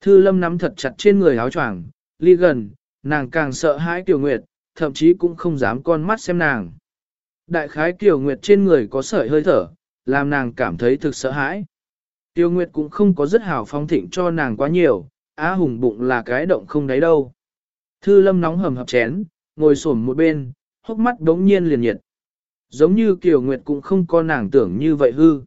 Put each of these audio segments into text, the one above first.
Thư lâm nắm thật chặt trên người áo choàng, ly gần, nàng càng sợ hãi Tiểu Nguyệt, thậm chí cũng không dám con mắt xem nàng. Đại khái Tiểu Nguyệt trên người có sợi hơi thở, làm nàng cảm thấy thực sợ hãi. Tiêu Nguyệt cũng không có rất hào phong thịnh cho nàng quá nhiều, á hùng bụng là cái động không đáy đâu. Thư lâm nóng hầm hập chén, ngồi xổm một bên, hốc mắt đống nhiên liền nhiệt. Giống như Kiều Nguyệt cũng không có nàng tưởng như vậy hư.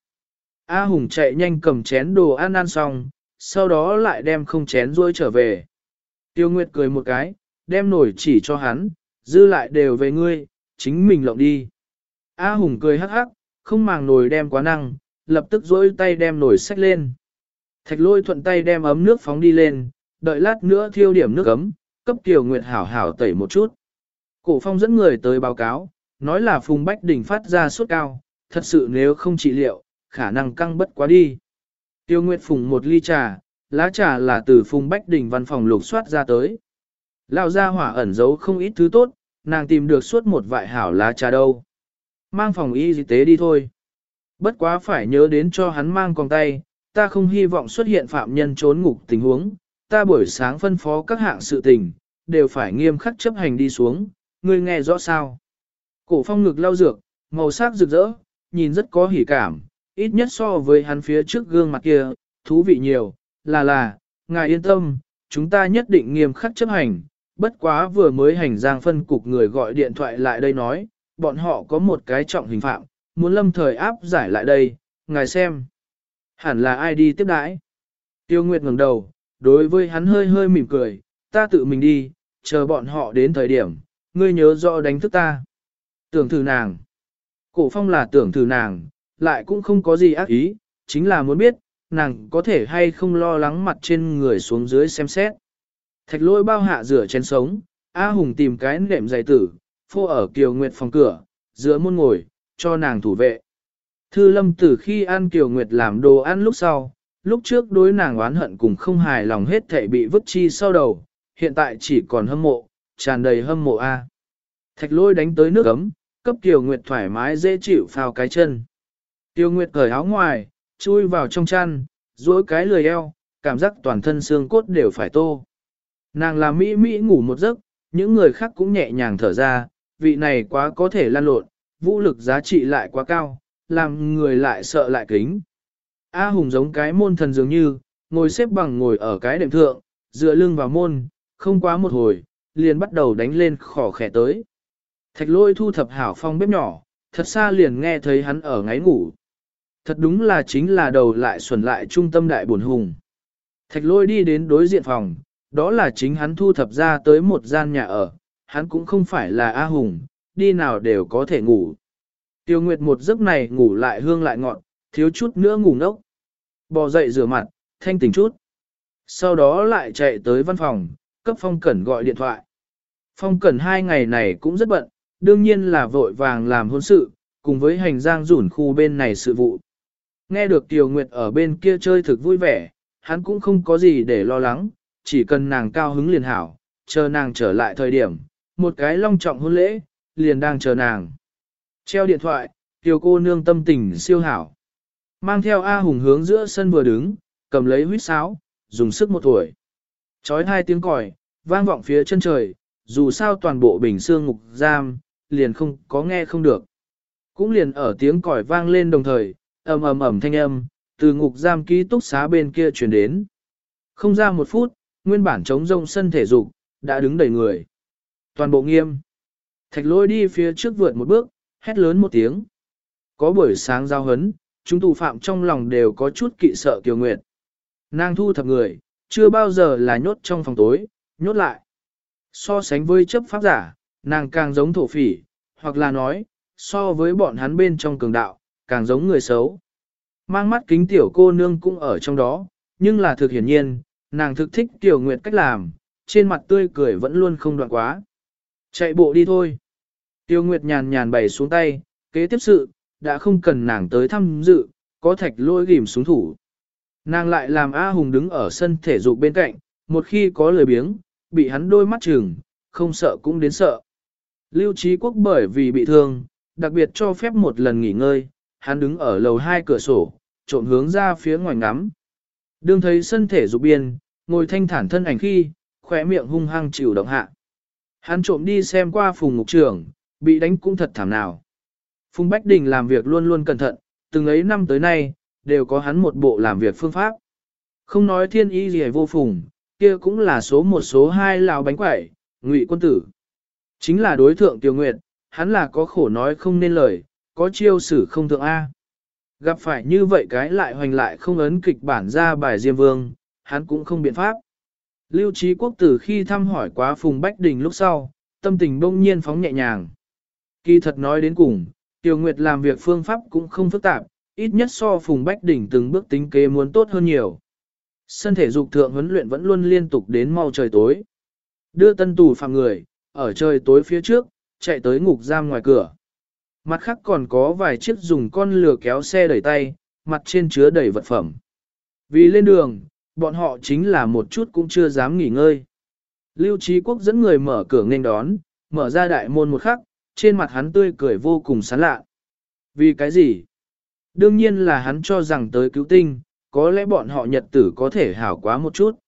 A Hùng chạy nhanh cầm chén đồ ăn ăn xong, sau đó lại đem không chén ruôi trở về. Tiêu Nguyệt cười một cái, đem nổi chỉ cho hắn, dư lại đều về ngươi, chính mình lộng đi. A Hùng cười hắc hắc, không màng nồi đem quá năng, lập tức dỗi tay đem nồi xách lên. Thạch lôi thuận tay đem ấm nước phóng đi lên, đợi lát nữa thiêu điểm nước ấm, cấp tiểu Nguyệt hảo hảo tẩy một chút. Cổ phong dẫn người tới báo cáo, nói là Phùng Bách Đình phát ra suốt cao, thật sự nếu không trị liệu, khả năng căng bất quá đi. Tiêu Nguyệt Phùng một ly trà, lá trà là từ Phùng Bách Đình văn phòng lục soát ra tới. Lão gia hỏa ẩn giấu không ít thứ tốt, nàng tìm được suốt một vại hảo lá trà đâu. Mang phòng y tế đi thôi. Bất quá phải nhớ đến cho hắn mang con tay, ta không hy vọng xuất hiện phạm nhân trốn ngục tình huống, ta buổi sáng phân phó các hạng sự tình, đều phải nghiêm khắc chấp hành đi xuống, ngươi nghe rõ sao. Cổ phong ngực lau dược, màu sắc rực rỡ, nhìn rất có hỉ cảm, ít nhất so với hắn phía trước gương mặt kia, thú vị nhiều, là là, ngài yên tâm, chúng ta nhất định nghiêm khắc chấp hành, bất quá vừa mới hành giang phân cục người gọi điện thoại lại đây nói, bọn họ có một cái trọng hình phạm, muốn lâm thời áp giải lại đây, ngài xem. Hẳn là ai đi tiếp đãi. Tiêu Nguyệt ngẩng đầu, đối với hắn hơi hơi mỉm cười, ta tự mình đi, chờ bọn họ đến thời điểm, ngươi nhớ rõ đánh thức ta. Tưởng thử nàng. Cổ phong là tưởng thử nàng, lại cũng không có gì ác ý, chính là muốn biết, nàng có thể hay không lo lắng mặt trên người xuống dưới xem xét. Thạch lôi bao hạ rửa chén sống, A Hùng tìm cái nệm giày tử, phô ở Kiều Nguyệt phòng cửa, giữa môn ngồi, cho nàng thủ vệ. Thư lâm từ khi ăn Kiều Nguyệt làm đồ ăn lúc sau, lúc trước đối nàng oán hận cùng không hài lòng hết thể bị vứt chi sau đầu, hiện tại chỉ còn hâm mộ, tràn đầy hâm mộ A. Thạch lôi đánh tới nước ấm, cấp Kiều Nguyệt thoải mái dễ chịu phao cái chân. Tiêu Nguyệt cởi áo ngoài, chui vào trong chăn, duỗi cái lười eo, cảm giác toàn thân xương cốt đều phải tô. Nàng là mỹ mỹ ngủ một giấc, những người khác cũng nhẹ nhàng thở ra, vị này quá có thể lan lộn, vũ lực giá trị lại quá cao, làm người lại sợ lại kính. A Hùng giống cái môn thần dường như, ngồi xếp bằng ngồi ở cái đệm thượng, dựa lưng vào môn, không quá một hồi, liền bắt đầu đánh lên khỏ khẻ tới. Thạch lôi thu thập hảo phong bếp nhỏ, thật xa liền nghe thấy hắn ở ngáy ngủ. Thật đúng là chính là đầu lại xuẩn lại trung tâm đại buồn hùng. Thạch lôi đi đến đối diện phòng, đó là chính hắn thu thập ra tới một gian nhà ở, hắn cũng không phải là A Hùng, đi nào đều có thể ngủ. Tiêu Nguyệt một giấc này ngủ lại hương lại ngọn, thiếu chút nữa ngủ nốc. Bò dậy rửa mặt, thanh tỉnh chút. Sau đó lại chạy tới văn phòng, cấp Phong Cẩn gọi điện thoại. Phong Cẩn hai ngày này cũng rất bận, đương nhiên là vội vàng làm hôn sự, cùng với hành giang rủn khu bên này sự vụ. Nghe được Tiểu Nguyệt ở bên kia chơi thực vui vẻ, hắn cũng không có gì để lo lắng, chỉ cần nàng cao hứng liền hảo, chờ nàng trở lại thời điểm, một cái long trọng hôn lễ, liền đang chờ nàng. Treo điện thoại, Tiểu cô nương tâm tình siêu hảo. Mang theo A Hùng hướng giữa sân vừa đứng, cầm lấy huýt sáo, dùng sức một tuổi. Chói hai tiếng còi, vang vọng phía chân trời, dù sao toàn bộ bình xương ngục giam, liền không có nghe không được. Cũng liền ở tiếng còi vang lên đồng thời, ầm ầm ầm thanh âm, từ ngục giam ký túc xá bên kia truyền đến. Không ra một phút, nguyên bản trống rông sân thể dục, đã đứng đầy người. Toàn bộ nghiêm. Thạch lôi đi phía trước vượt một bước, hét lớn một tiếng. Có buổi sáng giao hấn, chúng tù phạm trong lòng đều có chút kỵ sợ Kiều Nguyệt. Nàng thu thập người, chưa bao giờ là nhốt trong phòng tối, nhốt lại. So sánh với chấp pháp giả, nàng càng giống thổ phỉ, hoặc là nói, so với bọn hắn bên trong cường đạo, càng giống người xấu. Mang mắt kính tiểu cô nương cũng ở trong đó, nhưng là thực hiển nhiên, nàng thực thích tiểu nguyệt cách làm, trên mặt tươi cười vẫn luôn không đoạn quá. Chạy bộ đi thôi. Tiêu Nguyệt nhàn nhàn bày xuống tay, kế tiếp sự, đã không cần nàng tới thăm dự, có thạch lôi ghim xuống thủ. Nàng lại làm A Hùng đứng ở sân thể dục bên cạnh, một khi có lời biếng, bị hắn đôi mắt chừng, không sợ cũng đến sợ. Lưu Trí Quốc bởi vì bị thương, đặc biệt cho phép một lần nghỉ ngơi, hắn đứng ở lầu hai cửa sổ, trộn hướng ra phía ngoài ngắm. Đương thấy sân thể dục biên, ngồi thanh thản thân ảnh khi, khỏe miệng hung hăng chịu động hạ. Hắn trộm đi xem qua phùng ngục trưởng, bị đánh cũng thật thảm nào. Phùng Bách Đình làm việc luôn luôn cẩn thận, từng ấy năm tới nay, đều có hắn một bộ làm việc phương pháp. Không nói thiên y gì vô phùng, kia cũng là số một số hai lào bánh quẩy, ngụy quân tử. Chính là đối thượng Tiêu Nguyệt, hắn là có khổ nói không nên lời, có chiêu sử không thượng A. Gặp phải như vậy cái lại hoành lại không ấn kịch bản ra bài Diêm Vương, hắn cũng không biện pháp. Lưu Trí Quốc từ khi thăm hỏi quá Phùng Bách Đình lúc sau, tâm tình bỗng nhiên phóng nhẹ nhàng. Kỳ thật nói đến cùng, Tiêu Nguyệt làm việc phương pháp cũng không phức tạp, ít nhất so Phùng Bách Đình từng bước tính kế muốn tốt hơn nhiều. Sân thể dục thượng huấn luyện vẫn luôn liên tục đến mau trời tối. Đưa tân tù phạm người, ở trời tối phía trước, chạy tới ngục giam ngoài cửa. Mặt khác còn có vài chiếc dùng con lừa kéo xe đẩy tay, mặt trên chứa đầy vật phẩm. Vì lên đường, bọn họ chính là một chút cũng chưa dám nghỉ ngơi. Lưu Trí Quốc dẫn người mở cửa nên đón, mở ra đại môn một khắc, trên mặt hắn tươi cười vô cùng sán lạ. Vì cái gì? Đương nhiên là hắn cho rằng tới cứu tinh, có lẽ bọn họ nhật tử có thể hảo quá một chút.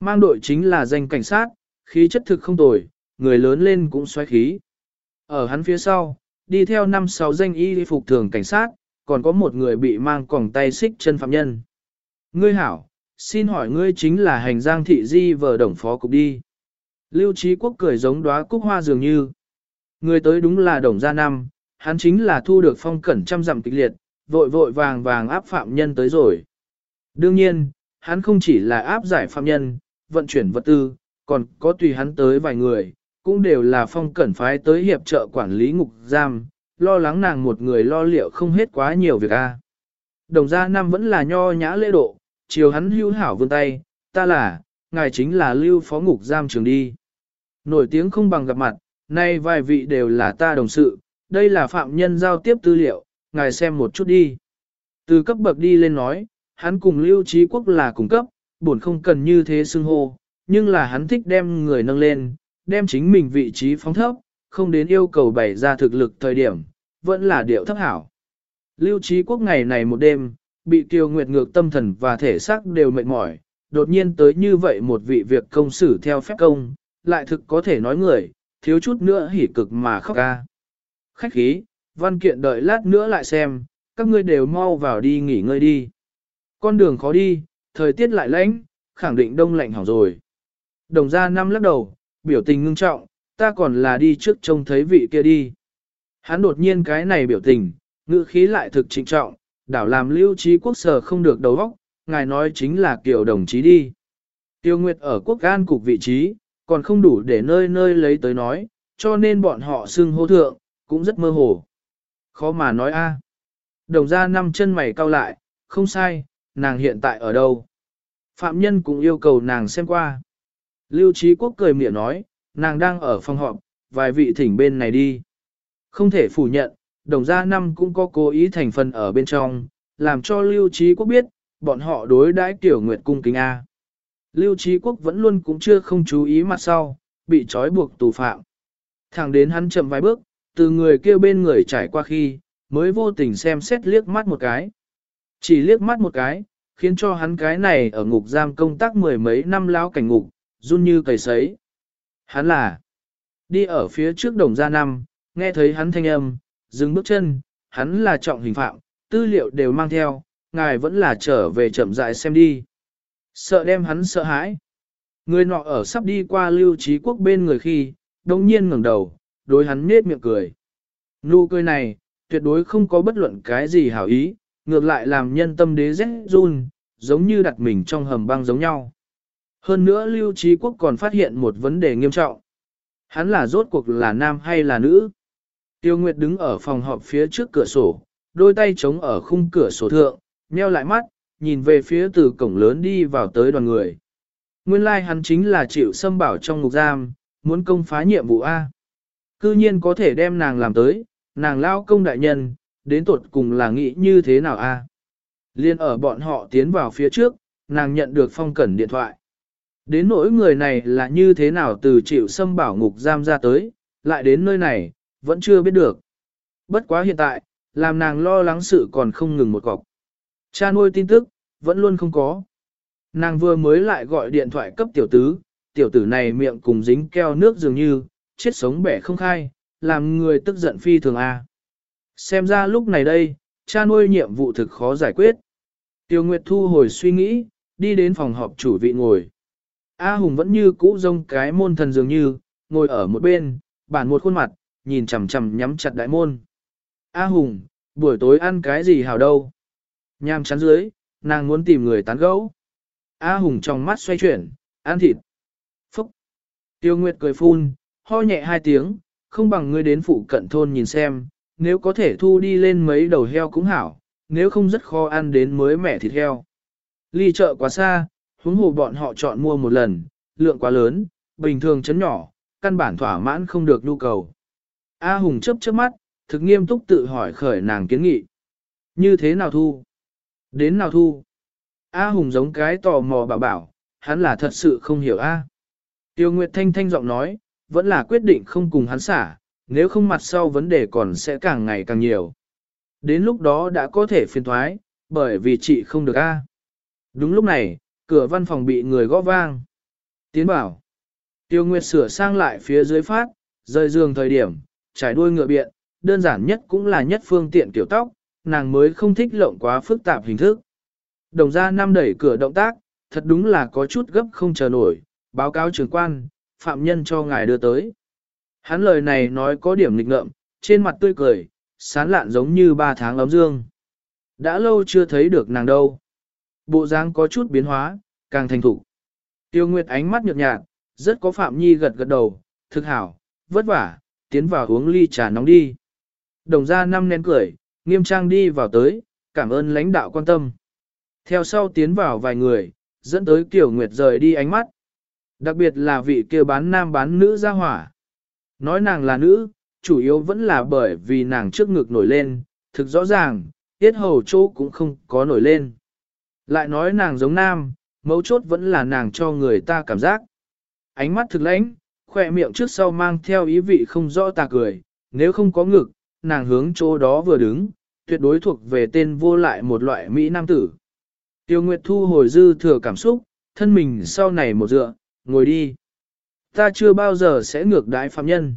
Mang đội chính là danh cảnh sát, khí chất thực không tồi, người lớn lên cũng xoáy khí. Ở hắn phía sau, đi theo năm sáu danh y phục thường cảnh sát, còn có một người bị mang còng tay xích chân phạm nhân. Ngươi hảo, xin hỏi ngươi chính là hành giang thị di vợ đồng phó cục đi. Lưu Trí Quốc cười giống đóa cúc hoa dường như. Người tới đúng là đồng gia năm, hắn chính là thu được phong cẩn trăm dặm kịch liệt, vội vội vàng vàng áp phạm nhân tới rồi. Đương nhiên, hắn không chỉ là áp giải phạm nhân, vận chuyển vật tư, còn có tùy hắn tới vài người, cũng đều là phong cẩn phái tới hiệp trợ quản lý ngục giam, lo lắng nàng một người lo liệu không hết quá nhiều việc a. Đồng gia năm vẫn là nho nhã lễ độ, chiều hắn hưu hảo vươn tay, ta là, ngài chính là lưu phó ngục giam trường đi. Nổi tiếng không bằng gặp mặt, nay vài vị đều là ta đồng sự, đây là phạm nhân giao tiếp tư liệu, ngài xem một chút đi. Từ cấp bậc đi lên nói, hắn cùng lưu trí quốc là cùng cấp, buồn không cần như thế xưng hô, nhưng là hắn thích đem người nâng lên, đem chính mình vị trí phóng thấp, không đến yêu cầu bày ra thực lực thời điểm, vẫn là điệu thấp hảo. Lưu trí quốc ngày này một đêm, bị kiều nguyệt ngược tâm thần và thể xác đều mệt mỏi, đột nhiên tới như vậy một vị việc công xử theo phép công, lại thực có thể nói người, thiếu chút nữa hỉ cực mà khóc ca. Khách khí, văn kiện đợi lát nữa lại xem, các ngươi đều mau vào đi nghỉ ngơi đi. Con đường khó đi, thời tiết lại lạnh, khẳng định đông lạnh hỏng rồi. Đồng gia năm lắc đầu, biểu tình ngưng trọng, ta còn là đi trước trông thấy vị kia đi. Hắn đột nhiên cái này biểu tình, ngữ khí lại thực trịnh trọng, đảo làm lưu trí quốc sở không được đầu óc, ngài nói chính là kiểu đồng chí đi. Tiêu Nguyệt ở quốc gan cục vị trí, còn không đủ để nơi nơi lấy tới nói, cho nên bọn họ xưng hô thượng, cũng rất mơ hồ. Khó mà nói a. Đồng ra năm chân mày cau lại, không sai, nàng hiện tại ở đâu? Phạm nhân cũng yêu cầu nàng xem qua. Lưu Trí Quốc cười miệng nói, nàng đang ở phòng họp, vài vị thỉnh bên này đi. Không thể phủ nhận, đồng gia năm cũng có cố ý thành phần ở bên trong, làm cho Lưu Trí Quốc biết, bọn họ đối đãi tiểu nguyệt cung kính A. Lưu Trí Quốc vẫn luôn cũng chưa không chú ý mặt sau, bị trói buộc tù phạm. Thẳng đến hắn chậm vài bước, từ người kêu bên người trải qua khi, mới vô tình xem xét liếc mắt một cái. Chỉ liếc mắt một cái, khiến cho hắn cái này ở ngục giam công tác mười mấy năm lao cảnh ngục, run như cầy sấy. Hắn là, đi ở phía trước đồng gia năm, nghe thấy hắn thanh âm, dừng bước chân, hắn là trọng hình phạm, tư liệu đều mang theo, ngài vẫn là trở về chậm rãi xem đi. Sợ đem hắn sợ hãi. Người nọ ở sắp đi qua lưu trí quốc bên người khi, đồng nhiên ngẩng đầu, đối hắn nết miệng cười. Nụ cười này, tuyệt đối không có bất luận cái gì hảo ý, ngược lại làm nhân tâm đế rét run, giống như đặt mình trong hầm băng giống nhau. Hơn nữa Lưu Trí Quốc còn phát hiện một vấn đề nghiêm trọng. Hắn là rốt cuộc là nam hay là nữ? Tiêu Nguyệt đứng ở phòng họp phía trước cửa sổ, đôi tay chống ở khung cửa sổ thượng, nheo lại mắt, nhìn về phía từ cổng lớn đi vào tới đoàn người. Nguyên lai like hắn chính là chịu xâm bảo trong ngục giam, muốn công phá nhiệm vụ A. Cư nhiên có thể đem nàng làm tới, nàng lao công đại nhân, đến tuột cùng là nghĩ như thế nào A. Liên ở bọn họ tiến vào phía trước, nàng nhận được phong cẩn điện thoại. Đến nỗi người này là như thế nào từ chịu xâm bảo ngục giam ra tới, lại đến nơi này, vẫn chưa biết được. Bất quá hiện tại, làm nàng lo lắng sự còn không ngừng một cọc. Cha nuôi tin tức, vẫn luôn không có. Nàng vừa mới lại gọi điện thoại cấp tiểu tứ, tiểu tử này miệng cùng dính keo nước dường như, chết sống bẻ không khai, làm người tức giận phi thường a. Xem ra lúc này đây, cha nuôi nhiệm vụ thực khó giải quyết. Tiêu Nguyệt thu hồi suy nghĩ, đi đến phòng họp chủ vị ngồi. A Hùng vẫn như cũ rông cái môn thần dường như, ngồi ở một bên, bản một khuôn mặt, nhìn chằm chằm nhắm chặt đại môn. A Hùng, buổi tối ăn cái gì hảo đâu? Nham chắn dưới, nàng muốn tìm người tán gẫu. A Hùng trong mắt xoay chuyển, ăn thịt. Phúc. Tiêu Nguyệt cười phun, ho nhẹ hai tiếng, không bằng ngươi đến phụ cận thôn nhìn xem, nếu có thể thu đi lên mấy đầu heo cũng hảo, nếu không rất khó ăn đến mới mẻ thịt heo. Ly chợ quá xa, huống hồ bọn họ chọn mua một lần, lượng quá lớn, bình thường chấn nhỏ, căn bản thỏa mãn không được nhu cầu. A Hùng chấp chớp mắt, thực nghiêm túc tự hỏi khởi nàng kiến nghị. Như thế nào thu? Đến nào thu? A Hùng giống cái tò mò bảo bảo, hắn là thật sự không hiểu A. Tiêu Nguyệt Thanh thanh giọng nói, vẫn là quyết định không cùng hắn xả, nếu không mặt sau vấn đề còn sẽ càng ngày càng nhiều. Đến lúc đó đã có thể phiền thoái, bởi vì chị không được A. Đúng lúc này, cửa văn phòng bị người gõ vang. Tiến bảo. Tiêu Nguyệt sửa sang lại phía dưới phát, rời giường thời điểm, trải đuôi ngựa biện, đơn giản nhất cũng là nhất phương tiện kiểu tóc, nàng mới không thích lộng quá phức tạp hình thức. Đồng ra năm đẩy cửa động tác, thật đúng là có chút gấp không chờ nổi, báo cáo trưởng quan, phạm nhân cho ngài đưa tới. Hắn lời này nói có điểm nghịch ngợm, trên mặt tươi cười, sán lạn giống như ba tháng ấm dương. Đã lâu chưa thấy được nàng đâu. Bộ dáng có chút biến hóa, càng thành thục. Tiêu Nguyệt ánh mắt nhợt nhạt, rất có Phạm Nhi gật gật đầu, thực hảo, vất vả, tiến vào uống ly trà nóng đi. Đồng gia năm nén cười, nghiêm trang đi vào tới, cảm ơn lãnh đạo quan tâm. Theo sau tiến vào vài người, dẫn tới Kiều Nguyệt rời đi ánh mắt. Đặc biệt là vị kia bán nam bán nữ ra hỏa. Nói nàng là nữ, chủ yếu vẫn là bởi vì nàng trước ngực nổi lên, thực rõ ràng, tiết hầu chỗ cũng không có nổi lên. Lại nói nàng giống nam, mấu chốt vẫn là nàng cho người ta cảm giác. Ánh mắt thực lãnh, khỏe miệng trước sau mang theo ý vị không rõ tà cười, nếu không có ngực, nàng hướng chỗ đó vừa đứng, tuyệt đối thuộc về tên vô lại một loại Mỹ nam tử. Tiêu Nguyệt thu hồi dư thừa cảm xúc, thân mình sau này một dựa, ngồi đi. Ta chưa bao giờ sẽ ngược đái phạm nhân.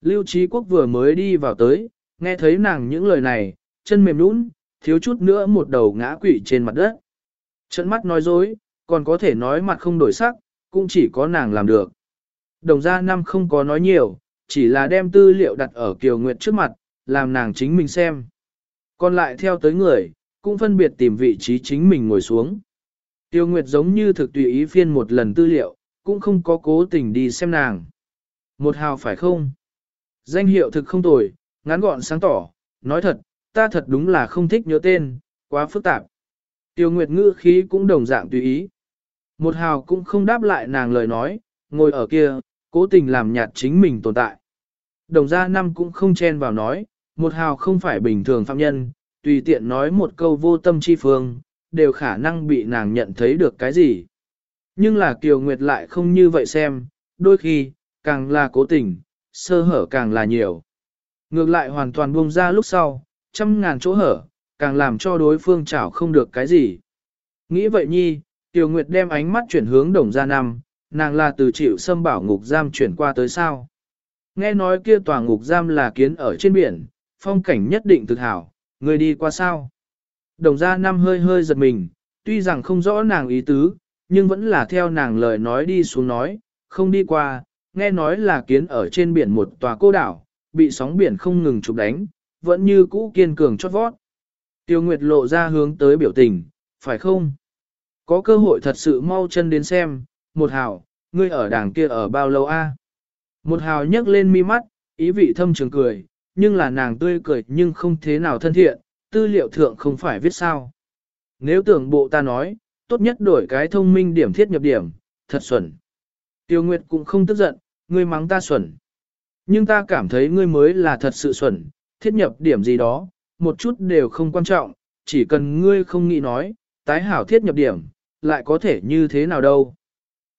Lưu Trí Quốc vừa mới đi vào tới, nghe thấy nàng những lời này, chân mềm nũng, thiếu chút nữa một đầu ngã quỵ trên mặt đất. Trận mắt nói dối, còn có thể nói mặt không đổi sắc, cũng chỉ có nàng làm được. Đồng gia năm không có nói nhiều, chỉ là đem tư liệu đặt ở Kiều Nguyệt trước mặt, làm nàng chính mình xem. Còn lại theo tới người, cũng phân biệt tìm vị trí chính mình ngồi xuống. Tiêu Nguyệt giống như thực tùy ý phiên một lần tư liệu, cũng không có cố tình đi xem nàng. Một hào phải không? Danh hiệu thực không tồi, ngắn gọn sáng tỏ, nói thật, ta thật đúng là không thích nhớ tên, quá phức tạp. Tiêu Nguyệt ngữ khí cũng đồng dạng tùy ý. Một hào cũng không đáp lại nàng lời nói, ngồi ở kia, cố tình làm nhạt chính mình tồn tại. Đồng gia năm cũng không chen vào nói, một hào không phải bình thường phạm nhân, tùy tiện nói một câu vô tâm chi phương, đều khả năng bị nàng nhận thấy được cái gì. Nhưng là Kiều Nguyệt lại không như vậy xem, đôi khi, càng là cố tình, sơ hở càng là nhiều. Ngược lại hoàn toàn buông ra lúc sau, trăm ngàn chỗ hở, càng làm cho đối phương chảo không được cái gì. Nghĩ vậy nhi, Tiểu Nguyệt đem ánh mắt chuyển hướng đồng gia năm, nàng là từ chịu xâm bảo ngục giam chuyển qua tới sao. Nghe nói kia tòa ngục giam là kiến ở trên biển, phong cảnh nhất định thực hảo, người đi qua sao. Đồng gia năm hơi hơi giật mình, tuy rằng không rõ nàng ý tứ, nhưng vẫn là theo nàng lời nói đi xuống nói, không đi qua, nghe nói là kiến ở trên biển một tòa cô đảo, bị sóng biển không ngừng chụp đánh, vẫn như cũ kiên cường chót vót. Tiêu Nguyệt lộ ra hướng tới biểu tình, phải không? Có cơ hội thật sự mau chân đến xem, một hào, ngươi ở đảng kia ở bao lâu a? Một hào nhấc lên mi mắt, ý vị thâm trường cười, nhưng là nàng tươi cười nhưng không thế nào thân thiện, tư liệu thượng không phải viết sao. Nếu tưởng bộ ta nói, tốt nhất đổi cái thông minh điểm thiết nhập điểm, thật xuẩn. Tiêu Nguyệt cũng không tức giận, ngươi mắng ta xuẩn. Nhưng ta cảm thấy ngươi mới là thật sự xuẩn, thiết nhập điểm gì đó, một chút đều không quan trọng, chỉ cần ngươi không nghĩ nói, tái hảo thiết nhập điểm, lại có thể như thế nào đâu.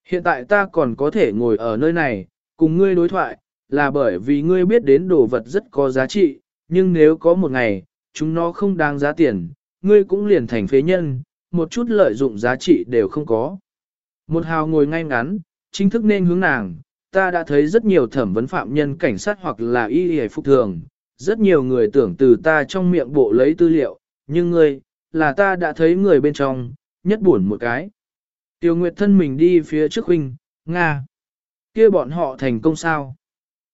Hiện tại ta còn có thể ngồi ở nơi này, cùng ngươi đối thoại, là bởi vì ngươi biết đến đồ vật rất có giá trị, nhưng nếu có một ngày, chúng nó không đáng giá tiền, ngươi cũng liền thành phế nhân, một chút lợi dụng giá trị đều không có. Một hào ngồi ngay ngắn, chính thức nên hướng nàng, ta đã thấy rất nhiều thẩm vấn phạm nhân cảnh sát hoặc là y y phục thường, rất nhiều người tưởng từ ta trong miệng bộ lấy tư liệu, nhưng ngươi, là ta đã thấy người bên trong, nhất buồn một cái. Tiêu Nguyệt thân mình đi phía trước huynh, Nga. kia bọn họ thành công sao?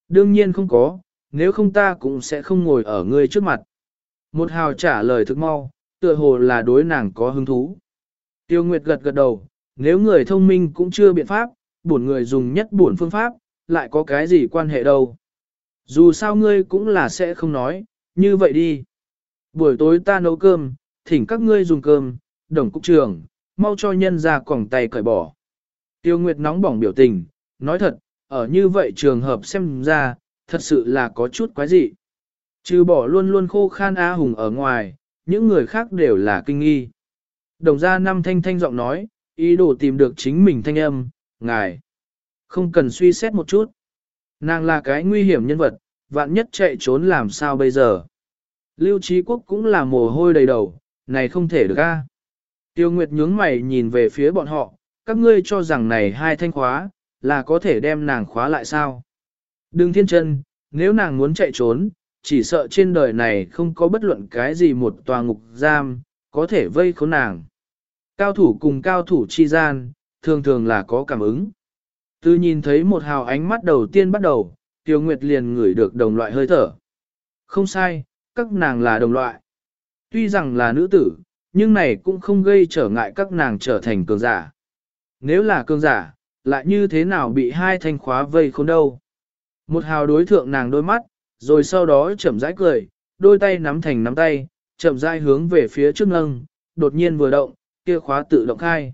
Đương nhiên không có, nếu không ta cũng sẽ không ngồi ở ngươi trước mặt. Một hào trả lời thực mau, tựa hồ là đối nàng có hứng thú. Tiêu Nguyệt gật gật đầu, nếu người thông minh cũng chưa biện pháp, bổn người dùng nhất bổn phương pháp, lại có cái gì quan hệ đâu. Dù sao ngươi cũng là sẽ không nói, như vậy đi. Buổi tối ta nấu cơm, thỉnh các ngươi dùng cơm, đồng cục trưởng, mau cho nhân ra quòng tay cởi bỏ. Tiêu Nguyệt nóng bỏng biểu tình, nói thật, ở như vậy trường hợp xem ra, thật sự là có chút quái dị. Trừ bỏ luôn luôn khô khan A Hùng ở ngoài, những người khác đều là kinh nghi. Đồng gia năm thanh thanh giọng nói, ý đồ tìm được chính mình thanh âm, ngài. Không cần suy xét một chút. Nàng là cái nguy hiểm nhân vật, vạn nhất chạy trốn làm sao bây giờ. Lưu Trí Quốc cũng là mồ hôi đầy đầu, này không thể được a. Tiêu Nguyệt nhướng mày nhìn về phía bọn họ, các ngươi cho rằng này hai thanh khóa, là có thể đem nàng khóa lại sao? Đừng thiên chân, nếu nàng muốn chạy trốn, chỉ sợ trên đời này không có bất luận cái gì một tòa ngục giam, có thể vây khốn nàng. Cao thủ cùng cao thủ chi gian, thường thường là có cảm ứng. Từ nhìn thấy một hào ánh mắt đầu tiên bắt đầu, Tiêu Nguyệt liền ngửi được đồng loại hơi thở. Không sai, các nàng là đồng loại. Tuy rằng là nữ tử, nhưng này cũng không gây trở ngại các nàng trở thành cường giả. Nếu là cường giả, lại như thế nào bị hai thanh khóa vây khốn đâu. Một hào đối thượng nàng đôi mắt, rồi sau đó chậm rãi cười, đôi tay nắm thành nắm tay, chậm rãi hướng về phía trước nâng, đột nhiên vừa động, kia khóa tự động khai.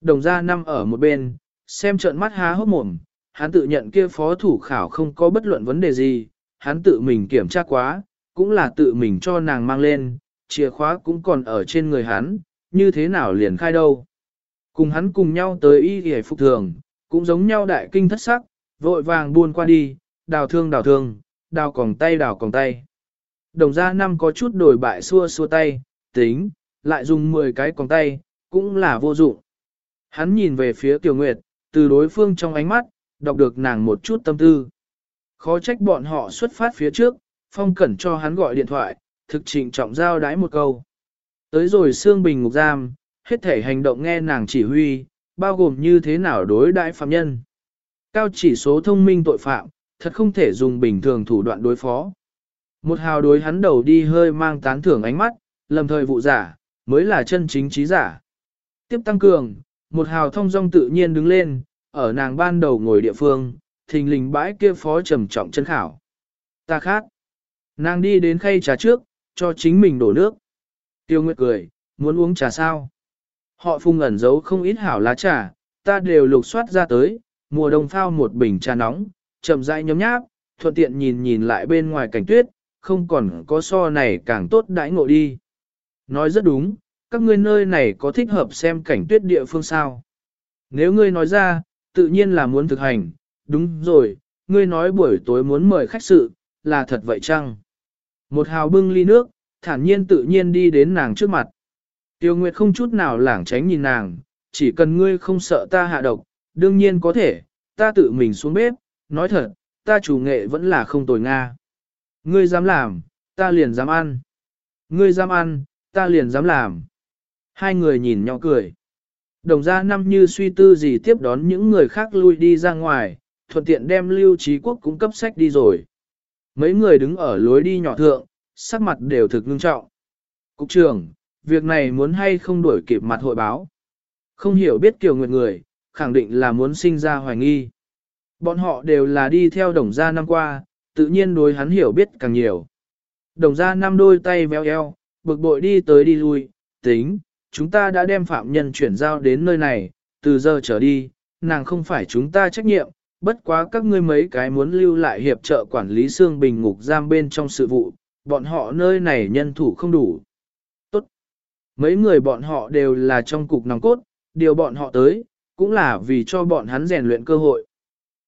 Đồng ra năm ở một bên, xem trợn mắt há hốc mồm, hắn tự nhận kia phó thủ khảo không có bất luận vấn đề gì, hắn tự mình kiểm tra quá, cũng là tự mình cho nàng mang lên, chìa khóa cũng còn ở trên người hắn, như thế nào liền khai đâu. Cùng hắn cùng nhau tới y hề phục thường, cũng giống nhau đại kinh thất sắc, vội vàng buôn qua đi, đào thương đào thương, đào còng tay đào còng tay. Đồng gia năm có chút đổi bại xua xua tay, tính, lại dùng 10 cái còng tay, cũng là vô dụng. Hắn nhìn về phía Tiểu Nguyệt, từ đối phương trong ánh mắt, đọc được nàng một chút tâm tư. Khó trách bọn họ xuất phát phía trước, Phong Cẩn cho hắn gọi điện thoại, thực trịnh trọng giao đái một câu. Tới rồi xương bình ngục giam, hết thể hành động nghe nàng chỉ huy, bao gồm như thế nào đối đãi phạm nhân. Cao chỉ số thông minh tội phạm, thật không thể dùng bình thường thủ đoạn đối phó. Một hào đối hắn đầu đi hơi mang tán thưởng ánh mắt, lầm thời vụ giả, mới là chân chính trí giả. Tiếp tăng cường, một hào thông dong tự nhiên đứng lên, ở nàng ban đầu ngồi địa phương, thình lình bãi kia phó trầm trọng chân khảo. Ta khác. Nàng đi đến khay trà trước, cho chính mình đổ nước. Tiêu Nguyệt cười, muốn uống trà sao? Họ phung ẩn giấu không ít hảo lá trà, ta đều lục soát ra tới, mùa đông phao một bình trà nóng, chậm rãi nhấm nháp, thuận tiện nhìn nhìn lại bên ngoài cảnh tuyết, không còn có so này càng tốt đãi ngộ đi. Nói rất đúng, các ngươi nơi này có thích hợp xem cảnh tuyết địa phương sao. Nếu ngươi nói ra, tự nhiên là muốn thực hành, đúng rồi, ngươi nói buổi tối muốn mời khách sự, là thật vậy chăng? Một hào bưng ly nước, thản nhiên tự nhiên đi đến nàng trước mặt. Tiêu Nguyệt không chút nào lảng tránh nhìn nàng, chỉ cần ngươi không sợ ta hạ độc, đương nhiên có thể, ta tự mình xuống bếp, nói thật, ta chủ nghệ vẫn là không tồi Nga. Ngươi dám làm, ta liền dám ăn. Ngươi dám ăn, ta liền dám làm. Hai người nhìn nhau cười. Đồng gia năm như suy tư gì tiếp đón những người khác lui đi ra ngoài, thuận tiện đem lưu trí quốc cung cấp sách đi rồi. Mấy người đứng ở lối đi nhỏ thượng, sắc mặt đều thực ngưng trọng. Cục trưởng, việc này muốn hay không đuổi kịp mặt hội báo. Không hiểu biết kiều nguyệt người, khẳng định là muốn sinh ra hoài nghi. Bọn họ đều là đi theo đồng gia năm qua, tự nhiên đối hắn hiểu biết càng nhiều. Đồng gia năm đôi tay véo eo, bực bội đi tới đi lui, tính, chúng ta đã đem phạm nhân chuyển giao đến nơi này, từ giờ trở đi, nàng không phải chúng ta trách nhiệm, bất quá các ngươi mấy cái muốn lưu lại hiệp trợ quản lý xương bình ngục giam bên trong sự vụ, bọn họ nơi này nhân thủ không đủ. Tốt. Mấy người bọn họ đều là trong cục nòng cốt, điều bọn họ tới, cũng là vì cho bọn hắn rèn luyện cơ hội.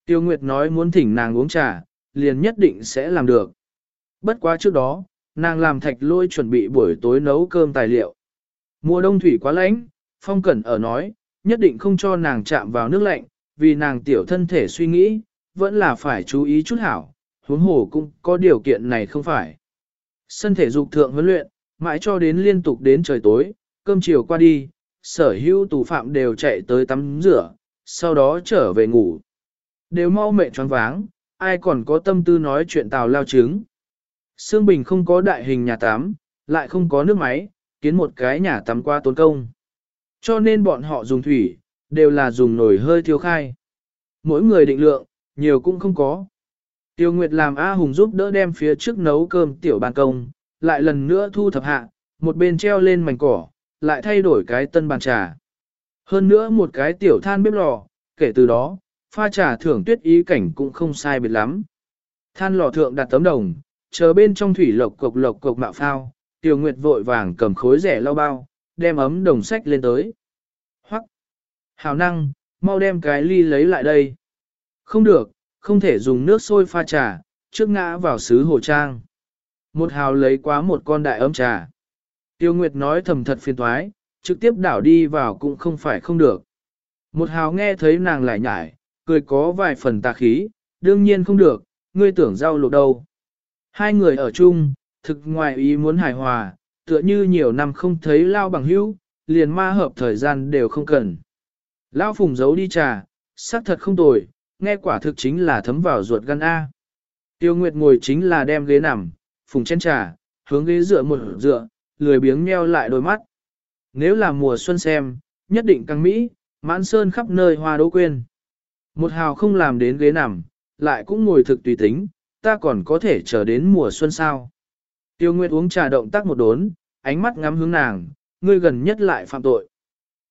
Tiêu Nguyệt nói muốn thỉnh nàng uống trà, liền nhất định sẽ làm được. Bất quá trước đó, nàng làm thạch lôi chuẩn bị buổi tối nấu cơm tài liệu. Mùa đông thủy quá lạnh, Phong Cẩn ở nói, nhất định không cho nàng chạm vào nước lạnh, vì nàng tiểu thân thể suy nghĩ, vẫn là phải chú ý chút hảo, huống hồ cũng có điều kiện này không phải. Sân thể dục thượng huấn luyện, mãi cho đến liên tục đến trời tối, cơm chiều qua đi, sở hữu tù phạm đều chạy tới tắm rửa, sau đó trở về ngủ. Đều mau mệt choáng váng, ai còn có tâm tư nói chuyện tào lao trứng. Sương Bình không có đại hình nhà tắm, lại không có nước máy, kiến một cái nhà tắm qua tốn công. Cho nên bọn họ dùng thủy, đều là dùng nồi hơi thiêu khai. Mỗi người định lượng, nhiều cũng không có. Tiêu Nguyệt làm A Hùng giúp đỡ đem phía trước nấu cơm tiểu ban công, lại lần nữa thu thập hạ, một bên treo lên mảnh cỏ, lại thay đổi cái tân bàn trà. Hơn nữa một cái tiểu than bếp lò, kể từ đó, pha trà thưởng tuyết ý cảnh cũng không sai biệt lắm. Than lò thượng đặt tấm đồng, chờ bên trong thủy lộc cục lộc cục mạo phao, Tiêu Nguyệt vội vàng cầm khối rẻ lau bao, đem ấm đồng sách lên tới. Hoắc! Hào năng, mau đem cái ly lấy lại đây. Không được, không thể dùng nước sôi pha trà, trước ngã vào sứ hồ trang. Một hào lấy quá một con đại ấm trà. Tiêu Nguyệt nói thầm thật phiền toái, trực tiếp đảo đi vào cũng không phải không được. Một hào nghe thấy nàng lại nhải, cười có vài phần tà khí, đương nhiên không được, ngươi tưởng rau lột đâu. Hai người ở chung, thực ngoài ý muốn hài hòa, tựa như nhiều năm không thấy lao bằng hữu, liền ma hợp thời gian đều không cần. Lao phùng giấu đi trà, xác thật không tồi, nghe quả thực chính là thấm vào ruột gan A. Tiêu Nguyệt ngồi chính là đem ghế nằm, phùng chén trà, hướng ghế dựa một dựa, lười biếng meo lại đôi mắt. Nếu là mùa xuân xem, nhất định căng mỹ, mãn sơn khắp nơi hoa đỗ quên. Một hào không làm đến ghế nằm, lại cũng ngồi thực tùy tính, ta còn có thể chờ đến mùa xuân sao. Tiêu Nguyệt uống trà động tác một đốn, ánh mắt ngắm hướng nàng, ngươi gần nhất lại phạm tội.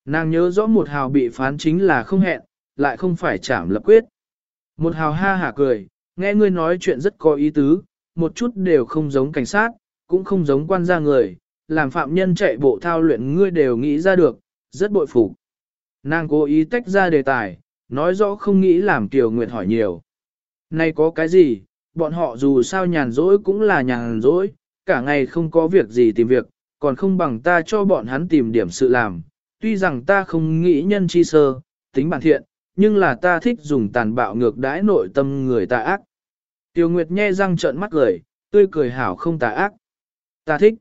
Nàng nhớ rõ một hào bị phán chính là không hẹn, lại không phải chảm lập quyết. Một hào ha hả cười, nghe ngươi nói chuyện rất có ý tứ, một chút đều không giống cảnh sát, cũng không giống quan gia người, làm phạm nhân chạy bộ thao luyện ngươi đều nghĩ ra được, rất bội phục. Nàng cố ý tách ra đề tài, nói rõ không nghĩ làm Tiêu Nguyệt hỏi nhiều. Này có cái gì, bọn họ dù sao nhàn rỗi cũng là nhàn rỗi, cả ngày không có việc gì tìm việc, còn không bằng ta cho bọn hắn tìm điểm sự làm. Tuy rằng ta không nghĩ nhân chi sơ, tính bản thiện, nhưng là ta thích dùng tàn bạo ngược đãi nội tâm người ta ác. Tiêu Nguyệt nhe răng trợn mắt cười, tươi cười hảo không tà ác. Ta thích.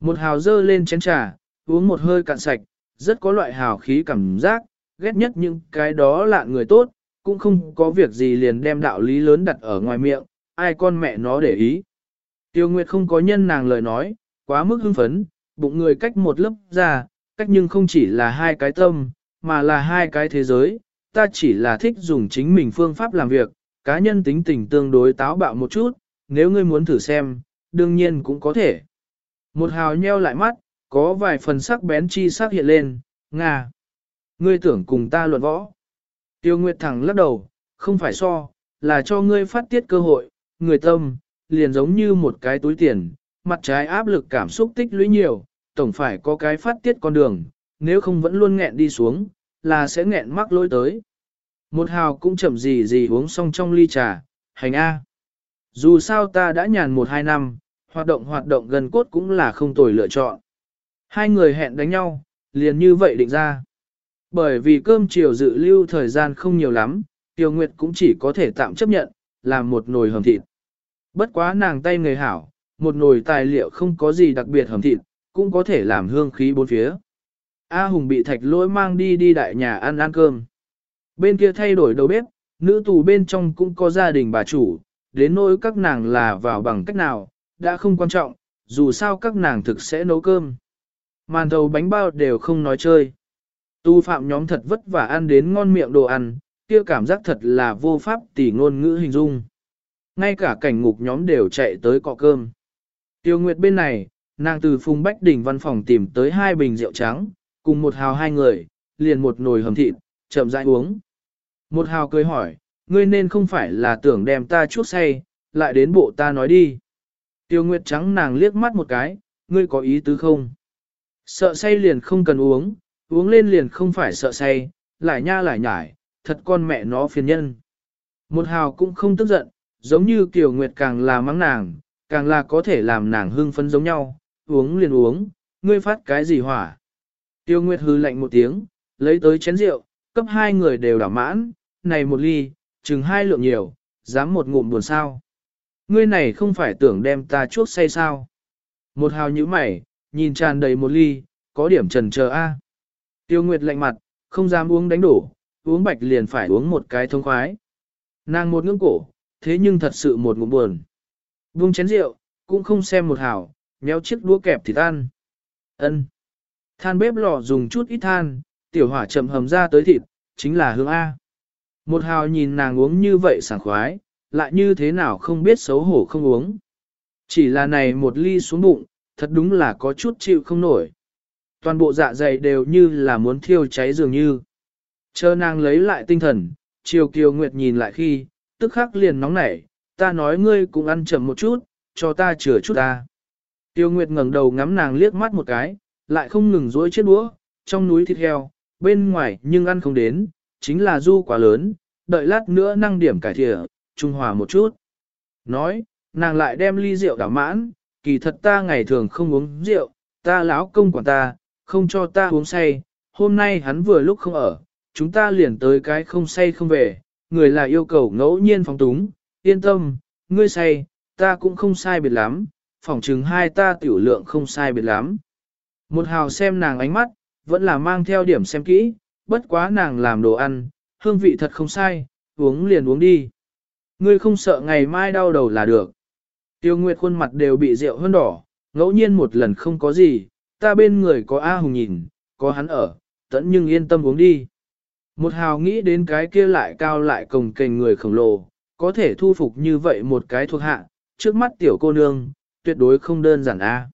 Một hào dơ lên chén trà, uống một hơi cạn sạch, rất có loại hào khí cảm giác, ghét nhất những cái đó là người tốt, cũng không có việc gì liền đem đạo lý lớn đặt ở ngoài miệng, ai con mẹ nó để ý. Tiêu Nguyệt không có nhân nàng lời nói, quá mức hưng phấn, bụng người cách một lớp ra, cách nhưng không chỉ là hai cái tâm, mà là hai cái thế giới, ta chỉ là thích dùng chính mình phương pháp làm việc, cá nhân tính tình tương đối táo bạo một chút, nếu ngươi muốn thử xem, đương nhiên cũng có thể. Một hào nheo lại mắt, có vài phần sắc bén chi sắc hiện lên, ngà. Ngươi tưởng cùng ta luận võ. Tiêu Nguyệt thẳng lắc đầu, không phải so, là cho ngươi phát tiết cơ hội, người tâm, liền giống như một cái túi tiền, mặt trái áp lực cảm xúc tích lũy nhiều, tổng phải có cái phát tiết con đường, nếu không vẫn luôn nghẹn đi xuống, là sẽ nghẹn mắc lối tới. Một hào cũng chậm gì gì uống xong trong ly trà, hành A. Dù sao ta đã nhàn một hai năm, hoạt động hoạt động gần cốt cũng là không tồi lựa chọn. Hai người hẹn đánh nhau, liền như vậy định ra. Bởi vì cơm chiều dự lưu thời gian không nhiều lắm, Tiêu Nguyệt cũng chỉ có thể tạm chấp nhận, làm một nồi hầm thịt. Bất quá nàng tay người hảo, một nồi tài liệu không có gì đặc biệt hầm thịt, cũng có thể làm hương khí bốn phía. A Hùng bị thạch lỗi mang đi đi đại nhà ăn ăn cơm. Bên kia thay đổi đầu bếp, nữ tù bên trong cũng có gia đình bà chủ, đến nỗi các nàng là vào bằng cách nào, đã không quan trọng, dù sao các nàng thực sẽ nấu cơm. Màn thầu bánh bao đều không nói chơi. Tu phạm nhóm thật vất vả ăn đến ngon miệng đồ ăn, kia cảm giác thật là vô pháp tỉ ngôn ngữ hình dung. Ngay cả cảnh ngục nhóm đều chạy tới cọ cơm. Tiêu Nguyệt bên này, nàng từ Phùng Bách Đỉnh văn phòng tìm tới hai bình rượu trắng, cùng một hào hai người, liền một nồi hầm thịt, chậm rãi uống. Một hào cười hỏi, ngươi nên không phải là tưởng đem ta chuốc say, lại đến bộ ta nói đi. Tiêu Nguyệt trắng nàng liếc mắt một cái, ngươi có ý tứ không? Sợ say liền không cần uống, uống lên liền không phải sợ say, lại nha lại nhải, thật con mẹ nó phiền nhân. Một hào cũng không tức giận, giống như Kiều Nguyệt càng là mắng nàng, càng là có thể làm nàng hưng phấn giống nhau, uống liền uống, ngươi phát cái gì hỏa. Tiêu Nguyệt hư lạnh một tiếng, lấy tới chén rượu, cấp hai người đều đảo mãn, này một ly, chừng hai lượng nhiều, dám một ngụm buồn sao. Ngươi này không phải tưởng đem ta chuốc say sao. Một hào nhíu mày, nhìn tràn đầy một ly, có điểm trần chờ a. Tiêu Nguyệt lạnh mặt, không dám uống đánh đổ, uống bạch liền phải uống một cái thông khoái. Nàng một ngưỡng cổ, thế nhưng thật sự một ngụm buồn. Vung chén rượu, cũng không xem một hào, méo chiếc đũa kẹp thịt ăn. Ân. Than bếp lò dùng chút ít than, tiểu hỏa chậm hầm ra tới thịt, chính là hương A. Một hào nhìn nàng uống như vậy sảng khoái, lại như thế nào không biết xấu hổ không uống. Chỉ là này một ly xuống bụng, thật đúng là có chút chịu không nổi. Toàn bộ dạ dày đều như là muốn thiêu cháy dường như. Chờ nàng lấy lại tinh thần, chiều kiều nguyệt nhìn lại khi, tức khắc liền nóng nảy, ta nói ngươi cũng ăn chậm một chút, cho ta chừa chút ta. Tiêu Nguyệt ngẩng đầu ngắm nàng liếc mắt một cái, lại không ngừng dối chiếc đũa, trong núi thịt heo, bên ngoài nhưng ăn không đến, chính là du quá lớn, đợi lát nữa năng điểm cải thịa, trung hòa một chút. Nói, nàng lại đem ly rượu đảo mãn, kỳ thật ta ngày thường không uống rượu, ta lão công quản ta, không cho ta uống say, hôm nay hắn vừa lúc không ở, chúng ta liền tới cái không say không về, người là yêu cầu ngẫu nhiên phóng túng, yên tâm, ngươi say, ta cũng không sai biệt lắm, phỏng chừng hai ta tiểu lượng không sai biệt lắm. Một hào xem nàng ánh mắt, vẫn là mang theo điểm xem kỹ, bất quá nàng làm đồ ăn, hương vị thật không sai, uống liền uống đi. Ngươi không sợ ngày mai đau đầu là được. Tiêu Nguyệt khuôn mặt đều bị rượu hơn đỏ, ngẫu nhiên một lần không có gì, ta bên người có A Hùng nhìn, có hắn ở, tẫn nhưng yên tâm uống đi. Một hào nghĩ đến cái kia lại cao lại cồng kềnh người khổng lồ, có thể thu phục như vậy một cái thuộc hạ, trước mắt tiểu cô nương, tuyệt đối không đơn giản a.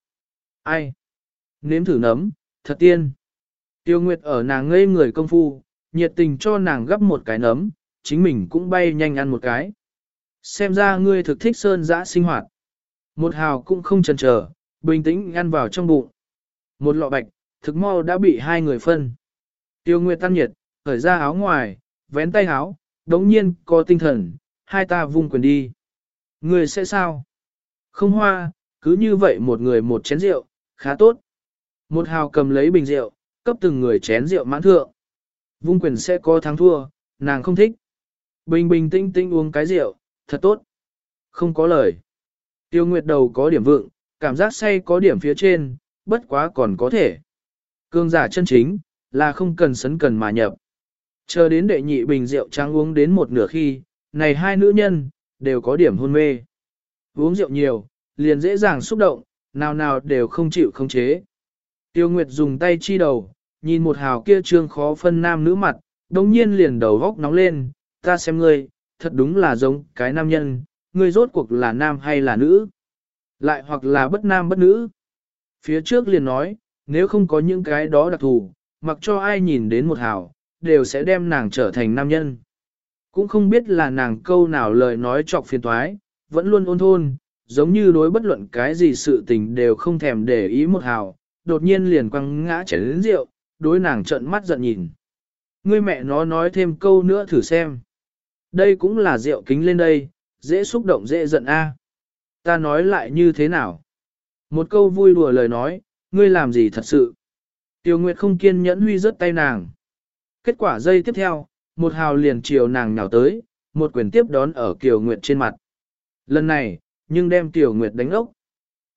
Ai? Nếm thử nấm, thật tiên. Tiêu Nguyệt ở nàng ngây người công phu, nhiệt tình cho nàng gấp một cái nấm, chính mình cũng bay nhanh ăn một cái. Xem ra ngươi thực thích sơn dã sinh hoạt. Một hào cũng không chần chờ, bình tĩnh ăn vào trong bụng. Một lọ bạch, thực mau đã bị hai người phân. Tiêu Nguyệt tan nhiệt, khởi ra áo ngoài, vén tay áo, đống nhiên có tinh thần, hai ta vung quyền đi. Người sẽ sao? Không hoa, cứ như vậy một người một chén rượu, khá tốt. Một hào cầm lấy bình rượu, cấp từng người chén rượu mãn thượng. Vung quyền sẽ có thắng thua, nàng không thích. Bình bình tinh tinh uống cái rượu, thật tốt. Không có lời. Tiêu Nguyệt đầu có điểm vượng, cảm giác say có điểm phía trên, bất quá còn có thể. Cương giả chân chính, là không cần sấn cần mà nhập. Chờ đến đệ nhị bình rượu trắng uống đến một nửa khi, này hai nữ nhân, đều có điểm hôn mê. Uống rượu nhiều, liền dễ dàng xúc động, nào nào đều không chịu khống chế. Tiêu Nguyệt dùng tay chi đầu, nhìn một hào kia trương khó phân nam nữ mặt, đồng nhiên liền đầu góc nóng lên, ta xem ngươi, thật đúng là giống cái nam nhân, ngươi rốt cuộc là nam hay là nữ, lại hoặc là bất nam bất nữ. Phía trước liền nói, nếu không có những cái đó đặc thù, mặc cho ai nhìn đến một hào, đều sẽ đem nàng trở thành nam nhân. Cũng không biết là nàng câu nào lời nói chọc phiền toái, vẫn luôn ôn thôn, giống như đối bất luận cái gì sự tình đều không thèm để ý một hào, đột nhiên liền quăng ngã chảy đến rượu, đối nàng trợn mắt giận nhìn. Ngươi mẹ nó nói thêm câu nữa thử xem. Đây cũng là rượu kính lên đây, dễ xúc động dễ giận a. Ta nói lại như thế nào? Một câu vui đùa lời nói, ngươi làm gì thật sự? Tiêu Nguyệt không kiên nhẫn huy rớt tay nàng. Kết quả dây tiếp theo, một hào liền chiều nàng nhào tới, một quyền tiếp đón ở Kiều Nguyệt trên mặt. Lần này, nhưng đem Kiều Nguyệt đánh ốc.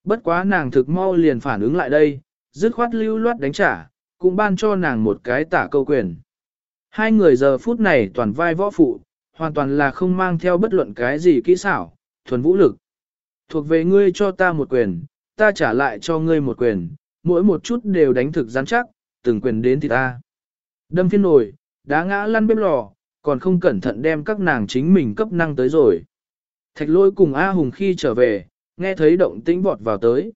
Bất quá nàng thực mau liền phản ứng lại đây, dứt khoát lưu loát đánh trả, cũng ban cho nàng một cái tả câu quyền. Hai người giờ phút này toàn vai võ phụ, hoàn toàn là không mang theo bất luận cái gì kỹ xảo, thuần vũ lực. Thuộc về ngươi cho ta một quyền, ta trả lại cho ngươi một quyền, mỗi một chút đều đánh thực rắn chắc, từng quyền đến thì ta. Đâm phiên nổi, đá ngã lăn bếp lò, còn không cẩn thận đem các nàng chính mình cấp năng tới rồi. Thạch lôi cùng A Hùng khi trở về, nghe thấy động tĩnh vọt vào tới.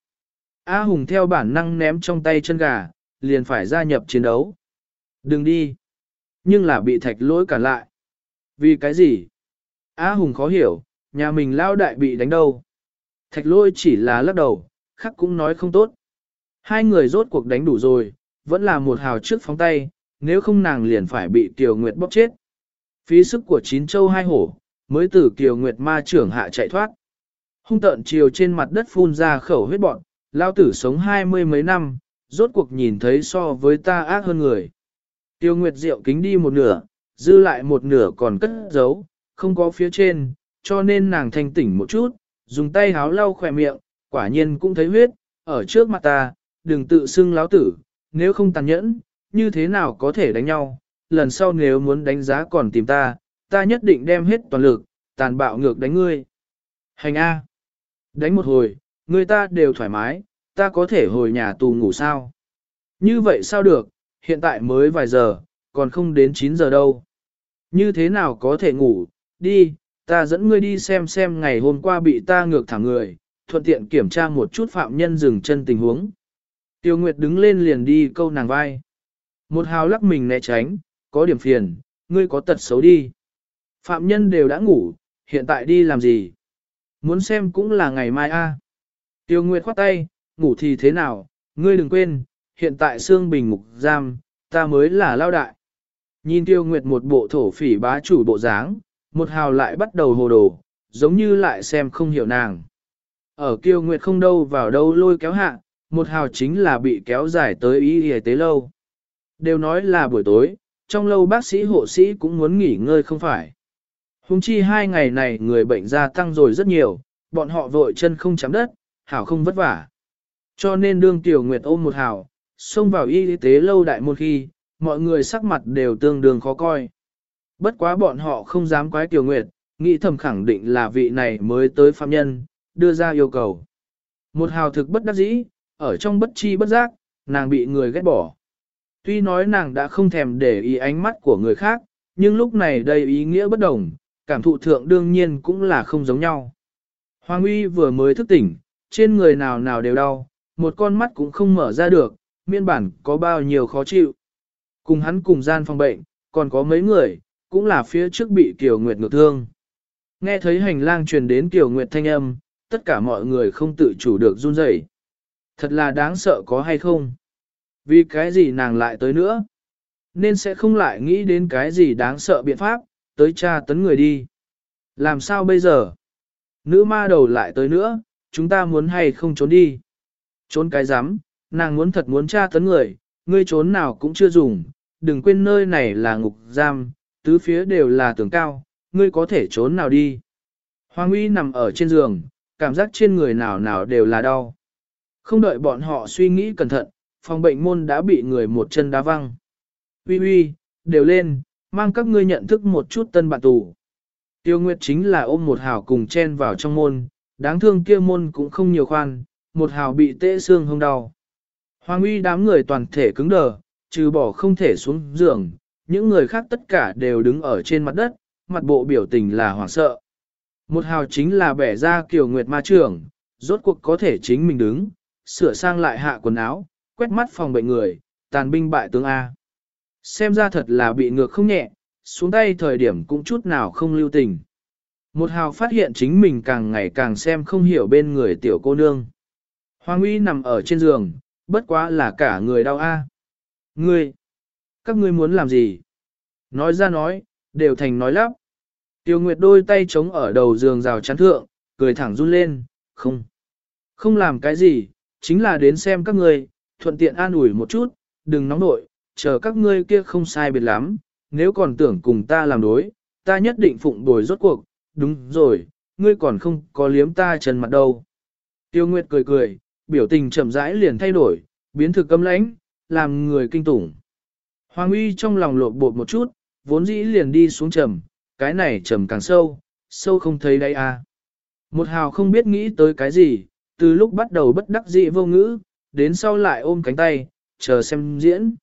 A Hùng theo bản năng ném trong tay chân gà, liền phải gia nhập chiến đấu. Đừng đi. Nhưng là bị thạch lỗi cản lại. Vì cái gì? A Hùng khó hiểu, nhà mình lao đại bị đánh đâu. Thạch lôi chỉ là lắc đầu, khắc cũng nói không tốt. Hai người rốt cuộc đánh đủ rồi, vẫn là một hào trước phóng tay, nếu không nàng liền phải bị Kiều Nguyệt bóp chết. Phí sức của chín châu hai hổ, mới từ Kiều Nguyệt ma trưởng hạ chạy thoát. Hung tợn chiều trên mặt đất phun ra khẩu huyết bọn, lao tử sống hai mươi mấy năm, rốt cuộc nhìn thấy so với ta ác hơn người. Tiêu Nguyệt rượu kính đi một nửa, dư lại một nửa còn cất giấu, không có phía trên, cho nên nàng thanh tỉnh một chút, dùng tay háo lau khỏe miệng, quả nhiên cũng thấy huyết, ở trước mặt ta, đừng tự xưng láo tử, nếu không tàn nhẫn, như thế nào có thể đánh nhau, lần sau nếu muốn đánh giá còn tìm ta, ta nhất định đem hết toàn lực, tàn bạo ngược đánh ngươi. Hành A. Đánh một hồi, người ta đều thoải mái, ta có thể hồi nhà tù ngủ sao? Như vậy sao được, hiện tại mới vài giờ, còn không đến 9 giờ đâu. Như thế nào có thể ngủ, đi, ta dẫn ngươi đi xem xem ngày hôm qua bị ta ngược thẳng người, thuận tiện kiểm tra một chút phạm nhân dừng chân tình huống. Tiêu Nguyệt đứng lên liền đi câu nàng vai. Một hào lắc mình né tránh, có điểm phiền, ngươi có tật xấu đi. Phạm nhân đều đã ngủ, hiện tại đi làm gì? Muốn xem cũng là ngày mai a. Tiêu Nguyệt khoát tay, ngủ thì thế nào, ngươi đừng quên, hiện tại xương bình ngục giam, ta mới là lao đại. Nhìn Tiêu Nguyệt một bộ thổ phỉ bá chủ bộ dáng, một hào lại bắt đầu hồ đồ, giống như lại xem không hiểu nàng. Ở Tiêu Nguyệt không đâu vào đâu lôi kéo hạ, một hào chính là bị kéo dài tới y y tế lâu. Đều nói là buổi tối, trong lâu bác sĩ hộ sĩ cũng muốn nghỉ ngơi không phải. Hùng chi hai ngày này người bệnh gia tăng rồi rất nhiều, bọn họ vội chân không chạm đất, hảo không vất vả. Cho nên đương tiểu nguyệt ôm một hảo xông vào y tế lâu đại một khi, mọi người sắc mặt đều tương đương khó coi. Bất quá bọn họ không dám quái tiểu nguyệt, nghĩ thầm khẳng định là vị này mới tới phạm nhân, đưa ra yêu cầu. Một hào thực bất đắc dĩ, ở trong bất chi bất giác, nàng bị người ghét bỏ. Tuy nói nàng đã không thèm để ý ánh mắt của người khác, nhưng lúc này đây ý nghĩa bất đồng, cảm thụ thượng đương nhiên cũng là không giống nhau. Hoàng uy vừa mới thức tỉnh, trên người nào nào đều đau, một con mắt cũng không mở ra được, miên bản có bao nhiêu khó chịu. Cùng hắn cùng gian phòng bệnh, còn có mấy người, cũng là phía trước bị Kiều Nguyệt ngược thương. Nghe thấy hành lang truyền đến Kiều Nguyệt thanh âm, tất cả mọi người không tự chủ được run rẩy. Thật là đáng sợ có hay không? Vì cái gì nàng lại tới nữa? Nên sẽ không lại nghĩ đến cái gì đáng sợ biện pháp, tới tra tấn người đi. Làm sao bây giờ? Nữ ma đầu lại tới nữa, chúng ta muốn hay không trốn đi? Trốn cái rắm nàng muốn thật muốn tra tấn người, ngươi trốn nào cũng chưa dùng, đừng quên nơi này là ngục giam, tứ phía đều là tường cao, ngươi có thể trốn nào đi. Hoàng uy nằm ở trên giường, cảm giác trên người nào nào đều là đau. Không đợi bọn họ suy nghĩ cẩn thận, phòng bệnh môn đã bị người một chân đá văng. Uy uy, đều lên, mang các ngươi nhận thức một chút tân bạn tù. Tiêu Nguyệt chính là ôm một hào cùng chen vào trong môn, đáng thương kia môn cũng không nhiều khoan, một hào bị tê xương hông đau. Hoàng uy đám người toàn thể cứng đờ, trừ bỏ không thể xuống giường, những người khác tất cả đều đứng ở trên mặt đất, mặt bộ biểu tình là hoảng sợ. Một hào chính là bẻ ra kiều nguyệt ma trưởng, rốt cuộc có thể chính mình đứng, sửa sang lại hạ quần áo, quét mắt phòng bệnh người, tàn binh bại tướng A. Xem ra thật là bị ngược không nhẹ, xuống tay thời điểm cũng chút nào không lưu tình. Một hào phát hiện chính mình càng ngày càng xem không hiểu bên người tiểu cô nương. Hoàng uy nằm ở trên giường, bất quá là cả người đau A. Ngươi, các ngươi muốn làm gì? Nói ra nói, đều thành nói lắp. Tiêu Nguyệt đôi tay chống ở đầu giường rào chắn thượng, cười thẳng run lên, không. Không làm cái gì, chính là đến xem các ngươi, thuận tiện an ủi một chút, đừng nóng nội, chờ các ngươi kia không sai biệt lắm, nếu còn tưởng cùng ta làm đối, ta nhất định phụng bồi rốt cuộc, đúng rồi, ngươi còn không có liếm ta chân mặt đâu. Tiêu Nguyệt cười cười, biểu tình chậm rãi liền thay đổi, biến thực cấm lãnh, làm người kinh tủng. Hoàng uy trong lòng lột bột một chút, vốn dĩ liền đi xuống trầm, cái này trầm càng sâu, sâu không thấy đây à. Một hào không biết nghĩ tới cái gì, từ lúc bắt đầu bất đắc dĩ vô ngữ, đến sau lại ôm cánh tay, chờ xem diễn.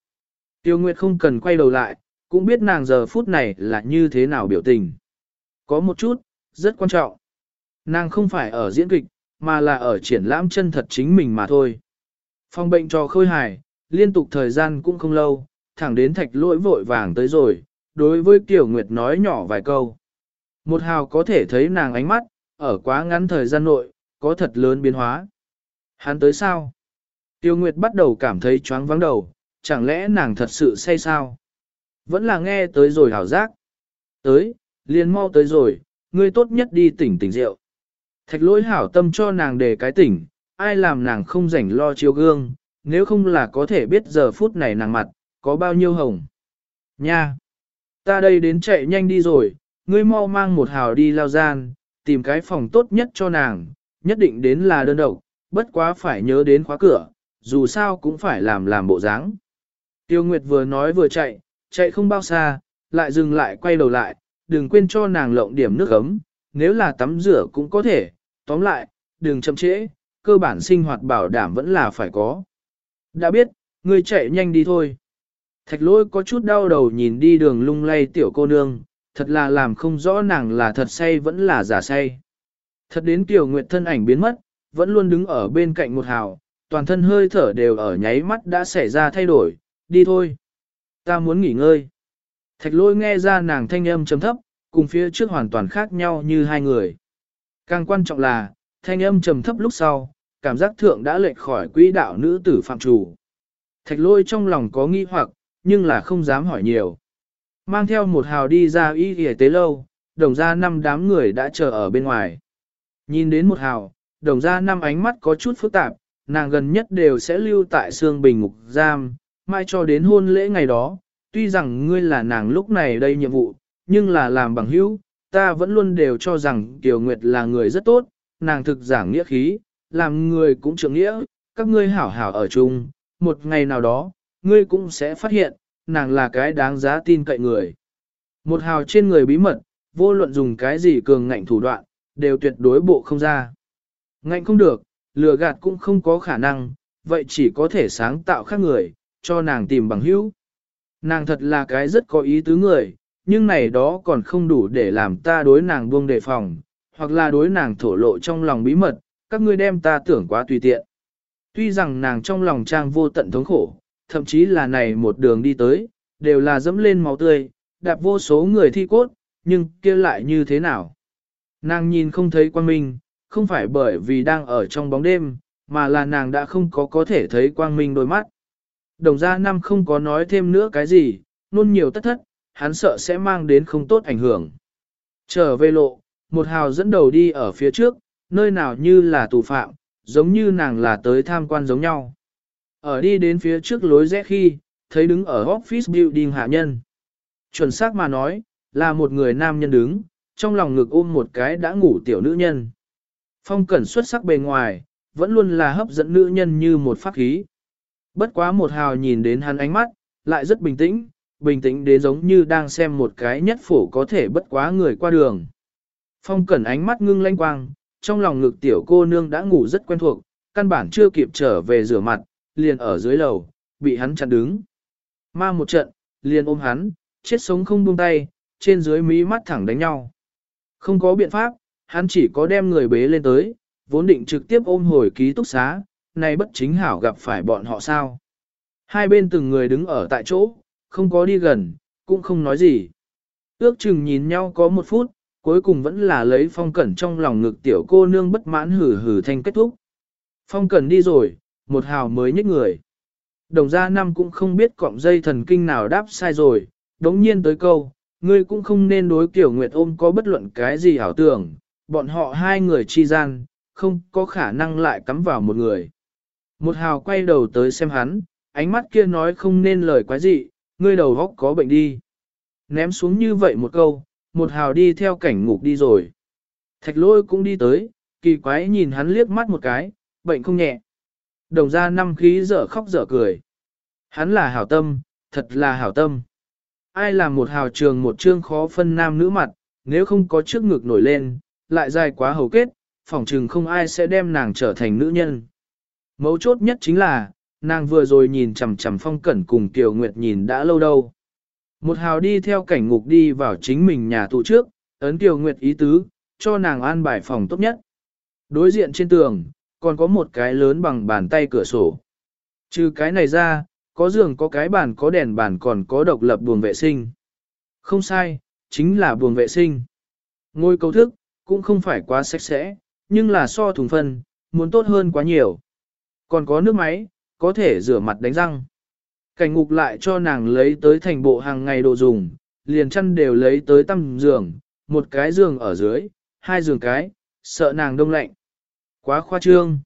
Tiêu Nguyệt không cần quay đầu lại, cũng biết nàng giờ phút này là như thế nào biểu tình. Có một chút, rất quan trọng. Nàng không phải ở diễn kịch, mà là ở triển lãm chân thật chính mình mà thôi. Phòng bệnh cho khôi hài, liên tục thời gian cũng không lâu, thẳng đến thạch lỗi vội vàng tới rồi, đối với Tiểu Nguyệt nói nhỏ vài câu. Một hào có thể thấy nàng ánh mắt, ở quá ngắn thời gian nội, có thật lớn biến hóa. Hắn tới sao? Tiêu Nguyệt bắt đầu cảm thấy choáng vắng đầu, chẳng lẽ nàng thật sự say sao? Vẫn là nghe tới rồi hảo giác. Tới, liền mau tới rồi, ngươi tốt nhất đi tỉnh tỉnh rượu. Thạch lỗi hảo tâm cho nàng để cái tỉnh, ai làm nàng không rảnh lo chiếu gương, nếu không là có thể biết giờ phút này nàng mặt, có bao nhiêu hồng. Nha! Ta đây đến chạy nhanh đi rồi, ngươi mau mang một hào đi lao gian, tìm cái phòng tốt nhất cho nàng, nhất định đến là đơn độc, bất quá phải nhớ đến khóa cửa, dù sao cũng phải làm làm bộ dáng. Tiêu Nguyệt vừa nói vừa chạy, chạy không bao xa, lại dừng lại quay đầu lại, đừng quên cho nàng lộng điểm nước ấm, nếu là tắm rửa cũng có thể, tóm lại, đừng chậm trễ, cơ bản sinh hoạt bảo đảm vẫn là phải có. Đã biết, ngươi chạy nhanh đi thôi. Thạch lôi có chút đau đầu nhìn đi đường lung lay tiểu cô nương, thật là làm không rõ nàng là thật say vẫn là giả say. Thật đến tiểu nguyệt thân ảnh biến mất, vẫn luôn đứng ở bên cạnh một hào, toàn thân hơi thở đều ở nháy mắt đã xảy ra thay đổi, đi thôi. Ta muốn nghỉ ngơi. Thạch lôi nghe ra nàng thanh âm trầm thấp, cùng phía trước hoàn toàn khác nhau như hai người. Càng quan trọng là, thanh âm trầm thấp lúc sau, cảm giác thượng đã lệch khỏi quỹ đạo nữ tử phạm chủ. Thạch lôi trong lòng có nghi hoặc, nhưng là không dám hỏi nhiều. Mang theo một hào đi ra y y tế lâu, đồng ra năm đám người đã chờ ở bên ngoài. Nhìn đến một hào, đồng ra năm ánh mắt có chút phức tạp, nàng gần nhất đều sẽ lưu tại xương bình ngục giam, mai cho đến hôn lễ ngày đó, tuy rằng ngươi là nàng lúc này đây nhiệm vụ, nhưng là làm bằng hữu, ta vẫn luôn đều cho rằng Kiều Nguyệt là người rất tốt, nàng thực giảng nghĩa khí, làm người cũng trưởng nghĩa, các ngươi hảo hảo ở chung, một ngày nào đó, ngươi cũng sẽ phát hiện, nàng là cái đáng giá tin cậy người. Một hào trên người bí mật, vô luận dùng cái gì cường ngạnh thủ đoạn, đều tuyệt đối bộ không ra. Ngạnh không được, lừa gạt cũng không có khả năng, vậy chỉ có thể sáng tạo khác người, cho nàng tìm bằng hữu. Nàng thật là cái rất có ý tứ người, nhưng này đó còn không đủ để làm ta đối nàng buông đề phòng, hoặc là đối nàng thổ lộ trong lòng bí mật, các ngươi đem ta tưởng quá tùy tiện. Tuy rằng nàng trong lòng trang vô tận thống khổ, thậm chí là này một đường đi tới, đều là dẫm lên máu tươi, đạp vô số người thi cốt, nhưng kia lại như thế nào? Nàng nhìn không thấy quan minh, không phải bởi vì đang ở trong bóng đêm, mà là nàng đã không có có thể thấy quang minh đôi mắt. Đồng gia năm không có nói thêm nữa cái gì, luôn nhiều tất thất, hắn sợ sẽ mang đến không tốt ảnh hưởng. Trở về lộ, một hào dẫn đầu đi ở phía trước, nơi nào như là tù phạm, giống như nàng là tới tham quan giống nhau. Ở đi đến phía trước lối rẽ khi, thấy đứng ở office building hạ nhân. Chuẩn xác mà nói, là một người nam nhân đứng, trong lòng ngực ôm một cái đã ngủ tiểu nữ nhân. Phong cẩn xuất sắc bề ngoài, vẫn luôn là hấp dẫn nữ nhân như một pháp khí. Bất quá một hào nhìn đến hắn ánh mắt, lại rất bình tĩnh, bình tĩnh đến giống như đang xem một cái nhất phổ có thể bất quá người qua đường. Phong cẩn ánh mắt ngưng lanh quang, trong lòng ngực tiểu cô nương đã ngủ rất quen thuộc, căn bản chưa kịp trở về rửa mặt, liền ở dưới lầu, bị hắn chặn đứng. Ma một trận, liền ôm hắn, chết sống không buông tay, trên dưới mí mắt thẳng đánh nhau. Không có biện pháp, hắn chỉ có đem người bế lên tới, vốn định trực tiếp ôm hồi ký túc xá, nay bất chính hảo gặp phải bọn họ sao. Hai bên từng người đứng ở tại chỗ, không có đi gần, cũng không nói gì. Ước chừng nhìn nhau có một phút, cuối cùng vẫn là lấy phong cẩn trong lòng ngực tiểu cô nương bất mãn hử hử thanh kết thúc. Phong cẩn đi rồi, một hào mới nhích người. Đồng gia năm cũng không biết cọng dây thần kinh nào đáp sai rồi, đống nhiên tới câu, ngươi cũng không nên đối kiểu nguyệt ôm có bất luận cái gì ảo tưởng, bọn họ hai người chi gian, không có khả năng lại cắm vào một người. Một hào quay đầu tới xem hắn, ánh mắt kia nói không nên lời quái gì, ngươi đầu góc có bệnh đi. Ném xuống như vậy một câu, một hào đi theo cảnh ngục đi rồi. Thạch lôi cũng đi tới, kỳ quái nhìn hắn liếc mắt một cái, bệnh không nhẹ. Đồng ra năm khí dở khóc dở cười. Hắn là hảo tâm, thật là hảo tâm. Ai làm một hào trường một chương khó phân nam nữ mặt, nếu không có trước ngực nổi lên, lại dài quá hầu kết, phỏng chừng không ai sẽ đem nàng trở thành nữ nhân. Mấu chốt nhất chính là, nàng vừa rồi nhìn chằm chằm phong cẩn cùng Kiều Nguyệt nhìn đã lâu đâu. Một hào đi theo cảnh ngục đi vào chính mình nhà tụ trước, ấn Kiều Nguyệt ý tứ, cho nàng an bài phòng tốt nhất. Đối diện trên tường, còn có một cái lớn bằng bàn tay cửa sổ. Trừ cái này ra, có giường có cái bàn có đèn bàn còn có độc lập buồng vệ sinh. Không sai, chính là buồng vệ sinh. Ngôi cầu thức, cũng không phải quá sạch sẽ, nhưng là so thùng phân, muốn tốt hơn quá nhiều. Còn có nước máy, có thể rửa mặt đánh răng. Cảnh ngục lại cho nàng lấy tới thành bộ hàng ngày đồ dùng, liền chăn đều lấy tới tăm giường, một cái giường ở dưới, hai giường cái, sợ nàng đông lạnh. Quá khoa trương.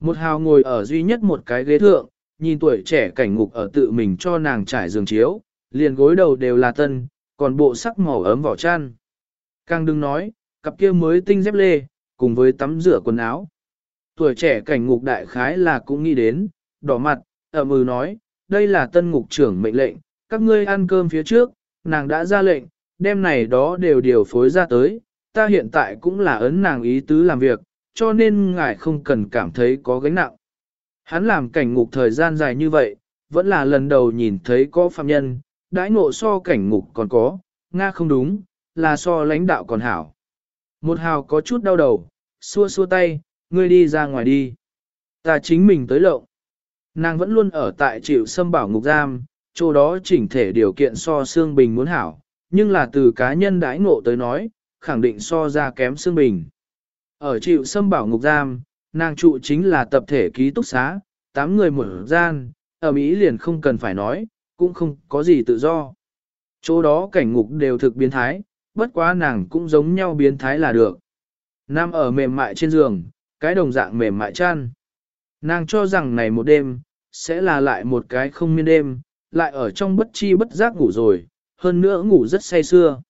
Một hào ngồi ở duy nhất một cái ghế thượng, nhìn tuổi trẻ cảnh ngục ở tự mình cho nàng trải giường chiếu, liền gối đầu đều là tân, còn bộ sắc màu ấm vỏ chăn. Càng đừng nói, cặp kia mới tinh dép lê, cùng với tắm rửa quần áo. Tuổi trẻ cảnh ngục đại khái là cũng nghĩ đến, đỏ mặt, ở mừ nói, đây là tân ngục trưởng mệnh lệnh, các ngươi ăn cơm phía trước, nàng đã ra lệnh, đêm này đó đều điều phối ra tới, ta hiện tại cũng là ấn nàng ý tứ làm việc, cho nên ngài không cần cảm thấy có gánh nặng. Hắn làm cảnh ngục thời gian dài như vậy, vẫn là lần đầu nhìn thấy có phạm nhân, đãi ngộ so cảnh ngục còn có, Nga không đúng, là so lãnh đạo còn hảo. Một hào có chút đau đầu, xua xua tay, ngươi đi ra ngoài đi. Ta chính mình tới lộng. Nàng vẫn luôn ở tại chịu xâm bảo ngục giam, chỗ đó chỉnh thể điều kiện so xương bình muốn hảo, nhưng là từ cá nhân đãi ngộ tới nói, khẳng định so ra kém xương bình. Ở chịu xâm bảo ngục giam, nàng trụ chính là tập thể ký túc xá, 8 người một gian, ở Mỹ liền không cần phải nói, cũng không có gì tự do. Chỗ đó cảnh ngục đều thực biến thái, bất quá nàng cũng giống nhau biến thái là được. Nam ở mềm mại trên giường, cái đồng dạng mềm mại chăn. Nàng cho rằng này một đêm, sẽ là lại một cái không miên đêm, lại ở trong bất chi bất giác ngủ rồi, hơn nữa ngủ rất say sưa.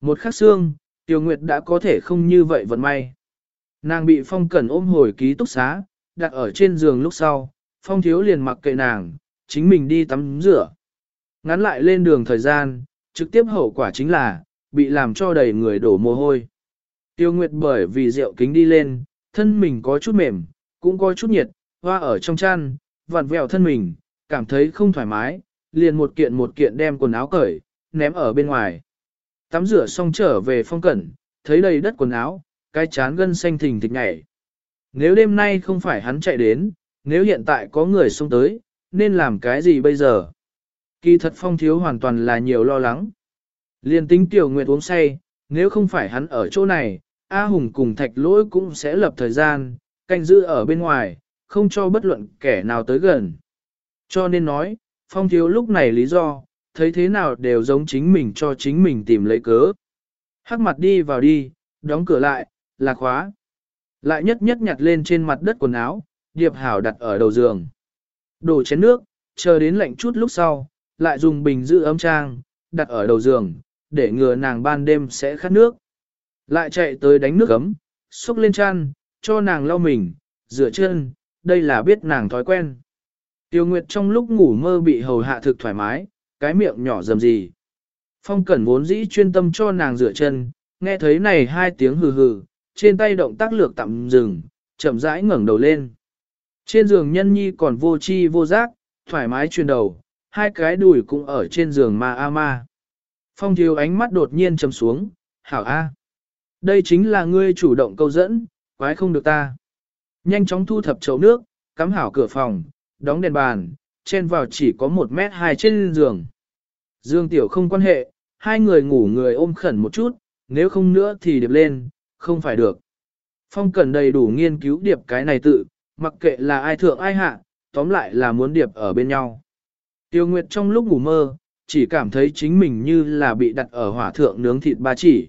Một khắc xương, Tiêu Nguyệt đã có thể không như vậy vận may. Nàng bị phong cẩn ôm hồi ký túc xá, đặt ở trên giường lúc sau, phong thiếu liền mặc kệ nàng, chính mình đi tắm rửa. Ngắn lại lên đường thời gian, trực tiếp hậu quả chính là, bị làm cho đầy người đổ mồ hôi. Tiêu Nguyệt bởi vì rượu kính đi lên, thân mình có chút mềm, cũng có chút nhiệt, hoa ở trong chăn, vặn vẹo thân mình, cảm thấy không thoải mái, liền một kiện một kiện đem quần áo cởi, ném ở bên ngoài. Tắm rửa xong trở về phong cẩn, thấy đầy đất quần áo, cái chán gân xanh thình thịch nhảy. Nếu đêm nay không phải hắn chạy đến, nếu hiện tại có người xông tới, nên làm cái gì bây giờ? Kỳ thật phong thiếu hoàn toàn là nhiều lo lắng. Liên tính tiểu nguyệt uống say, nếu không phải hắn ở chỗ này, A Hùng cùng thạch lỗi cũng sẽ lập thời gian, canh giữ ở bên ngoài, không cho bất luận kẻ nào tới gần. Cho nên nói, phong thiếu lúc này lý do, thấy thế nào đều giống chính mình cho chính mình tìm lấy cớ. Hắc mặt đi vào đi, đóng cửa lại, là khóa. Lại nhất nhất nhặt lên trên mặt đất quần áo, điệp hảo đặt ở đầu giường. Đổ chén nước, chờ đến lạnh chút lúc sau, lại dùng bình giữ ấm trang, đặt ở đầu giường, để ngừa nàng ban đêm sẽ khát nước. Lại chạy tới đánh nước ấm, xúc lên chăn, cho nàng lau mình, rửa chân, đây là biết nàng thói quen. Tiêu Nguyệt trong lúc ngủ mơ bị hầu hạ thực thoải mái, cái miệng nhỏ dầm gì. Phong Cẩn vốn dĩ chuyên tâm cho nàng rửa chân, nghe thấy này hai tiếng hừ hừ, trên tay động tác lược tạm dừng, chậm rãi ngẩng đầu lên. Trên giường nhân nhi còn vô chi vô giác, thoải mái chuyên đầu, hai cái đùi cũng ở trên giường ma a ma. Phong thiếu ánh mắt đột nhiên trầm xuống, hảo a. Đây chính là ngươi chủ động câu dẫn, quái không được ta. Nhanh chóng thu thập chậu nước, cắm hảo cửa phòng, đóng đèn bàn, trên vào chỉ có một mét hai trên giường. Dương Tiểu không quan hệ, hai người ngủ người ôm khẩn một chút, nếu không nữa thì điệp lên, không phải được. Phong cần đầy đủ nghiên cứu điệp cái này tự, mặc kệ là ai thượng ai hạ, tóm lại là muốn điệp ở bên nhau. Tiêu Nguyệt trong lúc ngủ mơ, chỉ cảm thấy chính mình như là bị đặt ở hỏa thượng nướng thịt ba chỉ.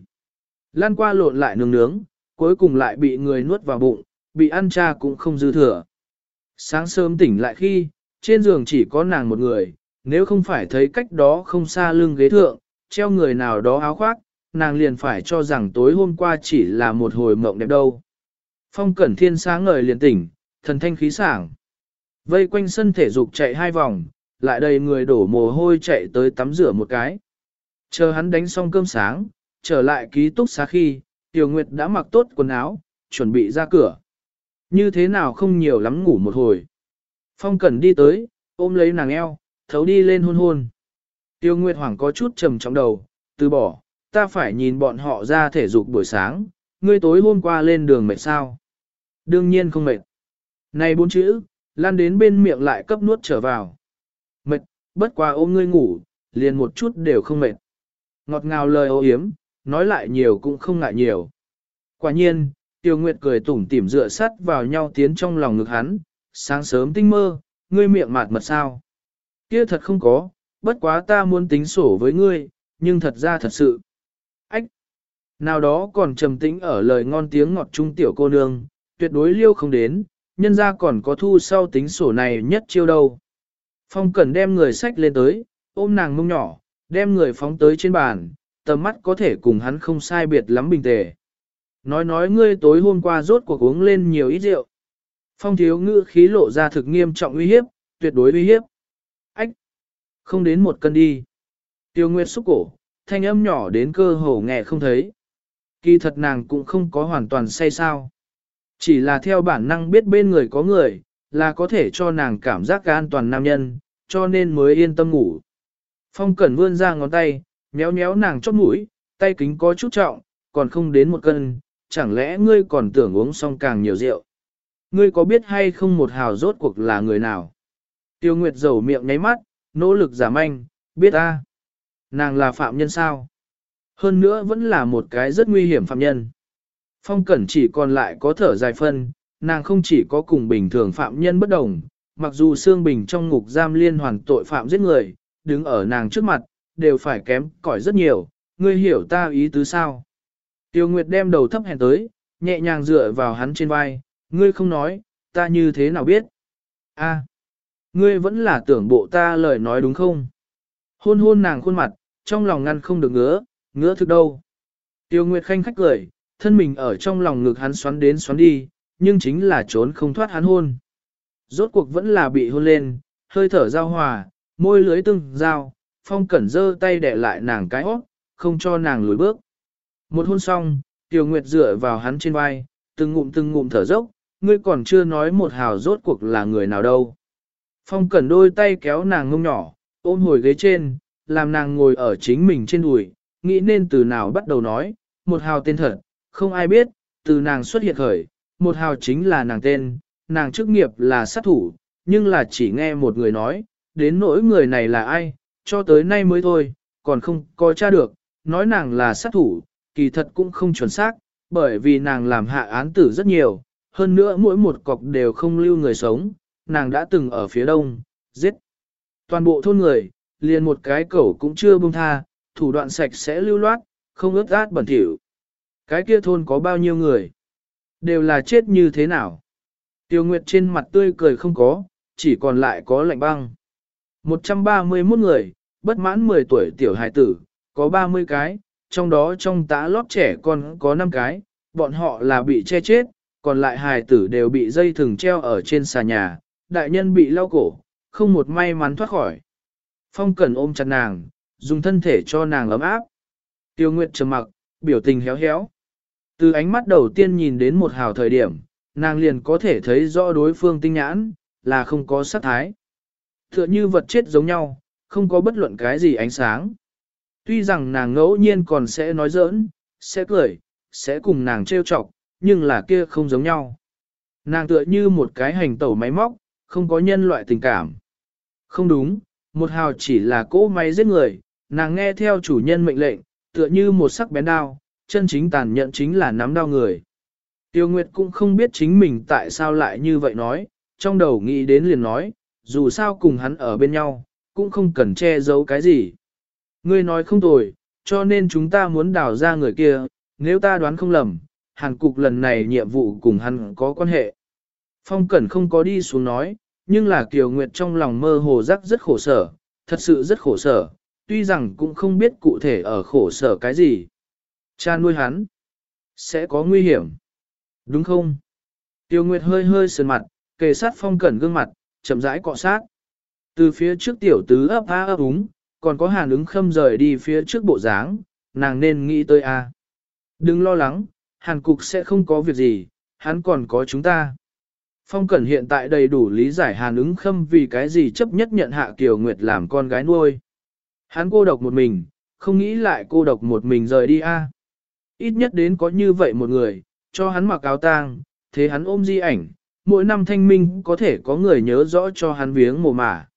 Lan qua lộn lại nướng nướng, cuối cùng lại bị người nuốt vào bụng, bị ăn cha cũng không dư thừa. Sáng sớm tỉnh lại khi, trên giường chỉ có nàng một người, nếu không phải thấy cách đó không xa lưng ghế thượng, treo người nào đó áo khoác, nàng liền phải cho rằng tối hôm qua chỉ là một hồi mộng đẹp đâu. Phong cẩn thiên sáng ngời liền tỉnh, thần thanh khí sảng. Vây quanh sân thể dục chạy hai vòng, lại đầy người đổ mồ hôi chạy tới tắm rửa một cái. Chờ hắn đánh xong cơm sáng, trở lại ký túc xá khi, Tiểu Nguyệt đã mặc tốt quần áo, chuẩn bị ra cửa. Như thế nào không nhiều lắm ngủ một hồi. Phong Cẩn đi tới, ôm lấy nàng eo, thấu đi lên hôn hôn. Tiêu Nguyệt Hoàng có chút trầm trong đầu, từ bỏ, ta phải nhìn bọn họ ra thể dục buổi sáng, ngươi tối hôm qua lên đường mệt sao? Đương nhiên không mệt. Này bốn chữ, lan đến bên miệng lại cấp nuốt trở vào. Bất qua ôm ngươi ngủ, liền một chút đều không mệt. Ngọt ngào lời ô hiếm, nói lại nhiều cũng không ngại nhiều. Quả nhiên, Tiêu Nguyệt cười tủm tỉm dựa sắt vào nhau tiến trong lòng ngực hắn, sáng sớm tinh mơ, ngươi miệng mạt mật sao. Kia thật không có, bất quá ta muốn tính sổ với ngươi, nhưng thật ra thật sự. Ách! Nào đó còn trầm tĩnh ở lời ngon tiếng ngọt trung tiểu cô nương, tuyệt đối liêu không đến, nhân ra còn có thu sau tính sổ này nhất chiêu đâu. Phong Cẩn đem người sách lên tới, ôm nàng mông nhỏ, đem người phóng tới trên bàn, tầm mắt có thể cùng hắn không sai biệt lắm bình tề. Nói nói ngươi tối hôm qua rốt cuộc uống lên nhiều ít rượu. Phong thiếu ngữ khí lộ ra thực nghiêm trọng uy hiếp, tuyệt đối uy hiếp. Ách! Không đến một cân đi. Tiêu Nguyệt xúc cổ, thanh âm nhỏ đến cơ hồ nghe không thấy. Kỳ thật nàng cũng không có hoàn toàn say sao. Chỉ là theo bản năng biết bên người có người, là có thể cho nàng cảm giác an toàn nam nhân, cho nên mới yên tâm ngủ. Phong Cẩn vươn ra ngón tay, méo méo nàng chót mũi, tay kính có chút trọng, còn không đến một cân, chẳng lẽ ngươi còn tưởng uống xong càng nhiều rượu. Ngươi có biết hay không một hào rốt cuộc là người nào? Tiêu Nguyệt dầu miệng nháy mắt, nỗ lực giảm anh, biết a, Nàng là phạm nhân sao? Hơn nữa vẫn là một cái rất nguy hiểm phạm nhân. Phong Cẩn chỉ còn lại có thở dài phân, nàng không chỉ có cùng bình thường phạm nhân bất đồng, mặc dù xương Bình trong ngục giam liên hoàn tội phạm giết người, đứng ở nàng trước mặt, đều phải kém cỏi rất nhiều, ngươi hiểu ta ý tứ sao. Tiêu Nguyệt đem đầu thấp hèn tới, nhẹ nhàng dựa vào hắn trên vai, ngươi không nói, ta như thế nào biết? A, ngươi vẫn là tưởng bộ ta lời nói đúng không? Hôn hôn nàng khuôn mặt, trong lòng ngăn không được ngứa, ngứa thực đâu. Tiêu Nguyệt khanh khách cười, thân mình ở trong lòng ngực hắn xoắn đến xoắn đi, nhưng chính là trốn không thoát hắn hôn. Rốt cuộc vẫn là bị hôn lên, hơi thở giao hòa, môi lưới tương giao, phong cẩn giơ tay đẻ lại nàng cái hót, không cho nàng lùi bước. Một hôn xong, tiểu Nguyệt dựa vào hắn trên vai, từng ngụm từng ngụm thở dốc, ngươi còn chưa nói một hào rốt cuộc là người nào đâu. Phong cẩn đôi tay kéo nàng ngông nhỏ, ôm hồi ghế trên, làm nàng ngồi ở chính mình trên đùi, nghĩ nên từ nào bắt đầu nói, một hào tên thật, không ai biết, từ nàng xuất hiện khởi, một hào chính là nàng tên, nàng chức nghiệp là sát thủ, nhưng là chỉ nghe một người nói, đến nỗi người này là ai, cho tới nay mới thôi, còn không có tra được, nói nàng là sát thủ, kỳ thật cũng không chuẩn xác, bởi vì nàng làm hạ án tử rất nhiều, hơn nữa mỗi một cọc đều không lưu người sống, nàng đã từng ở phía đông, giết. Toàn bộ thôn người, liền một cái cẩu cũng chưa buông tha, thủ đoạn sạch sẽ lưu loát, không ướt át bẩn thỉu. Cái kia thôn có bao nhiêu người? Đều là chết như thế nào? Tiêu Nguyệt trên mặt tươi cười không có, chỉ còn lại có lạnh băng. 131 người, bất mãn 10 tuổi tiểu hải tử, có 30 cái, trong đó trong tã lót trẻ con có 5 cái, bọn họ là bị che chết, còn lại hài tử đều bị dây thừng treo ở trên xà nhà, đại nhân bị lau cổ, không một may mắn thoát khỏi. Phong Cẩn ôm chặt nàng, dùng thân thể cho nàng ấm áp. Tiêu Nguyệt trầm mặc, biểu tình héo héo. Từ ánh mắt đầu tiên nhìn đến một hào thời điểm, nàng liền có thể thấy rõ đối phương tinh nhãn, là không có sát thái. Tựa như vật chết giống nhau, không có bất luận cái gì ánh sáng. Tuy rằng nàng ngẫu nhiên còn sẽ nói giỡn, sẽ cười, sẽ cùng nàng trêu chọc, nhưng là kia không giống nhau. Nàng tựa như một cái hành tẩu máy móc, không có nhân loại tình cảm. Không đúng, một hào chỉ là cỗ máy giết người, nàng nghe theo chủ nhân mệnh lệnh, tựa như một sắc bén đao, chân chính tàn nhẫn chính là nắm đau người. Tiêu Nguyệt cũng không biết chính mình tại sao lại như vậy nói, trong đầu nghĩ đến liền nói, dù sao cùng hắn ở bên nhau, cũng không cần che giấu cái gì. Ngươi nói không tồi, cho nên chúng ta muốn đào ra người kia, nếu ta đoán không lầm, hàn cục lần này nhiệm vụ cùng hắn có quan hệ. Phong Cẩn không có đi xuống nói, nhưng là Kiều Nguyệt trong lòng mơ hồ rắc rất khổ sở, thật sự rất khổ sở, tuy rằng cũng không biết cụ thể ở khổ sở cái gì. Cha nuôi hắn, sẽ có nguy hiểm. Đúng không? Tiêu Nguyệt hơi hơi sườn mặt, kề sát phong cẩn gương mặt, chậm rãi cọ sát. Từ phía trước tiểu tứ ấp á ấp úng, còn có hàn ứng khâm rời đi phía trước bộ dáng, nàng nên nghĩ tới a. Đừng lo lắng, hàn cục sẽ không có việc gì, hắn còn có chúng ta. Phong Cẩn hiện tại đầy đủ lý giải hàn ứng khâm vì cái gì chấp nhất nhận hạ Kiều Nguyệt làm con gái nuôi. Hắn cô độc một mình, không nghĩ lại cô độc một mình rời đi a. Ít nhất đến có như vậy một người, cho hắn mặc áo tang, thế hắn ôm di ảnh, mỗi năm thanh minh có thể có người nhớ rõ cho hắn viếng mồ mả.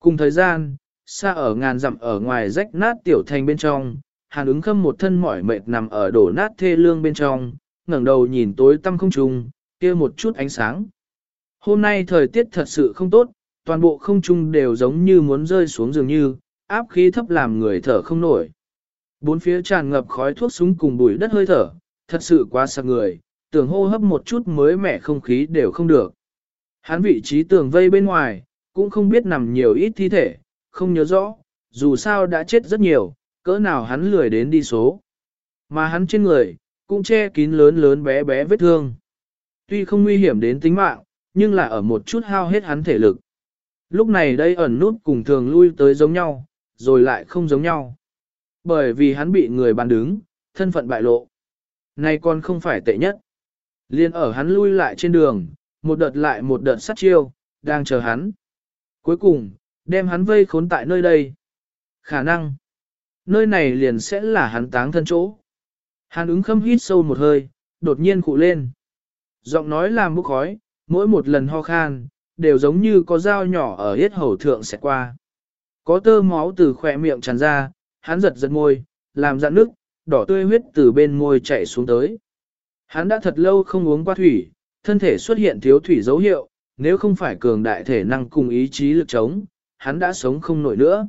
Cùng thời gian, xa ở ngàn dặm ở ngoài rách nát tiểu thành bên trong, hàn ứng khâm một thân mỏi mệt nằm ở đổ nát thê lương bên trong, ngẩng đầu nhìn tối tăm không trung, kia một chút ánh sáng. Hôm nay thời tiết thật sự không tốt, toàn bộ không trung đều giống như muốn rơi xuống dường như, áp khí thấp làm người thở không nổi. Bốn phía tràn ngập khói thuốc súng cùng bụi đất hơi thở, thật sự quá sạc người, tưởng hô hấp một chút mới mẻ không khí đều không được. Hắn vị trí tường vây bên ngoài, cũng không biết nằm nhiều ít thi thể, không nhớ rõ, dù sao đã chết rất nhiều, cỡ nào hắn lười đến đi số. Mà hắn trên người, cũng che kín lớn lớn bé bé vết thương. Tuy không nguy hiểm đến tính mạng, nhưng là ở một chút hao hết hắn thể lực. Lúc này đây ẩn nút cùng thường lui tới giống nhau, rồi lại không giống nhau. Bởi vì hắn bị người bàn đứng, thân phận bại lộ. Này còn không phải tệ nhất. Liên ở hắn lui lại trên đường, một đợt lại một đợt sát chiêu, đang chờ hắn. Cuối cùng, đem hắn vây khốn tại nơi đây. Khả năng, nơi này liền sẽ là hắn táng thân chỗ. hắn ứng khâm hít sâu một hơi, đột nhiên cụ lên. Giọng nói làm bốc khói, mỗi một lần ho khan, đều giống như có dao nhỏ ở hết hầu thượng sẽ qua. Có tơ máu từ khỏe miệng tràn ra, hắn giật giật môi, làm dạn nước, đỏ tươi huyết từ bên môi chảy xuống tới. Hắn đã thật lâu không uống qua thủy, thân thể xuất hiện thiếu thủy dấu hiệu, nếu không phải cường đại thể năng cùng ý chí lực chống, hắn đã sống không nổi nữa.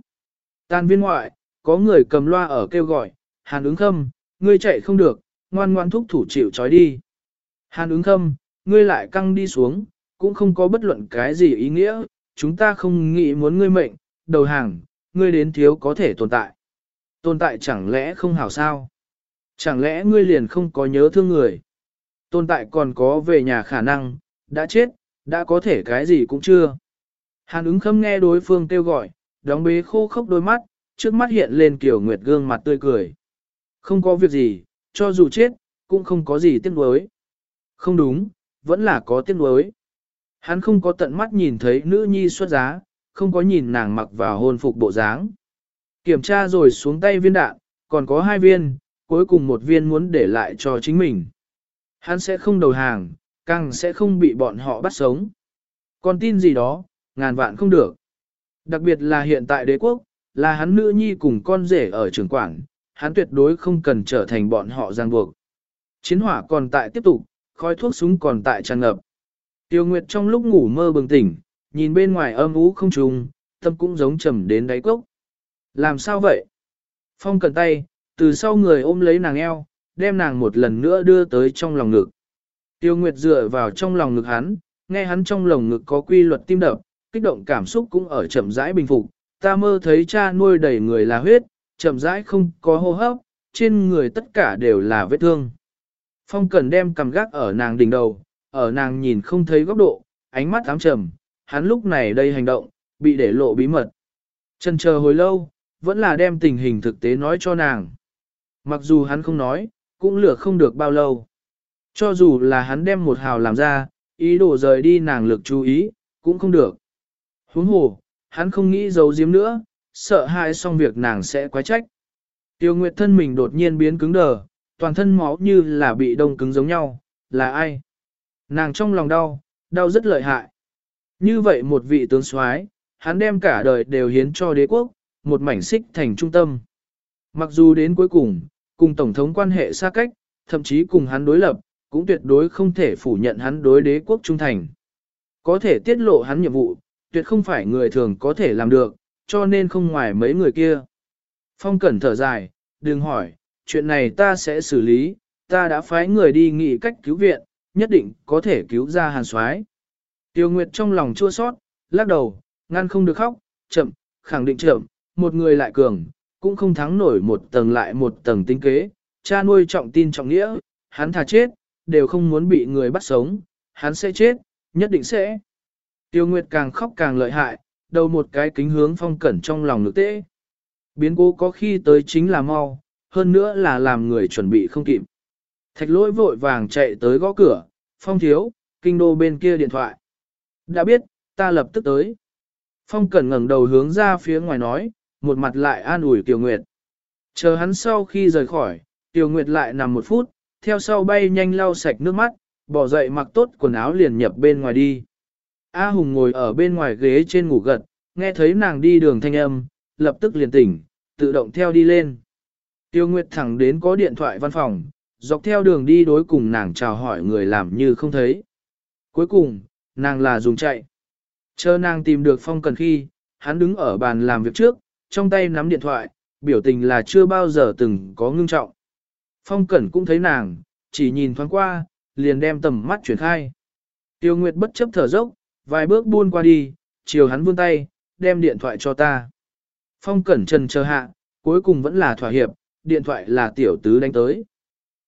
Tan viên ngoại, có người cầm loa ở kêu gọi, hàn ứng khâm, ngươi chạy không được, ngoan ngoan thúc thủ chịu trói đi. Hàn ứng khâm, ngươi lại căng đi xuống, cũng không có bất luận cái gì ý nghĩa, chúng ta không nghĩ muốn ngươi mệnh, đầu hàng, ngươi đến thiếu có thể tồn tại. Tồn tại chẳng lẽ không hảo sao? Chẳng lẽ ngươi liền không có nhớ thương người? Tồn tại còn có về nhà khả năng, đã chết, đã có thể cái gì cũng chưa. Hàn ứng khâm nghe đối phương kêu gọi, đóng bế khô khốc đôi mắt, trước mắt hiện lên kiểu nguyệt gương mặt tươi cười. Không có việc gì, cho dù chết, cũng không có gì tiếc nuối. Không đúng, vẫn là có tiếc nuối. Hắn không có tận mắt nhìn thấy nữ nhi xuất giá, không có nhìn nàng mặc vào hôn phục bộ dáng. Kiểm tra rồi xuống tay viên đạn, còn có hai viên, cuối cùng một viên muốn để lại cho chính mình. Hắn sẽ không đầu hàng, càng sẽ không bị bọn họ bắt sống. Còn tin gì đó, ngàn vạn không được. Đặc biệt là hiện tại đế quốc, là hắn nữ nhi cùng con rể ở trường quảng, hắn tuyệt đối không cần trở thành bọn họ giang buộc. Chiến hỏa còn tại tiếp tục, khói thuốc súng còn tại tràn ngập. Tiêu Nguyệt trong lúc ngủ mơ bừng tỉnh, nhìn bên ngoài âm ú không trùng, tâm cũng giống trầm đến đáy cốc. Làm sao vậy? Phong cần tay, từ sau người ôm lấy nàng eo, đem nàng một lần nữa đưa tới trong lòng ngực. Tiêu Nguyệt dựa vào trong lòng ngực hắn, nghe hắn trong lòng ngực có quy luật tim đập, kích động cảm xúc cũng ở chậm rãi bình phục. Ta mơ thấy cha nuôi đầy người là huyết, chậm rãi không có hô hấp, trên người tất cả đều là vết thương. Phong Cẩn đem cầm gác ở nàng đỉnh đầu, ở nàng nhìn không thấy góc độ, ánh mắt ám trầm, hắn lúc này đây hành động, bị để lộ bí mật. Chân chờ hồi lâu, vẫn là đem tình hình thực tế nói cho nàng. Mặc dù hắn không nói, cũng lửa không được bao lâu. Cho dù là hắn đem một hào làm ra, ý đồ rời đi nàng lực chú ý, cũng không được. Huống hồ, hắn không nghĩ giấu giếm nữa, sợ hại xong việc nàng sẽ quái trách. Tiêu Nguyệt thân mình đột nhiên biến cứng đờ, toàn thân máu như là bị đông cứng giống nhau, là ai? Nàng trong lòng đau, đau rất lợi hại. Như vậy một vị tướng soái, hắn đem cả đời đều hiến cho đế quốc, một mảnh xích thành trung tâm. Mặc dù đến cuối cùng, cùng Tổng thống quan hệ xa cách, thậm chí cùng hắn đối lập, cũng tuyệt đối không thể phủ nhận hắn đối đế quốc trung thành. Có thể tiết lộ hắn nhiệm vụ, tuyệt không phải người thường có thể làm được, cho nên không ngoài mấy người kia. Phong cẩn thở dài, đừng hỏi, chuyện này ta sẽ xử lý, ta đã phái người đi nghị cách cứu viện, nhất định có thể cứu ra hàn soái. Tiêu Nguyệt trong lòng chua sót, lắc đầu, ngăn không được khóc, chậm, khẳng định chậm, một người lại cường, cũng không thắng nổi một tầng lại một tầng tinh kế, cha nuôi trọng tin trọng nghĩa, hắn thà chết, đều không muốn bị người bắt sống, hắn sẽ chết, nhất định sẽ. Tiêu Nguyệt càng khóc càng lợi hại, đầu một cái kính hướng phong cẩn trong lòng lực tễ. Biến cố có khi tới chính là mau, hơn nữa là làm người chuẩn bị không kịp. Thạch lỗi vội vàng chạy tới gõ cửa, phong thiếu, kinh đô bên kia điện thoại. Đã biết, ta lập tức tới. Phong cẩn ngẩng đầu hướng ra phía ngoài nói, một mặt lại an ủi Tiểu Nguyệt. Chờ hắn sau khi rời khỏi, Tiểu Nguyệt lại nằm một phút, theo sau bay nhanh lau sạch nước mắt, bỏ dậy mặc tốt quần áo liền nhập bên ngoài đi. A Hùng ngồi ở bên ngoài ghế trên ngủ gật, nghe thấy nàng đi đường thanh âm, lập tức liền tỉnh, tự động theo đi lên. Tiêu Nguyệt thẳng đến có điện thoại văn phòng, dọc theo đường đi đối cùng nàng chào hỏi người làm như không thấy. Cuối cùng, nàng là dùng chạy. Chờ nàng tìm được phong cần khi, hắn đứng ở bàn làm việc trước, trong tay nắm điện thoại, biểu tình là chưa bao giờ từng có ngưng trọng. Phong cẩn cũng thấy nàng, chỉ nhìn thoáng qua, liền đem tầm mắt chuyển khai. Tiêu Nguyệt bất chấp thở dốc, vài bước buôn qua đi, chiều hắn vươn tay, đem điện thoại cho ta. Phong cẩn trần chờ hạ, cuối cùng vẫn là thỏa hiệp, điện thoại là tiểu tứ đánh tới.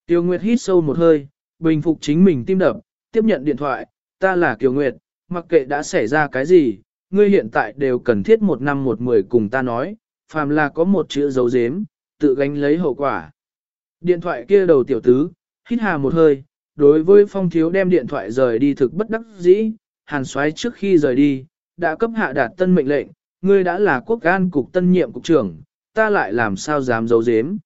Tiêu Nguyệt hít sâu một hơi, bình phục chính mình tim đập, tiếp nhận điện thoại, ta là Kiều Nguyệt, mặc kệ đã xảy ra cái gì, ngươi hiện tại đều cần thiết một năm một mười cùng ta nói, phàm là có một chữ dấu dếm, tự gánh lấy hậu quả. Điện thoại kia đầu tiểu tứ, hít hà một hơi, đối với phong thiếu đem điện thoại rời đi thực bất đắc dĩ, hàn xoáy trước khi rời đi, đã cấp hạ đạt tân mệnh lệnh, ngươi đã là quốc an cục tân nhiệm cục trưởng, ta lại làm sao dám giấu giếm.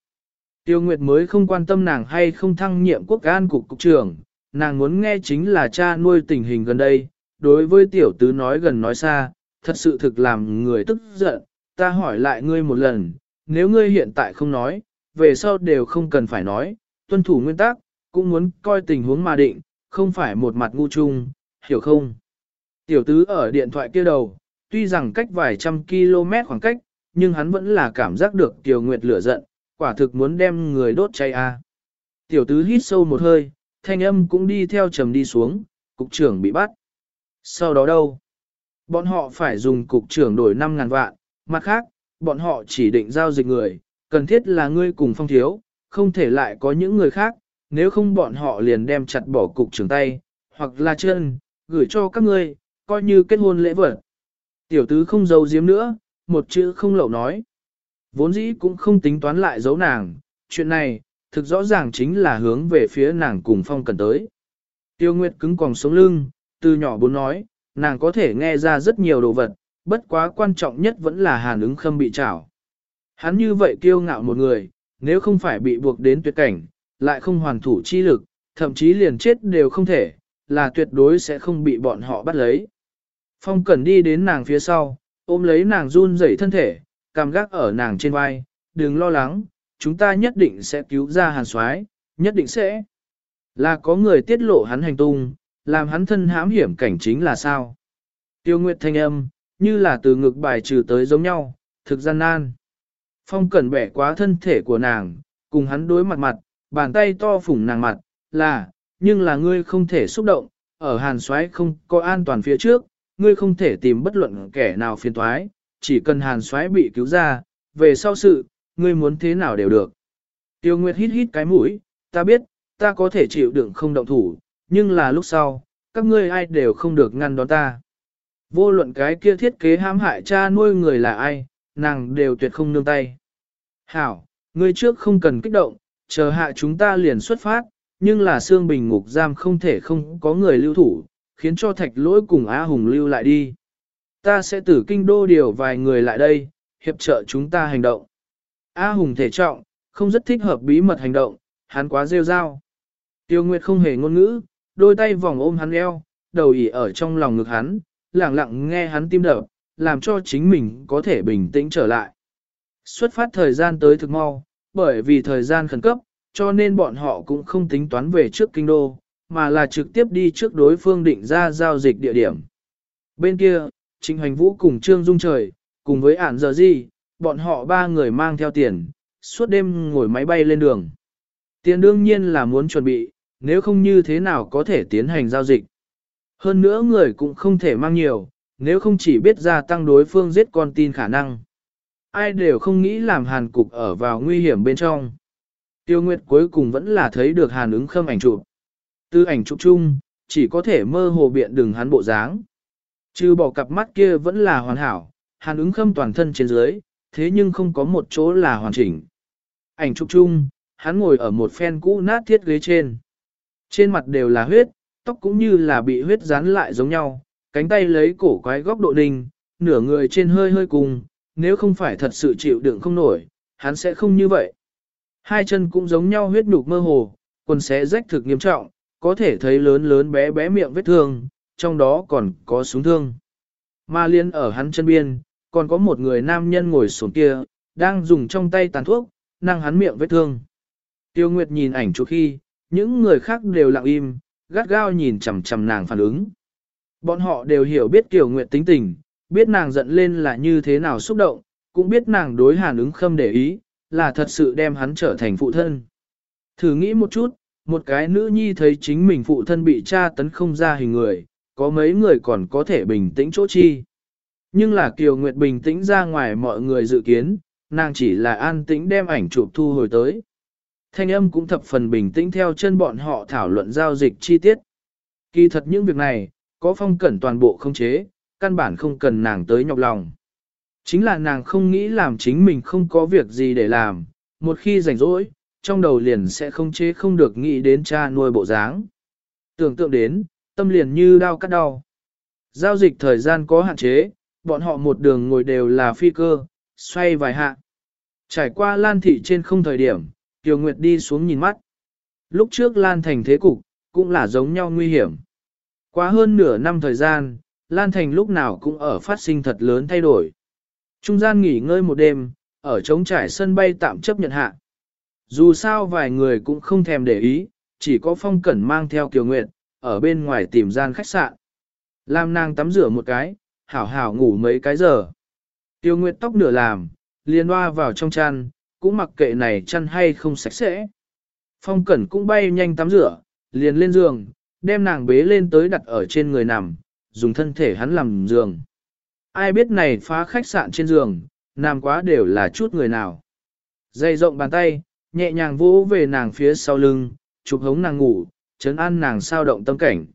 Tiêu Nguyệt mới không quan tâm nàng hay không thăng nhiệm quốc an cục cục trưởng, nàng muốn nghe chính là cha nuôi tình hình gần đây, đối với tiểu tứ nói gần nói xa, thật sự thực làm người tức giận, ta hỏi lại ngươi một lần, nếu ngươi hiện tại không nói, về sau đều không cần phải nói, tuân thủ nguyên tắc, cũng muốn coi tình huống mà định, không phải một mặt ngu chung, hiểu không? Tiểu tứ ở điện thoại kia đầu, tuy rằng cách vài trăm km khoảng cách, nhưng hắn vẫn là cảm giác được Tiểu Nguyệt lửa giận, quả thực muốn đem người đốt cháy a. Tiểu tứ hít sâu một hơi, thanh âm cũng đi theo trầm đi xuống, cục trưởng bị bắt. Sau đó đâu? Bọn họ phải dùng cục trưởng đổi 5.000 vạn, mặt khác, bọn họ chỉ định giao dịch người, cần thiết là ngươi cùng phong thiếu, không thể lại có những người khác, nếu không bọn họ liền đem chặt bỏ cục trưởng tay, hoặc là chân, gửi cho các ngươi, coi như kết hôn lễ vật. Tiểu tứ không giấu giếm nữa, một chữ không lậu nói. Vốn dĩ cũng không tính toán lại giấu nàng, chuyện này, thực rõ ràng chính là hướng về phía nàng cùng phong cần tới. Tiêu Nguyệt cứng còng sống lưng, từ nhỏ bốn nói, nàng có thể nghe ra rất nhiều đồ vật, bất quá quan trọng nhất vẫn là hàn ứng khâm bị trảo. Hắn như vậy kiêu ngạo một người, nếu không phải bị buộc đến tuyệt cảnh, lại không hoàn thủ chi lực, thậm chí liền chết đều không thể, là tuyệt đối sẽ không bị bọn họ bắt lấy. Phong Cẩn đi đến nàng phía sau, ôm lấy nàng run rẩy thân thể, cảm gác ở nàng trên vai, đừng lo lắng, chúng ta nhất định sẽ cứu ra hàn soái, nhất định sẽ. Là có người tiết lộ hắn hành tung, làm hắn thân hãm hiểm cảnh chính là sao? Tiêu Nguyệt thanh âm, như là từ ngực bài trừ tới giống nhau, thực gian nan. Phong cẩn bẻ quá thân thể của nàng, cùng hắn đối mặt mặt, bàn tay to phủng nàng mặt, là, nhưng là ngươi không thể xúc động, ở hàn xoáy không có an toàn phía trước, ngươi không thể tìm bất luận kẻ nào phiền thoái, chỉ cần hàn xoáy bị cứu ra, về sau sự, ngươi muốn thế nào đều được. Tiêu Nguyệt hít hít cái mũi, ta biết, ta có thể chịu đựng không động thủ, nhưng là lúc sau, các ngươi ai đều không được ngăn đón ta. Vô luận cái kia thiết kế hãm hại cha nuôi người là ai, nàng đều tuyệt không nương tay. Hảo, ngươi trước không cần kích động, chờ hạ chúng ta liền xuất phát, nhưng là xương bình ngục giam không thể không có người lưu thủ, khiến cho thạch lỗi cùng a Hùng lưu lại đi. Ta sẽ tử kinh đô điều vài người lại đây, hiệp trợ chúng ta hành động. A Hùng thể trọng, không rất thích hợp bí mật hành động, hắn quá rêu rao. Tiêu Nguyệt không hề ngôn ngữ, đôi tay vòng ôm hắn eo, đầu ỉ ở trong lòng ngực hắn, lặng lặng nghe hắn tim đập, làm cho chính mình có thể bình tĩnh trở lại. Xuất phát thời gian tới thực mau, bởi vì thời gian khẩn cấp, cho nên bọn họ cũng không tính toán về trước kinh đô, mà là trực tiếp đi trước đối phương định ra giao dịch địa điểm. Bên kia, Trịnh Hoành Vũ cùng Trương Dung Trời, cùng với ản giờ gì, bọn họ ba người mang theo tiền, suốt đêm ngồi máy bay lên đường. Tiền đương nhiên là muốn chuẩn bị, nếu không như thế nào có thể tiến hành giao dịch. Hơn nữa người cũng không thể mang nhiều, nếu không chỉ biết gia tăng đối phương giết con tin khả năng. Ai đều không nghĩ làm hàn cục ở vào nguy hiểm bên trong. Tiêu Nguyệt cuối cùng vẫn là thấy được hàn ứng khâm ảnh chụp. Từ ảnh chụp chung, chỉ có thể mơ hồ biện đừng hắn bộ dáng. Trừ bỏ cặp mắt kia vẫn là hoàn hảo, hàn ứng khâm toàn thân trên dưới, thế nhưng không có một chỗ là hoàn chỉnh. Ảnh chụp chung, hắn ngồi ở một phen cũ nát thiết ghế trên. Trên mặt đều là huyết, tóc cũng như là bị huyết dán lại giống nhau, cánh tay lấy cổ quái góc độ đình, nửa người trên hơi hơi cùng, nếu không phải thật sự chịu đựng không nổi, hắn sẽ không như vậy. Hai chân cũng giống nhau huyết nhục mơ hồ, quần xé rách thực nghiêm trọng, có thể thấy lớn lớn bé bé miệng vết thương, trong đó còn có súng thương. Ma liên ở hắn chân biên, còn có một người nam nhân ngồi xuống kia, đang dùng trong tay tàn thuốc, năng hắn miệng vết thương. Tiêu Nguyệt nhìn ảnh chụp khi, những người khác đều lặng im, gắt gao nhìn chằm chằm nàng phản ứng. Bọn họ đều hiểu biết Kiều Nguyệt tính tình, biết nàng giận lên là như thế nào xúc động, cũng biết nàng đối hàn ứng khâm để ý, là thật sự đem hắn trở thành phụ thân. Thử nghĩ một chút, một cái nữ nhi thấy chính mình phụ thân bị cha tấn không ra hình người, có mấy người còn có thể bình tĩnh chỗ chi. Nhưng là Kiều Nguyệt bình tĩnh ra ngoài mọi người dự kiến, nàng chỉ là an tĩnh đem ảnh chụp thu hồi tới. Thanh âm cũng thập phần bình tĩnh theo chân bọn họ thảo luận giao dịch chi tiết. Kỳ thật những việc này, có phong cẩn toàn bộ không chế, căn bản không cần nàng tới nhọc lòng. Chính là nàng không nghĩ làm chính mình không có việc gì để làm, một khi rảnh rỗi, trong đầu liền sẽ không chế không được nghĩ đến cha nuôi bộ dáng. Tưởng tượng đến, tâm liền như đau cắt đau. Giao dịch thời gian có hạn chế, bọn họ một đường ngồi đều là phi cơ, xoay vài hạ. Trải qua Lan Thị trên không thời điểm, Tiểu Nguyệt đi xuống nhìn mắt. Lúc trước Lan Thành thế cục, cũng là giống nhau nguy hiểm. Quá hơn nửa năm thời gian, Lan Thành lúc nào cũng ở phát sinh thật lớn thay đổi. Trung gian nghỉ ngơi một đêm, ở trống trải sân bay tạm chấp nhận hạ. Dù sao vài người cũng không thèm để ý, chỉ có phong cẩn mang theo Kiều Nguyệt, ở bên ngoài tìm gian khách sạn. Làm nàng tắm rửa một cái, hảo hảo ngủ mấy cái giờ. Tiêu Nguyệt tóc nửa làm, liền hoa vào trong chăn, cũng mặc kệ này chăn hay không sạch sẽ. Phong Cẩn cũng bay nhanh tắm rửa, liền lên giường, đem nàng bế lên tới đặt ở trên người nằm, dùng thân thể hắn làm giường. Ai biết này phá khách sạn trên giường, nằm quá đều là chút người nào. Dây rộng bàn tay, nhẹ nhàng vỗ về nàng phía sau lưng, chụp hống nàng ngủ, chấn an nàng sao động tâm cảnh.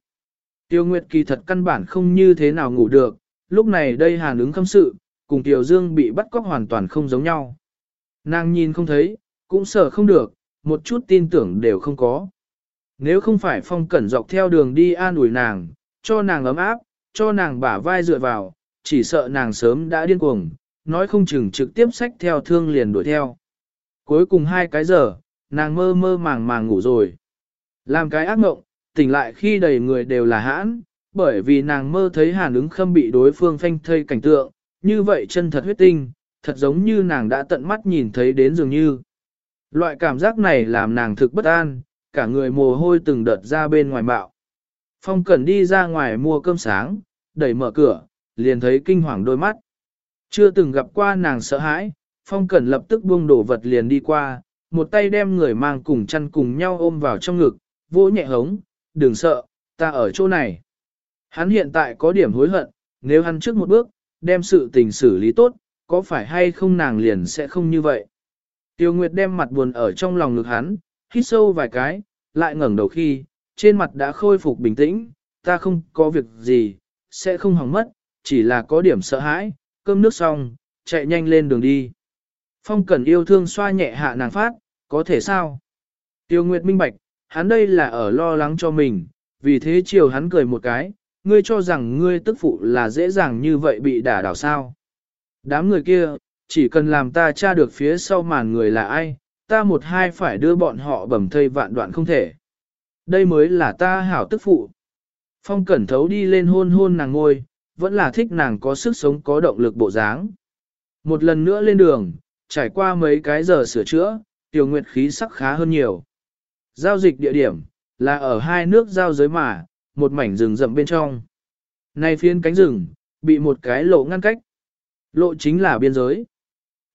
Tiêu Nguyệt kỳ thật căn bản không như thế nào ngủ được, lúc này đây hàn ứng khâm sự, cùng Tiểu Dương bị bắt cóc hoàn toàn không giống nhau. Nàng nhìn không thấy, cũng sợ không được, một chút tin tưởng đều không có. Nếu không phải phong cẩn dọc theo đường đi an ủi nàng, cho nàng ấm áp, cho nàng bả vai dựa vào, chỉ sợ nàng sớm đã điên cuồng, nói không chừng trực tiếp sách theo thương liền đuổi theo. Cuối cùng hai cái giờ, nàng mơ mơ màng màng ngủ rồi. Làm cái ác mộng, tỉnh lại khi đầy người đều là hãn, bởi vì nàng mơ thấy hàn ứng khâm bị đối phương phanh thây cảnh tượng, như vậy chân thật huyết tinh, thật giống như nàng đã tận mắt nhìn thấy đến dường như. Loại cảm giác này làm nàng thực bất an, cả người mồ hôi từng đợt ra bên ngoài bạo. Phong Cẩn đi ra ngoài mua cơm sáng, đẩy mở cửa, liền thấy kinh hoàng đôi mắt. Chưa từng gặp qua nàng sợ hãi, Phong Cẩn lập tức buông đổ vật liền đi qua, một tay đem người mang cùng chăn cùng nhau ôm vào trong ngực, vỗ nhẹ hống, đừng sợ, ta ở chỗ này. Hắn hiện tại có điểm hối hận, nếu hắn trước một bước, đem sự tình xử lý tốt, có phải hay không nàng liền sẽ không như vậy. Tiêu Nguyệt đem mặt buồn ở trong lòng ngực hắn, hít sâu vài cái, lại ngẩng đầu khi, trên mặt đã khôi phục bình tĩnh, ta không có việc gì, sẽ không hỏng mất, chỉ là có điểm sợ hãi, cơm nước xong, chạy nhanh lên đường đi. Phong Cẩn yêu thương xoa nhẹ hạ nàng phát, có thể sao? Tiêu Nguyệt minh bạch, hắn đây là ở lo lắng cho mình, vì thế chiều hắn cười một cái, ngươi cho rằng ngươi tức phụ là dễ dàng như vậy bị đả đảo sao. Đám người kia, chỉ cần làm ta tra được phía sau màn người là ai, ta một hai phải đưa bọn họ bầm thây vạn đoạn không thể. Đây mới là ta hảo tức phụ. Phong cẩn thấu đi lên hôn hôn nàng ngôi, vẫn là thích nàng có sức sống có động lực bộ dáng. Một lần nữa lên đường, trải qua mấy cái giờ sửa chữa, tiểu nguyệt khí sắc khá hơn nhiều. Giao dịch địa điểm, là ở hai nước giao giới mà, một mảnh rừng rậm bên trong. Này phiên cánh rừng, bị một cái lộ ngăn cách. Lộ chính là biên giới.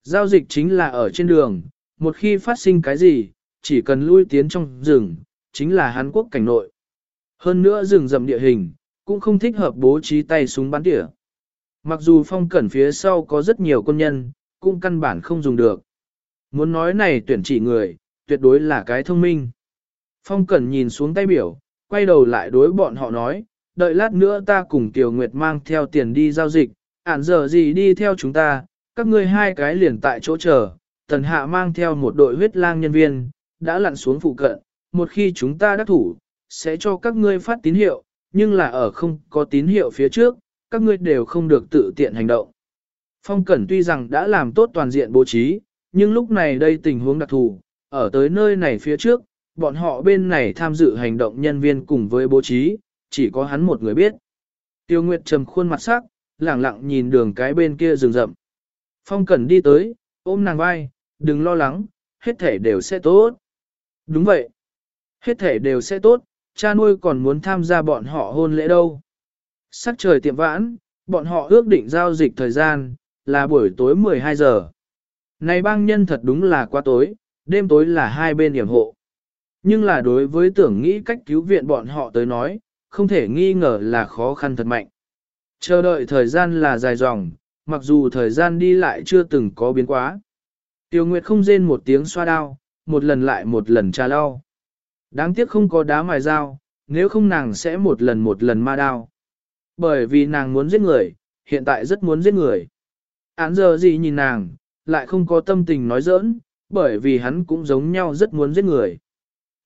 Giao dịch chính là ở trên đường, một khi phát sinh cái gì, chỉ cần lui tiến trong rừng, chính là Hàn Quốc cảnh nội. Hơn nữa rừng rậm địa hình, cũng không thích hợp bố trí tay súng bắn tỉa. Mặc dù phong cẩn phía sau có rất nhiều quân nhân, cũng căn bản không dùng được. Muốn nói này tuyển chỉ người, tuyệt đối là cái thông minh. Phong cẩn nhìn xuống tay biểu, quay đầu lại đối bọn họ nói, đợi lát nữa ta cùng Tiểu Nguyệt mang theo tiền đi giao dịch, ản giờ gì đi theo chúng ta, các ngươi hai cái liền tại chỗ chờ, tần hạ mang theo một đội huyết lang nhân viên, đã lặn xuống phụ cận, một khi chúng ta đắc thủ, sẽ cho các ngươi phát tín hiệu, nhưng là ở không có tín hiệu phía trước, các ngươi đều không được tự tiện hành động. Phong Cẩn tuy rằng đã làm tốt toàn diện bố trí, nhưng lúc này đây tình huống đặc thù, ở tới nơi này phía trước, bọn họ bên này tham dự hành động nhân viên cùng với bố trí, chỉ có hắn một người biết. Tiêu Nguyệt trầm khuôn mặt sắc, lẳng lặng nhìn đường cái bên kia rừng rậm. Phong Cẩn đi tới, ôm nàng vai, đừng lo lắng, hết thể đều sẽ tốt. Đúng vậy. Hết thể đều sẽ tốt, cha nuôi còn muốn tham gia bọn họ hôn lễ đâu. Sắc trời tiệm vãn, bọn họ ước định giao dịch thời gian, là buổi tối 12 giờ. Này bang nhân thật đúng là quá tối, đêm tối là hai bên điểm hộ. Nhưng là đối với tưởng nghĩ cách cứu viện bọn họ tới nói, không thể nghi ngờ là khó khăn thật mạnh. Chờ đợi thời gian là dài dòng, mặc dù thời gian đi lại chưa từng có biến quá. Tiêu Nguyệt không rên một tiếng xoa đao, một lần lại một lần trà lau. Đáng tiếc không có đá mài dao, nếu không nàng sẽ một lần một lần ma đao. Bởi vì nàng muốn giết người, hiện tại rất muốn giết người. Án giờ gì nhìn nàng, lại không có tâm tình nói giỡn, bởi vì hắn cũng giống nhau rất muốn giết người.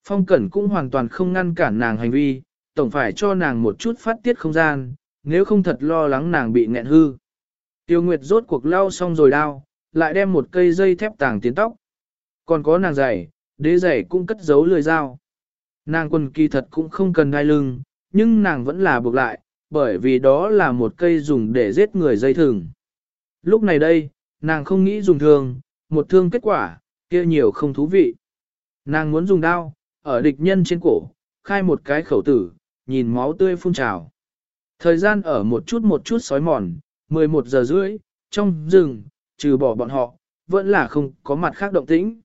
Phong Cẩn cũng hoàn toàn không ngăn cản nàng hành vi, tổng phải cho nàng một chút phát tiết không gian, nếu không thật lo lắng nàng bị nghẹn hư. Tiêu Nguyệt rốt cuộc lau xong rồi đao, lại đem một cây dây thép tàng tiến tóc. Còn có nàng giày, đế giày cũng cất giấu lười dao. Nàng quần kỳ thật cũng không cần đai lưng, nhưng nàng vẫn là buộc lại, bởi vì đó là một cây dùng để giết người dây thừng. Lúc này đây, nàng không nghĩ dùng thương, một thương kết quả, kia nhiều không thú vị. Nàng muốn dùng đao, ở địch nhân trên cổ, khai một cái khẩu tử, nhìn máu tươi phun trào. Thời gian ở một chút một chút sói mòn, 11 giờ rưỡi, trong rừng, trừ bỏ bọn họ, vẫn là không có mặt khác động tĩnh.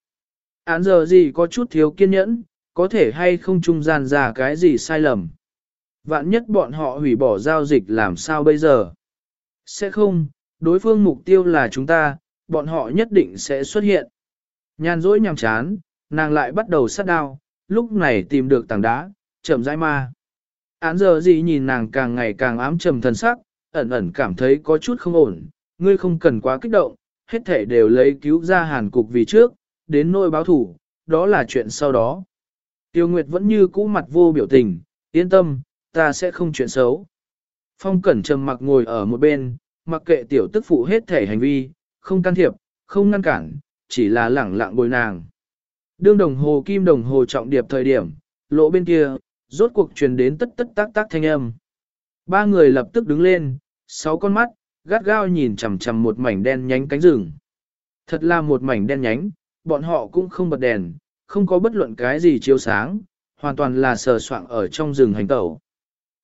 Án giờ gì có chút thiếu kiên nhẫn, có thể hay không trung gian ra cái gì sai lầm. Vạn nhất bọn họ hủy bỏ giao dịch làm sao bây giờ? Sẽ không, đối phương mục tiêu là chúng ta, bọn họ nhất định sẽ xuất hiện. Nhàn rỗi nhằm chán, nàng lại bắt đầu sát đao, lúc này tìm được tảng đá, chậm rãi ma. Án giờ gì nhìn nàng càng ngày càng ám trầm thần sắc, ẩn ẩn cảm thấy có chút không ổn, ngươi không cần quá kích động, hết thể đều lấy cứu ra hàn cục vì trước, đến nỗi báo thủ, đó là chuyện sau đó. Tiêu Nguyệt vẫn như cũ mặt vô biểu tình, yên tâm, ta sẽ không chuyện xấu. Phong Cẩn trầm mặc ngồi ở một bên, mặc kệ tiểu tức phụ hết thể hành vi, không can thiệp, không ngăn cản, chỉ là lẳng lặng bồi nàng. Đương đồng hồ kim đồng hồ trọng điệp thời điểm, lỗ bên kia, rốt cuộc truyền đến tất tất tác tác thanh âm. Ba người lập tức đứng lên, sáu con mắt, gắt gao nhìn chằm chằm một mảnh đen nhánh cánh rừng. Thật là một mảnh đen nhánh, bọn họ cũng không bật đèn, không có bất luận cái gì chiếu sáng, hoàn toàn là sờ soạng ở trong rừng hành tẩu.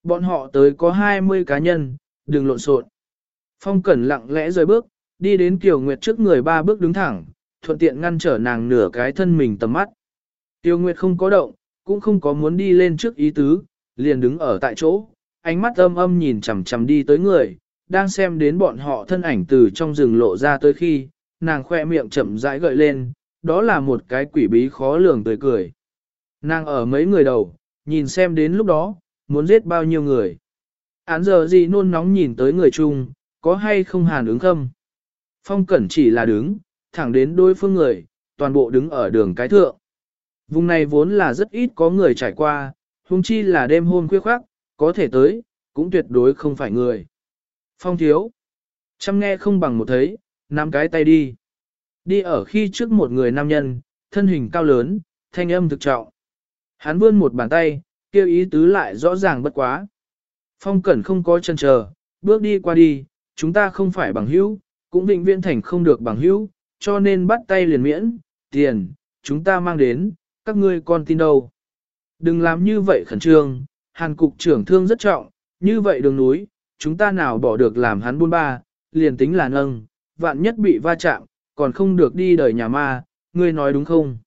Bọn họ tới có 20 cá nhân, đừng lộn xộn. Phong Cẩn lặng lẽ rời bước, đi đến Kiều Nguyệt trước người ba bước đứng thẳng, thuận tiện ngăn trở nàng nửa cái thân mình tầm mắt. Tiêu Nguyệt không có động, cũng không có muốn đi lên trước ý tứ, liền đứng ở tại chỗ, ánh mắt âm âm nhìn chằm chằm đi tới người, đang xem đến bọn họ thân ảnh từ trong rừng lộ ra tới khi, nàng khoe miệng chậm rãi gợi lên, đó là một cái quỷ bí khó lường tươi cười. Nàng ở mấy người đầu, nhìn xem đến lúc đó, muốn giết bao nhiêu người. Án giờ gì nôn nóng nhìn tới người chung, có hay không hàn ứng khâm. Phong cẩn chỉ là đứng, thẳng đến đối phương người, toàn bộ đứng ở đường cái thượng. Vùng này vốn là rất ít có người trải qua, huống chi là đêm hôm khuya khoác, có thể tới, cũng tuyệt đối không phải người. Phong thiếu. Chăm nghe không bằng một thấy, nắm cái tay đi. Đi ở khi trước một người nam nhân, thân hình cao lớn, thanh âm thực trọng. Hắn vươn một bàn tay, kêu ý tứ lại rõ ràng bất quá. Phong cẩn không có chân chờ, bước đi qua đi, chúng ta không phải bằng hữu, cũng định viễn thành không được bằng hữu, cho nên bắt tay liền miễn, tiền, chúng ta mang đến, các ngươi con tin đâu. Đừng làm như vậy khẩn trương, hàn cục trưởng thương rất trọng, như vậy đường núi, chúng ta nào bỏ được làm hắn buôn ba, liền tính là nâng, vạn nhất bị va chạm, còn không được đi đời nhà ma, ngươi nói đúng không?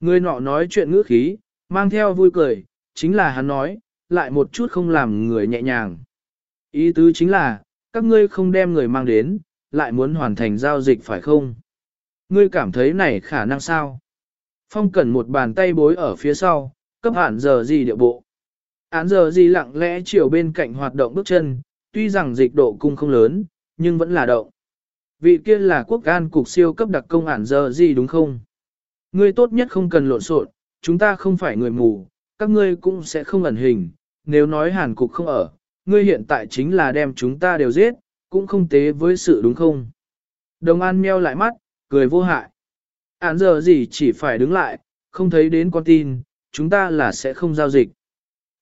Ngươi nọ nói chuyện ngữ khí, mang theo vui cười, chính là hắn nói, lại một chút không làm người nhẹ nhàng. Ý tứ chính là, các ngươi không đem người mang đến, lại muốn hoàn thành giao dịch phải không? Ngươi cảm thấy này khả năng sao? Phong cần một bàn tay bối ở phía sau, cấp hạn giờ gì địa bộ. Án giờ gì lặng lẽ chiều bên cạnh hoạt động bước chân, tuy rằng dịch độ cung không lớn, nhưng vẫn là động. Vị kia là quốc an cục siêu cấp đặc công án giờ gì đúng không? Ngươi tốt nhất không cần lộn xộn, chúng ta không phải người mù, các ngươi cũng sẽ không ẩn hình, nếu nói hàn cục không ở, ngươi hiện tại chính là đem chúng ta đều giết, cũng không tế với sự đúng không? Đồng An meo lại mắt, cười vô hại. Án giờ gì chỉ phải đứng lại, không thấy đến con tin, chúng ta là sẽ không giao dịch.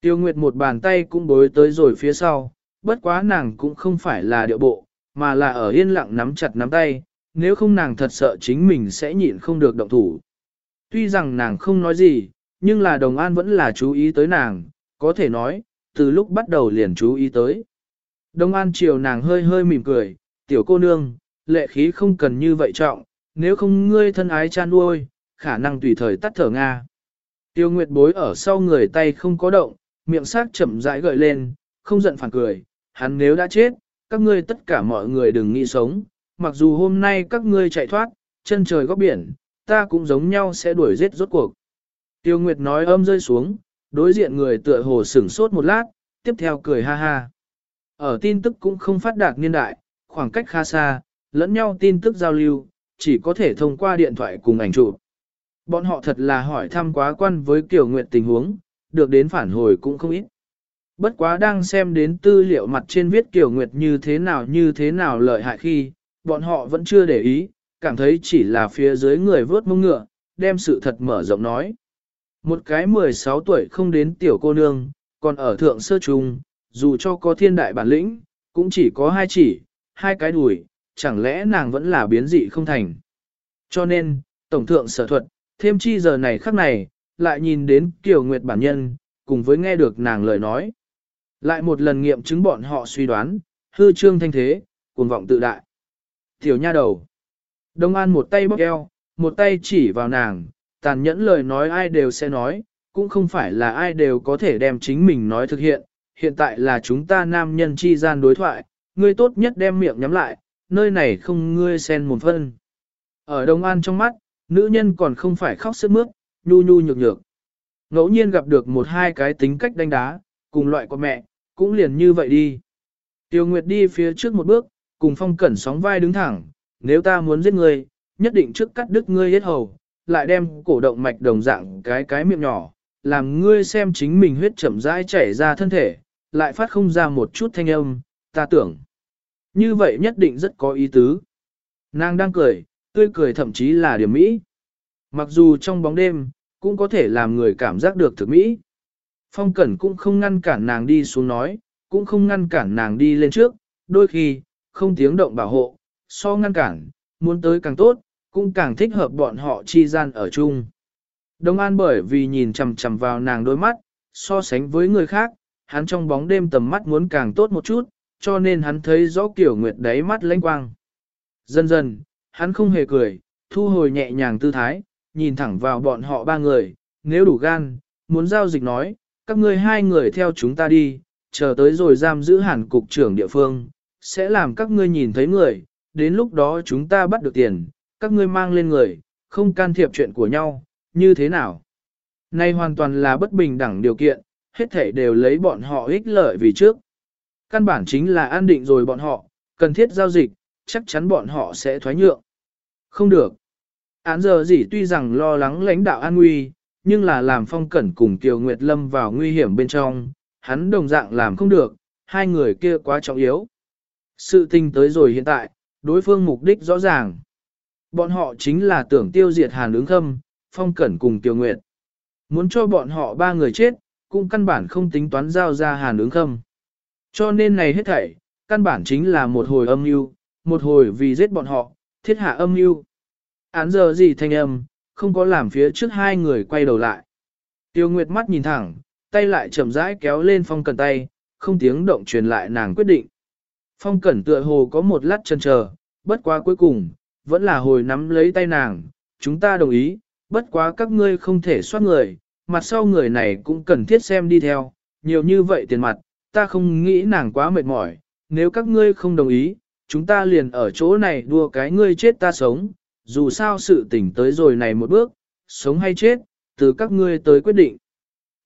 Tiêu Nguyệt một bàn tay cũng bối tới rồi phía sau, bất quá nàng cũng không phải là điệu bộ, mà là ở yên lặng nắm chặt nắm tay, nếu không nàng thật sợ chính mình sẽ nhịn không được động thủ. Tuy rằng nàng không nói gì, nhưng là đồng an vẫn là chú ý tới nàng, có thể nói, từ lúc bắt đầu liền chú ý tới. Đồng an chiều nàng hơi hơi mỉm cười, tiểu cô nương, lệ khí không cần như vậy trọng, nếu không ngươi thân ái chan nuôi, khả năng tùy thời tắt thở Nga. Tiêu Nguyệt bối ở sau người tay không có động, miệng sắc chậm rãi gợi lên, không giận phản cười, hắn nếu đã chết, các ngươi tất cả mọi người đừng nghĩ sống, mặc dù hôm nay các ngươi chạy thoát, chân trời góc biển, ta cũng giống nhau sẽ đuổi giết rốt cuộc. Tiêu Nguyệt nói âm rơi xuống, đối diện người tựa hồ sửng sốt một lát, tiếp theo cười ha ha. Ở tin tức cũng không phát đạt niên đại, khoảng cách khá xa, lẫn nhau tin tức giao lưu, chỉ có thể thông qua điện thoại cùng ảnh chụp. Bọn họ thật là hỏi thăm quá quan với Kiều Nguyệt tình huống, được đến phản hồi cũng không ít. Bất quá đang xem đến tư liệu mặt trên viết Kiều Nguyệt như thế nào như thế nào lợi hại khi, bọn họ vẫn chưa để ý, cảm thấy chỉ là phía dưới người vớt mông ngựa, đem sự thật mở rộng nói. Một cái 16 tuổi không đến tiểu cô nương, còn ở thượng sơ trung, dù cho có thiên đại bản lĩnh, cũng chỉ có hai chỉ, hai cái đùi, chẳng lẽ nàng vẫn là biến dị không thành. Cho nên, Tổng thượng sở thuật, thêm chi giờ này khắc này, lại nhìn đến Kiều Nguyệt bản nhân, cùng với nghe được nàng lời nói. Lại một lần nghiệm chứng bọn họ suy đoán, hư trương thanh thế, cuồng vọng tự đại. Tiểu nha đầu. Đông An một tay bóp eo, một tay chỉ vào nàng, tàn nhẫn lời nói ai đều sẽ nói, cũng không phải là ai đều có thể đem chính mình nói thực hiện. Hiện tại là chúng ta nam nhân chi gian đối thoại, ngươi tốt nhất đem miệng nhắm lại, nơi này không ngươi xen một phân. Ở Đông An trong mắt, nữ nhân còn không phải khóc sức mướt, nhu nhu nhược nhược. Ngẫu nhiên gặp được một hai cái tính cách đánh đá, cùng loại của mẹ, cũng liền như vậy đi. Tiêu Nguyệt đi phía trước một bước, cùng phong cẩn sóng vai đứng thẳng, nếu ta muốn giết ngươi, nhất định trước cắt đứt ngươi hết hầu, lại đem cổ động mạch đồng dạng cái cái miệng nhỏ, làm ngươi xem chính mình huyết chậm rãi chảy ra thân thể, lại phát không ra một chút thanh âm, ta tưởng. Như vậy nhất định rất có ý tứ. Nàng đang cười, tươi cười thậm chí là điểm mỹ. Mặc dù trong bóng đêm, cũng có thể làm người cảm giác được thực mỹ. Phong Cẩn cũng không ngăn cản nàng đi xuống nói, cũng không ngăn cản nàng đi lên trước, đôi khi, không tiếng động bảo hộ, so ngăn cản, muốn tới càng tốt, cũng càng thích hợp bọn họ chi gian ở chung. Đông An bởi vì nhìn chằm chằm vào nàng đôi mắt, so sánh với người khác, hắn trong bóng đêm tầm mắt muốn càng tốt một chút, cho nên hắn thấy rõ kiểu nguyệt đáy mắt lanh quang. Dần dần, hắn không hề cười, thu hồi nhẹ nhàng tư thái, nhìn thẳng vào bọn họ ba người, nếu đủ gan, muốn giao dịch nói, các ngươi hai người theo chúng ta đi, chờ tới rồi giam giữ hẳn cục trưởng địa phương, sẽ làm các ngươi nhìn thấy người, đến lúc đó chúng ta bắt được tiền, các ngươi mang lên người, không can thiệp chuyện của nhau, như thế nào? Nay hoàn toàn là bất bình đẳng điều kiện, hết thể đều lấy bọn họ ích lợi vì trước. Căn bản chính là an định rồi bọn họ, cần thiết giao dịch, chắc chắn bọn họ sẽ thoái nhượng. Không được. Án giờ gì tuy rằng lo lắng lãnh đạo an nguy, nhưng là làm phong cẩn cùng Kiều Nguyệt Lâm vào nguy hiểm bên trong, hắn đồng dạng làm không được, hai người kia quá trọng yếu. Sự tình tới rồi hiện tại, đối phương mục đích rõ ràng. Bọn họ chính là tưởng tiêu diệt hàn ứng khâm, phong cẩn cùng Kiều Nguyệt. Muốn cho bọn họ ba người chết, cũng căn bản không tính toán giao ra hàn ứng khâm. Cho nên này hết thảy, căn bản chính là một hồi âm mưu, một hồi vì giết bọn họ, thiết hạ âm mưu. Án giờ gì thanh âm, không có làm phía trước hai người quay đầu lại. Tiêu Nguyệt mắt nhìn thẳng, tay lại chậm rãi kéo lên phong cẩn tay, không tiếng động truyền lại nàng quyết định. Phong cẩn tựa hồ có một lát chân chờ, bất quá cuối cùng, vẫn là hồi nắm lấy tay nàng, chúng ta đồng ý, bất quá các ngươi không thể soát người, mặt sau người này cũng cần thiết xem đi theo, nhiều như vậy tiền mặt, ta không nghĩ nàng quá mệt mỏi, nếu các ngươi không đồng ý, chúng ta liền ở chỗ này đua cái ngươi chết ta sống, dù sao sự tỉnh tới rồi này một bước, sống hay chết, từ các ngươi tới quyết định.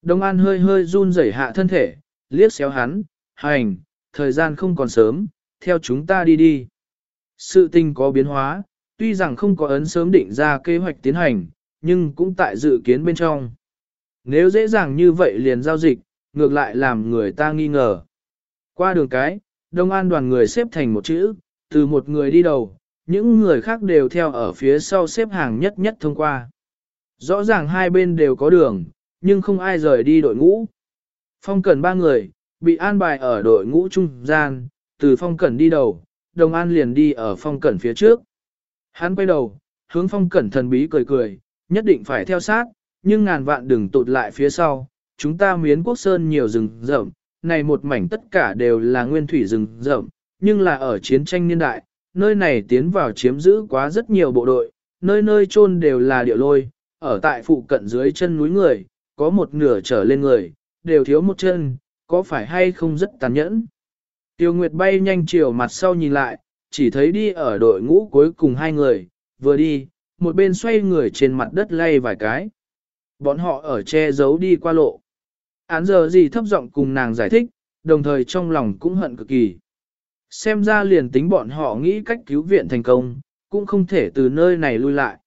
Đông An hơi hơi run rẩy hạ thân thể, liếc xéo hắn, hành, thời gian không còn sớm, theo chúng ta đi đi. Sự tình có biến hóa, tuy rằng không có ấn sớm định ra kế hoạch tiến hành, nhưng cũng tại dự kiến bên trong. Nếu dễ dàng như vậy liền giao dịch, ngược lại làm người ta nghi ngờ. Qua đường cái, Đông An đoàn người xếp thành một chữ, từ một người đi đầu, những người khác đều theo ở phía sau xếp hàng nhất nhất thông qua. Rõ ràng hai bên đều có đường, nhưng không ai rời đi đội ngũ. Phong Cẩn ba người, bị an bài ở đội ngũ trung gian, từ Phong Cẩn đi đầu, Đồng An liền đi ở Phong Cẩn phía trước. Hắn quay đầu, hướng Phong Cẩn thần bí cười cười, nhất định phải theo sát, nhưng ngàn vạn đừng tụt lại phía sau, chúng ta miến quốc sơn nhiều rừng rậm, này một mảnh tất cả đều là nguyên thủy rừng rậm, nhưng là ở chiến tranh niên đại, nơi này tiến vào chiếm giữ quá rất nhiều bộ đội, nơi nơi chôn đều là địa lôi, ở tại phụ cận dưới chân núi người, có một nửa trở lên người, đều thiếu một chân, có phải hay không rất tàn nhẫn. Tiêu Nguyệt bay nhanh chiều mặt sau nhìn lại, chỉ thấy đi ở đội ngũ cuối cùng hai người, vừa đi, một bên xoay người trên mặt đất lay vài cái. Bọn họ ở che giấu đi qua lộ. Án giờ gì thấp giọng cùng nàng giải thích, đồng thời trong lòng cũng hận cực kỳ. Xem ra liền tính bọn họ nghĩ cách cứu viện thành công, cũng không thể từ nơi này lui lại.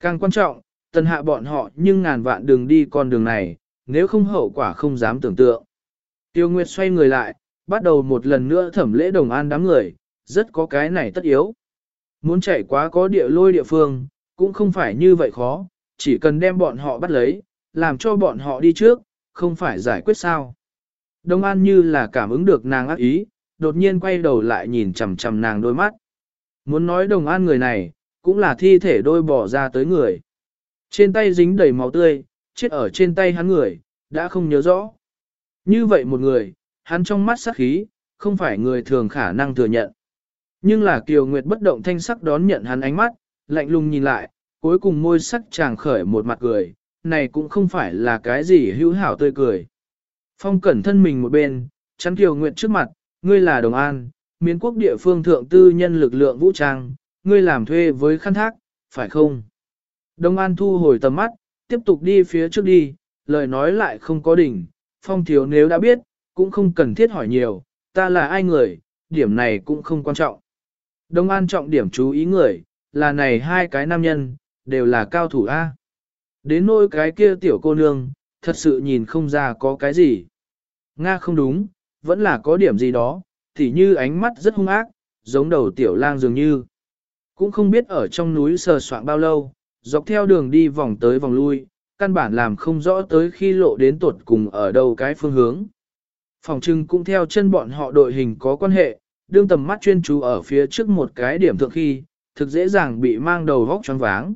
Càng quan trọng, tần hạ bọn họ nhưng ngàn vạn đường đi con đường này, nếu không hậu quả không dám tưởng tượng. Tiêu Nguyệt xoay người lại, bắt đầu một lần nữa thẩm lễ đồng an đám người, rất có cái này tất yếu. Muốn chạy quá có địa lôi địa phương, cũng không phải như vậy khó, chỉ cần đem bọn họ bắt lấy, làm cho bọn họ đi trước, không phải giải quyết sao. Đông An như là cảm ứng được nàng ác ý, đột nhiên quay đầu lại nhìn chằm chằm nàng đôi mắt. Muốn nói Đồng An người này, cũng là thi thể đôi bỏ ra tới người. Trên tay dính đầy máu tươi, chết ở trên tay hắn người, đã không nhớ rõ. Như vậy một người, hắn trong mắt sắc khí, không phải người thường khả năng thừa nhận. Nhưng là Kiều Nguyệt bất động thanh sắc đón nhận hắn ánh mắt, lạnh lùng nhìn lại, cuối cùng môi sắc chàng khởi một mặt cười, này cũng không phải là cái gì hữu hảo tươi cười. Phong cẩn thân mình một bên, chắn Kiều Nguyệt trước mặt, ngươi là đồng an, miến quốc địa phương thượng tư nhân lực lượng vũ trang, ngươi làm thuê với khăn thác, phải không? Đồng an thu hồi tầm mắt, tiếp tục đi phía trước đi, lời nói lại không có đỉnh, phong thiếu nếu đã biết, cũng không cần thiết hỏi nhiều, ta là ai người, điểm này cũng không quan trọng. Đồng An trọng điểm chú ý người, là này hai cái nam nhân, đều là cao thủ A. Đến nỗi cái kia tiểu cô nương, thật sự nhìn không ra có cái gì. Nga không đúng, vẫn là có điểm gì đó, thì như ánh mắt rất hung ác, giống đầu tiểu lang dường như. Cũng không biết ở trong núi sờ soạn bao lâu, dọc theo đường đi vòng tới vòng lui, căn bản làm không rõ tới khi lộ đến tuột cùng ở đâu cái phương hướng. Phòng trưng cũng theo chân bọn họ đội hình có quan hệ, đương tầm mắt chuyên chú ở phía trước một cái điểm thượng khi, thực dễ dàng bị mang đầu vóc choáng váng.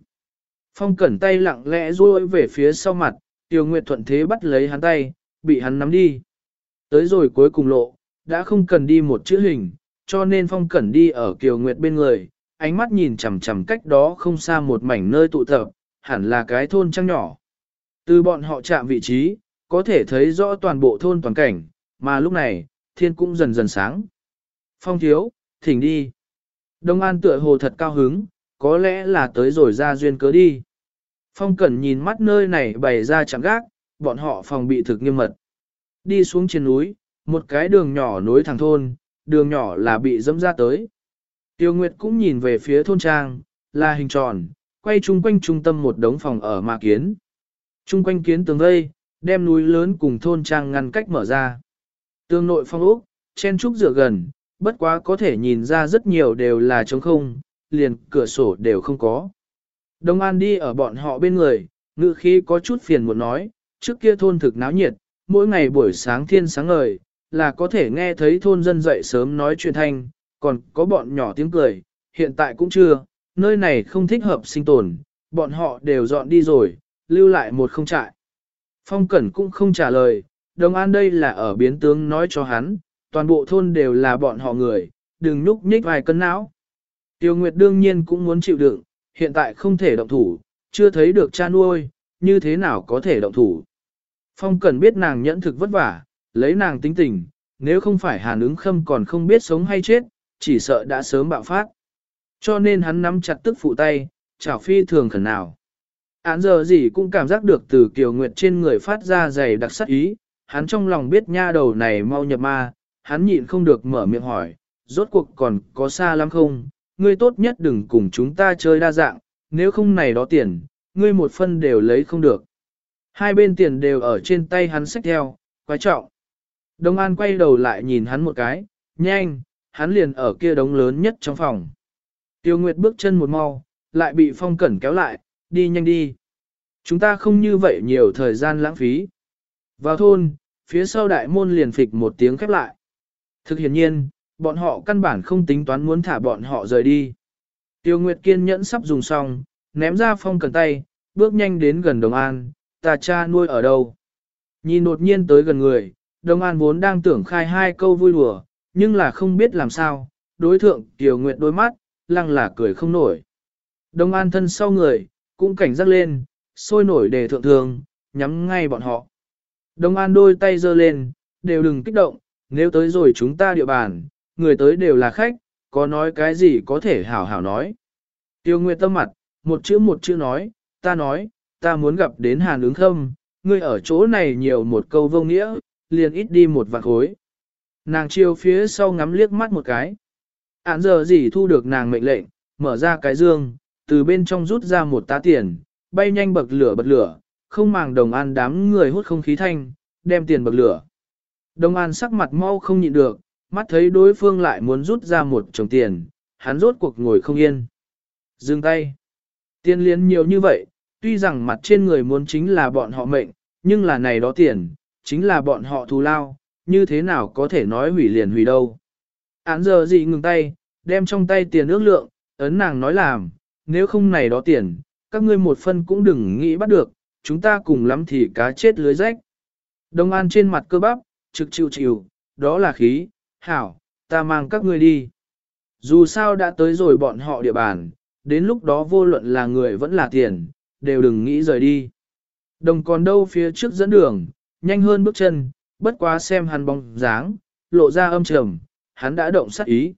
Phong cẩn tay lặng lẽ duỗi về phía sau mặt, Tiêu Nguyệt thuận thế bắt lấy hắn tay, bị hắn nắm đi. Tới rồi cuối cùng lộ, đã không cần đi một chữ hình, cho nên Phong cẩn đi ở Kiều Nguyệt bên người, ánh mắt nhìn chằm chằm cách đó không xa một mảnh nơi tụ tập, hẳn là cái thôn trăng nhỏ. Từ bọn họ chạm vị trí, có thể thấy rõ toàn bộ thôn toàn cảnh, mà lúc này, thiên cũng dần dần sáng. Phong thiếu, thỉnh đi. Đông An tựa hồ thật cao hứng, có lẽ là tới rồi ra duyên cớ đi. Phong Cẩn nhìn mắt nơi này bày ra chẳng gác, bọn họ phòng bị thực nghiêm mật. Đi xuống trên núi, một cái đường nhỏ nối thẳng thôn, đường nhỏ là bị dẫm ra tới. Tiêu Nguyệt cũng nhìn về phía thôn trang, là hình tròn, quay chung quanh trung tâm một đống phòng ở mà kiến. Trung quanh kiến tường vây, đem núi lớn cùng thôn trang ngăn cách mở ra. Tương nội phong ốc, chen trúc dựa gần, bất quá có thể nhìn ra rất nhiều đều là trống không, liền cửa sổ đều không có. Đông An đi ở bọn họ bên người, ngự khí có chút phiền muốn nói, trước kia thôn thực náo nhiệt, mỗi ngày buổi sáng thiên sáng ngời, là có thể nghe thấy thôn dân dậy sớm nói chuyện thanh, còn có bọn nhỏ tiếng cười, hiện tại cũng chưa, nơi này không thích hợp sinh tồn, bọn họ đều dọn đi rồi, lưu lại một không trại. Phong Cẩn cũng không trả lời, Đồng An đây là ở biến tướng nói cho hắn, toàn bộ thôn đều là bọn họ người, đừng núp nhích vài cân não. Tiêu Nguyệt đương nhiên cũng muốn chịu đựng, hiện tại không thể động thủ, chưa thấy được cha nuôi, như thế nào có thể động thủ. Phong Cần biết nàng nhẫn thực vất vả, lấy nàng tính tình, nếu không phải hàn ứng khâm còn không biết sống hay chết, chỉ sợ đã sớm bạo phát. Cho nên hắn nắm chặt tức phụ tay, chảo phi thường khẩn nào. Án giờ gì cũng cảm giác được từ Kiều Nguyệt trên người phát ra dày đặc sắc ý, hắn trong lòng biết nha đầu này mau nhập ma, hắn nhịn không được mở miệng hỏi, rốt cuộc còn có xa lắm không, ngươi tốt nhất đừng cùng chúng ta chơi đa dạng, nếu không này đó tiền, ngươi một phân đều lấy không được. Hai bên tiền đều ở trên tay hắn xách theo, quái trọng. Đông An quay đầu lại nhìn hắn một cái, nhanh, hắn liền ở kia đống lớn nhất trong phòng. Tiêu Nguyệt bước chân một mau, lại bị phong cẩn kéo lại, đi nhanh đi. Chúng ta không như vậy nhiều thời gian lãng phí. Vào thôn, phía sau đại môn liền phịch một tiếng khép lại. Thực hiện nhiên, bọn họ căn bản không tính toán muốn thả bọn họ rời đi. Tiêu Nguyệt kiên nhẫn sắp dùng xong, ném ra phong cần tay, bước nhanh đến gần Đồng An, ta cha nuôi ở đâu. Nhìn đột nhiên tới gần người, Đồng An vốn đang tưởng khai hai câu vui đùa, nhưng là không biết làm sao, đối thượng Tiêu Nguyệt đôi mắt, lăng là cười không nổi. Đồng An thân sau người, cũng cảnh giác lên, sôi nổi để thượng thường, nhắm ngay bọn họ. Đồng An đôi tay giơ lên, đều đừng kích động, nếu tới rồi chúng ta địa bàn, người tới đều là khách, có nói cái gì có thể hảo hảo nói. Tiêu Nguyệt tâm mặt, một chữ một chữ nói, ta nói, ta muốn gặp đến hàn ứng thâm, ngươi ở chỗ này nhiều một câu vô nghĩa, liền ít đi một vạn khối. Nàng chiêu phía sau ngắm liếc mắt một cái. Án giờ gì thu được nàng mệnh lệnh, mở ra cái dương, từ bên trong rút ra một tá tiền, bay nhanh bậc lửa bật lửa, không màng đồng an đám người hút không khí thanh, đem tiền bậc lửa. Đồng an sắc mặt mau không nhịn được, mắt thấy đối phương lại muốn rút ra một chồng tiền, hắn rốt cuộc ngồi không yên. Dừng tay. Tiền liên nhiều như vậy, tuy rằng mặt trên người muốn chính là bọn họ mệnh, nhưng là này đó tiền, chính là bọn họ thù lao, như thế nào có thể nói hủy liền hủy đâu. Án giờ gì ngừng tay, đem trong tay tiền ước lượng, ấn nàng nói làm, nếu không này đó tiền, các ngươi một phân cũng đừng nghĩ bắt được, chúng ta cùng lắm thì cá chết lưới rách. Đông An trên mặt cơ bắp, trực chịu chịu, đó là khí, hảo, ta mang các ngươi đi. Dù sao đã tới rồi bọn họ địa bàn, đến lúc đó vô luận là người vẫn là tiền, đều đừng nghĩ rời đi. Đồng còn đâu phía trước dẫn đường, nhanh hơn bước chân, bất quá xem hắn bóng dáng, lộ ra âm trầm, hắn đã động sát ý.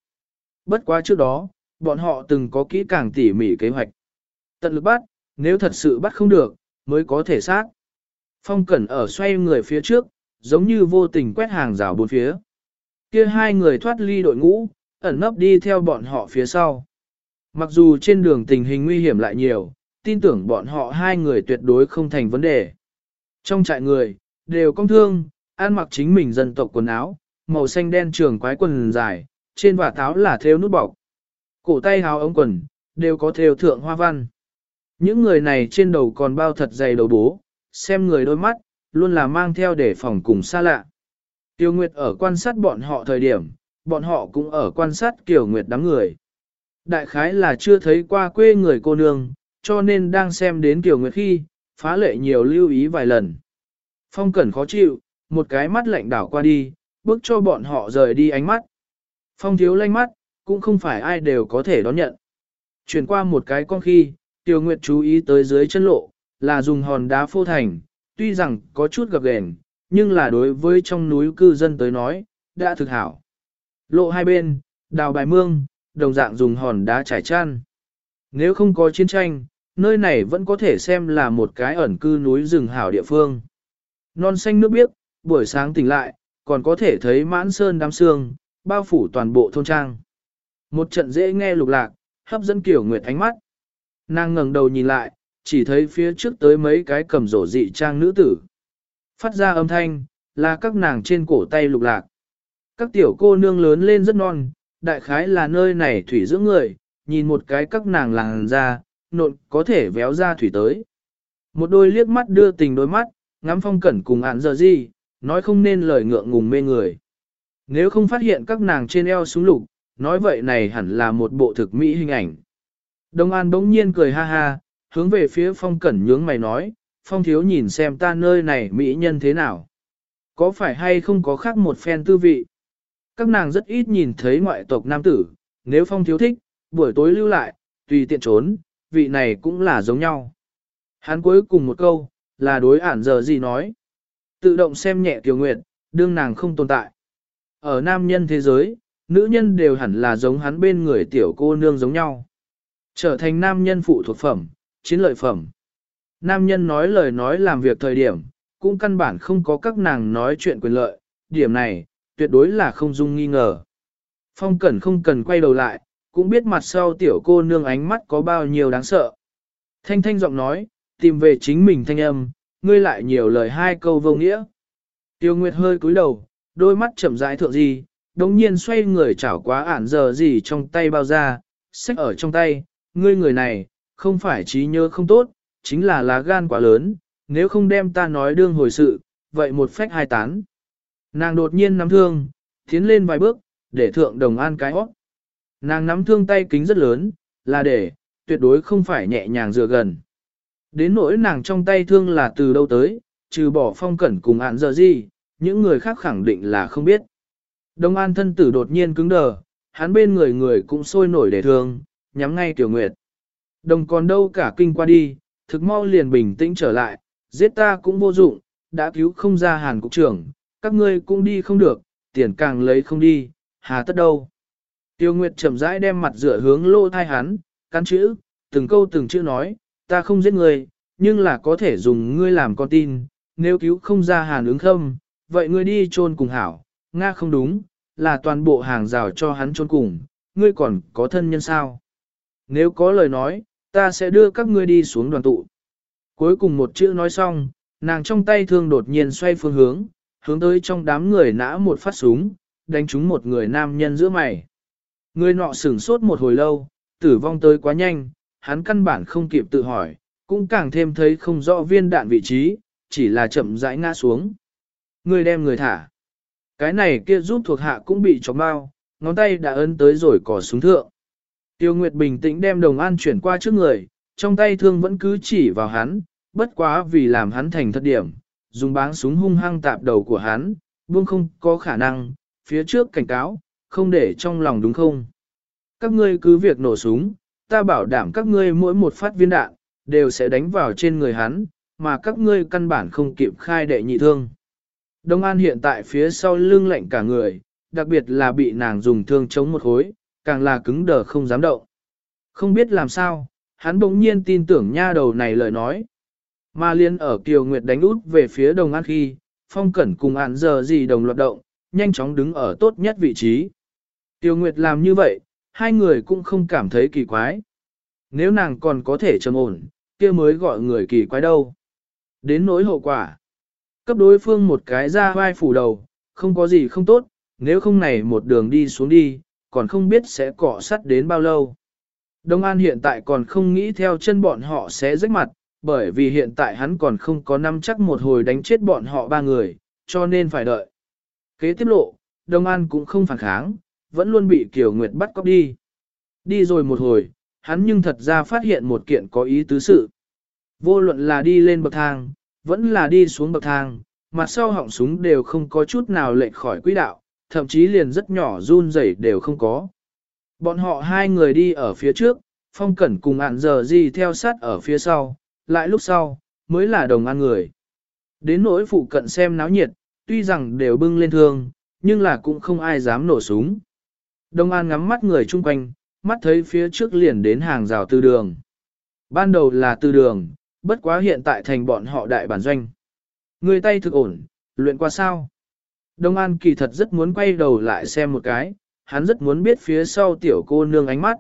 Bất quá trước đó, bọn họ từng có kỹ càng tỉ mỉ kế hoạch. Tận lực bắt, nếu thật sự bắt không được, mới có thể sát. Phong Cẩn ở xoay người phía trước, giống như vô tình quét hàng rào bốn phía. Kia hai người thoát ly đội ngũ, ẩn nấp đi theo bọn họ phía sau. Mặc dù trên đường tình hình nguy hiểm lại nhiều, tin tưởng bọn họ hai người tuyệt đối không thành vấn đề. Trong trại người, đều công thương, ăn mặc chính mình dân tộc quần áo, màu xanh đen trường quái quần dài, trên vả táo là thêu nút bọc. Cổ tay háo ống quần, đều có thêu thượng hoa văn. Những người này trên đầu còn bao thật dày đầu bố, xem người đôi mắt, luôn là mang theo để phòng cùng xa lạ. Tiêu Nguyệt ở quan sát bọn họ thời điểm, bọn họ cũng ở quan sát Kiều Nguyệt đám người. Đại khái là chưa thấy qua quê người cô nương, cho nên đang xem đến Kiều Nguyệt khi, phá lệ nhiều lưu ý vài lần. Phong Cẩn khó chịu, một cái mắt lạnh đảo qua đi, bước cho bọn họ rời đi ánh mắt. Phong thiếu lanh mắt, cũng không phải ai đều có thể đón nhận. Chuyển qua một cái con khi, Tiêu Nguyệt chú ý tới dưới chân lộ, là dùng hòn đá phô thành, tuy rằng có chút gập ghềnh, nhưng là đối với trong núi cư dân tới nói, đã thực hảo. Lộ hai bên, đào bài mương, đồng dạng dùng hòn đá trải chăn. Nếu không có chiến tranh, nơi này vẫn có thể xem là một cái ẩn cư núi rừng hảo địa phương. Non xanh nước biếc, buổi sáng tỉnh lại, còn có thể thấy mãn sơn đám sương, bao phủ toàn bộ thôn trang. Một trận dễ nghe lục lạc, hấp dẫn kiểu nguyệt ánh mắt. Nàng ngẩng đầu nhìn lại, chỉ thấy phía trước tới mấy cái cầm rổ dị trang nữ tử. Phát ra âm thanh, là các nàng trên cổ tay lục lạc. Các tiểu cô nương lớn lên rất non, đại khái là nơi này thủy dưỡng người, nhìn một cái các nàng làng ra, nộn có thể véo ra thủy tới. Một đôi liếc mắt đưa tình đôi mắt, ngắm phong cẩn cùng ạn giờ gì, nói không nên lời ngượng ngùng mê người. Nếu không phát hiện các nàng trên eo súng lục, nói vậy này hẳn là một bộ thực mỹ hình ảnh. Đông An bỗng nhiên cười ha ha, hướng về phía phong cẩn nhướng mày nói, phong thiếu nhìn xem ta nơi này mỹ nhân thế nào. Có phải hay không có khác một phen tư vị? Các nàng rất ít nhìn thấy ngoại tộc nam tử, nếu phong thiếu thích, buổi tối lưu lại, tùy tiện trốn, vị này cũng là giống nhau. Hắn cuối cùng một câu, là đối ản giờ gì nói. Tự động xem nhẹ Tiểu Nguyệt, đương nàng không tồn tại. Ở nam nhân thế giới, nữ nhân đều hẳn là giống hắn bên người tiểu cô nương giống nhau. Trở thành nam nhân phụ thuộc phẩm, chiến lợi phẩm. Nam nhân nói lời nói làm việc thời điểm, cũng căn bản không có các nàng nói chuyện quyền lợi, điểm này, tuyệt đối là không dung nghi ngờ. Phong Cẩn không cần quay đầu lại, cũng biết mặt sau tiểu cô nương ánh mắt có bao nhiêu đáng sợ. Thanh thanh giọng nói, tìm về chính mình thanh âm, ngươi lại nhiều lời hai câu vô nghĩa. Tiêu Nguyệt hơi cúi đầu, đôi mắt chậm rãi thượng gì, đồng nhiên xoay người chảo quá ản giờ gì trong tay bao ra, sách ở trong tay, ngươi người này, không phải trí nhớ không tốt, chính là lá gan quá lớn, nếu không đem ta nói đương hồi sự, vậy một phách hai tán. Nàng đột nhiên nắm thương, tiến lên vài bước, để thượng đồng an cái hót. Nàng nắm thương tay kính rất lớn, là để, tuyệt đối không phải nhẹ nhàng dựa gần. Đến nỗi nàng trong tay thương là từ đâu tới, trừ bỏ phong cẩn cùng ạn giờ gì, những người khác khẳng định là không biết. Đông an thân tử đột nhiên cứng đờ, hắn bên người người cũng sôi nổi để thương, nhắm ngay tiểu nguyệt. Đồng còn đâu cả kinh qua đi, thực mau liền bình tĩnh trở lại, giết ta cũng vô dụng, đã cứu không ra hàn cục trưởng, các ngươi cũng đi không được, tiền càng lấy không đi, hà tất đâu. Tiêu Nguyệt chậm rãi đem mặt rửa hướng lô thai hắn, căn chữ, từng câu từng chữ nói, ta không giết ngươi, nhưng là có thể dùng ngươi làm con tin, nếu cứu không ra hàn ứng khâm, vậy ngươi đi chôn cùng hảo, Nga không đúng, là toàn bộ hàng rào cho hắn chôn cùng, ngươi còn có thân nhân sao? Nếu có lời nói, ta sẽ đưa các ngươi đi xuống đoàn tụ. Cuối cùng một chữ nói xong, nàng trong tay thương đột nhiên xoay phương hướng, hướng tới trong đám người nã một phát súng, đánh trúng một người nam nhân giữa mày. Người nọ sửng sốt một hồi lâu, tử vong tới quá nhanh, hắn căn bản không kịp tự hỏi, cũng càng thêm thấy không rõ viên đạn vị trí, chỉ là chậm rãi ngã xuống. Người đem người thả. Cái này kia giúp thuộc hạ cũng bị chóng bao, ngón tay đã ấn tới rồi cỏ súng thượng. Tiêu Nguyệt bình tĩnh đem đồng an chuyển qua trước người, trong tay thương vẫn cứ chỉ vào hắn, bất quá vì làm hắn thành thất điểm, dùng báng súng hung hăng tạp đầu của hắn, buông không có khả năng, phía trước cảnh cáo, không để trong lòng đúng không? Các ngươi cứ việc nổ súng, ta bảo đảm các ngươi mỗi một phát viên đạn, đều sẽ đánh vào trên người hắn, mà các ngươi căn bản không kịp khai đệ nhị thương. Đông An hiện tại phía sau lưng lạnh cả người, đặc biệt là bị nàng dùng thương chống một khối, càng là cứng đờ không dám động. Không biết làm sao, hắn bỗng nhiên tin tưởng nha đầu này lời nói. Mà liên ở Kiều Nguyệt đánh út về phía đồng An khi, Phong Cẩn cùng án giờ gì đồng loạt động, nhanh chóng đứng ở tốt nhất vị trí. Tiêu Nguyệt làm như vậy, hai người cũng không cảm thấy kỳ quái. Nếu nàng còn có thể trầm ổn, kia mới gọi người kỳ quái đâu. Đến nỗi hậu quả. Cấp đối phương một cái ra vai phủ đầu, không có gì không tốt, nếu không này một đường đi xuống đi, còn không biết sẽ cọ sắt đến bao lâu. Đông An hiện tại còn không nghĩ theo chân bọn họ sẽ rách mặt, bởi vì hiện tại hắn còn không có năm chắc một hồi đánh chết bọn họ ba người, cho nên phải đợi. Kế tiếp lộ, Đông An cũng không phản kháng, vẫn luôn bị Kiều Nguyệt bắt cóc đi. Đi rồi một hồi, hắn nhưng thật ra phát hiện một kiện có ý tứ sự. Vô luận là đi lên bậc thang, vẫn là đi xuống bậc thang, mặt sau họng súng đều không có chút nào lệch khỏi quỹ đạo, thậm chí liền rất nhỏ run rẩy đều không có. Bọn họ hai người đi ở phía trước, phong cẩn cùng ạn giờ gì theo sát ở phía sau, lại lúc sau, mới là đồng ăn người. Đến nỗi phụ cận xem náo nhiệt, tuy rằng đều bưng lên thương, nhưng là cũng không ai dám nổ súng. Đông An ngắm mắt người chung quanh, mắt thấy phía trước liền đến hàng rào tư đường. Ban đầu là tư đường, bất quá hiện tại thành bọn họ đại bản doanh. Người tay thực ổn, luyện qua sao? Đông An kỳ thật rất muốn quay đầu lại xem một cái, hắn rất muốn biết phía sau tiểu cô nương ánh mắt.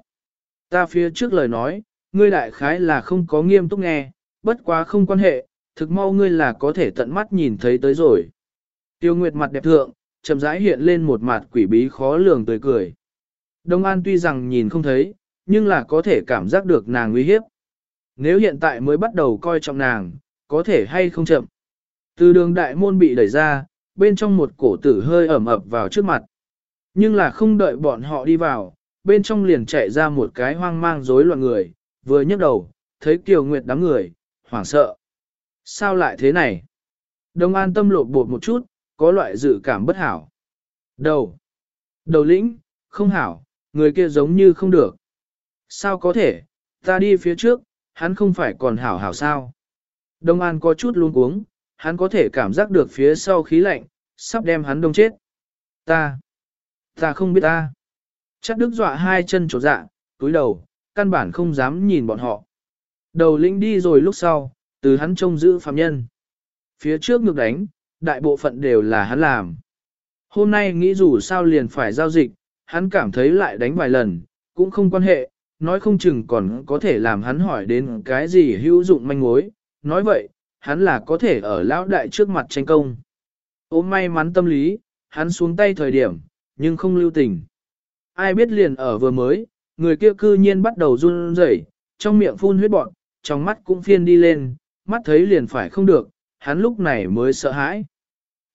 Ta phía trước lời nói, ngươi đại khái là không có nghiêm túc nghe, bất quá không quan hệ, thực mau ngươi là có thể tận mắt nhìn thấy tới rồi. Tiêu Nguyệt mặt đẹp thượng, chậm rãi hiện lên một mặt quỷ bí khó lường tươi cười. Đông An tuy rằng nhìn không thấy, nhưng là có thể cảm giác được nàng uy hiếp. Nếu hiện tại mới bắt đầu coi trọng nàng, có thể hay không chậm. Từ đường đại môn bị đẩy ra, bên trong một cổ tử hơi ẩm ập vào trước mặt. Nhưng là không đợi bọn họ đi vào, bên trong liền chạy ra một cái hoang mang rối loạn người, vừa nhấc đầu, thấy Kiều Nguyệt đám người, hoảng sợ. Sao lại thế này? Đông an tâm lột bột một chút, có loại dự cảm bất hảo. Đầu. Đầu lĩnh, không hảo, người kia giống như không được. Sao có thể, ta đi phía trước, hắn không phải còn hảo hảo sao? Đông An có chút luống cuống, hắn có thể cảm giác được phía sau khí lạnh, sắp đem hắn đông chết. Ta, ta không biết ta. Chắc đức dọa hai chân trột dạ, túi đầu, căn bản không dám nhìn bọn họ. Đầu lĩnh đi rồi lúc sau, từ hắn trông giữ phạm nhân. Phía trước ngược đánh, đại bộ phận đều là hắn làm. Hôm nay nghĩ dù sao liền phải giao dịch, hắn cảm thấy lại đánh vài lần, cũng không quan hệ, nói không chừng còn có thể làm hắn hỏi đến cái gì hữu dụng manh mối. Nói vậy, hắn là có thể ở lão đại trước mặt tranh công. Ôm may mắn tâm lý, hắn xuống tay thời điểm, nhưng không lưu tình. Ai biết liền ở vừa mới, người kia cư nhiên bắt đầu run rẩy, trong miệng phun huyết bọn, trong mắt cũng phiên đi lên, mắt thấy liền phải không được, hắn lúc này mới sợ hãi.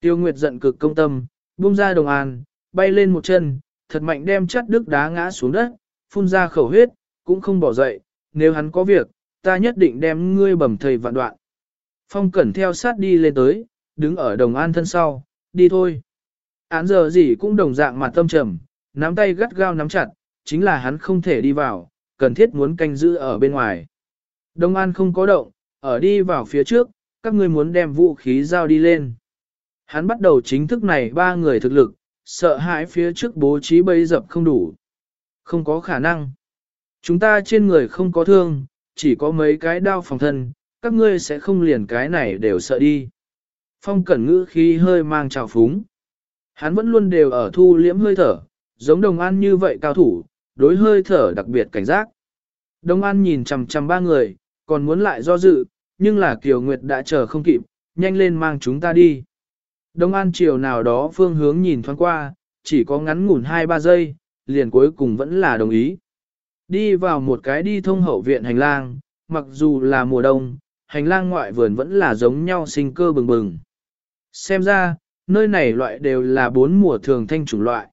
Tiêu Nguyệt giận cực công tâm, buông ra đồng an, bay lên một chân, thật mạnh đem chắt đức đá ngã xuống đất, phun ra khẩu huyết, cũng không bỏ dậy, nếu hắn có việc, ta nhất định đem ngươi bầm thầy vạn đoạn. Phong cẩn theo sát đi lên tới, đứng ở đồng an thân sau, đi thôi. Án giờ gì cũng đồng dạng mặt tâm trầm, nắm tay gắt gao nắm chặt, chính là hắn không thể đi vào, cần thiết muốn canh giữ ở bên ngoài. Đồng an không có động, ở đi vào phía trước, các ngươi muốn đem vũ khí giao đi lên. Hắn bắt đầu chính thức này ba người thực lực, sợ hãi phía trước bố trí bấy dập không đủ. Không có khả năng. Chúng ta trên người không có thương, chỉ có mấy cái đao phòng thân, các ngươi sẽ không liền cái này đều sợ đi. Phong cẩn ngữ khi hơi mang trào phúng. Hắn vẫn luôn đều ở thu liễm hơi thở, giống đồng an như vậy cao thủ, đối hơi thở đặc biệt cảnh giác. Đồng an nhìn chằm chằm ba người, còn muốn lại do dự, nhưng là Kiều Nguyệt đã chờ không kịp, nhanh lên mang chúng ta đi. Đông An chiều nào đó phương hướng nhìn thoáng qua, chỉ có ngắn ngủn 2-3 giây, liền cuối cùng vẫn là đồng ý. Đi vào một cái đi thông hậu viện hành lang, mặc dù là mùa đông, hành lang ngoại vườn vẫn là giống nhau sinh cơ bừng bừng. Xem ra, nơi này loại đều là bốn mùa thường thanh chủng loại.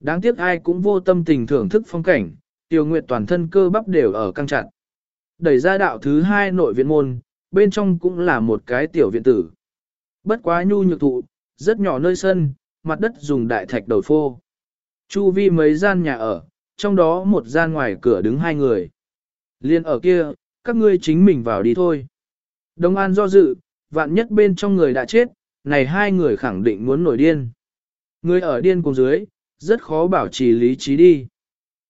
Đáng tiếc ai cũng vô tâm tình thưởng thức phong cảnh, tiêu nguyệt toàn thân cơ bắp đều ở căng chặt. Đẩy ra đạo thứ hai nội viện môn, bên trong cũng là một cái tiểu viện tử. Bất quá nhu nhược thụ, rất nhỏ nơi sân, mặt đất dùng đại thạch đầu phô. Chu vi mấy gian nhà ở, trong đó một gian ngoài cửa đứng hai người. Liên ở kia, các ngươi chính mình vào đi thôi. Đông An do dự, vạn nhất bên trong người đã chết, này hai người khẳng định muốn nổi điên. Người ở điên cùng dưới, rất khó bảo trì lý trí đi.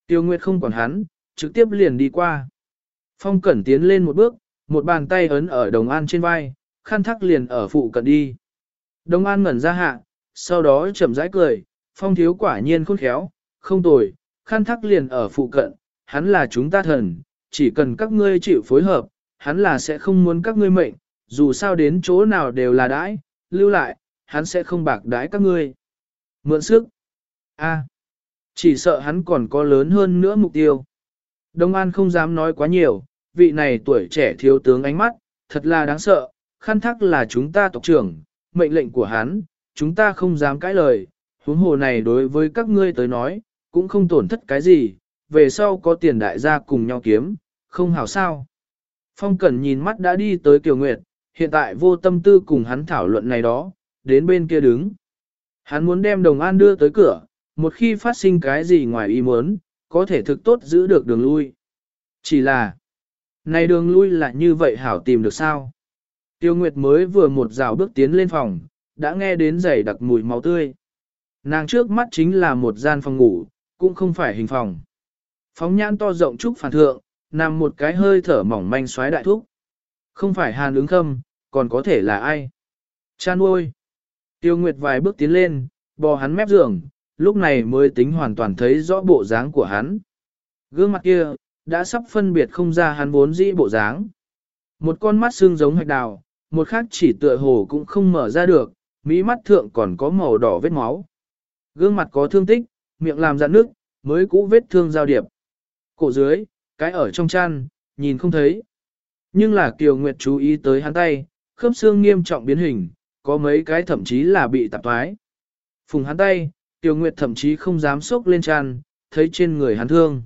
Tiêu Nguyệt không còn hắn, trực tiếp liền đi qua. Phong Cẩn tiến lên một bước, một bàn tay ấn ở Đồng An trên vai, khăn thắc liền ở phụ cận đi. Đồng An ngẩn ra hạ, sau đó chậm rãi cười, Phong thiếu quả nhiên khôn khéo, không tồi, khăn thắc liền ở phụ cận, hắn là chúng ta thần, chỉ cần các ngươi chịu phối hợp, hắn là sẽ không muốn các ngươi mệnh, dù sao đến chỗ nào đều là đãi, lưu lại, hắn sẽ không bạc đãi các ngươi. Mượn sức. A. chỉ sợ hắn còn có lớn hơn nữa mục tiêu. Đông An không dám nói quá nhiều, vị này tuổi trẻ thiếu tướng ánh mắt, thật là đáng sợ, khăn thắc là chúng ta tộc trưởng, mệnh lệnh của hắn, chúng ta không dám cãi lời, huống hồ này đối với các ngươi tới nói, cũng không tổn thất cái gì, về sau có tiền đại gia cùng nhau kiếm, không hảo sao. Phong Cẩn nhìn mắt đã đi tới Kiều Nguyệt, hiện tại vô tâm tư cùng hắn thảo luận này đó, đến bên kia đứng. Hắn muốn đem đồng an đưa tới cửa, một khi phát sinh cái gì ngoài ý muốn, có thể thực tốt giữ được đường lui. Chỉ là, này đường lui là như vậy hảo tìm được sao? Tiêu Nguyệt mới vừa một rào bước tiến lên phòng, đã nghe đến giày đặc mùi máu tươi. Nàng trước mắt chính là một gian phòng ngủ, cũng không phải hình phòng. Phóng nhãn to rộng trúc phản thượng, nằm một cái hơi thở mỏng manh xoáy đại thúc. Không phải hàn ứng khâm, còn có thể là ai? Cha nuôi. Tiêu Nguyệt vài bước tiến lên, bò hắn mép giường, lúc này mới tính hoàn toàn thấy rõ bộ dáng của hắn. Gương mặt kia, đã sắp phân biệt không ra hắn vốn dĩ bộ dáng. Một con mắt xương giống hạch đào, một khác chỉ tựa hồ cũng không mở ra được, mỹ mắt thượng còn có màu đỏ vết máu. Gương mặt có thương tích, miệng làm dạn nước, mới cũ vết thương giao điệp. Cổ dưới, cái ở trong chăn, nhìn không thấy. Nhưng là Kiều Nguyệt chú ý tới hắn tay, khớp xương nghiêm trọng biến hình, có mấy cái thậm chí là bị tạp thoái. Phùng hắn tay, Tiêu Nguyệt thậm chí không dám sốc lên tràn, thấy trên người hắn thương.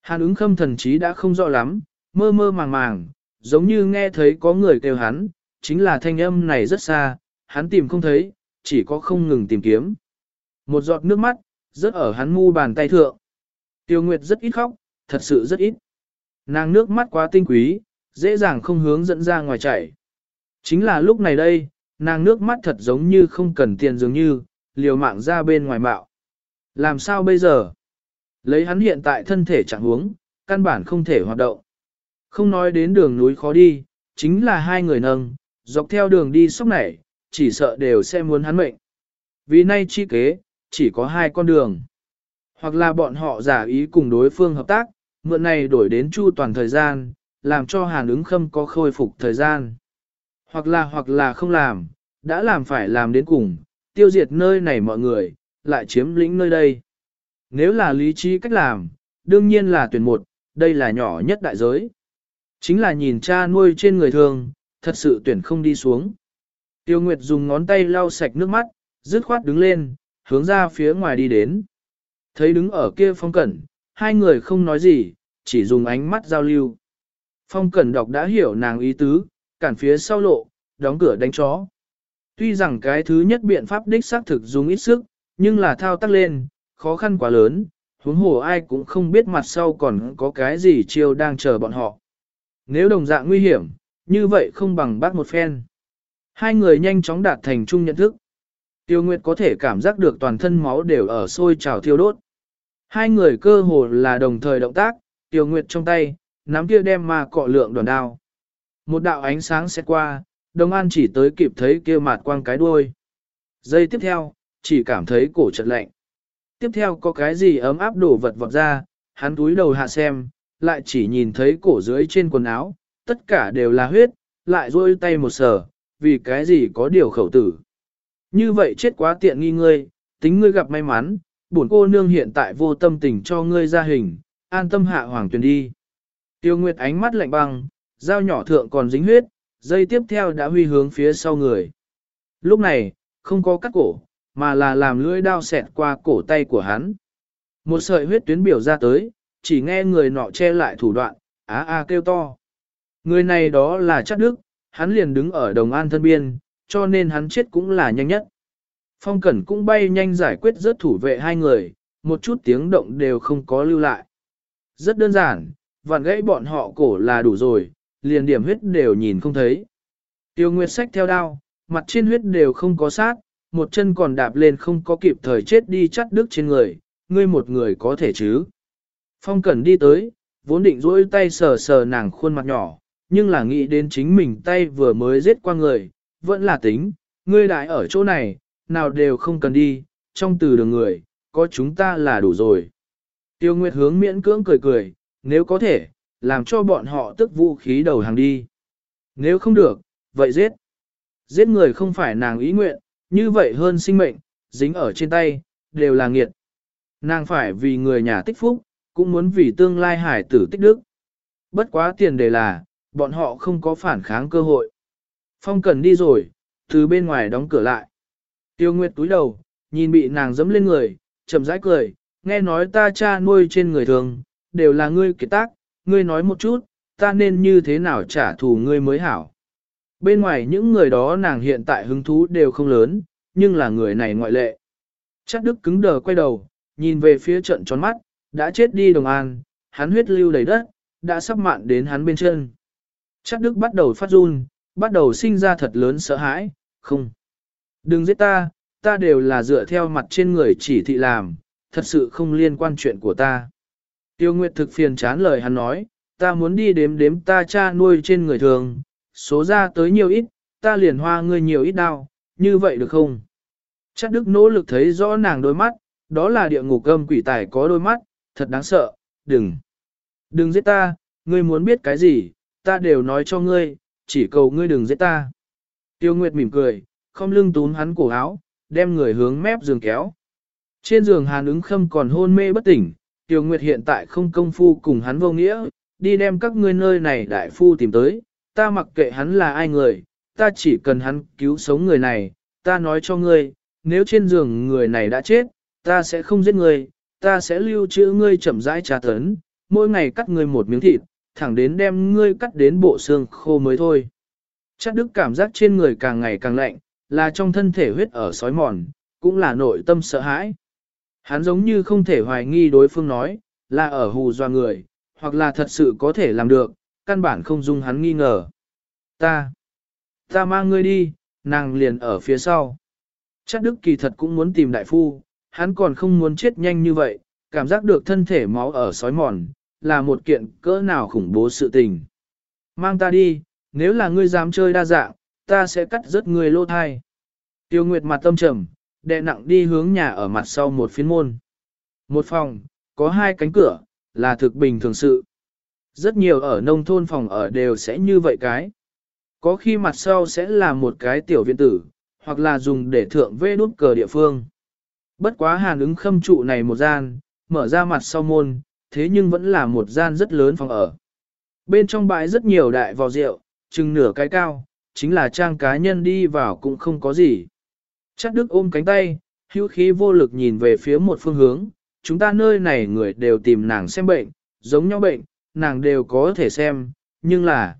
Hàn ứng khâm thần chí đã không rõ lắm, mơ mơ màng màng, giống như nghe thấy có người kêu hắn, chính là thanh âm này rất xa, hắn tìm không thấy, chỉ có không ngừng tìm kiếm. Một giọt nước mắt, rớt ở hắn mu bàn tay thượng. Tiêu Nguyệt rất ít khóc, thật sự rất ít. Nàng nước mắt quá tinh quý, dễ dàng không hướng dẫn ra ngoài chảy. Chính là lúc này đây, nàng nước mắt thật giống như không cần tiền dường như, liều mạng ra bên ngoài mạo. Làm sao bây giờ? Lấy hắn hiện tại thân thể trạng huống, căn bản không thể hoạt động. Không nói đến đường núi khó đi, chính là hai người nâng, dọc theo đường đi sóc nảy chỉ sợ đều sẽ muốn hắn mệnh. Vì nay chi kế, chỉ có hai con đường. Hoặc là bọn họ giả ý cùng đối phương hợp tác, mượn này đổi đến chu toàn thời gian, làm cho hàn ứng khâm có khôi phục thời gian. Hoặc là hoặc là không làm, đã làm phải làm đến cùng, tiêu diệt nơi này mọi người, lại chiếm lĩnh nơi đây. Nếu là lý trí cách làm, đương nhiên là tuyển một, đây là nhỏ nhất đại giới. Chính là nhìn cha nuôi trên người thường, thật sự tuyển không đi xuống. Tiêu Nguyệt dùng ngón tay lau sạch nước mắt, dứt khoát đứng lên, hướng ra phía ngoài đi đến. Thấy đứng ở kia phong cẩn, hai người không nói gì, chỉ dùng ánh mắt giao lưu. Phong cẩn đọc đã hiểu nàng ý tứ, cản phía sau lộ, đóng cửa đánh chó. Tuy rằng cái thứ nhất biện pháp đích xác thực dùng ít sức, nhưng là thao tác lên, khó khăn quá lớn, huống hồ ai cũng không biết mặt sau còn có cái gì chiêu đang chờ bọn họ. Nếu đồng dạng nguy hiểm, như vậy không bằng bác một phen. Hai người nhanh chóng đạt thành chung nhận thức. Tiêu Nguyệt có thể cảm giác được toàn thân máu đều ở sôi trào thiêu đốt. Hai người cơ hồ là đồng thời động tác, Tiêu Nguyệt trong tay, nắm kia đem ma cọ lượng đoàn đao. Một đạo ánh sáng sẽ qua, Đồng An chỉ tới kịp thấy kia mặt quang cái đuôi. Giây tiếp theo, chỉ cảm thấy cổ chật lạnh. Tiếp theo có cái gì ấm áp đổ vật vọt ra, hắn túi đầu hạ xem, lại chỉ nhìn thấy cổ dưới trên quần áo, tất cả đều là huyết, lại rôi tay một sờ, vì cái gì có điều khẩu tử. Như vậy chết quá tiện nghi ngươi, tính ngươi gặp may mắn, bổn cô nương hiện tại vô tâm tình cho ngươi ra hình, an tâm hạ hoàng tuyển đi. Tiêu Nguyệt ánh mắt lạnh băng, dao nhỏ thượng còn dính huyết, dây tiếp theo đã huy hướng phía sau người. Lúc này, không có cắt cổ, mà là làm lưỡi đao xẹt qua cổ tay của hắn. Một sợi huyết tuyến biểu ra tới, chỉ nghe người nọ che lại thủ đoạn, á a kêu to. Người này đó là chắc đức, hắn liền đứng ở đồng an thân biên, cho nên hắn chết cũng là nhanh nhất. Phong Cẩn cũng bay nhanh giải quyết rất thủ vệ hai người, một chút tiếng động đều không có lưu lại. Rất đơn giản, vặn gãy bọn họ cổ là đủ rồi, liền điểm huyết đều nhìn không thấy. Tiêu Nguyệt sách theo đao, mặt trên huyết đều không có sát, một chân còn đạp lên không có kịp thời chết đi chắt đứt trên người, ngươi một người có thể chứ. Phong Cẩn đi tới, vốn định duỗi tay sờ sờ nàng khuôn mặt nhỏ, nhưng là nghĩ đến chính mình tay vừa mới giết qua người, vẫn là tính, ngươi đại ở chỗ này, nào đều không cần đi, trong từ đường người, có chúng ta là đủ rồi. Tiêu Nguyệt hướng miễn cưỡng cười cười, nếu có thể, làm cho bọn họ tức vũ khí đầu hàng đi. Nếu không được, vậy giết. Giết người không phải nàng ý nguyện, như vậy hơn sinh mệnh, dính ở trên tay, đều là nghiệt. Nàng phải vì người nhà tích phúc, cũng muốn vì tương lai hải tử tích đức. Bất quá tiền đề là, bọn họ không có phản kháng cơ hội. Phong cần đi rồi, từ bên ngoài đóng cửa lại. Tiêu Nguyệt túi đầu, nhìn bị nàng dẫm lên người, chậm rãi cười, nghe nói ta cha nuôi trên người thường, đều là ngươi kiệt tác, ngươi nói một chút, ta nên như thế nào trả thù ngươi mới hảo. Bên ngoài những người đó nàng hiện tại hứng thú đều không lớn, nhưng là người này ngoại lệ. Chắc đức cứng đờ quay đầu, nhìn về phía trận tròn mắt, đã chết đi đồng an, hắn huyết lưu đầy đất, đã sắp mạn đến hắn bên chân. Chắc đức bắt đầu phát run, bắt đầu sinh ra thật lớn sợ hãi, không. Đừng giết ta, ta đều là dựa theo mặt trên người chỉ thị làm, thật sự không liên quan chuyện của ta. Tiêu Nguyệt thực phiền chán lời hắn nói, ta muốn đi đếm đếm ta cha nuôi trên người thường, số ra tới nhiều ít, ta liền hoa ngươi nhiều ít đau, như vậy được không? Chắc đức nỗ lực thấy rõ nàng đôi mắt, đó là địa ngục âm quỷ tài có đôi mắt, thật đáng sợ, đừng. Đừng giết ta, ngươi muốn biết cái gì, ta đều nói cho ngươi, chỉ cầu ngươi đừng giết ta. Tiêu Nguyệt mỉm cười, không lưng tún hắn cổ áo, đem người hướng mép giường kéo. Trên giường Hàn ứng khâm còn hôn mê bất tỉnh, Tiểu Nguyệt hiện tại không công phu cùng hắn vô nghĩa, đi đem các ngươi nơi này đại phu tìm tới, ta mặc kệ hắn là ai người, ta chỉ cần hắn cứu sống người này, ta nói cho ngươi, nếu trên giường người này đã chết, ta sẽ không giết ngươi, ta sẽ lưu trữ ngươi chậm rãi trà tấn, mỗi ngày cắt ngươi một miếng thịt, thẳng đến đem ngươi cắt đến bộ xương khô mới thôi. Chắc đức cảm giác trên người càng ngày càng lạnh, là trong thân thể huyết ở sói mòn, cũng là nội tâm sợ hãi. Hắn giống như không thể hoài nghi đối phương nói, là ở hù doa người, hoặc là thật sự có thể làm được, căn bản không dung hắn nghi ngờ. Ta, ta mang ngươi đi, nàng liền ở phía sau. Chắc đức kỳ thật cũng muốn tìm đại phu, hắn còn không muốn chết nhanh như vậy, cảm giác được thân thể máu ở sói mòn, là một kiện cỡ nào khủng bố sự tình. Mang ta đi, nếu là ngươi dám chơi đa dạng, ta sẽ cắt rớt ngươi lô thai. Tiêu Nguyệt mặt tâm trầm, đè nặng đi hướng nhà ở mặt sau một phiến môn. Một phòng, có hai cánh cửa, là thực bình thường sự. Rất nhiều ở nông thôn phòng ở đều sẽ như vậy cái. Có khi mặt sau sẽ là một cái tiểu viện tử, hoặc là dùng để thượng vê đút cờ địa phương. Bất quá hàn ứng khâm trụ này một gian, mở ra mặt sau môn, thế nhưng vẫn là một gian rất lớn phòng ở. Bên trong bãi rất nhiều đại vò rượu, chừng nửa cái cao, chính là trang cá nhân đi vào cũng không có gì. Chắc đức ôm cánh tay, hữu khí vô lực nhìn về phía một phương hướng, chúng ta nơi này người đều tìm nàng xem bệnh, giống nhau bệnh, nàng đều có thể xem, nhưng là...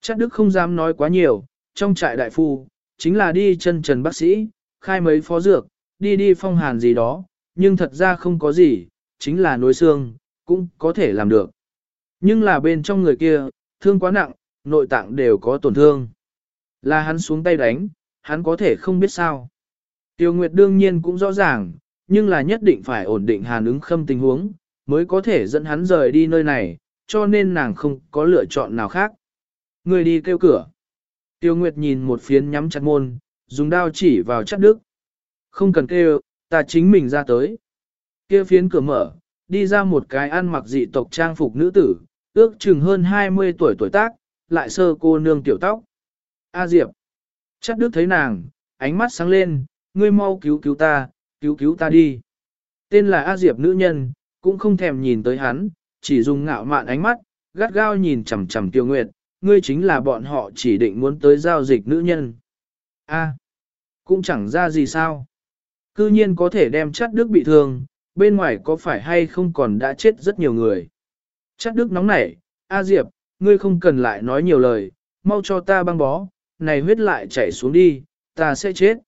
Chắc đức không dám nói quá nhiều, trong trại đại phu, chính là đi chân trần bác sĩ, khai mấy phó dược, đi đi phong hàn gì đó, nhưng thật ra không có gì, chính là nối xương, cũng có thể làm được. Nhưng là bên trong người kia, thương quá nặng, nội tạng đều có tổn thương. Là hắn xuống tay đánh, hắn có thể không biết sao. Tiêu Nguyệt đương nhiên cũng rõ ràng, nhưng là nhất định phải ổn định hàn ứng khâm tình huống, mới có thể dẫn hắn rời đi nơi này, cho nên nàng không có lựa chọn nào khác. Người đi kêu cửa. Tiêu Nguyệt nhìn một phiến nhắm chặt môn, dùng đao chỉ vào chắt đức. Không cần kêu, ta chính mình ra tới. Kia phiến cửa mở, đi ra một cái ăn mặc dị tộc trang phục nữ tử, ước chừng hơn 20 tuổi tuổi tác, lại sơ cô nương tiểu tóc. A Diệp. Chắc đức thấy nàng, ánh mắt sáng lên, ngươi mau cứu cứu ta, cứu cứu ta đi. Tên là A Diệp nữ nhân, cũng không thèm nhìn tới hắn, chỉ dùng ngạo mạn ánh mắt, gắt gao nhìn chằm chằm Tiêu Nguyệt, ngươi chính là bọn họ chỉ định muốn tới giao dịch nữ nhân. A, cũng chẳng ra gì sao. Cư nhiên có thể đem chắt đức bị thương, bên ngoài có phải hay không còn đã chết rất nhiều người. Chắt đức nóng nảy, A Diệp, ngươi không cần lại nói nhiều lời, mau cho ta băng bó, này huyết lại chảy xuống đi, ta sẽ chết.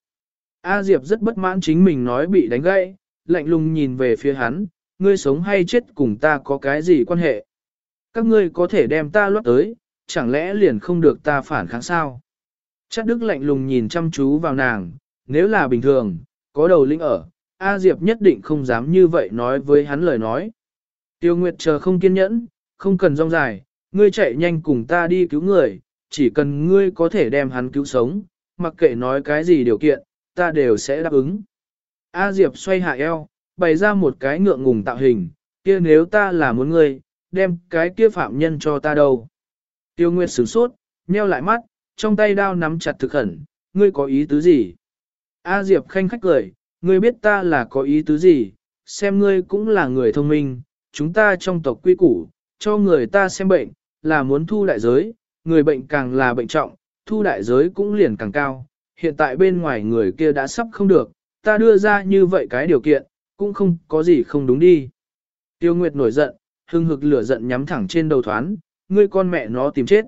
A Diệp rất bất mãn chính mình nói bị đánh gãy, lạnh lùng nhìn về phía hắn, ngươi sống hay chết cùng ta có cái gì quan hệ. Các ngươi có thể đem ta lót tới, chẳng lẽ liền không được ta phản kháng sao? Chắc đức lạnh lùng nhìn chăm chú vào nàng, nếu là bình thường, có đầu linh ở, A Diệp nhất định không dám như vậy nói với hắn lời nói. Tiêu Nguyệt chờ không kiên nhẫn, không cần rong dài, ngươi chạy nhanh cùng ta đi cứu người, chỉ cần ngươi có thể đem hắn cứu sống, mặc kệ nói cái gì điều kiện, ta đều sẽ đáp ứng. A Diệp xoay hạ eo, bày ra một cái ngượng ngùng tạo hình, kia nếu ta là muốn ngươi, đem cái kia phạm nhân cho ta đâu. Tiêu Nguyệt sửng sốt, nheo lại mắt, trong tay đao nắm chặt thực khẩn, ngươi có ý tứ gì? A Diệp khanh khách cười, ngươi biết ta là có ý tứ gì, xem ngươi cũng là người thông minh, chúng ta trong tộc quy củ, cho người ta xem bệnh, là muốn thu đại giới, người bệnh càng là bệnh trọng, thu đại giới cũng liền càng cao. Hiện tại bên ngoài người kia đã sắp không được, ta đưa ra như vậy cái điều kiện, cũng không có gì không đúng đi. Tiêu Nguyệt nổi giận, hưng hực lửa giận nhắm thẳng trên đầu thoán, ngươi con mẹ nó tìm chết.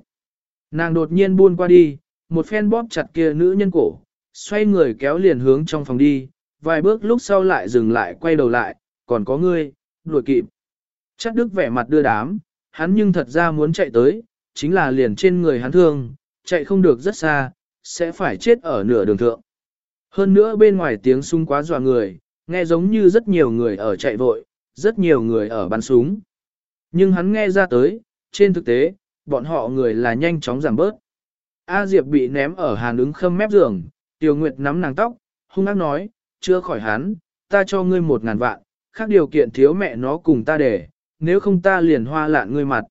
Nàng đột nhiên buôn qua đi, một phen bóp chặt kia nữ nhân cổ, xoay người kéo liền hướng trong phòng đi, vài bước lúc sau lại dừng lại quay đầu lại, còn có ngươi, đuổi kịp. Chắc đức vẻ mặt đưa đám, hắn nhưng thật ra muốn chạy tới, chính là liền trên người hắn thương, chạy không được rất xa, sẽ phải chết ở nửa đường thượng. Hơn nữa bên ngoài tiếng súng quá dọa người, nghe giống như rất nhiều người ở chạy vội, rất nhiều người ở bắn súng. Nhưng hắn nghe ra tới, trên thực tế, bọn họ người là nhanh chóng giảm bớt. A Diệp bị ném ở hàn ứng khâm mép giường, Tiêu Nguyệt nắm nàng tóc, hung ác nói, chưa khỏi hắn, ta cho ngươi một ngàn vạn, khác điều kiện thiếu mẹ nó cùng ta để, nếu không ta liền hoa lạn ngươi mặt.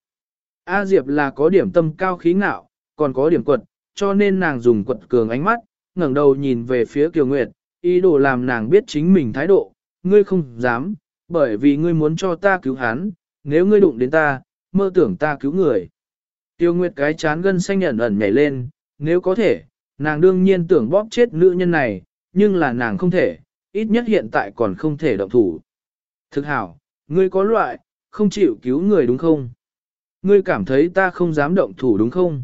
A Diệp là có điểm tâm cao khí ngạo, còn có điểm quật, cho nên nàng dùng quật cường ánh mắt, ngẩng đầu nhìn về phía Kiều Nguyệt, ý đồ làm nàng biết chính mình thái độ, ngươi không dám, bởi vì ngươi muốn cho ta cứu hắn, nếu ngươi đụng đến ta, mơ tưởng ta cứu người. Tiêu Nguyệt cái chán gân xanh ẩn ẩn nhảy lên, nếu có thể, nàng đương nhiên tưởng bóp chết nữ nhân này, nhưng là nàng không thể, ít nhất hiện tại còn không thể động thủ. Thực hảo, ngươi có loại, không chịu cứu người đúng không? Ngươi cảm thấy ta không dám động thủ đúng không?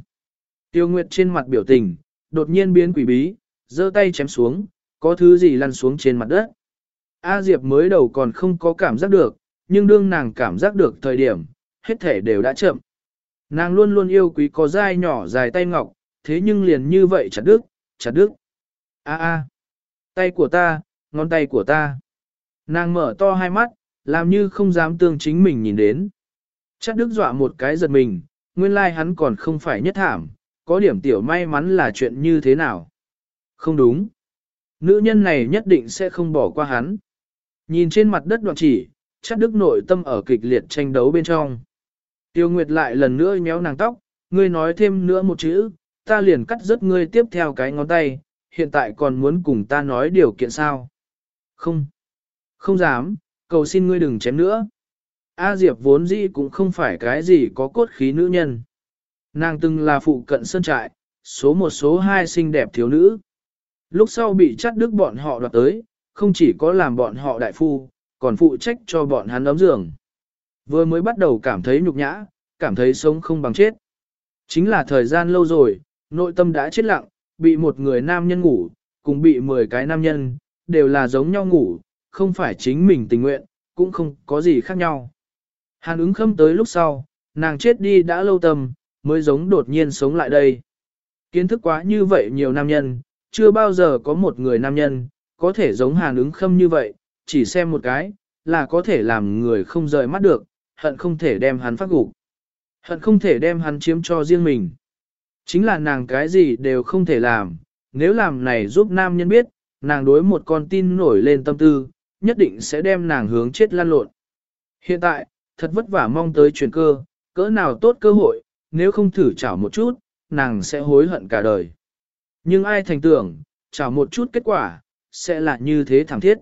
Tiêu Nguyệt trên mặt biểu tình, đột nhiên biến quỷ bí, giơ tay chém xuống, có thứ gì lăn xuống trên mặt đất. A Diệp mới đầu còn không có cảm giác được, nhưng đương nàng cảm giác được thời điểm, hết thể đều đã chậm. Nàng luôn luôn yêu quý có dai nhỏ dài tay ngọc, thế nhưng liền như vậy chặt đứt, chặt đứt. A a, tay của ta, ngón tay của ta. Nàng mở to hai mắt, làm như không dám tương chính mình nhìn đến. Chắc đức dọa một cái giật mình, nguyên lai like hắn còn không phải nhất thảm, có điểm tiểu may mắn là chuyện như thế nào. Không đúng. Nữ nhân này nhất định sẽ không bỏ qua hắn. Nhìn trên mặt đất đoạn chỉ, chắc đức nội tâm ở kịch liệt tranh đấu bên trong. Tiêu Nguyệt lại lần nữa nhéo nàng tóc, ngươi nói thêm nữa một chữ, ta liền cắt rớt ngươi tiếp theo cái ngón tay, hiện tại còn muốn cùng ta nói điều kiện sao? Không, không dám, cầu xin ngươi đừng chém nữa. A Diệp vốn dĩ cũng không phải cái gì có cốt khí nữ nhân. Nàng từng là phụ cận sơn trại, số một số hai xinh đẹp thiếu nữ. Lúc sau bị chắt đức bọn họ đoạt tới, không chỉ có làm bọn họ đại phu, còn phụ trách cho bọn hắn ấm giường. Vừa mới bắt đầu cảm thấy nhục nhã, cảm thấy sống không bằng chết. Chính là thời gian lâu rồi, nội tâm đã chết lặng, bị một người nam nhân ngủ, cùng bị 10 cái nam nhân, đều là giống nhau ngủ, không phải chính mình tình nguyện, cũng không có gì khác nhau. Hàn ứng khâm tới lúc sau, nàng chết đi đã lâu tâm, mới giống đột nhiên sống lại đây. Kiến thức quá như vậy nhiều nam nhân, chưa bao giờ có một người nam nhân, có thể giống hàn ứng khâm như vậy, chỉ xem một cái, là có thể làm người không rời mắt được, hận không thể đem hắn phát gục. Hận không thể đem hắn chiếm cho riêng mình. Chính là nàng cái gì đều không thể làm, nếu làm này giúp nam nhân biết, nàng đối một con tin nổi lên tâm tư, nhất định sẽ đem nàng hướng chết lan lộn. Hiện tại, thật vất vả mong tới chuyển cơ, cỡ nào tốt cơ hội, nếu không thử chảo một chút, nàng sẽ hối hận cả đời. Nhưng ai thành tưởng, chảo một chút kết quả, sẽ là như thế thẳng thiết.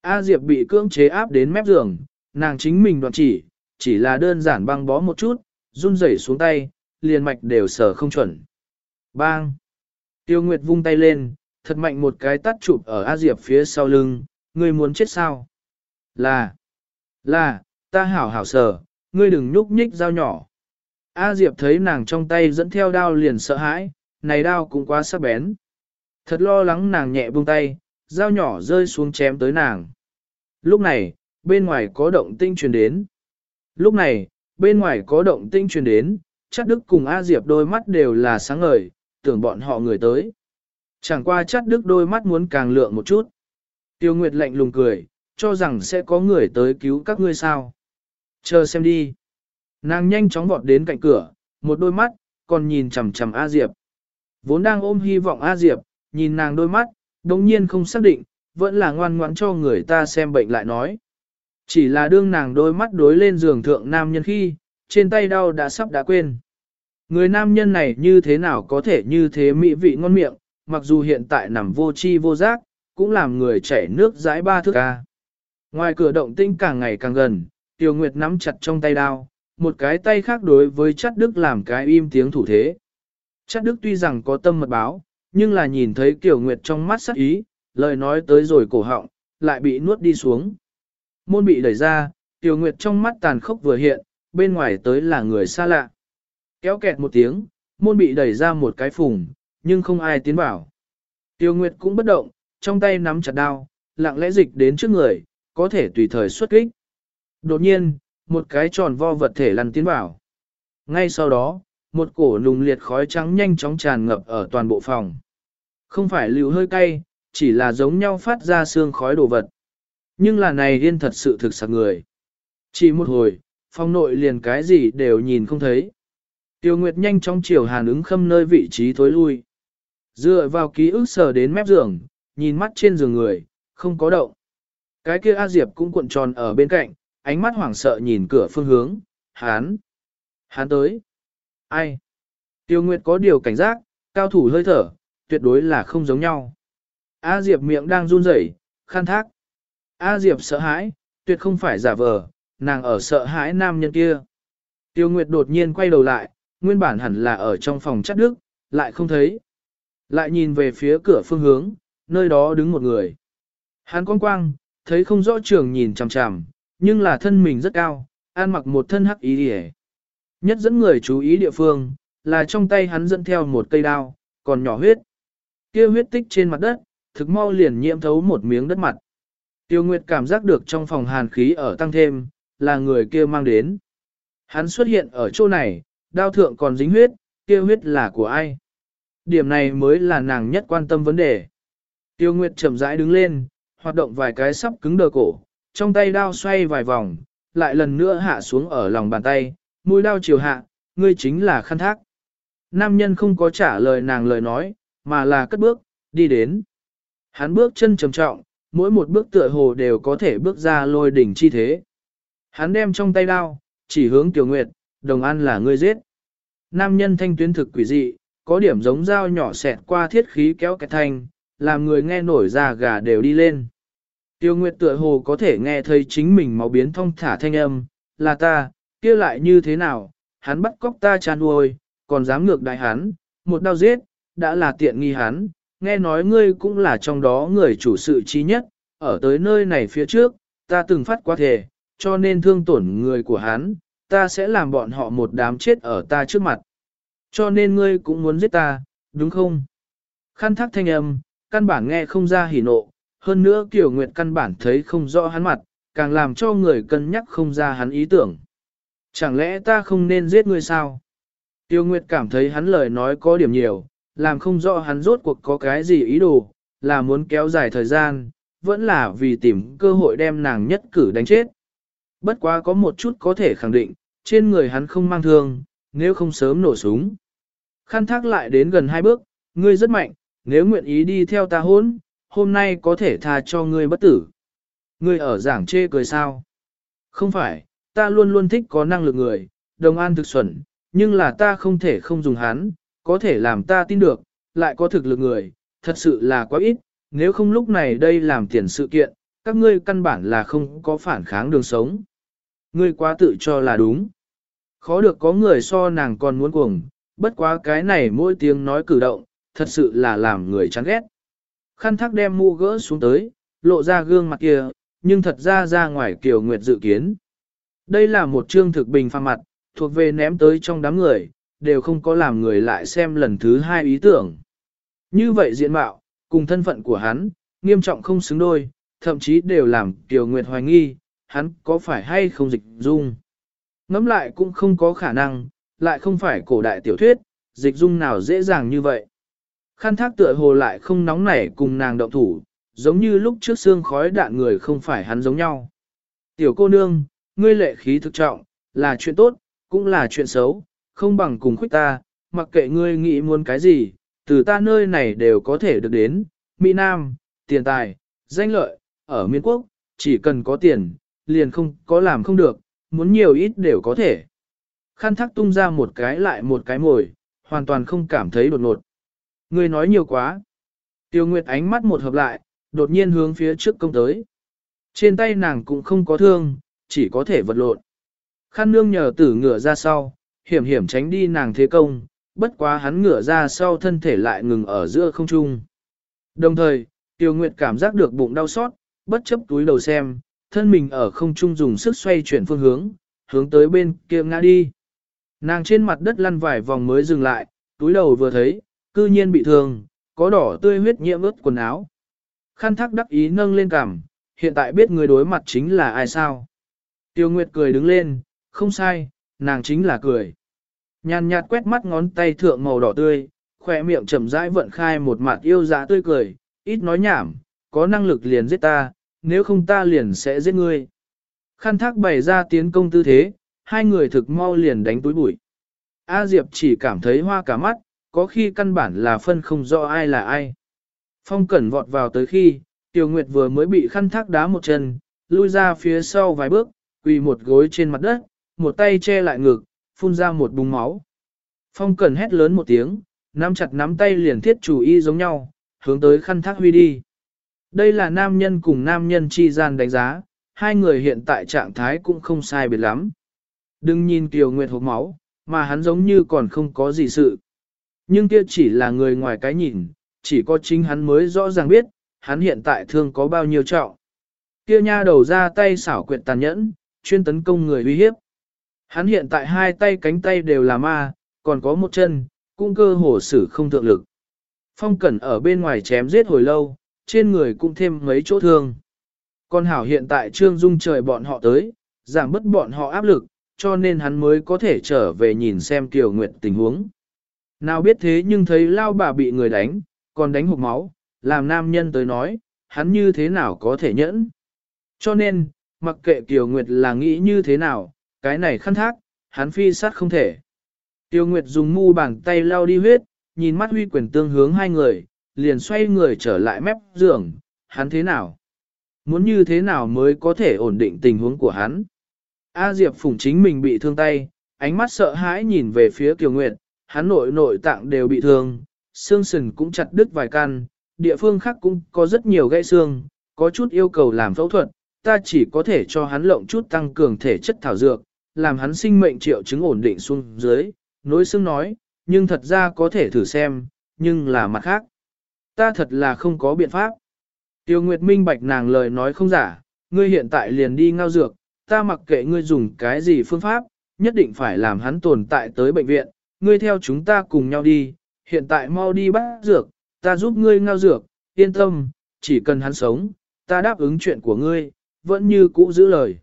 A Diệp bị cưỡng chế áp đến mép giường, nàng chính mình đoạn chỉ, chỉ là đơn giản băng bó một chút, run rẩy xuống tay, liền mạch đều sở không chuẩn. Bang! Tiêu Nguyệt vung tay lên, thật mạnh một cái tắt chụp ở A Diệp phía sau lưng, ngươi muốn chết sao? Là! Là, ta hảo hảo sở, ngươi đừng nhúc nhích dao nhỏ. A Diệp thấy nàng trong tay dẫn theo đao liền sợ hãi, này đao cũng quá sắc bén. Thật lo lắng nàng nhẹ buông tay, dao nhỏ rơi xuống chém tới nàng. Lúc này, bên ngoài có động tinh truyền đến. Lúc này, bên ngoài có động tinh truyền đến, chắc Đức cùng A Diệp đôi mắt đều là sáng ngời, tưởng bọn họ người tới. Chẳng qua chắc Đức đôi mắt muốn càng lượng một chút. Tiêu Nguyệt lạnh lùng cười, cho rằng sẽ có người tới cứu các ngươi sao. Chờ xem đi. Nàng nhanh chóng vọt đến cạnh cửa, một đôi mắt, còn nhìn chằm chằm A Diệp. Vốn đang ôm hy vọng A Diệp, nhìn nàng đôi mắt, đồng nhiên không xác định, vẫn là ngoan ngoãn cho người ta xem bệnh lại nói. Chỉ là đương nàng đôi mắt đối lên giường thượng nam nhân khi, trên tay đau đã sắp đã quên. Người nam nhân này như thế nào có thể như thế mỹ vị ngon miệng, mặc dù hiện tại nằm vô chi vô giác, cũng làm người chảy nước dãi ba thước ca. Ngoài cửa động tinh càng ngày càng gần, Tiêu Nguyệt nắm chặt trong tay đao, một cái tay khác đối với chắt Đức làm cái im tiếng thủ thế. Chắt Đức tuy rằng có tâm mật báo, nhưng là nhìn thấy Kiều Nguyệt trong mắt sắc ý, lời nói tới rồi cổ họng, lại bị nuốt đi xuống. Môn bị đẩy ra, Tiêu Nguyệt trong mắt tàn khốc vừa hiện, bên ngoài tới là người xa lạ. Kéo kẹt một tiếng, môn bị đẩy ra một cái phùng, nhưng không ai tiến vào. Tiêu Nguyệt cũng bất động, trong tay nắm chặt đao, lặng lẽ dịch đến trước người, có thể tùy thời xuất kích. Đột nhiên, một cái tròn vo vật thể lăn tiến vào. Ngay sau đó, một cổ nùng liệt khói trắng nhanh chóng tràn ngập ở toàn bộ phòng. Không phải lưu hơi cay, chỉ là giống nhau phát ra xương khói đồ vật. Nhưng là này điên thật sự thực sạc người. Chỉ một hồi, phòng nội liền cái gì đều nhìn không thấy. Tiêu Nguyệt nhanh chóng chiều hàn ứng khâm nơi vị trí thối lui. Dựa vào ký ức sờ đến mép giường, nhìn mắt trên giường người, không có động. Cái kia A Diệp cũng cuộn tròn ở bên cạnh, ánh mắt hoảng sợ nhìn cửa phương hướng, hán, hán tới. Ai? Tiêu Nguyệt có điều cảnh giác, cao thủ hơi thở, tuyệt đối là không giống nhau. A Diệp miệng đang run rẩy, khăn thác. A Diệp sợ hãi, tuyệt không phải giả vờ, nàng ở sợ hãi nam nhân kia. Tiêu Nguyệt đột nhiên quay đầu lại, nguyên bản hẳn là ở trong phòng chắc đức, lại không thấy. Lại nhìn về phía cửa phương hướng, nơi đó đứng một người. Hắn quang quang, thấy không rõ trường nhìn chằm chằm, nhưng là thân mình rất cao, an mặc một thân hắc ý đi Nhất dẫn người chú ý địa phương, là trong tay hắn dẫn theo một cây đao, còn nhỏ huyết. kia huyết tích trên mặt đất, thực mau liền nhiễm thấu một miếng đất mặt. Tiêu Nguyệt cảm giác được trong phòng hàn khí ở tăng thêm, là người kia mang đến. Hắn xuất hiện ở chỗ này, đao thượng còn dính huyết, kia huyết là của ai? Điểm này mới là nàng nhất quan tâm vấn đề. Tiêu Nguyệt chậm rãi đứng lên, hoạt động vài cái sắp cứng đờ cổ, trong tay đao xoay vài vòng, lại lần nữa hạ xuống ở lòng bàn tay, mũi đao chiều hạ, ngươi chính là khăn thác. Nam nhân không có trả lời nàng lời nói, mà là cất bước, đi đến. Hắn bước chân trầm trọng, mỗi một bước tựa hồ đều có thể bước ra lôi đỉnh chi thế. Hắn đem trong tay đao, chỉ hướng Tiểu Nguyệt, đồng an là ngươi giết. Nam nhân thanh tuyến thực quỷ dị, có điểm giống dao nhỏ xẹt qua thiết khí kéo cái thanh, làm người nghe nổi da gà đều đi lên. Tiêu Nguyệt tựa hồ có thể nghe thấy chính mình máu biến thông thả thanh âm, là ta, kia lại như thế nào, hắn bắt cóc ta chan nuôi, còn dám ngược đại hắn, một đau giết, đã là tiện nghi hắn, nghe nói ngươi cũng là trong đó người chủ sự trí nhất, ở tới nơi này phía trước, ta từng phát qua thể, cho nên thương tổn người của hắn, ta sẽ làm bọn họ một đám chết ở ta trước mặt. Cho nên ngươi cũng muốn giết ta, đúng không? Khăn thác thanh âm, căn bản nghe không ra hỉ nộ, hơn nữa Kiều Nguyệt căn bản thấy không rõ hắn mặt, càng làm cho người cân nhắc không ra hắn ý tưởng. Chẳng lẽ ta không nên giết ngươi sao? Tiêu Nguyệt cảm thấy hắn lời nói có điểm nhiều, làm không rõ hắn rốt cuộc có cái gì ý đồ, là muốn kéo dài thời gian, vẫn là vì tìm cơ hội đem nàng nhất cử đánh chết. Bất quá có một chút có thể khẳng định, trên người hắn không mang thương, nếu không sớm nổ súng. Khăn thác lại đến gần hai bước, ngươi rất mạnh, nếu nguyện ý đi theo ta hôn, hôm nay có thể tha cho ngươi bất tử. Ngươi ở giảng chê cười sao? Không phải, ta luôn luôn thích có năng lực người, đồng an thực xuẩn, nhưng là ta không thể không dùng hắn, có thể làm ta tin được, lại có thực lực người, thật sự là quá ít, nếu không lúc này đây làm tiền sự kiện, các ngươi căn bản là không có phản kháng đường sống. Ngươi quá tự cho là đúng. Khó được có người so nàng còn muốn cuồng, bất quá cái này mỗi tiếng nói cử động, thật sự là làm người chán ghét. Khăn thác đem mũ gỡ xuống tới, lộ ra gương mặt kia, nhưng thật ra ra ngoài Kiều Nguyệt dự kiến. Đây là một chương thực bình pha mặt, thuộc về ném tới trong đám người, đều không có làm người lại xem lần thứ hai ý tưởng. Như vậy diện mạo, cùng thân phận của hắn, nghiêm trọng không xứng đôi, thậm chí đều làm Kiều Nguyệt hoài nghi, hắn có phải hay không dịch dung. Ngắm lại cũng không có khả năng, lại không phải cổ đại tiểu thuyết, dịch dung nào dễ dàng như vậy. Khăn thác tựa hồ lại không nóng nảy cùng nàng động thủ, giống như lúc trước xương khói đạn người không phải hắn giống nhau. Tiểu cô nương, ngươi lệ khí thực trọng, là chuyện tốt, cũng là chuyện xấu, không bằng cùng khuyết ta, mặc kệ ngươi nghĩ muốn cái gì, từ ta nơi này đều có thể được đến, Mỹ Nam, tiền tài, danh lợi, ở miền quốc, chỉ cần có tiền, liền không có làm không được, muốn nhiều ít đều có thể. Khăn thác tung ra một cái lại một cái mồi, hoàn toàn không cảm thấy đột ngột. Ngươi nói nhiều quá. Tiêu Nguyệt ánh mắt một hợp lại, đột nhiên hướng phía trước công tới. Trên tay nàng cũng không có thương, chỉ có thể vật lộn. Khăn nương nhờ tử ngửa ra sau, hiểm hiểm tránh đi nàng thế công, bất quá hắn ngửa ra sau thân thể lại ngừng ở giữa không trung. Đồng thời, Tiêu Nguyệt cảm giác được bụng đau xót, bất chấp túi đầu xem, thân mình ở không trung dùng sức xoay chuyển phương hướng, hướng tới bên kia ngã đi. Nàng trên mặt đất lăn vài vòng mới dừng lại, túi đầu vừa thấy, cư nhiên bị thương, có đỏ tươi huyết nhiễm ướt quần áo. Khăn Thác đắc ý nâng lên cằm, hiện tại biết người đối mặt chính là ai sao. Tiêu Nguyệt cười đứng lên, không sai, nàng chính là cười. Nhàn nhạt quét mắt ngón tay thượng màu đỏ tươi, khỏe miệng chậm rãi vận khai một mặt yêu dạ tươi cười, ít nói nhảm, có năng lực liền giết ta, nếu không ta liền sẽ giết ngươi. Khăn thác bày ra tiến công tư thế, hai người thực mau liền đánh túi bụi. A Diệp chỉ cảm thấy hoa cả mắt, có khi căn bản là phân không rõ ai là ai. Phong cẩn vọt vào tới khi, Tiểu Nguyệt vừa mới bị khăn thác đá một chân, lui ra phía sau vài bước, quỳ một gối trên mặt đất, một tay che lại ngực, phun ra một búng máu. Phong cẩn hét lớn một tiếng, nắm chặt nắm tay liền thiết chủ y giống nhau, hướng tới khăn thác huy đi. Đây là nam nhân cùng nam nhân chi gian đánh giá, hai người hiện tại trạng thái cũng không sai biệt lắm. Đừng nhìn Kiều Nguyệt hộp máu, mà hắn giống như còn không có gì sự. Nhưng kia chỉ là người ngoài cái nhìn, chỉ có chính hắn mới rõ ràng biết, hắn hiện tại thương có bao nhiêu trọng. Kia nha đầu ra tay xảo quyệt tàn nhẫn, chuyên tấn công người uy hiếp. Hắn hiện tại hai tay cánh tay đều là ma, còn có một chân, cũng cơ hồ sử không thượng lực. Phong Cẩn ở bên ngoài chém giết hồi lâu, trên người cũng thêm mấy chỗ thương. Còn Hảo hiện tại Trương Dung trời bọn họ tới, giảm bớt bọn họ áp lực, cho nên hắn mới có thể trở về nhìn xem Kiều Nguyệt tình huống. Nào biết thế nhưng thấy lao bà bị người đánh, còn đánh hụt máu, làm nam nhân tới nói, hắn như thế nào có thể nhẫn. Cho nên, mặc kệ Kiều Nguyệt là nghĩ như thế nào, cái này khăn thác, hắn phi sát không thể. Tiêu Nguyệt dùng mu bàn tay lau đi huyết, nhìn mắt huy quyền tương hướng hai người, liền xoay người trở lại mép giường, hắn thế nào? Muốn như thế nào mới có thể ổn định tình huống của hắn? A Diệp phủng chính mình bị thương tay, ánh mắt sợ hãi nhìn về phía Kiều Nguyệt, hắn nội nội tạng đều bị thương, xương sườn cũng chặt đứt vài căn, địa phương khác cũng có rất nhiều gãy xương, có chút yêu cầu làm phẫu thuật, ta chỉ có thể cho hắn lộng chút tăng cường thể chất thảo dược, làm hắn sinh mệnh triệu chứng ổn định xuống dưới, nối xương nói, nhưng thật ra có thể thử xem, nhưng là mặt khác. Ta thật là không có biện pháp. Tiêu Nguyệt minh bạch nàng lời nói không giả, ngươi hiện tại liền đi ngao dược, ta mặc kệ ngươi dùng cái gì phương pháp, nhất định phải làm hắn tồn tại tới bệnh viện, ngươi theo chúng ta cùng nhau đi, hiện tại mau đi bắt dược, ta giúp ngươi ngao dược, yên tâm, chỉ cần hắn sống, ta đáp ứng chuyện của ngươi, vẫn như cũ giữ lời.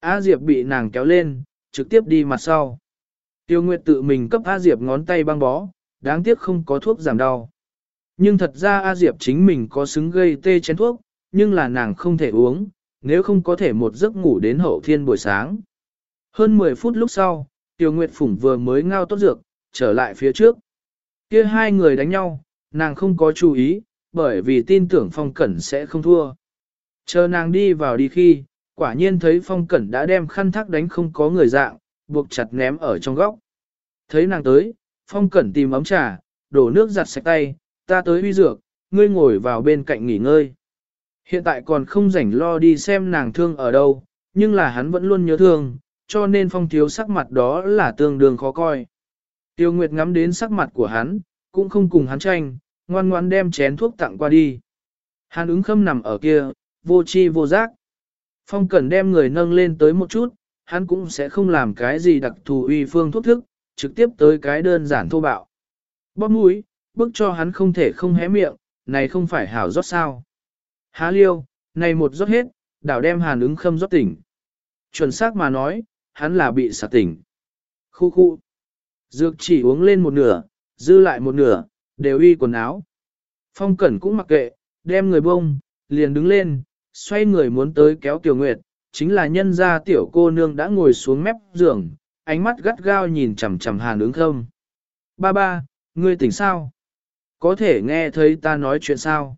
A Diệp bị nàng kéo lên, trực tiếp đi mặt sau. Tiêu Nguyệt tự mình cấp A Diệp ngón tay băng bó, đáng tiếc không có thuốc giảm đau. Nhưng thật ra A Diệp chính mình có xứng gây tê chén thuốc, nhưng là nàng không thể uống, nếu không có thể một giấc ngủ đến hậu thiên buổi sáng. Hơn 10 phút lúc sau, Tiêu Nguyệt Phủng vừa mới ngao tốt dược, trở lại phía trước. kia hai người đánh nhau, nàng không có chú ý, bởi vì tin tưởng Phong Cẩn sẽ không thua. Chờ nàng đi vào đi khi, quả nhiên thấy Phong Cẩn đã đem khăn thác đánh không có người dạng, buộc chặt ném ở trong góc. Thấy nàng tới, Phong Cẩn tìm ấm trà, đổ nước giặt sạch tay, ta tới huy dược, ngươi ngồi vào bên cạnh nghỉ ngơi. Hiện tại còn không rảnh lo đi xem nàng thương ở đâu, nhưng là hắn vẫn luôn nhớ thương, cho nên phong thiếu sắc mặt đó là tương đương khó coi. Tiêu Nguyệt ngắm đến sắc mặt của hắn, cũng không cùng hắn tranh, ngoan ngoan đem chén thuốc tặng qua đi. Hắn ứng khâm nằm ở kia, vô chi vô giác. Phong cần đem người nâng lên tới một chút, hắn cũng sẽ không làm cái gì đặc thù uy phương thuốc thức, trực tiếp tới cái đơn giản thô bạo. Bóp mũi, bức cho hắn không thể không hé miệng, này không phải hảo rót sao. Há liêu, này một rót hết, đảo đem hàn ứng khâm rót tỉnh. Chuẩn xác mà nói, hắn là bị sạc tỉnh. Khu khu. Dược chỉ uống lên một nửa, dư lại một nửa, đều y quần áo. Phong cẩn cũng mặc kệ, đem người bông, liền đứng lên, xoay người muốn tới kéo Tiểu Nguyệt, chính là nhân gia tiểu cô nương đã ngồi xuống mép giường, ánh mắt gắt gao nhìn chằm chằm hàn ứng khâm. Ba ba, ngươi tỉnh sao? Có thể nghe thấy ta nói chuyện sao?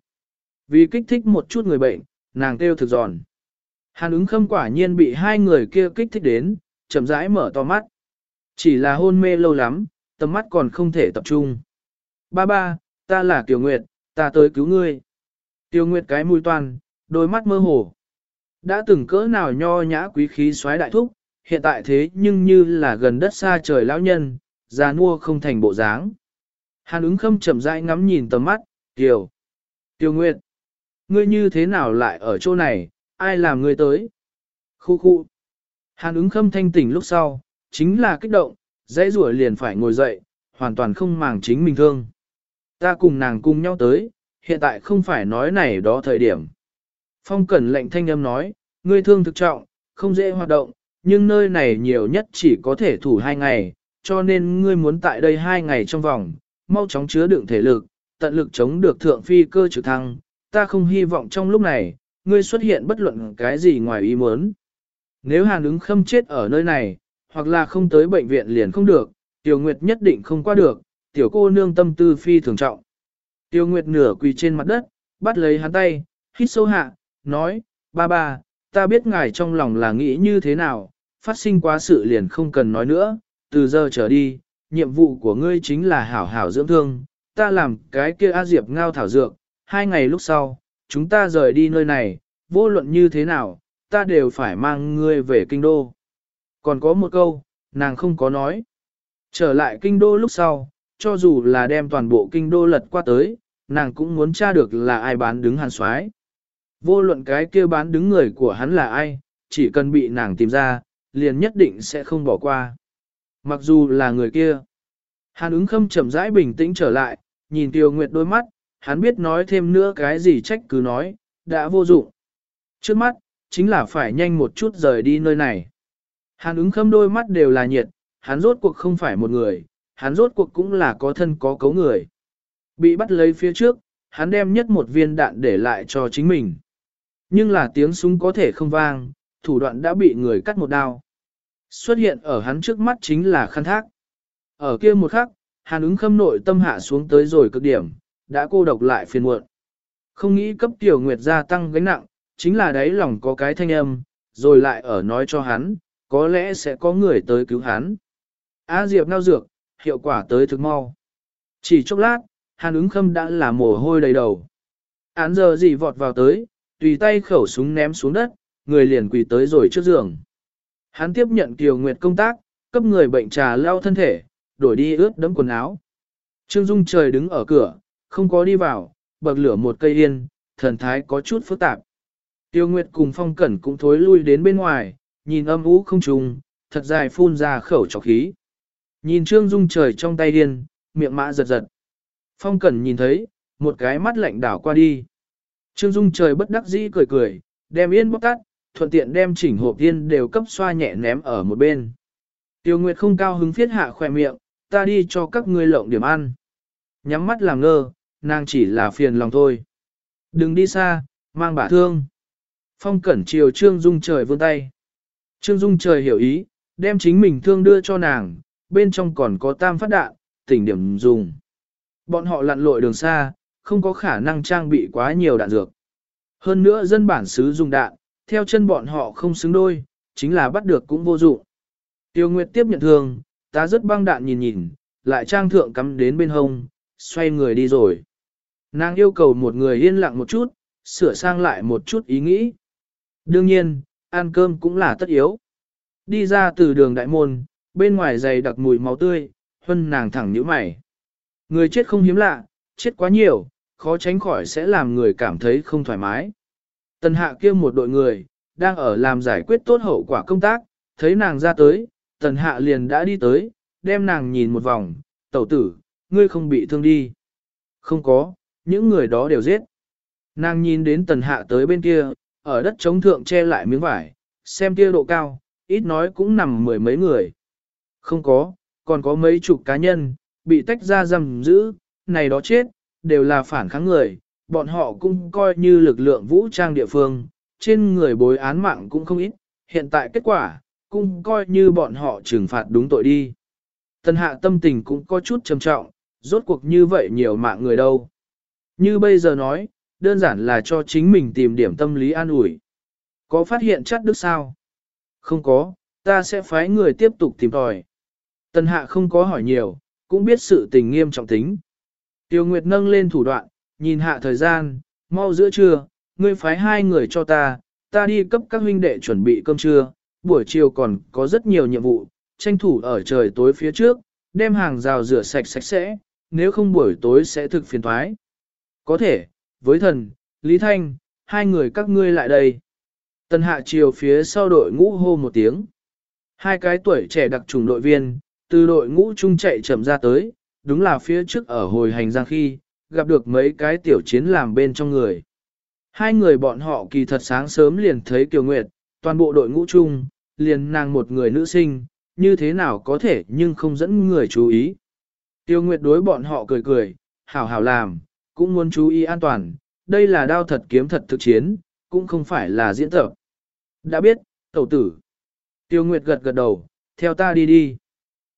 Vì kích thích một chút người bệnh, nàng kêu thực giòn. Hàn ứng khâm quả nhiên bị hai người kia kích thích đến, chậm rãi mở to mắt. Chỉ là hôn mê lâu lắm, tầm mắt còn không thể tập trung. Ba ba, ta là Tiểu Nguyệt, ta tới cứu ngươi. Tiểu Nguyệt cái mũi toàn, đôi mắt mơ hồ. Đã từng cỡ nào nho nhã quý khí xoáy đại thúc, hiện tại thế nhưng như là gần đất xa trời lão nhân, già nua không thành bộ dáng. Hàn ứng khâm chậm rãi ngắm nhìn tầm mắt, Tiểu. Tiểu Nguyệt, ngươi như thế nào lại ở chỗ này, ai làm ngươi tới? Khu khu. Hàn ứng khâm thanh tỉnh lúc sau, chính là kích động, dãy rủa liền phải ngồi dậy, hoàn toàn không màng chính mình thương. Ta cùng nàng cùng nhau tới, hiện tại không phải nói này đó thời điểm. Phong cẩn lệnh thanh âm nói, ngươi thương thực trọng, không dễ hoạt động, nhưng nơi này nhiều nhất chỉ có thể thủ hai ngày, cho nên ngươi muốn tại đây hai ngày trong vòng, mau chóng chứa đựng thể lực, tận lực chống được thượng phi cơ trực thăng, ta không hy vọng trong lúc này, ngươi xuất hiện bất luận cái gì ngoài ý muốn. Nếu hàn ứng khâm chết ở nơi này, hoặc là không tới bệnh viện liền không được, tiểu nguyệt nhất định không qua được, tiểu cô nương tâm tư phi thường trọng. Tiểu nguyệt nửa quỳ trên mặt đất, bắt lấy hắn tay, hít sâu hạ, nói, ba ba, ta biết ngài trong lòng là nghĩ như thế nào, phát sinh quá sự liền không cần nói nữa, từ giờ trở đi, nhiệm vụ của ngươi chính là hảo hảo dưỡng thương, ta làm cái kia A Diệp ngao thảo dược, hai ngày lúc sau, chúng ta rời đi nơi này, vô luận như thế nào, ta đều phải mang ngươi về kinh đô. Còn có một câu, nàng không có nói. Trở lại kinh đô lúc sau, cho dù là đem toàn bộ kinh đô lật qua tới, nàng cũng muốn tra được là ai bán đứng hàn soái. Vô luận cái kia bán đứng người của hắn là ai, chỉ cần bị nàng tìm ra, liền nhất định sẽ không bỏ qua. Mặc dù là người kia. Hàn ứng khâm chậm rãi bình tĩnh trở lại, nhìn Tiêu Nguyệt đôi mắt, hắn biết nói thêm nữa cái gì trách cứ nói, đã vô dụng. Trước mắt, chính là phải nhanh một chút rời đi nơi này. Hàn ứng khâm đôi mắt đều là nhiệt, hắn rốt cuộc không phải một người, hắn rốt cuộc cũng là có thân có cấu người. Bị bắt lấy phía trước, hắn đem nhất một viên đạn để lại cho chính mình. Nhưng là tiếng súng có thể không vang, thủ đoạn đã bị người cắt một đao. Xuất hiện ở hắn trước mắt chính là khăn thác. Ở kia một khắc, hàn ứng khâm nội tâm hạ xuống tới rồi cực điểm, đã cô độc lại phiền muộn. Không nghĩ cấp tiểu nguyệt gia tăng gánh nặng, chính là đấy lòng có cái thanh âm, rồi lại ở nói cho hắn, có lẽ sẽ có người tới cứu hắn. A Diệp ngao dược, hiệu quả tới thực mau. Chỉ chốc lát, hàn ứng khâm đã là mồ hôi đầy đầu. Án giờ gì vọt vào tới, tùy tay khẩu súng ném xuống đất, người liền quỳ tới rồi trước giường. Hắn tiếp nhận Kiều Nguyệt công tác, cấp người bệnh trà lau thân thể, đổi đi ướt đẫm quần áo. Trương Dung trời đứng ở cửa, không có đi vào, bậc lửa một cây yên, thần thái có chút phức tạp. Tiêu Nguyệt cùng Phong Cẩn cũng thối lui đến bên ngoài, nhìn âm ú không trùng, thật dài phun ra khẩu trọc khí. Nhìn Trương Dung trời trong tay điên, miệng mã giật giật. Phong Cẩn nhìn thấy, một cái mắt lạnh đảo qua đi. Trương Dung trời bất đắc dĩ cười cười, đem yên bóc tắt, thuận tiện đem chỉnh hộp yên đều cấp xoa nhẹ ném ở một bên. Tiêu Nguyệt không cao hứng phiết hạ khỏe miệng, ta đi cho các ngươi lộng điểm ăn. Nhắm mắt làm ngơ, nàng chỉ là phiền lòng thôi. Đừng đi xa, mang bả thương. Phong cẩn chiều Trương Dung trời vươn tay. Trương Dung trời hiểu ý, đem chính mình thương đưa cho nàng, bên trong còn có tam phát đạn, tỉnh điểm dùng. Bọn họ lặn lội đường xa, không có khả năng trang bị quá nhiều đạn dược. Hơn nữa dân bản xứ dùng đạn, theo chân bọn họ không xứng đôi, chính là bắt được cũng vô dụng. Tiêu Nguyệt tiếp nhận thương, ta rất băng đạn nhìn nhìn, lại trang thượng cắm đến bên hông, xoay người đi rồi. Nàng yêu cầu một người yên lặng một chút, sửa sang lại một chút ý nghĩ. Đương nhiên, ăn cơm cũng là tất yếu. Đi ra từ đường đại môn, bên ngoài dày đặc mùi máu tươi, huân nàng thẳng nhíu mày. Người chết không hiếm lạ, chết quá nhiều, khó tránh khỏi sẽ làm người cảm thấy không thoải mái. Tần hạ kia một đội người, đang ở làm giải quyết tốt hậu quả công tác, thấy nàng ra tới, tần hạ liền đã đi tới, đem nàng nhìn một vòng, tẩu tử, ngươi không bị thương đi. Không có, những người đó đều giết. Nàng nhìn đến tần hạ tới bên kia, ở đất chống thượng che lại miếng vải, xem kia độ cao, ít nói cũng nằm mười mấy người. Không có, còn có mấy chục cá nhân, bị tách ra giam giữ, này đó chết, đều là phản kháng người, bọn họ cũng coi như lực lượng vũ trang địa phương, trên người bối án mạng cũng không ít, hiện tại kết quả, cũng coi như bọn họ trừng phạt đúng tội đi. tân hạ tâm tình cũng có chút trầm trọng, rốt cuộc như vậy nhiều mạng người đâu. Như bây giờ nói, đơn giản là cho chính mình tìm điểm tâm lý an ủi. Có phát hiện chắc đức sao? Không có, ta sẽ phái người tiếp tục tìm tòi. Tần hạ không có hỏi nhiều, cũng biết sự tình nghiêm trọng tính. Tiêu Nguyệt nâng lên thủ đoạn, nhìn hạ thời gian, mau giữa trưa, ngươi phái hai người cho ta, ta đi cấp các huynh đệ chuẩn bị cơm trưa, buổi chiều còn có rất nhiều nhiệm vụ, tranh thủ ở trời tối phía trước, đem hàng rào rửa sạch sạch sẽ, nếu không buổi tối sẽ thực phiền thoái. Có thể, với thần, Lý Thanh, hai người các ngươi lại đây. Tần hạ chiều phía sau đội ngũ hô một tiếng. Hai cái tuổi trẻ đặc trùng đội viên, từ đội ngũ chung chạy chậm ra tới, đúng là phía trước ở hồi hành giang khi, gặp được mấy cái tiểu chiến làm bên trong người. Hai người bọn họ kỳ thật sáng sớm liền thấy Kiều Nguyệt, toàn bộ đội ngũ chung, liền nàng một người nữ sinh, như thế nào có thể nhưng không dẫn người chú ý. Tiêu Nguyệt đối bọn họ cười cười, hảo hảo làm, cũng muốn chú ý an toàn, đây là đao thật kiếm thật thực chiến, cũng không phải là diễn tập. Đã biết, tẩu tử. Tiêu Nguyệt gật gật đầu, theo ta đi đi.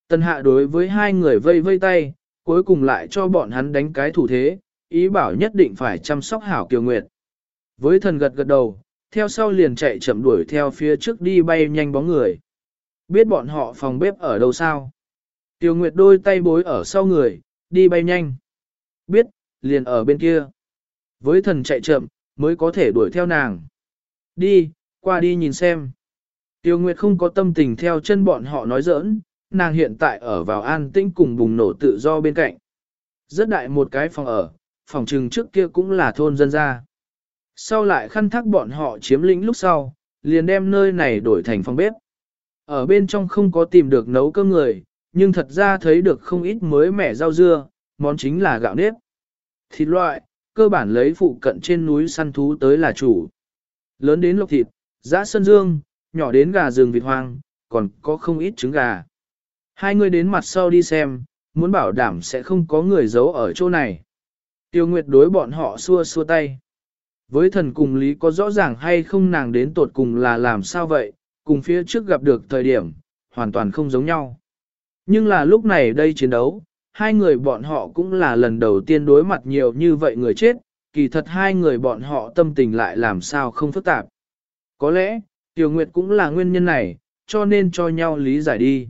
Tân hạ đối với hai người vây vây tay, cuối cùng lại cho bọn hắn đánh cái thủ thế, ý bảo nhất định phải chăm sóc hảo tiêu Nguyệt. Với thần gật gật đầu, theo sau liền chạy chậm đuổi theo phía trước đi bay nhanh bóng người. Biết bọn họ phòng bếp ở đâu sao? Tiêu Nguyệt đôi tay bối ở sau người, đi bay nhanh. Biết, liền ở bên kia. Với thần chạy chậm, mới có thể đuổi theo nàng. Đi, qua đi nhìn xem. Tiêu Nguyệt không có tâm tình theo chân bọn họ nói giỡn, nàng hiện tại ở vào an tĩnh cùng bùng nổ tự do bên cạnh. Rất đại một cái phòng ở, phòng trừng trước kia cũng là thôn dân gia. Sau lại khăn thác bọn họ chiếm lĩnh lúc sau, liền đem nơi này đổi thành phòng bếp. Ở bên trong không có tìm được nấu cơm người, nhưng thật ra thấy được không ít mới mẻ rau dưa, món chính là gạo nếp. Thịt loại, cơ bản lấy phụ cận trên núi săn thú tới là chủ. Lớn đến lộc thịt, giã sơn dương, nhỏ đến gà rừng vịt hoang, còn có không ít trứng gà. Hai người đến mặt sau đi xem, muốn bảo đảm sẽ không có người giấu ở chỗ này. Tiêu Nguyệt đối bọn họ xua xua tay. Với thần cùng lý có rõ ràng hay không nàng đến tột cùng là làm sao vậy, cùng phía trước gặp được thời điểm, hoàn toàn không giống nhau. Nhưng là lúc này đây chiến đấu, hai người bọn họ cũng là lần đầu tiên đối mặt nhiều như vậy người chết, kỳ thật hai người bọn họ tâm tình lại làm sao không phức tạp. Có lẽ, Tiểu Nguyệt cũng là nguyên nhân này, cho nên cho nhau lý giải đi.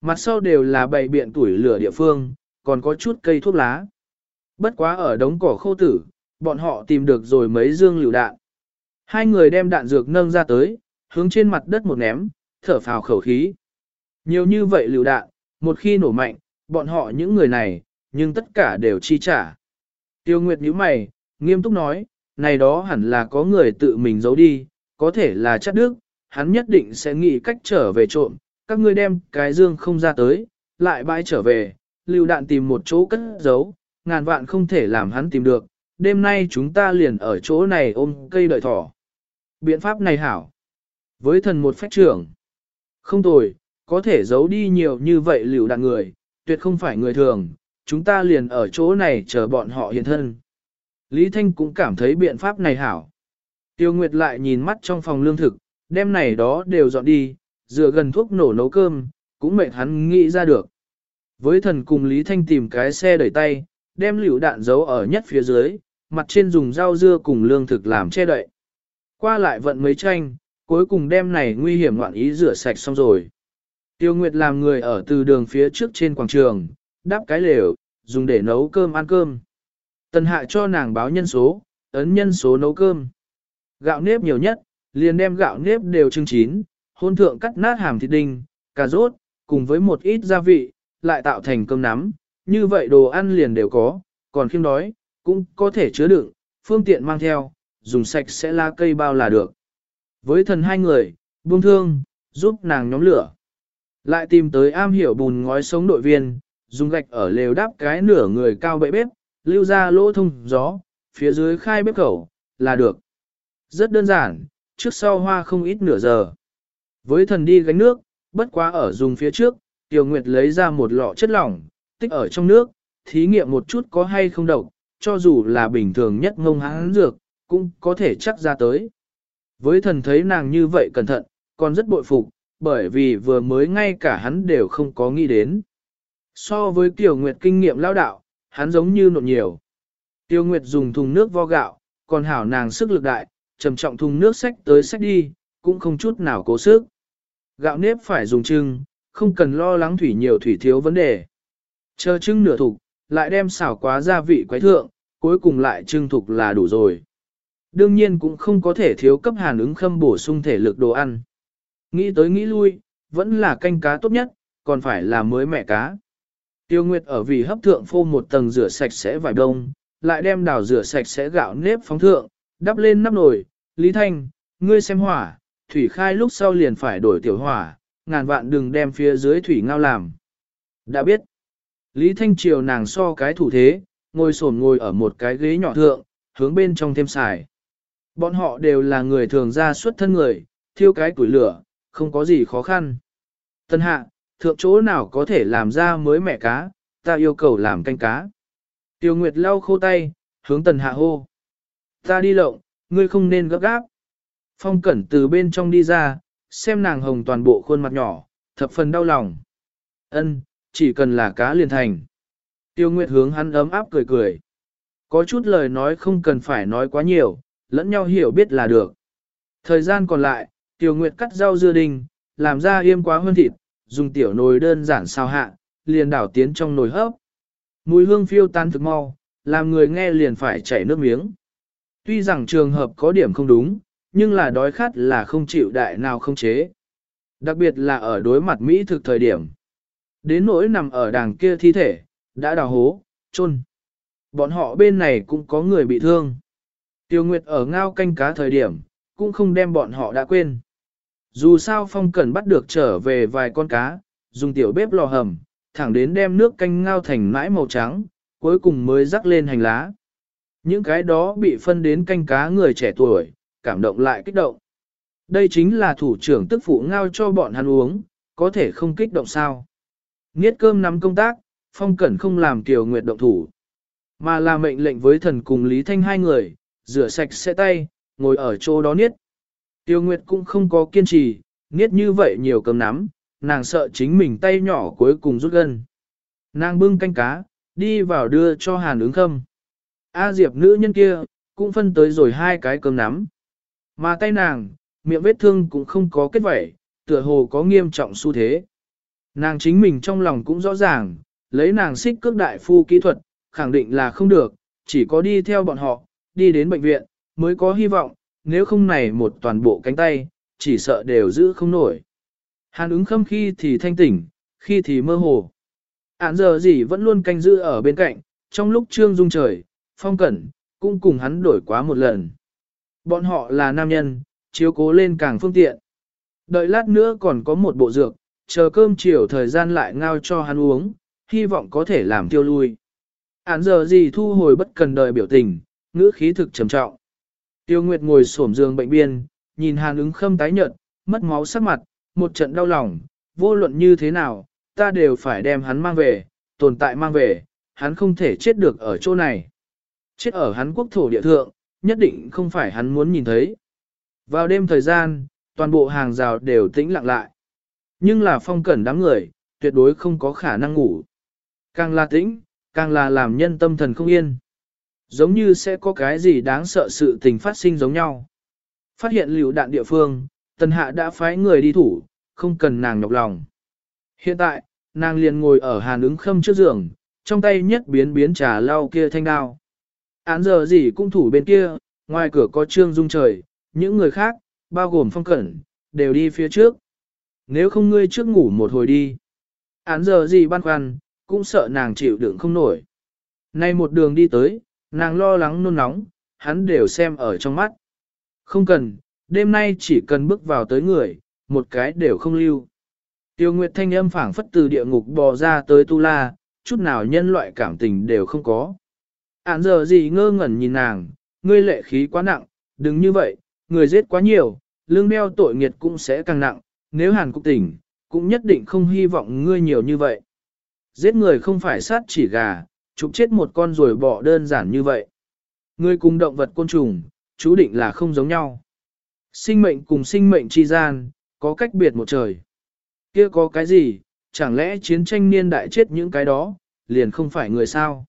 Mặt sau đều là bày biện tuổi lửa địa phương, còn có chút cây thuốc lá. Bất quá ở đống cỏ khô tử, bọn họ tìm được rồi mấy dương lựu đạn. Hai người đem đạn dược nâng ra tới, hướng trên mặt đất một ném, thở phào khẩu khí. Nhiều như vậy lựu đạn, một khi nổ mạnh, bọn họ những người này, nhưng tất cả đều chi trả. Tiêu Nguyệt nhíu mày, nghiêm túc nói, này đó hẳn là có người tự mình giấu đi, có thể là chắc đức, hắn nhất định sẽ nghĩ cách trở về trộm, các ngươi đem cái dương không ra tới, lại bãi trở về, lưu đạn tìm một chỗ cất giấu, ngàn vạn không thể làm hắn tìm được, đêm nay chúng ta liền ở chỗ này ôm cây đợi thỏ. Biện pháp này hảo. Với thần một phách trưởng, không tồi, có thể giấu đi nhiều như vậy lưu đạn người, tuyệt không phải người thường, chúng ta liền ở chỗ này chờ bọn họ hiện thân. Lý Thanh cũng cảm thấy biện pháp này hảo. Tiêu Nguyệt lại nhìn mắt trong phòng lương thực, đem này đó đều dọn đi, dựa gần thuốc nổ nấu cơm, cũng mệt hắn nghĩ ra được. Với thần cùng Lý Thanh tìm cái xe đẩy tay, đem liều đạn giấu ở nhất phía dưới, mặt trên dùng rau dưa cùng lương thực làm che đậy. Qua lại vận mấy tranh, cuối cùng đem này nguy hiểm loạn ý rửa sạch xong rồi. Tiêu Nguyệt làm người ở từ đường phía trước trên quảng trường, đắp cái lều, dùng để nấu cơm ăn cơm. Tần hạ cho nàng báo nhân số, ấn nhân số nấu cơm. Gạo nếp nhiều nhất, liền đem gạo nếp đều trưng chín, hôn thượng cắt nát hàm thịt đinh, cà rốt, cùng với một ít gia vị, lại tạo thành cơm nắm. Như vậy đồ ăn liền đều có, còn khiêm đói, cũng có thể chứa đựng, phương tiện mang theo, dùng sạch sẽ la cây bao là được. Với thần hai người, buông thương, giúp nàng nhóm lửa. Lại tìm tới am hiểu bùn ngói sống đội viên, dùng gạch ở lều đắp cái nửa người cao bậy bếp, lưu ra lỗ thông gió, phía dưới khai bếp khẩu, là được. Rất đơn giản, trước sau hoa không ít nửa giờ. Với thần đi gánh nước, bất quá ở dùng phía trước, Tiểu Nguyệt lấy ra một lọ chất lỏng, tích ở trong nước, thí nghiệm một chút có hay không độc, cho dù là bình thường nhất ngông hán dược, cũng có thể chắc ra tới. Với thần thấy nàng như vậy cẩn thận, còn rất bội phục, bởi vì vừa mới ngay cả hắn đều không có nghĩ đến. So với Tiểu Nguyệt kinh nghiệm lao đạo, hắn giống như nộn nhiều. Tiêu Nguyệt dùng thùng nước vo gạo, còn hảo nàng sức lực đại, trầm trọng thùng nước sách tới sách đi, cũng không chút nào cố sức. Gạo nếp phải dùng trưng, không cần lo lắng thủy nhiều thủy thiếu vấn đề. Chờ trưng nửa thục, lại đem xảo quá gia vị quái thượng, cuối cùng lại trưng thục là đủ rồi. Đương nhiên cũng không có thể thiếu cấp hàn ứng khâm bổ sung thể lực đồ ăn. Nghĩ tới nghĩ lui, vẫn là canh cá tốt nhất, còn phải là mới mẹ cá. Tiêu Nguyệt ở vì hấp thượng phô một tầng rửa sạch sẽ vải đông, lại đem đào rửa sạch sẽ gạo nếp phóng thượng, đắp lên nắp nồi. Lý Thanh, ngươi xem hỏa, thủy khai lúc sau liền phải đổi tiểu hỏa, ngàn vạn đừng đem phía dưới thủy ngao làm. Đã biết, Lý Thanh chiều nàng so cái thủ thế, ngồi sổn ngồi ở một cái ghế nhỏ thượng, hướng bên trong thêm xài. Bọn họ đều là người thường ra xuất thân người, thiêu cái củi lửa, không có gì khó khăn. Tân hạ, thượng chỗ nào có thể làm ra mới mẹ cá, ta yêu cầu làm canh cá. Tiêu Nguyệt lau khô tay, hướng tần hạ hô. Ta đi lộng, ngươi không nên gấp gáp. Phong cẩn từ bên trong đi ra, xem nàng hồng toàn bộ khuôn mặt nhỏ, thập phần đau lòng. Ân, chỉ cần là cá liền thành. Tiêu Nguyệt hướng hắn ấm áp cười cười. Có chút lời nói không cần phải nói quá nhiều, lẫn nhau hiểu biết là được. Thời gian còn lại, Tiểu Nguyệt cắt rau dưa đình, làm ra yêm quá hơn thịt, dùng tiểu nồi đơn giản sao hạ, liền đảo tiến trong nồi hấp. Mùi hương phiêu tan thực mau, làm người nghe liền phải chảy nước miếng. Tuy rằng trường hợp có điểm không đúng, nhưng là đói khát là không chịu đại nào không chế. Đặc biệt là ở đối mặt Mỹ thực thời điểm. Đến nỗi nằm ở đàng kia thi thể, đã đào hố, chôn. Bọn họ bên này cũng có người bị thương. Tiêu Nguyệt ở ngao canh cá thời điểm, cũng không đem bọn họ đã quên. Dù sao Phong Cần bắt được trở về vài con cá, dùng tiểu bếp lò hầm, thẳng đến đem nước canh ngao thành mãi màu trắng, cuối cùng mới rắc lên hành lá. Những cái đó bị phân đến canh cá người trẻ tuổi, cảm động lại kích động. Đây chính là thủ trưởng tức phụ ngao cho bọn hắn uống, có thể không kích động sao. Nghiết cơm nắm công tác, Phong Cẩn không làm tiểu Nguyệt động thủ, mà là mệnh lệnh với thần cùng Lý Thanh hai người, rửa sạch sẽ tay, ngồi ở chỗ đó niết. Tiêu Nguyệt cũng không có kiên trì, niết như vậy nhiều cơm nắm, nàng sợ chính mình tay nhỏ cuối cùng rút gân. Nàng bưng canh cá, đi vào đưa cho Hàn ứng khâm. A Diệp nữ nhân kia, cũng phân tới rồi hai cái cơm nắm. Mà tay nàng, miệng vết thương cũng không có kết vẩy, tựa hồ có nghiêm trọng xu thế. Nàng chính mình trong lòng cũng rõ ràng, lấy nàng xích cước đại phu kỹ thuật, khẳng định là không được, chỉ có đi theo bọn họ, đi đến bệnh viện, mới có hy vọng, nếu không này một toàn bộ cánh tay, chỉ sợ đều giữ không nổi. Hàn ứng khâm khi thì thanh tỉnh, khi thì mơ hồ. Án giờ gì vẫn luôn canh giữ ở bên cạnh, trong lúc trương dung trời, phong cẩn, cũng cùng hắn đổi quá một lần. Bọn họ là nam nhân, chiếu cố lên càng phương tiện. Đợi lát nữa còn có một bộ dược, chờ cơm chiều thời gian lại ngao cho hắn uống, hy vọng có thể làm tiêu lui. Án giờ gì thu hồi bất cần đời biểu tình, ngữ khí thực trầm trọng. Tiêu Nguyệt ngồi xổm giường bệnh biên, nhìn hàn ứng khâm tái nhợt, mất máu sắc mặt, một trận đau lòng, vô luận như thế nào, ta đều phải đem hắn mang về, tồn tại mang về, hắn không thể chết được ở chỗ này. Chết ở hắn quốc thổ địa thượng, nhất định không phải hắn muốn nhìn thấy. Vào đêm thời gian, toàn bộ hàng rào đều tĩnh lặng lại. Nhưng là phong cẩn đám người, tuyệt đối không có khả năng ngủ. Càng là tĩnh, càng là làm nhân tâm thần không yên. Giống như sẽ có cái gì đáng sợ sự tình phát sinh giống nhau. Phát hiện liều đạn địa phương, tần hạ đã phái người đi thủ, không cần nàng nhọc lòng. Hiện tại, nàng liền ngồi ở hàn ứng khâm trước giường, trong tay nhất biến biến trà lau kia thanh đao. Án giờ gì cũng thủ bên kia, ngoài cửa có trương dung trời, những người khác, bao gồm phong cẩn, đều đi phía trước. Nếu không ngươi trước ngủ một hồi đi. Án giờ gì băn khoăn, cũng sợ nàng chịu đựng không nổi. Nay một đường đi tới, nàng lo lắng nôn nóng, hắn đều xem ở trong mắt. Không cần, đêm nay chỉ cần bước vào tới người, một cái đều không lưu. Tiêu Nguyệt thanh âm phảng phất từ địa ngục bò ra tới Tu La, chút nào nhân loại cảm tình đều không có. Án giờ gì ngơ ngẩn nhìn nàng, ngươi lệ khí quá nặng, đừng như vậy, người giết quá nhiều, lương đeo tội nghiệt cũng sẽ càng nặng, nếu hàn cục tỉnh, cũng nhất định không hy vọng ngươi nhiều như vậy. Giết người không phải sát chỉ gà, chụp chết một con rồi bỏ đơn giản như vậy. người cùng động vật côn trùng, chú định là không giống nhau. Sinh mệnh cùng sinh mệnh chi gian, có cách biệt một trời. Kia có cái gì, chẳng lẽ chiến tranh niên đại chết những cái đó, liền không phải người sao?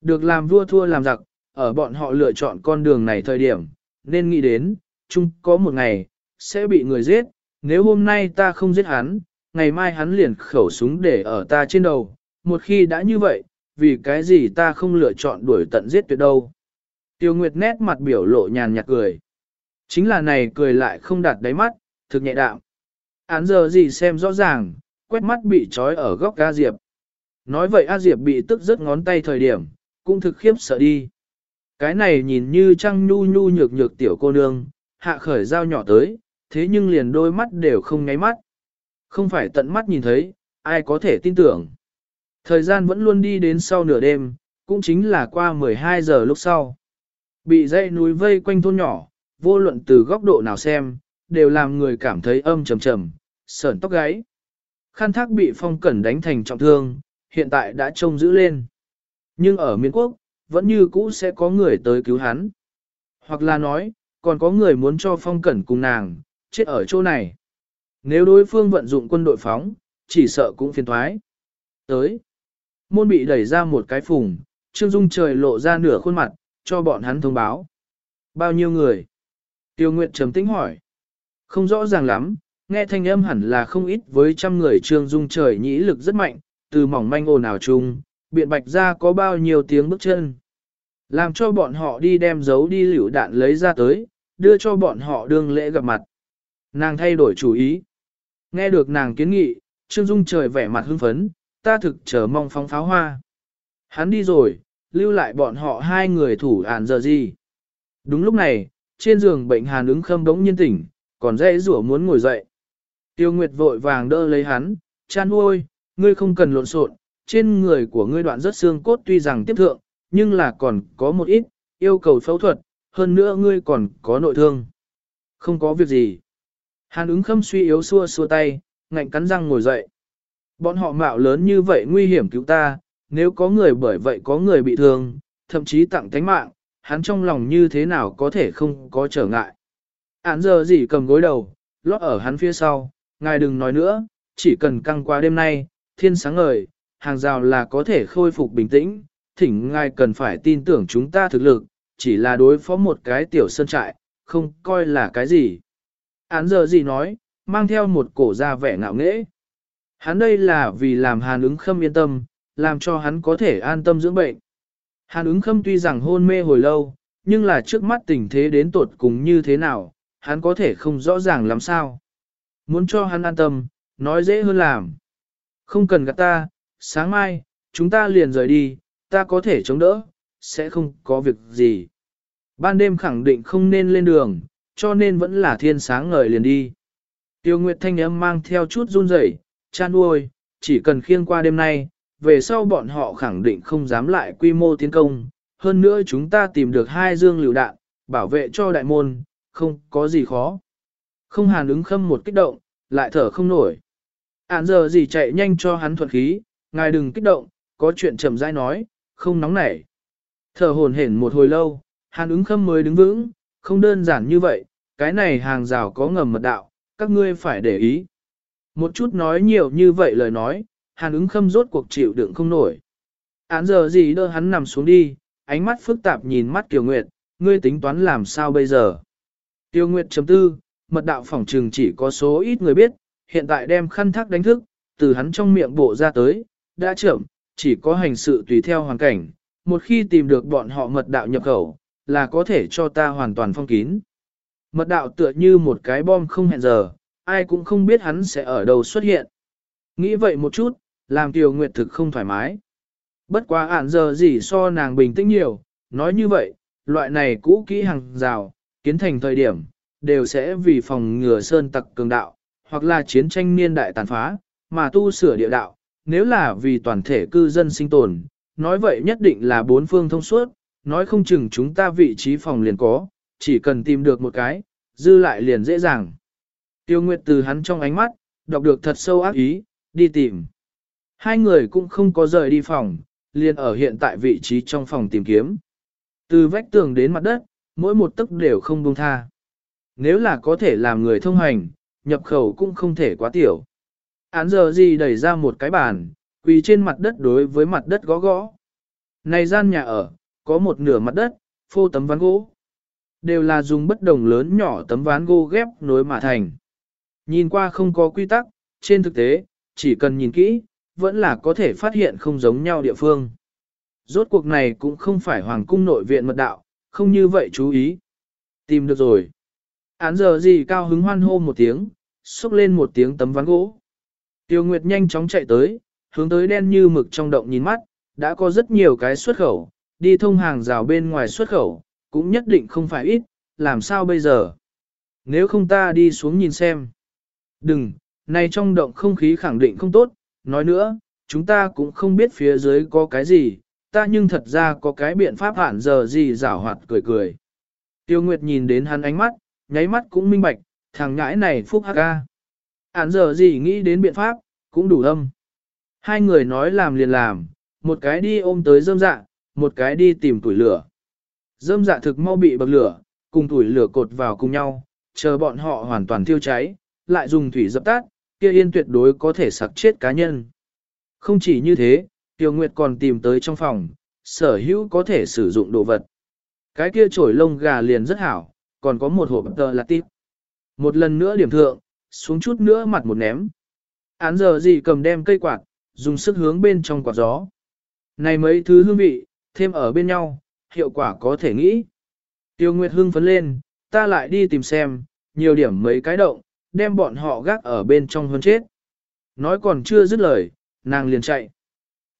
Được làm vua thua làm giặc, ở bọn họ lựa chọn con đường này thời điểm, nên nghĩ đến, chung có một ngày, sẽ bị người giết, nếu hôm nay ta không giết hắn, ngày mai hắn liền khẩu súng để ở ta trên đầu, một khi đã như vậy, vì cái gì ta không lựa chọn đuổi tận giết tuyệt đâu. Tiêu Nguyệt nét mặt biểu lộ nhàn nhạt cười. Chính là này cười lại không đặt đáy mắt, thực nhẹ đạm. Án giờ gì xem rõ ràng, quét mắt bị trói ở góc A Diệp. Nói vậy A Diệp bị tức rớt ngón tay thời điểm, cũng thực khiếp sợ đi. Cái này nhìn như trăng nhu nhu nhược nhược tiểu cô nương, hạ khởi dao nhỏ tới, thế nhưng liền đôi mắt đều không nháy mắt. Không phải tận mắt nhìn thấy, ai có thể tin tưởng. Thời gian vẫn luôn đi đến sau nửa đêm, cũng chính là qua 12 giờ lúc sau. Bị dãy núi vây quanh thôn nhỏ, vô luận từ góc độ nào xem, đều làm người cảm thấy âm trầm trầm, sởn tóc gáy. Khăn thác bị phong cẩn đánh thành trọng thương, hiện tại đã trông giữ lên. Nhưng ở miền quốc, vẫn như cũ sẽ có người tới cứu hắn. Hoặc là nói, còn có người muốn cho phong cẩn cùng nàng, chết ở chỗ này. Nếu đối phương vận dụng quân đội phóng, chỉ sợ cũng phiền thoái. Tới, môn bị đẩy ra một cái phùng, Trương Dung trời lộ ra nửa khuôn mặt, cho bọn hắn thông báo. Bao nhiêu người? Tiêu Nguyệt trầm tĩnh hỏi. Không rõ ràng lắm, nghe thanh âm hẳn là không ít với trăm người Trương Dung trời nhĩ lực rất mạnh, từ mỏng manh ồn ào chung, biện bạch ra có bao nhiêu tiếng bước chân. Làm cho bọn họ đi đem dấu đi liễu đạn lấy ra tới, đưa cho bọn họ đương lễ gặp mặt. Nàng thay đổi chủ ý. Nghe được nàng kiến nghị, Trương Dung trời vẻ mặt hưng phấn, ta thực chờ mong phóng pháo hoa. Hắn đi rồi, lưu lại bọn họ hai người thủ ản giờ gì. Đúng lúc này, trên giường bệnh hàn ứng khâm đống nhiên tỉnh, còn dễ rủa muốn ngồi dậy. Tiêu Nguyệt vội vàng đỡ lấy hắn, chan uôi, ngươi không cần lộn xộn, trên người của ngươi đoạn rất xương cốt tuy rằng tiếp thượng, nhưng là còn có một ít, yêu cầu phẫu thuật, hơn nữa ngươi còn có nội thương. Không có việc gì. Hàn ứng khâm suy yếu xua xua tay, ngạnh cắn răng ngồi dậy. Bọn họ mạo lớn như vậy nguy hiểm cứu ta, nếu có người bởi vậy có người bị thương, thậm chí tặng tánh mạng, hắn trong lòng như thế nào có thể không có trở ngại. Án giờ gì cầm gối đầu, lót ở hắn phía sau, ngài đừng nói nữa, chỉ cần căng qua đêm nay, thiên sáng ngời, hàng rào là có thể khôi phục bình tĩnh, thỉnh ngài cần phải tin tưởng chúng ta thực lực, chỉ là đối phó một cái tiểu sơn trại, không coi là cái gì. Án giờ gì nói, mang theo một cổ ra vẻ ngạo nghễ. Hắn đây là vì làm hàn ứng khâm yên tâm, làm cho hắn có thể an tâm dưỡng bệnh. Hàn ứng khâm tuy rằng hôn mê hồi lâu, nhưng là trước mắt tình thế đến tột cùng như thế nào, hắn có thể không rõ ràng làm sao. Muốn cho hắn an tâm, nói dễ hơn làm. Không cần gặp ta, sáng mai, chúng ta liền rời đi, ta có thể chống đỡ, sẽ không có việc gì. Ban đêm khẳng định không nên lên đường, cho nên vẫn là thiên sáng ngời liền đi. Tiêu Nguyệt Thanh âm mang theo chút run rẩy, chan nuôi chỉ cần khiêng qua đêm nay, về sau bọn họ khẳng định không dám lại quy mô tiến công. Hơn nữa chúng ta tìm được hai dương lựu đạn, bảo vệ cho đại môn, không có gì khó. Không hàn ứng khâm một kích động, lại thở không nổi. Án giờ gì chạy nhanh cho hắn thuận khí, ngài đừng kích động, có chuyện chậm rãi nói, không nóng nảy. Thở hồn hển một hồi lâu, hàn ứng khâm mới đứng vững, không đơn giản như vậy, cái này hàng rào có ngầm mật đạo, các ngươi phải để ý. Một chút nói nhiều như vậy lời nói, hàn ứng khâm rốt cuộc chịu đựng không nổi. Án giờ gì đỡ hắn nằm xuống đi, ánh mắt phức tạp nhìn mắt Kiều Nguyệt, ngươi tính toán làm sao bây giờ. Tiêu Nguyệt chấm tư, mật đạo phỏng trừng chỉ có số ít người biết, hiện tại đem khăn thác đánh thức, từ hắn trong miệng bộ ra tới, đã chậm, chỉ có hành sự tùy theo hoàn cảnh, một khi tìm được bọn họ mật đạo nhập khẩu, là có thể cho ta hoàn toàn phong kín. Mật đạo tựa như một cái bom không hẹn giờ, ai cũng không biết hắn sẽ ở đâu xuất hiện. Nghĩ vậy một chút, làm Tiêu Nguyệt thực không thoải mái. Bất quá ản giờ gì so nàng bình tĩnh nhiều, nói như vậy, loại này cũ kỹ hàng rào, kiến thành thời điểm, đều sẽ vì phòng ngừa sơn tặc cường đạo, hoặc là chiến tranh niên đại tàn phá, mà tu sửa địa đạo, nếu là vì toàn thể cư dân sinh tồn, nói vậy nhất định là bốn phương thông suốt, nói không chừng chúng ta vị trí phòng liền có, chỉ cần tìm được một cái, dư lại liền dễ dàng. Tiêu Nguyệt từ hắn trong ánh mắt, đọc được thật sâu ác ý, đi tìm. Hai người cũng không có rời đi phòng, liền ở hiện tại vị trí trong phòng tìm kiếm. Từ vách tường đến mặt đất, mỗi một tấc đều không buông tha. Nếu là có thể làm người thông hành, nhập khẩu cũng không thể quá tiểu. Án giờ gì đẩy ra một cái bàn, quỳ trên mặt đất đối với mặt đất gõ gõ. Này gian nhà ở, có một nửa mặt đất, phô tấm ván gỗ. Đều là dùng bất đồng lớn nhỏ tấm ván gỗ ghép nối mà thành. Nhìn qua không có quy tắc, trên thực tế, chỉ cần nhìn kỹ, vẫn là có thể phát hiện không giống nhau địa phương. Rốt cuộc này cũng không phải hoàng cung nội viện mật đạo, không như vậy chú ý. Tìm được rồi. Án giờ gì cao hứng hoan hô một tiếng, xúc lên một tiếng tấm ván gỗ. Tiêu Nguyệt nhanh chóng chạy tới, hướng tới đen như mực trong động nhìn mắt, đã có rất nhiều cái xuất khẩu, đi thông hàng rào bên ngoài xuất khẩu, cũng nhất định không phải ít, làm sao bây giờ? Nếu không ta đi xuống nhìn xem. Đừng, này trong động không khí khẳng định không tốt, nói nữa, chúng ta cũng không biết phía dưới có cái gì, ta nhưng thật ra có cái biện pháp hạn giờ gì rảo hoạt cười cười. Tiêu Nguyệt nhìn đến hắn ánh mắt, nháy mắt cũng minh bạch, thằng ngãi này phúc hắc ca. Hạn giờ gì nghĩ đến biện pháp, cũng đủ âm. Hai người nói làm liền làm, một cái đi ôm tới dâm dạ, một cái đi tìm tuổi lửa. Dâm dạ thực mau bị bậc lửa, cùng tuổi lửa cột vào cùng nhau, chờ bọn họ hoàn toàn thiêu cháy, lại dùng thủy dập tắt, kia yên tuyệt đối có thể sặc chết cá nhân. Không chỉ như thế, Tiêu Nguyệt còn tìm tới trong phòng, sở hữu có thể sử dụng đồ vật. Cái kia trổi lông gà liền rất hảo, còn có một hộp tờ là tiếp. Một lần nữa điểm thượng, xuống chút nữa mặt một ném. Án giờ gì cầm đem cây quạt, dùng sức hướng bên trong quạt gió. Này mấy thứ hương vị, thêm ở bên nhau, hiệu quả có thể nghĩ. Tiêu Nguyệt hưng phấn lên, ta lại đi tìm xem, nhiều điểm mấy cái động, đem bọn họ gác ở bên trong hơn chết. Nói còn chưa dứt lời, nàng liền chạy.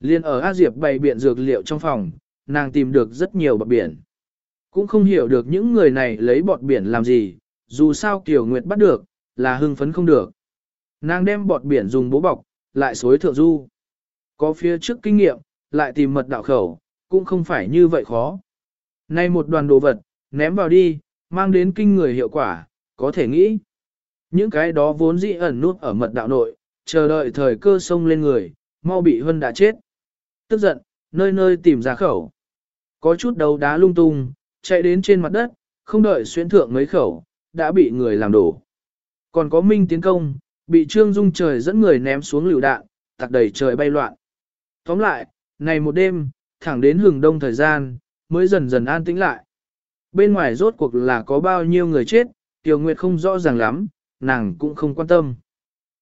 Liên ở A Diệp bày biện dược liệu trong phòng, nàng tìm được rất nhiều bọt biển. Cũng không hiểu được những người này lấy bọt biển làm gì, dù sao Kiều Nguyệt bắt được, là hưng phấn không được. Nàng đem bọt biển dùng bố bọc, lại xối thượng du. Có phía trước kinh nghiệm, lại tìm mật đạo khẩu, cũng không phải như vậy khó. Nay một đoàn đồ vật, ném vào đi, mang đến kinh người hiệu quả, có thể nghĩ. Những cái đó vốn dĩ ẩn nút ở mật đạo nội, chờ đợi thời cơ sông lên người, mau bị Hân đã chết. Tức giận, nơi nơi tìm ra khẩu. Có chút đầu đá lung tung, chạy đến trên mặt đất, không đợi xuyên thượng mấy khẩu, đã bị người làm đổ. Còn có Minh tiến công, bị Trương Dung trời dẫn người ném xuống lựu đạn, tạc đầy trời bay loạn. Tóm lại, này một đêm, thẳng đến hừng đông thời gian, mới dần dần an tĩnh lại. Bên ngoài rốt cuộc là có bao nhiêu người chết, Tiểu Nguyệt không rõ ràng lắm, nàng cũng không quan tâm.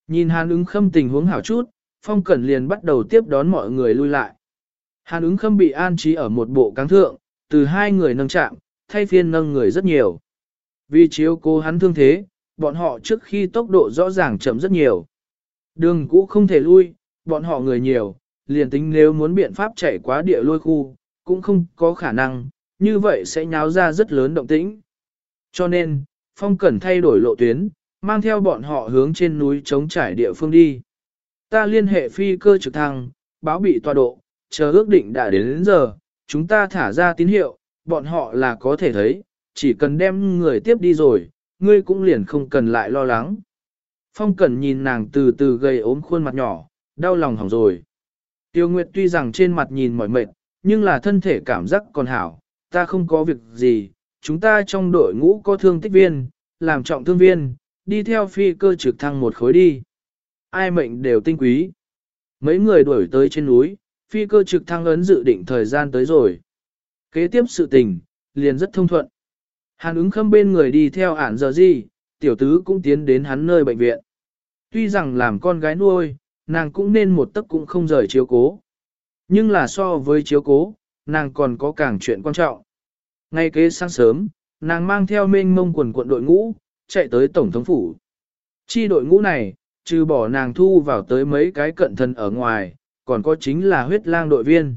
Nhìn Hàn ứng khâm tình huống hảo chút, Phong Cẩn liền bắt đầu tiếp đón mọi người lui lại. Hàn ứng khâm bị an trí ở một bộ cáng thượng, từ hai người nâng chạm, thay phiên nâng người rất nhiều. Vì chiếu cố hắn thương thế, bọn họ trước khi tốc độ rõ ràng chậm rất nhiều. Đường cũ không thể lui, bọn họ người nhiều, liền tính nếu muốn biện pháp chạy quá địa lôi khu, cũng không có khả năng, như vậy sẽ nháo ra rất lớn động tĩnh. Cho nên, Phong Cẩn thay đổi lộ tuyến, mang theo bọn họ hướng trên núi chống trải địa phương đi. Ta liên hệ phi cơ trực thăng, báo bị tọa độ, chờ ước định đã đến, đến giờ, chúng ta thả ra tín hiệu, bọn họ là có thể thấy, chỉ cần đem người tiếp đi rồi, ngươi cũng liền không cần lại lo lắng. Phong Cẩn nhìn nàng từ từ gầy ốm khuôn mặt nhỏ, đau lòng hỏng rồi. Tiêu Nguyệt tuy rằng trên mặt nhìn mỏi mệt, nhưng là thân thể cảm giác còn hảo, ta không có việc gì, chúng ta trong đội ngũ có thương tích viên, làm trọng thương viên, đi theo phi cơ trực thăng một khối đi. Ai mệnh đều tinh quý. Mấy người đuổi tới trên núi, phi cơ trực thăng ấn dự định thời gian tới rồi. Kế tiếp sự tình, liền rất thông thuận. Hàn ứng khâm bên người đi theo ản giờ gì, tiểu tứ cũng tiến đến hắn nơi bệnh viện. Tuy rằng làm con gái nuôi, nàng cũng nên một tấc cũng không rời chiếu cố. Nhưng là so với chiếu cố, nàng còn có càng chuyện quan trọng. Ngay kế sáng sớm, nàng mang theo mênh mông quần quận đội ngũ, chạy tới Tổng thống phủ. Chi đội ngũ này, trừ bỏ nàng thu vào tới mấy cái cận thân ở ngoài, còn có chính là huyết lang đội viên.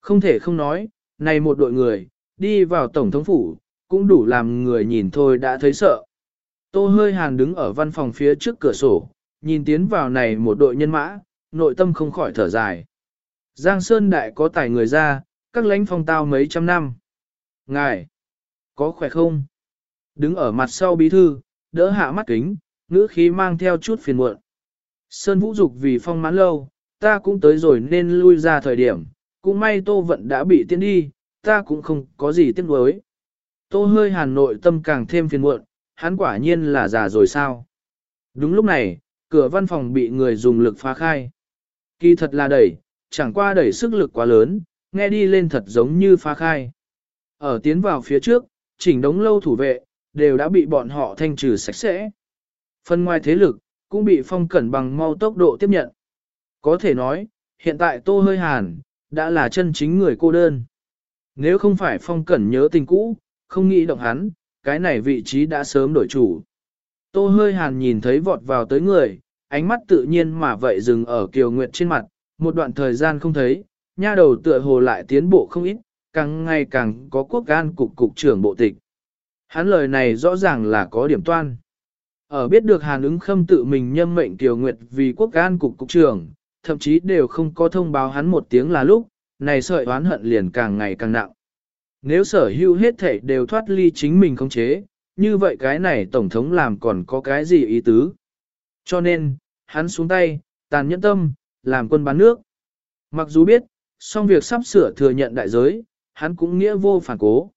Không thể không nói, này một đội người, đi vào Tổng thống phủ, cũng đủ làm người nhìn thôi đã thấy sợ. Tô hơi hàn đứng ở văn phòng phía trước cửa sổ, nhìn tiến vào này một đội nhân mã, nội tâm không khỏi thở dài. Giang Sơn Đại có tài người ra, các lãnh phong tao mấy trăm năm. Ngài, có khỏe không? Đứng ở mặt sau bí thư, đỡ hạ mắt kính, ngữ khí mang theo chút phiền muộn. Sơn Vũ Dục vì phong mãn lâu, ta cũng tới rồi nên lui ra thời điểm, cũng may Tô Vận đã bị tiến đi, ta cũng không có gì tiếc nuối. Tô hơi hàn nội tâm càng thêm phiền muộn, hắn quả nhiên là già rồi sao. Đúng lúc này, cửa văn phòng bị người dùng lực phá khai. Kỳ thật là đẩy, chẳng qua đẩy sức lực quá lớn, nghe đi lên thật giống như phá khai. Ở tiến vào phía trước, chỉnh đống lâu thủ vệ, đều đã bị bọn họ thanh trừ sạch sẽ. Phần ngoài thế lực, cũng bị phong cẩn bằng mau tốc độ tiếp nhận. Có thể nói, hiện tại tô hơi hàn, đã là chân chính người cô đơn. Nếu không phải phong cẩn nhớ tình cũ, không nghĩ động hắn, cái này vị trí đã sớm đổi chủ. Tô hơi hàn nhìn thấy vọt vào tới người, ánh mắt tự nhiên mà vậy dừng ở Kiều Nguyệt trên mặt, một đoạn thời gian không thấy, nha đầu tựa hồ lại tiến bộ không ít, càng ngày càng có quốc gan cục cục trưởng bộ tịch. Hắn lời này rõ ràng là có điểm toan. Ở biết được Hàn ứng khâm tự mình nhâm mệnh tiểu Nguyệt vì quốc gan cục cục trưởng, thậm chí đều không có thông báo hắn một tiếng là lúc, này sợi oán hận liền càng ngày càng nặng. Nếu sở hữu hết thể đều thoát ly chính mình không chế, như vậy cái này Tổng thống làm còn có cái gì ý tứ? Cho nên, hắn xuống tay, tàn nhẫn tâm, làm quân bán nước. Mặc dù biết, song việc sắp sửa thừa nhận đại giới, hắn cũng nghĩa vô phản cố.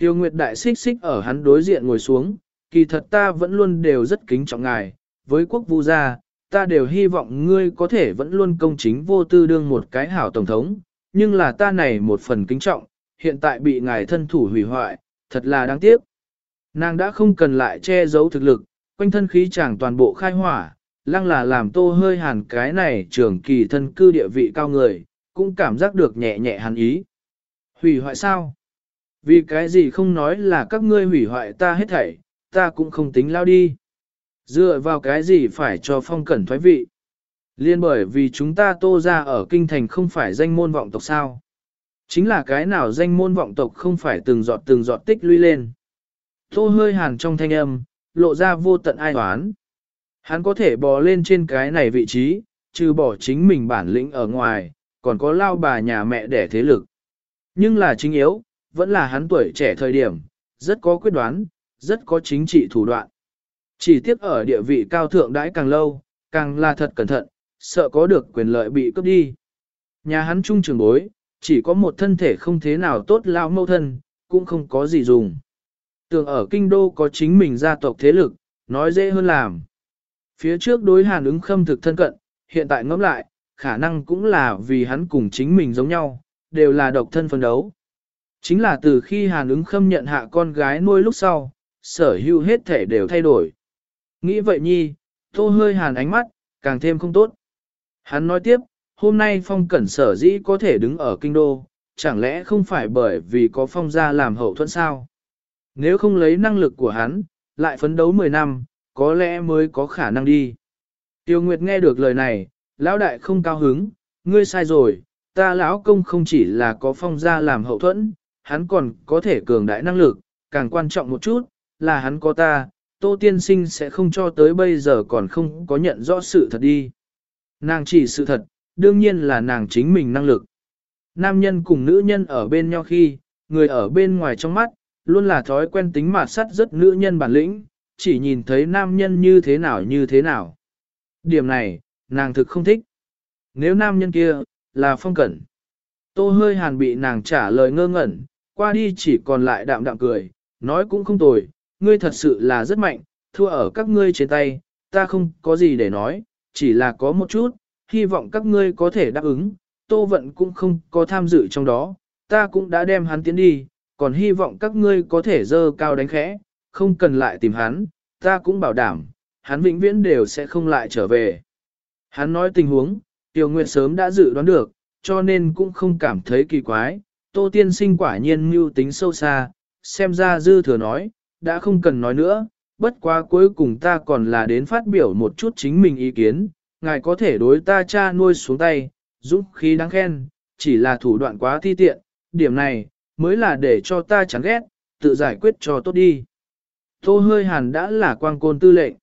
Tiêu Nguyệt Đại xích xích ở hắn đối diện ngồi xuống, kỳ thật ta vẫn luôn đều rất kính trọng ngài, với quốc vu gia, ta đều hy vọng ngươi có thể vẫn luôn công chính vô tư đương một cái hảo tổng thống, nhưng là ta này một phần kính trọng, hiện tại bị ngài thân thủ hủy hoại, thật là đáng tiếc. Nàng đã không cần lại che giấu thực lực, quanh thân khí chàng toàn bộ khai hỏa, lăng là làm tô hơi hàn cái này trưởng kỳ thân cư địa vị cao người, cũng cảm giác được nhẹ nhẹ hàn ý. Hủy hoại sao? Vì cái gì không nói là các ngươi hủy hoại ta hết thảy, ta cũng không tính lao đi. Dựa vào cái gì phải cho phong cẩn thoái vị? Liên bởi vì chúng ta tô ra ở kinh thành không phải danh môn vọng tộc sao? Chính là cái nào danh môn vọng tộc không phải từng giọt từng giọt tích lũy lên. Tô hơi hàn trong thanh âm, lộ ra vô tận ai toán. Hắn có thể bò lên trên cái này vị trí, trừ bỏ chính mình bản lĩnh ở ngoài, còn có lao bà nhà mẹ đẻ thế lực. Nhưng là chính yếu, vẫn là hắn tuổi trẻ thời điểm, rất có quyết đoán, rất có chính trị thủ đoạn. Chỉ tiếc ở địa vị cao thượng đãi càng lâu, càng là thật cẩn thận, sợ có được quyền lợi bị cướp đi. Nhà hắn trung trường bối, chỉ có một thân thể không thế nào tốt lao mâu thân, cũng không có gì dùng. Tưởng ở kinh đô có chính mình gia tộc thế lực, nói dễ hơn làm. Phía trước đối hàn ứng khâm thực thân cận, hiện tại ngẫm lại, khả năng cũng là vì hắn cùng chính mình giống nhau, đều là độc thân phân đấu. Chính là từ khi hàn ứng khâm nhận hạ con gái nuôi lúc sau, sở hữu hết thể đều thay đổi. Nghĩ vậy nhi, tô hơi hàn ánh mắt, càng thêm không tốt. Hắn nói tiếp, hôm nay phong cẩn sở dĩ có thể đứng ở kinh đô, chẳng lẽ không phải bởi vì có phong gia làm hậu thuẫn sao? Nếu không lấy năng lực của hắn, lại phấn đấu 10 năm, có lẽ mới có khả năng đi. Tiêu Nguyệt nghe được lời này, lão đại không cao hứng, ngươi sai rồi, ta lão công không chỉ là có phong gia làm hậu thuẫn, hắn còn có thể cường đại năng lực, càng quan trọng một chút, là hắn có ta, tô tiên sinh sẽ không cho tới bây giờ còn không có nhận rõ sự thật đi. Nàng chỉ sự thật, đương nhiên là nàng chính mình năng lực. Nam nhân cùng nữ nhân ở bên nhau khi, người ở bên ngoài trong mắt, luôn là thói quen tính mạt sắt rất nữ nhân bản lĩnh, chỉ nhìn thấy nam nhân như thế nào như thế nào. Điểm này, nàng thực không thích. Nếu nam nhân kia, là phong cẩn. Tô hơi hàn bị nàng trả lời ngơ ngẩn, qua đi chỉ còn lại đạm đạm cười, nói cũng không tồi, ngươi thật sự là rất mạnh, thua ở các ngươi trên tay, ta không có gì để nói, chỉ là có một chút, hy vọng các ngươi có thể đáp ứng, tô vận cũng không có tham dự trong đó, ta cũng đã đem hắn tiến đi, còn hy vọng các ngươi có thể dơ cao đánh khẽ, không cần lại tìm hắn, ta cũng bảo đảm, hắn vĩnh viễn đều sẽ không lại trở về. Hắn nói tình huống, Tiêu Nguyệt sớm đã dự đoán được, cho nên cũng không cảm thấy kỳ quái, Tô Tiên Sinh quả nhiên mưu tính sâu xa, xem ra dư thừa nói, đã không cần nói nữa, bất quá cuối cùng ta còn là đến phát biểu một chút chính mình ý kiến, ngài có thể đối ta cha nuôi xuống tay, dũng khí đáng khen, chỉ là thủ đoạn quá thi tiện, điểm này, mới là để cho ta chán ghét, tự giải quyết cho tốt đi. Tô hơi hàn đã là quang côn tư lệnh.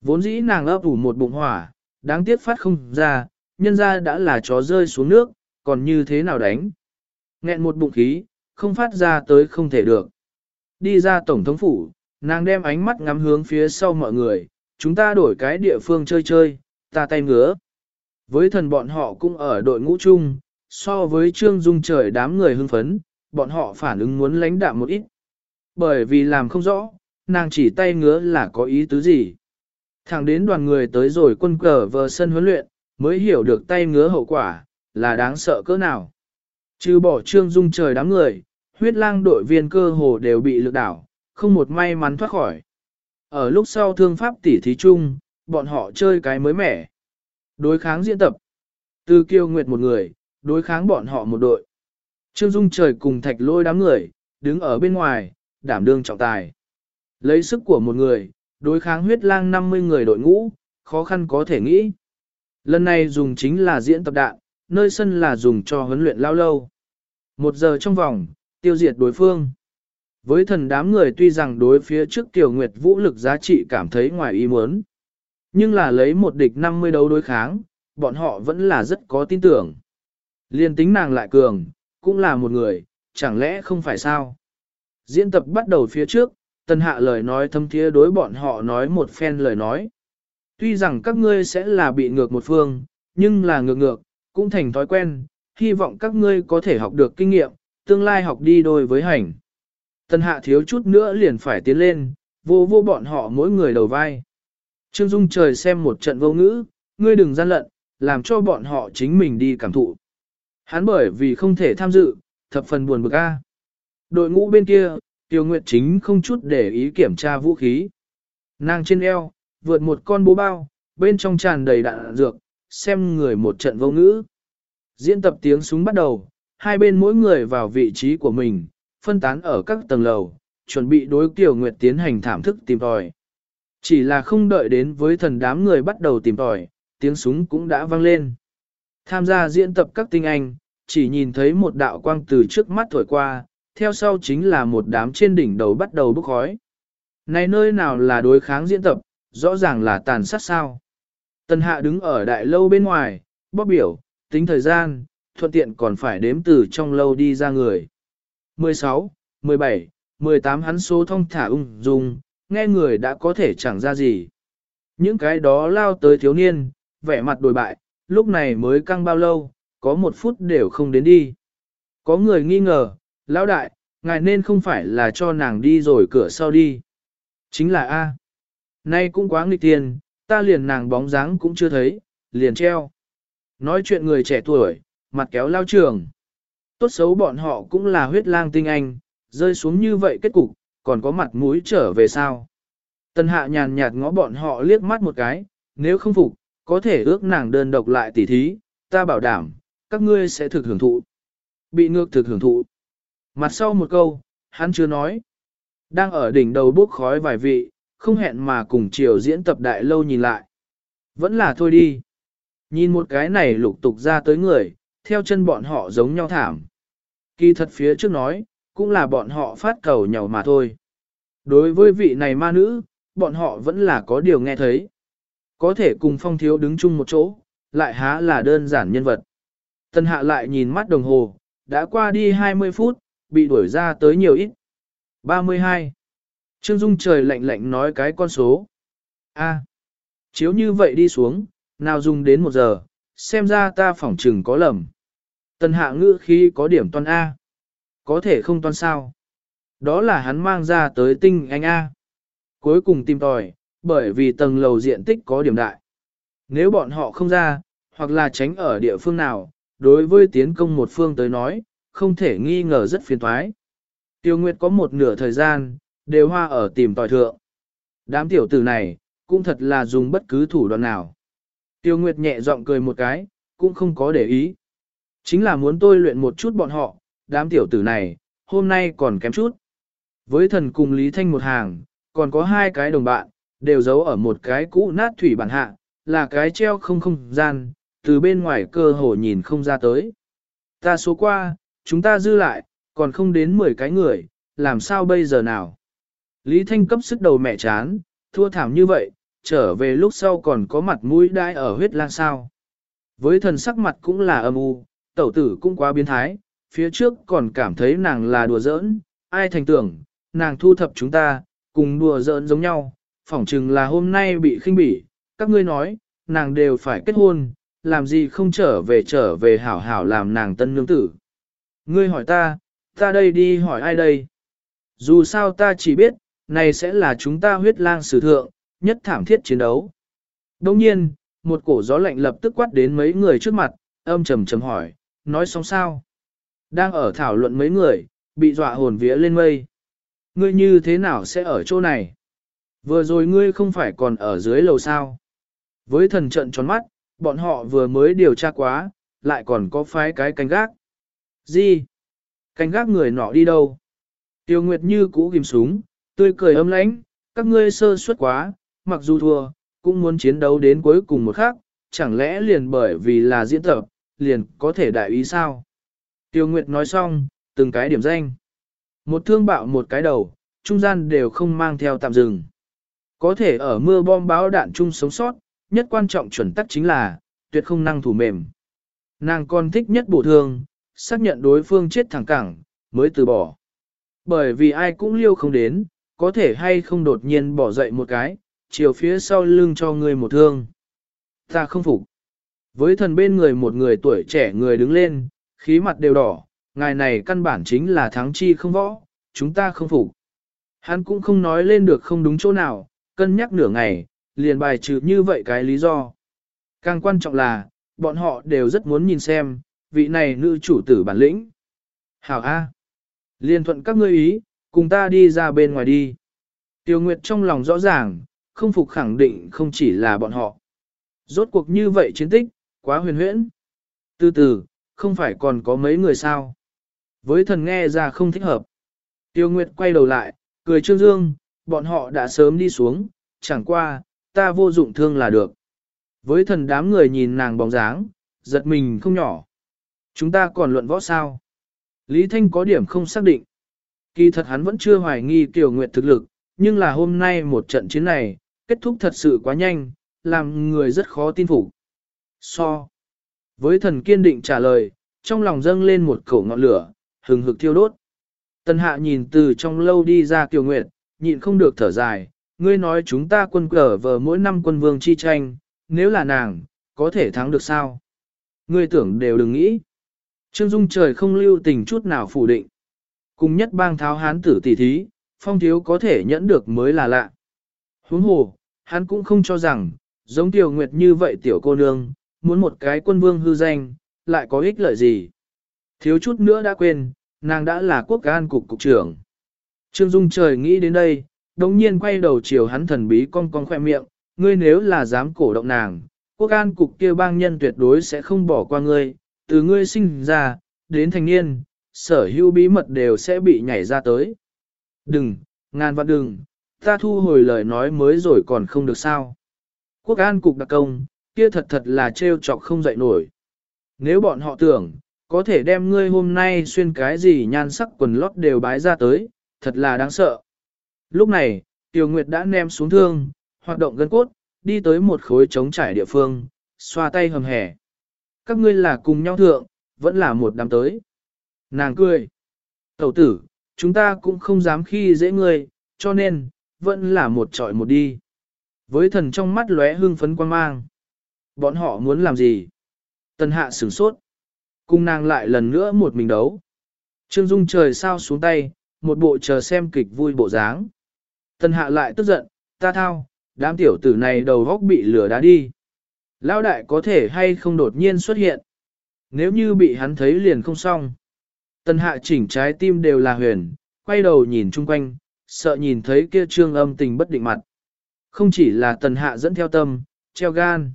Vốn dĩ nàng ấp ủ một bụng hỏa, đáng tiếc phát không ra, nhân ra đã là chó rơi xuống nước, còn như thế nào đánh. Nghẹn một bụng khí, không phát ra tới không thể được. Đi ra tổng thống phủ, nàng đem ánh mắt ngắm hướng phía sau mọi người, chúng ta đổi cái địa phương chơi chơi, ta tay ngứa. Với thần bọn họ cũng ở đội ngũ chung, so với trương dung trời đám người hưng phấn, bọn họ phản ứng muốn lãnh đạm một ít. Bởi vì làm không rõ, nàng chỉ tay ngứa là có ý tứ gì. Thẳng đến đoàn người tới rồi quân cờ vờ sân huấn luyện, mới hiểu được tay ngứa hậu quả, là đáng sợ cỡ nào. chứ bỏ trương dung trời đám người, huyết lang đội viên cơ hồ đều bị lực đảo, không một may mắn thoát khỏi. Ở lúc sau thương pháp tỉ thí chung, bọn họ chơi cái mới mẻ. Đối kháng diễn tập. Từ kiêu nguyệt một người, đối kháng bọn họ một đội. Trương Dung trời cùng thạch lôi đám người, đứng ở bên ngoài, đảm đương trọng tài. Lấy sức của một người, đối kháng huyết lang 50 người đội ngũ, khó khăn có thể nghĩ. Lần này dùng chính là diễn tập đạn, nơi sân là dùng cho huấn luyện lao lâu. Một giờ trong vòng, tiêu diệt đối phương. Với thần đám người tuy rằng đối phía trước tiểu nguyệt vũ lực giá trị cảm thấy ngoài ý muốn. Nhưng là lấy một địch 50 đấu đối kháng, bọn họ vẫn là rất có tin tưởng. Liên tính nàng lại cường, cũng là một người, chẳng lẽ không phải sao? Diễn tập bắt đầu phía trước, tân hạ lời nói thâm thiế đối bọn họ nói một phen lời nói. Tuy rằng các ngươi sẽ là bị ngược một phương, nhưng là ngược ngược, cũng thành thói quen, hy vọng các ngươi có thể học được kinh nghiệm, tương lai học đi đôi với hành. Tân hạ thiếu chút nữa liền phải tiến lên, vô vô bọn họ mỗi người đầu vai. Trương Dung trời xem một trận vô ngữ, ngươi đừng gian lận, làm cho bọn họ chính mình đi cảm thụ. Hắn bởi vì không thể tham dự, thập phần buồn bực a. Đội ngũ bên kia, Tiêu Nguyệt chính không chút để ý kiểm tra vũ khí. Nàng trên eo, vượt một con bố bao, bên trong tràn đầy đạn dược, xem người một trận vô ngữ. Diễn tập tiếng súng bắt đầu, hai bên mỗi người vào vị trí của mình, phân tán ở các tầng lầu, chuẩn bị đối Kiều Nguyệt tiến hành thảm thức tìm tòi. Chỉ là không đợi đến với thần đám người bắt đầu tìm tòi, tiếng súng cũng đã vang lên. Tham gia diễn tập các tinh anh, chỉ nhìn thấy một đạo quang từ trước mắt thổi qua, theo sau chính là một đám trên đỉnh đầu bắt đầu bốc khói. Này nơi nào là đối kháng diễn tập, rõ ràng là tàn sát sao. Tần hạ đứng ở đại lâu bên ngoài, bóp biểu, tính thời gian, thuận tiện còn phải đếm từ trong lâu đi ra người. 16, 17, 18 hắn số thông thả ung dung, nghe người đã có thể chẳng ra gì. Những cái đó lao tới thiếu niên, vẻ mặt đổi bại, lúc này mới căng bao lâu, có một phút đều không đến đi. Có người nghi ngờ, lão đại, ngài nên không phải là cho nàng đi rồi cửa sau đi. Chính là A. Nay cũng quá nghịch tiền, ta liền nàng bóng dáng cũng chưa thấy, liền treo. Nói chuyện người trẻ tuổi, mặt kéo lao trường. Tốt xấu bọn họ cũng là huyết lang tinh anh, rơi xuống như vậy kết cục, còn có mặt mũi trở về sao. Tần hạ nhàn nhạt ngó bọn họ liếc mắt một cái, nếu không phục, có thể ước nàng đơn độc lại tỉ thí, ta bảo đảm, các ngươi sẽ thực hưởng thụ. Bị ngược thực hưởng thụ. Mặt sau một câu, hắn chưa nói. Đang ở đỉnh đầu bốc khói vài vị, không hẹn mà cùng chiều diễn tập đại lâu nhìn lại. Vẫn là thôi đi. Nhìn một cái này lục tục ra tới người, theo chân bọn họ giống nhau thảm. Kỳ thật phía trước nói, cũng là bọn họ phát cầu nhau mà thôi. Đối với vị này ma nữ, bọn họ vẫn là có điều nghe thấy. Có thể cùng phong thiếu đứng chung một chỗ, lại há là đơn giản nhân vật. Tân hạ lại nhìn mắt đồng hồ, đã qua đi 20 phút, bị đuổi ra tới nhiều ít. 32. Trương Dung trời lạnh lạnh nói cái con số. A. chiếu như vậy đi xuống, nào dùng đến một giờ, xem ra ta phỏng trừng có lầm. Tần hạ ngữ khi có điểm toan A. Có thể không toan sao. Đó là hắn mang ra tới tinh anh A. Cuối cùng tìm tòi, bởi vì tầng lầu diện tích có điểm đại. Nếu bọn họ không ra, hoặc là tránh ở địa phương nào, đối với tiến công một phương tới nói, không thể nghi ngờ rất phiền toái. Tiêu Nguyệt có một nửa thời gian, đều hoa ở tìm tòi thượng. Đám tiểu tử này, cũng thật là dùng bất cứ thủ đoạn nào. Tiêu Nguyệt nhẹ giọng cười một cái, cũng không có để ý. Chính là muốn tôi luyện một chút bọn họ, đám tiểu tử này, hôm nay còn kém chút. Với thần cùng Lý Thanh một hàng, còn có hai cái đồng bạn, đều giấu ở một cái cũ nát thủy bản hạ, là cái treo không không gian, từ bên ngoài cơ hồ nhìn không ra tới. Ta số qua, chúng ta dư lại, còn không đến 10 cái người, làm sao bây giờ nào? Lý Thanh cấp sức đầu mẹ chán, thua thảm như vậy, trở về lúc sau còn có mặt mũi đai ở huyết lang sao. Với thần sắc mặt cũng là âm u, tẩu tử cũng quá biến thái, phía trước còn cảm thấy nàng là đùa giỡn, ai thành tưởng, nàng thu thập chúng ta, cùng đùa giỡn giống nhau, phỏng chừng là hôm nay bị khinh bỉ, các ngươi nói, nàng đều phải kết hôn, làm gì không trở về trở về hảo hảo làm nàng tân nương tử. Ngươi hỏi ta, ta đây đi hỏi ai đây? Dù sao ta chỉ biết, này sẽ là chúng ta huyết lang sử thượng, nhất thảm thiết chiến đấu. Đồng nhiên, một cổ gió lạnh lập tức quát đến mấy người trước mặt, âm trầm trầm hỏi, nói xong sao? Đang ở thảo luận mấy người, bị dọa hồn vía lên mây. Ngươi như thế nào sẽ ở chỗ này? Vừa rồi ngươi không phải còn ở dưới lầu sao? Với thần trận tròn mắt, bọn họ vừa mới điều tra quá, lại còn có phái cái canh gác. Gì? Canh gác người nọ đi đâu? Tiêu Nguyệt như cũ ghim súng, tươi cười ấm lãnh, các ngươi sơ suất quá, mặc dù thua, cũng muốn chiến đấu đến cuối cùng một khắc, chẳng lẽ liền bởi vì là diễn tập, liền có thể đại ý sao? Tiêu Nguyệt nói xong, từng cái điểm danh. Một thương bạo một cái đầu, trung gian đều không mang theo tạm dừng. Có thể ở mưa bom báo đạn chung sống sót, nhất quan trọng chuẩn tắc chính là, tuyệt không năng thủ mềm. Nàng còn thích nhất bổ thương, xác nhận đối phương chết thẳng cẳng, mới từ bỏ. Bởi vì ai cũng liêu không đến, có thể hay không đột nhiên bỏ dậy một cái, chiều phía sau lưng cho người một thương. Ta không phục. Với thần bên người một người tuổi trẻ người đứng lên, khí mặt đều đỏ, ngài này căn bản chính là thắng chi không võ, chúng ta không phục. Hắn cũng không nói lên được không đúng chỗ nào, cân nhắc nửa ngày, liền bài trừ như vậy cái lý do. Càng quan trọng là, bọn họ đều rất muốn nhìn xem, vị này nữ chủ tử bản lĩnh. Hảo A. Liên thuận các ngươi ý, cùng ta đi ra bên ngoài đi. Tiêu Nguyệt trong lòng rõ ràng, không phục khẳng định không chỉ là bọn họ. Rốt cuộc như vậy chiến tích, quá huyền huyễn. Từ từ, không phải còn có mấy người sao. Với thần nghe ra không thích hợp. Tiêu Nguyệt quay đầu lại, cười trương dương, bọn họ đã sớm đi xuống, chẳng qua, ta vô dụng thương là được. Với thần đám người nhìn nàng bóng dáng, giật mình không nhỏ. Chúng ta còn luận võ sao? Lý Thanh có điểm không xác định. Kỳ thật hắn vẫn chưa hoài nghi Kiều Nguyệt thực lực, nhưng là hôm nay một trận chiến này, kết thúc thật sự quá nhanh, làm người rất khó tin phục. So. Với thần kiên định trả lời, trong lòng dâng lên một khẩu ngọn lửa, hừng hực thiêu đốt. Tân hạ nhìn từ trong lâu đi ra Kiều Nguyệt, nhịn không được thở dài, ngươi nói chúng ta quân cờ vờ mỗi năm quân vương chi tranh, nếu là nàng, có thể thắng được sao? Ngươi tưởng đều đừng nghĩ. Trương Dung trời không lưu tình chút nào phủ định. Cùng nhất bang tháo hán tử tỷ thí, phong thiếu có thể nhẫn được mới là lạ. Huống hồ, hắn cũng không cho rằng, giống tiểu nguyệt như vậy tiểu cô nương, muốn một cái quân vương hư danh, lại có ích lợi gì. Thiếu chút nữa đã quên, nàng đã là quốc an cục cục trưởng. Trương Dung trời nghĩ đến đây, đồng nhiên quay đầu chiều hắn thần bí con con khoe miệng, ngươi nếu là dám cổ động nàng, quốc an cục kia bang nhân tuyệt đối sẽ không bỏ qua ngươi, từ ngươi sinh ra, đến thành niên, sở hữu bí mật đều sẽ bị nhảy ra tới. Đừng, ngàn vạn đừng, ta thu hồi lời nói mới rồi còn không được sao. Quốc an cục đặc công, kia thật thật là trêu chọc không dậy nổi. Nếu bọn họ tưởng, có thể đem ngươi hôm nay xuyên cái gì nhan sắc quần lót đều bái ra tới, thật là đáng sợ. Lúc này, Tiểu Nguyệt đã ném xuống thương, hoạt động gân cốt, đi tới một khối trống trải địa phương, xoa tay hầm hẻ. Các ngươi là cùng nhau thượng, vẫn là một đám tới. Nàng cười. Tẩu tử, chúng ta cũng không dám khi dễ ngươi, cho nên, vẫn là một trọi một đi. Với thần trong mắt lóe hương phấn quan mang. Bọn họ muốn làm gì? Tân hạ sửng sốt. Cùng nàng lại lần nữa một mình đấu. Trương Dung trời sao xuống tay, một bộ chờ xem kịch vui bộ dáng. Tân hạ lại tức giận, ta thao, đám tiểu tử này đầu góc bị lửa đá đi. Lão đại có thể hay không đột nhiên xuất hiện. Nếu như bị hắn thấy liền không xong. Tần hạ chỉnh trái tim đều là huyền, quay đầu nhìn chung quanh, sợ nhìn thấy kia trương âm tình bất định mặt. Không chỉ là tần hạ dẫn theo tâm, treo gan.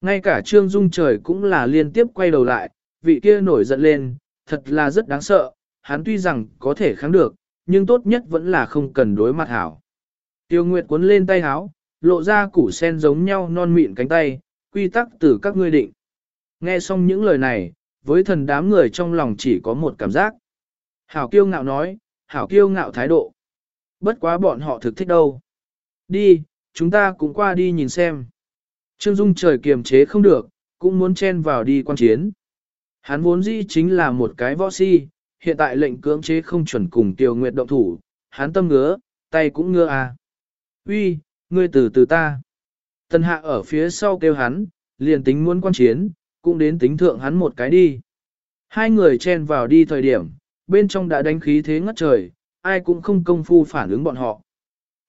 Ngay cả trương dung trời cũng là liên tiếp quay đầu lại, vị kia nổi giận lên, thật là rất đáng sợ, hắn tuy rằng có thể kháng được, nhưng tốt nhất vẫn là không cần đối mặt hảo. Tiêu Nguyệt cuốn lên tay háo, lộ ra củ sen giống nhau non mịn cánh tay, quy tắc từ các ngươi định. Nghe xong những lời này, với thần đám người trong lòng chỉ có một cảm giác. Hảo kiêu ngạo nói, hảo kiêu ngạo thái độ. Bất quá bọn họ thực thích đâu. Đi, chúng ta cũng qua đi nhìn xem. Trương Dung trời kiềm chế không được, cũng muốn chen vào đi quan chiến. Hắn vốn dĩ chính là một cái võ si, hiện tại lệnh cưỡng chế không chuẩn cùng Tiêu Nguyệt động thủ, hắn tâm ngứa, tay cũng ngứa à. Uy, ngươi từ từ ta. Tân hạ ở phía sau kêu hắn, liền tính muốn quan chiến, cũng đến tính thượng hắn một cái đi. Hai người chen vào đi thời điểm, bên trong đã đánh khí thế ngất trời, ai cũng không công phu phản ứng bọn họ.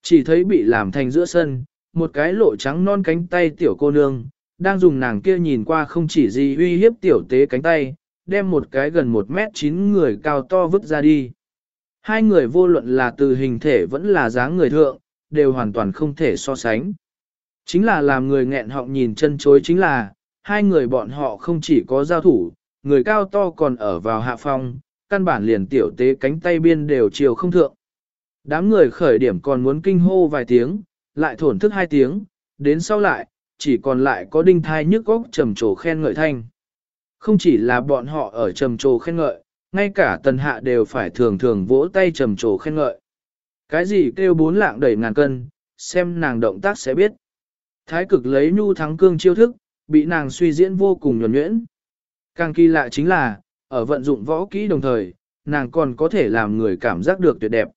Chỉ thấy bị làm thành giữa sân, một cái lộ trắng non cánh tay tiểu cô nương, đang dùng nàng kia nhìn qua không chỉ gì uy hiếp tiểu tế cánh tay, đem một cái gần một mét chín người cao to vứt ra đi. Hai người vô luận là từ hình thể vẫn là dáng người thượng, đều hoàn toàn không thể so sánh. Chính là làm người nghẹn họng nhìn chân chối chính là, hai người bọn họ không chỉ có giao thủ, người cao to còn ở vào hạ phong, căn bản liền tiểu tế cánh tay biên đều chiều không thượng. Đám người khởi điểm còn muốn kinh hô vài tiếng, lại thổn thức hai tiếng, đến sau lại, chỉ còn lại có đinh thai nhức góc trầm trồ khen ngợi thanh. Không chỉ là bọn họ ở trầm trồ khen ngợi, ngay cả tần hạ đều phải thường thường vỗ tay trầm trồ khen ngợi. Cái gì kêu bốn lạng đẩy ngàn cân, xem nàng động tác sẽ biết. Thái cực lấy nhu thắng cương chiêu thức, bị nàng suy diễn vô cùng nhuẩn nhuyễn. Càng kỳ lạ chính là, ở vận dụng võ kỹ đồng thời, nàng còn có thể làm người cảm giác được tuyệt đẹp.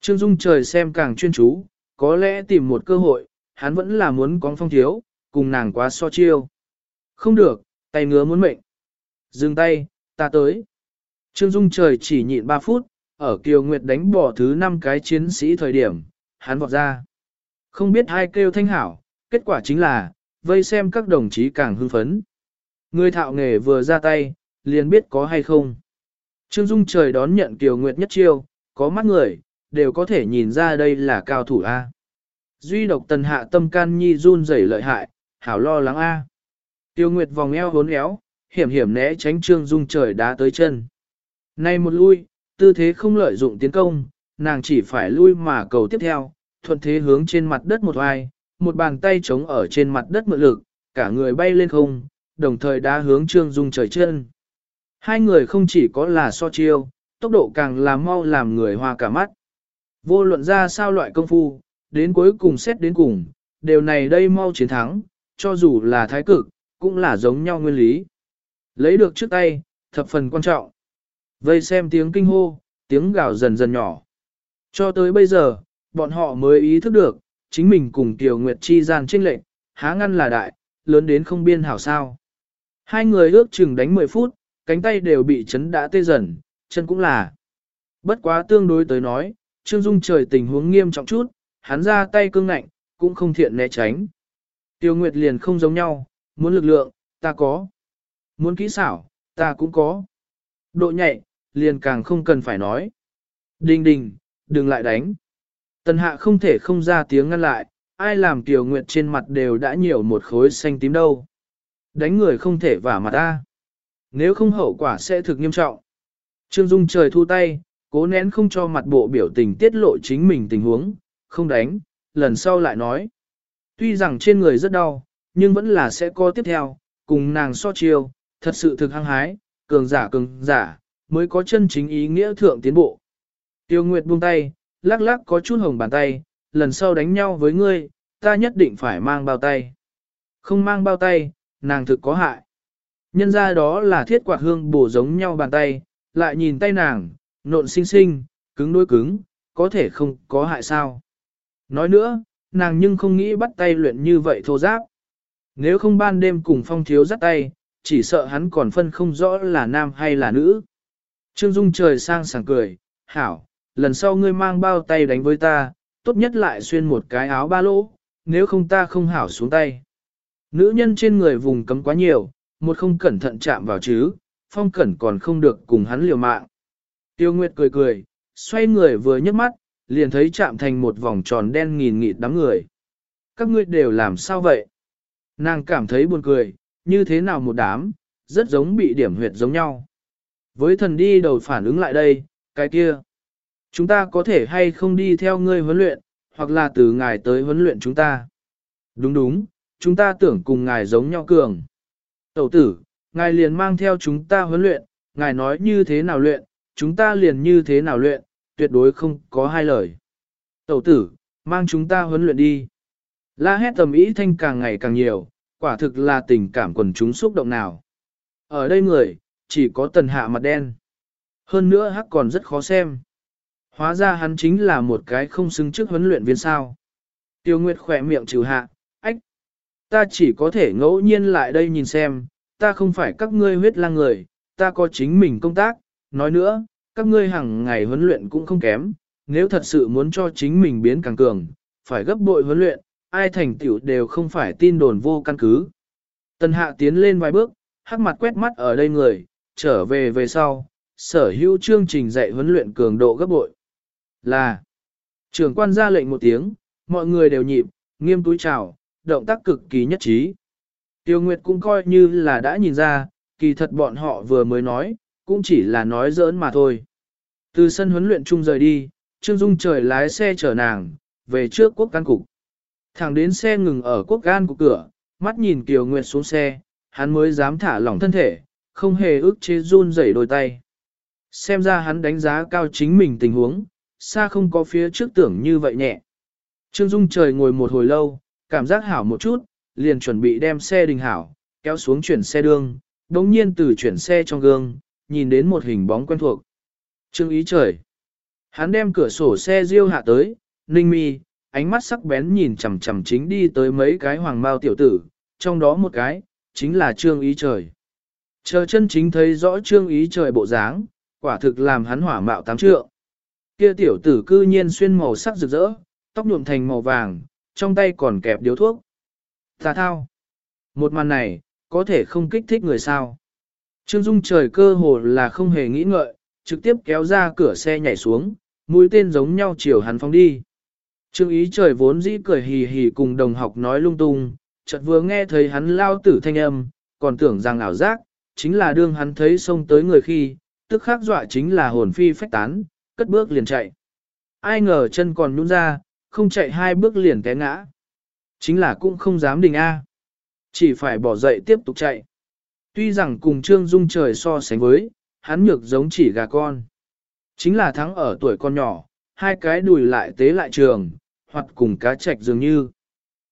Trương Dung trời xem càng chuyên chú, có lẽ tìm một cơ hội, hắn vẫn là muốn có phong thiếu, cùng nàng quá so chiêu. Không được, tay ngứa muốn mệnh. Dừng tay, ta tới. Trương Dung trời chỉ nhịn 3 phút, ở Kiều Nguyệt đánh bỏ thứ 5 cái chiến sĩ thời điểm, hắn vọt ra. Không biết hai kêu thanh hảo, kết quả chính là, vây xem các đồng chí càng hưng phấn. Người thạo nghề vừa ra tay, liền biết có hay không. Trương Dung trời đón nhận Kiều Nguyệt nhất chiêu, có mắt người, đều có thể nhìn ra đây là cao thủ A. Duy độc tần hạ tâm can nhi run rẩy lợi hại, hảo lo lắng A. Tiêu Nguyệt vòng eo hốn éo, hiểm hiểm né tránh Trương Dung trời đá tới chân. Nay một lui, tư thế không lợi dụng tiến công, nàng chỉ phải lui mà cầu tiếp theo, thuận thế hướng trên mặt đất một ai một bàn tay chống ở trên mặt đất mượn lực, cả người bay lên không, đồng thời đá hướng Trương Dung trời chân. Hai người không chỉ có là so chiêu, tốc độ càng là mau làm người hoa cả mắt. Vô luận ra sao loại công phu, đến cuối cùng xét đến cùng, đều này đây mau chiến thắng, cho dù là thái cực, cũng là giống nhau nguyên lý. Lấy được trước tay, thập phần quan trọng. Vây xem tiếng kinh hô, tiếng gào dần dần nhỏ. Cho tới bây giờ, bọn họ mới ý thức được, chính mình cùng Tiểu Nguyệt chi gian trinh lệnh, há ngăn là đại, lớn đến không biên hảo sao. Hai người ước chừng đánh 10 phút, cánh tay đều bị chấn đã tê dần, chân cũng là. Bất quá tương đối tới nói, Trương Dung trời tình huống nghiêm trọng chút, hắn ra tay cương ngạnh, cũng không thiện né tránh. Tiêu Nguyệt liền không giống nhau, muốn lực lượng, ta có. Muốn kỹ xảo, ta cũng có. Độ nhạy, liền càng không cần phải nói. Đình đình, đừng lại đánh. Tần hạ không thể không ra tiếng ngăn lại, ai làm Tiểu Nguyệt trên mặt đều đã nhiều một khối xanh tím đâu. Đánh người không thể vả mặt ta. Nếu không hậu quả sẽ thực nghiêm trọng. Trương Dung trời thu tay, cố nén không cho mặt bộ biểu tình tiết lộ chính mình tình huống, không đánh, lần sau lại nói. Tuy rằng trên người rất đau, nhưng vẫn là sẽ có tiếp theo, cùng nàng so chiêu, thật sự thực hăng hái, cường giả cường giả, mới có chân chính ý nghĩa thượng tiến bộ. Tiêu Nguyệt buông tay, lắc lắc có chút hồng bàn tay, lần sau đánh nhau với ngươi, ta nhất định phải mang bao tay. Không mang bao tay, nàng thực có hại. Nhân ra đó là thiết quạt hương bổ giống nhau bàn tay, lại nhìn tay nàng, nộn xinh xinh, cứng đối cứng, có thể không có hại sao. Nói nữa, nàng nhưng không nghĩ bắt tay luyện như vậy thô giáp. Nếu không ban đêm cùng phong thiếu dắt tay, chỉ sợ hắn còn phân không rõ là nam hay là nữ. Trương Dung trời sang sảng cười, hảo, lần sau ngươi mang bao tay đánh với ta, tốt nhất lại xuyên một cái áo ba lỗ, nếu không ta không hảo xuống tay. Nữ nhân trên người vùng cấm quá nhiều, một không cẩn thận chạm vào chứ, phong cẩn còn không được cùng hắn liều mạng. Tiêu Nguyệt cười cười, xoay người vừa nhấc mắt, liền thấy chạm thành một vòng tròn đen nghìn nghịt đám người. Các ngươi đều làm sao vậy? Nàng cảm thấy buồn cười, như thế nào một đám, rất giống bị điểm huyệt giống nhau. Với thần đi đầu phản ứng lại đây, cái kia. Chúng ta có thể hay không đi theo ngươi huấn luyện, hoặc là từ ngài tới huấn luyện chúng ta. Đúng đúng, chúng ta tưởng cùng ngài giống nhau cường. Tẩu tử, ngài liền mang theo chúng ta huấn luyện, ngài nói như thế nào luyện, chúng ta liền như thế nào luyện, tuyệt đối không có hai lời. Tẩu tử, mang chúng ta huấn luyện đi. La hét tầm ý thanh càng ngày càng nhiều, quả thực là tình cảm quần chúng xúc động nào. Ở đây người, chỉ có tần hạ mặt đen. Hơn nữa hắc còn rất khó xem. Hóa ra hắn chính là một cái không xứng trước huấn luyện viên sao. Tiêu Nguyệt khỏe miệng trừ hạ, ách. Ta chỉ có thể ngẫu nhiên lại đây nhìn xem, ta không phải các ngươi huyết lang người, ta có chính mình công tác. Nói nữa, các ngươi hàng ngày huấn luyện cũng không kém, nếu thật sự muốn cho chính mình biến càng cường, phải gấp bội huấn luyện, ai thành tựu đều không phải tin đồn vô căn cứ. Tần hạ tiến lên vài bước, hắc mặt quét mắt ở đây người, trở về về sau, sở hữu chương trình dạy huấn luyện cường độ gấp bội. Là, trưởng quan ra lệnh một tiếng, mọi người đều nhịp, nghiêm túi chào, động tác cực kỳ nhất trí. Tiêu Nguyệt cũng coi như là đã nhìn ra, kỳ thật bọn họ vừa mới nói, cũng chỉ là nói giỡn mà thôi. Từ sân huấn luyện chung rời đi, Trương Dung trời lái xe chở nàng, về trước quốc can cục. Thẳng đến xe ngừng ở quốc gan của cửa, mắt nhìn Kiều Nguyệt xuống xe, hắn mới dám thả lỏng thân thể, không hề ước chế run rẩy đôi tay. Xem ra hắn đánh giá cao chính mình tình huống, xa không có phía trước tưởng như vậy nhẹ. Trương Dung trời ngồi một hồi lâu, cảm giác hảo một chút, liền chuẩn bị đem xe đình hảo, kéo xuống chuyển xe đường đống nhiên từ chuyển xe trong gương, nhìn đến một hình bóng quen thuộc. Trương ý trời. Hắn đem cửa sổ xe riêu hạ tới, ninh mi, ánh mắt sắc bén nhìn chằm chằm chính đi tới mấy cái hoàng mao tiểu tử, trong đó một cái, chính là trương ý trời. Chờ chân chính thấy rõ trương ý trời bộ dáng, quả thực làm hắn hỏa mạo tám trượng. Kia tiểu tử cư nhiên xuyên màu sắc rực rỡ, tóc nhuộm thành màu vàng, trong tay còn kẹp điếu thuốc. Tà thao. Một màn này, có thể không kích thích người sao. Trương Dung trời cơ hồ là không hề nghĩ ngợi, trực tiếp kéo ra cửa xe nhảy xuống, mũi tên giống nhau chiều hắn phóng đi. Trương ý trời vốn dĩ cười hì hì cùng đồng học nói lung tung, chợt vừa nghe thấy hắn lao tử thanh âm, còn tưởng rằng ảo giác, chính là đương hắn thấy xông tới người khi, tức khắc dọa chính là hồn phi phách tán, cất bước liền chạy. Ai ngờ chân còn nhún ra, không chạy hai bước liền té ngã. Chính là cũng không dám đình A. Chỉ phải bỏ dậy tiếp tục chạy. Tuy rằng cùng Trương Dung trời so sánh với, hắn nhược giống chỉ gà con. Chính là thắng ở tuổi con nhỏ, hai cái đùi lại tế lại trường, hoặc cùng cá chạch dường như.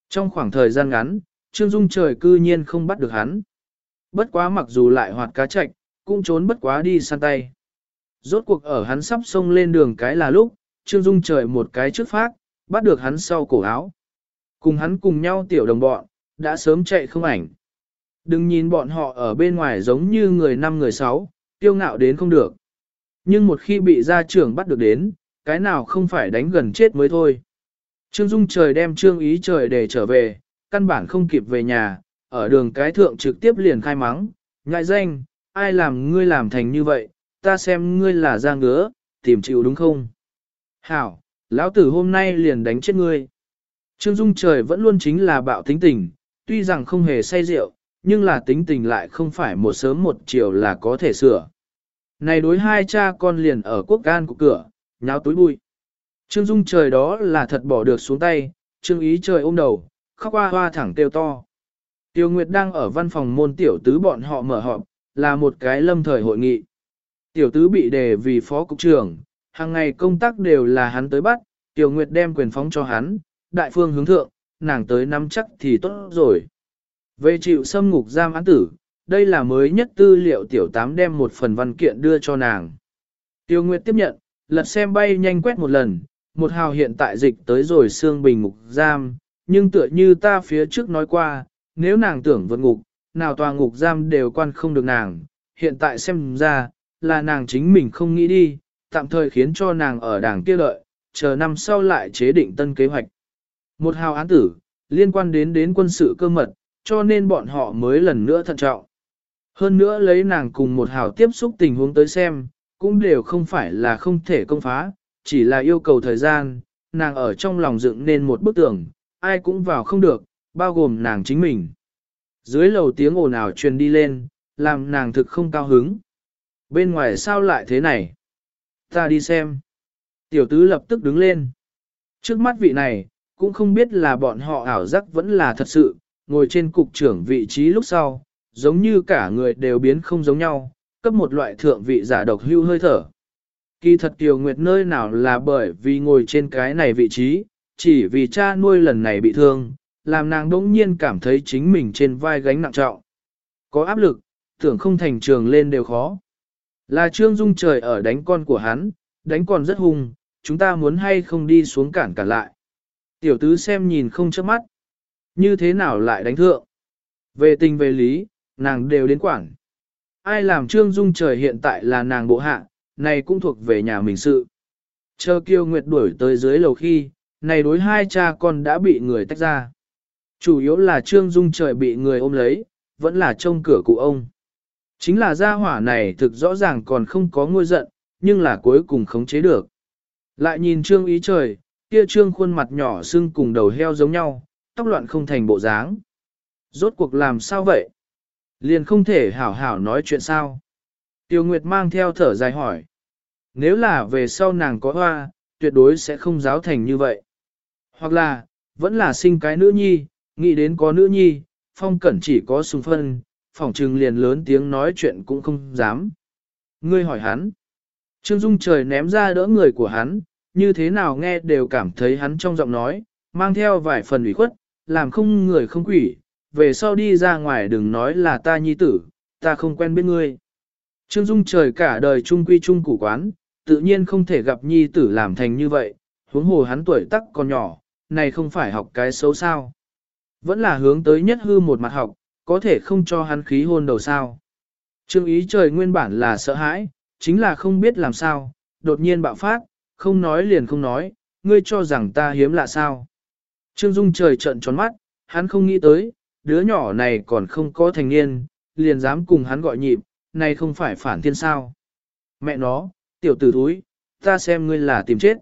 Trong khoảng thời gian ngắn, Trương Dung trời cư nhiên không bắt được hắn. Bất quá mặc dù lại hoạt cá chạch, cũng trốn bất quá đi săn tay. Rốt cuộc ở hắn sắp xông lên đường cái là lúc, Trương Dung trời một cái trước phát, bắt được hắn sau cổ áo. Cùng hắn cùng nhau tiểu đồng bọn, đã sớm chạy không ảnh. Đừng nhìn bọn họ ở bên ngoài giống như người năm người sáu, tiêu ngạo đến không được. Nhưng một khi bị gia trưởng bắt được đến, cái nào không phải đánh gần chết mới thôi. Trương Dung trời đem Trương Ý trời để trở về, căn bản không kịp về nhà, ở đường cái thượng trực tiếp liền khai mắng, ngại danh, ai làm ngươi làm thành như vậy, ta xem ngươi là ra ngứa, tìm chịu đúng không? Hảo, lão tử hôm nay liền đánh chết ngươi. Trương Dung trời vẫn luôn chính là bạo tính tình, tuy rằng không hề say rượu, nhưng là tính tình lại không phải một sớm một chiều là có thể sửa. Này đối hai cha con liền ở quốc gan của cửa, nháo túi bụi. Trương Dung trời đó là thật bỏ được xuống tay, Trương Ý trời ôm đầu, khóc hoa hoa thẳng kêu to. Tiêu Nguyệt đang ở văn phòng môn tiểu tứ bọn họ mở họp, là một cái lâm thời hội nghị. Tiểu tứ bị đề vì phó cục trưởng, hàng ngày công tác đều là hắn tới bắt, Tiểu Nguyệt đem quyền phóng cho hắn, đại phương hướng thượng, nàng tới nắm chắc thì tốt rồi. Về chịu xâm ngục giam án tử, đây là mới nhất tư liệu tiểu tám đem một phần văn kiện đưa cho nàng. Tiêu Nguyệt tiếp nhận, lật xem bay nhanh quét một lần, một hào hiện tại dịch tới rồi xương bình ngục giam, nhưng tựa như ta phía trước nói qua, nếu nàng tưởng vượt ngục, nào tòa ngục giam đều quan không được nàng, hiện tại xem ra, là nàng chính mình không nghĩ đi, tạm thời khiến cho nàng ở đảng kia lợi, chờ năm sau lại chế định tân kế hoạch. Một hào án tử, liên quan đến đến quân sự cơ mật, cho nên bọn họ mới lần nữa thận trọng. Hơn nữa lấy nàng cùng một hào tiếp xúc tình huống tới xem, cũng đều không phải là không thể công phá, chỉ là yêu cầu thời gian, nàng ở trong lòng dựng nên một bức tường, ai cũng vào không được, bao gồm nàng chính mình. Dưới lầu tiếng ồn ào truyền đi lên, làm nàng thực không cao hứng. Bên ngoài sao lại thế này? Ta đi xem. Tiểu tứ lập tức đứng lên. Trước mắt vị này, cũng không biết là bọn họ ảo giác vẫn là thật sự, ngồi trên cục trưởng vị trí lúc sau, giống như cả người đều biến không giống nhau, cấp một loại thượng vị giả độc hưu hơi thở. Kỳ thật Tiểu Nguyệt nơi nào là bởi vì ngồi trên cái này vị trí, chỉ vì cha nuôi lần này bị thương, làm nàng đỗng nhiên cảm thấy chính mình trên vai gánh nặng trọng. Có áp lực, tưởng không thành trường lên đều khó. Là Trương Dung trời ở đánh con của hắn, đánh còn rất hung, chúng ta muốn hay không đi xuống cản cản lại. Tiểu tứ xem nhìn không chớp mắt. Như thế nào lại đánh thượng? Về tình về lý, nàng đều đến quảng. Ai làm Trương Dung trời hiện tại là nàng bộ hạ, này cũng thuộc về nhà mình sự. Chờ kiêu nguyệt đuổi tới dưới lầu khi, này đối hai cha con đã bị người tách ra. Chủ yếu là Trương Dung trời bị người ôm lấy, vẫn là trông cửa cụ ông. Chính là gia hỏa này thực rõ ràng còn không có ngôi giận, nhưng là cuối cùng khống chế được. Lại nhìn Trương ý trời, kia Trương khuôn mặt nhỏ xương cùng đầu heo giống nhau, tóc loạn không thành bộ dáng. Rốt cuộc làm sao vậy? Liền không thể hảo hảo nói chuyện sao? Tiêu Nguyệt mang theo thở dài hỏi. Nếu là về sau nàng có hoa, tuyệt đối sẽ không giáo thành như vậy. Hoặc là, vẫn là sinh cái nữ nhi, nghĩ đến có nữ nhi, phong cẩn chỉ có sùng phân, phỏng trừng liền lớn tiếng nói chuyện cũng không dám. Ngươi hỏi hắn. Trương Dung trời ném ra đỡ người của hắn, như thế nào nghe đều cảm thấy hắn trong giọng nói, mang theo vài phần ủy khuất, làm không người không quỷ, về sau đi ra ngoài đừng nói là ta nhi tử, ta không quen biết ngươi. Trương Dung trời cả đời trung quy trung củ quán, tự nhiên không thể gặp nhi tử làm thành như vậy, huống hồ hắn tuổi tắc còn nhỏ, này không phải học cái xấu sao. Vẫn là hướng tới nhất hư một mặt học, có thể không cho hắn khí hôn đầu sao. Trương ý trời nguyên bản là sợ hãi, chính là không biết làm sao, đột nhiên bạo phát, không nói liền không nói, ngươi cho rằng ta hiếm lạ sao. Trương Dung trời trận tròn mắt, hắn không nghĩ tới, đứa nhỏ này còn không có thành niên, liền dám cùng hắn gọi nhịp, này không phải phản thiên sao. Mẹ nó, tiểu tử thúi, ta xem ngươi là tìm chết.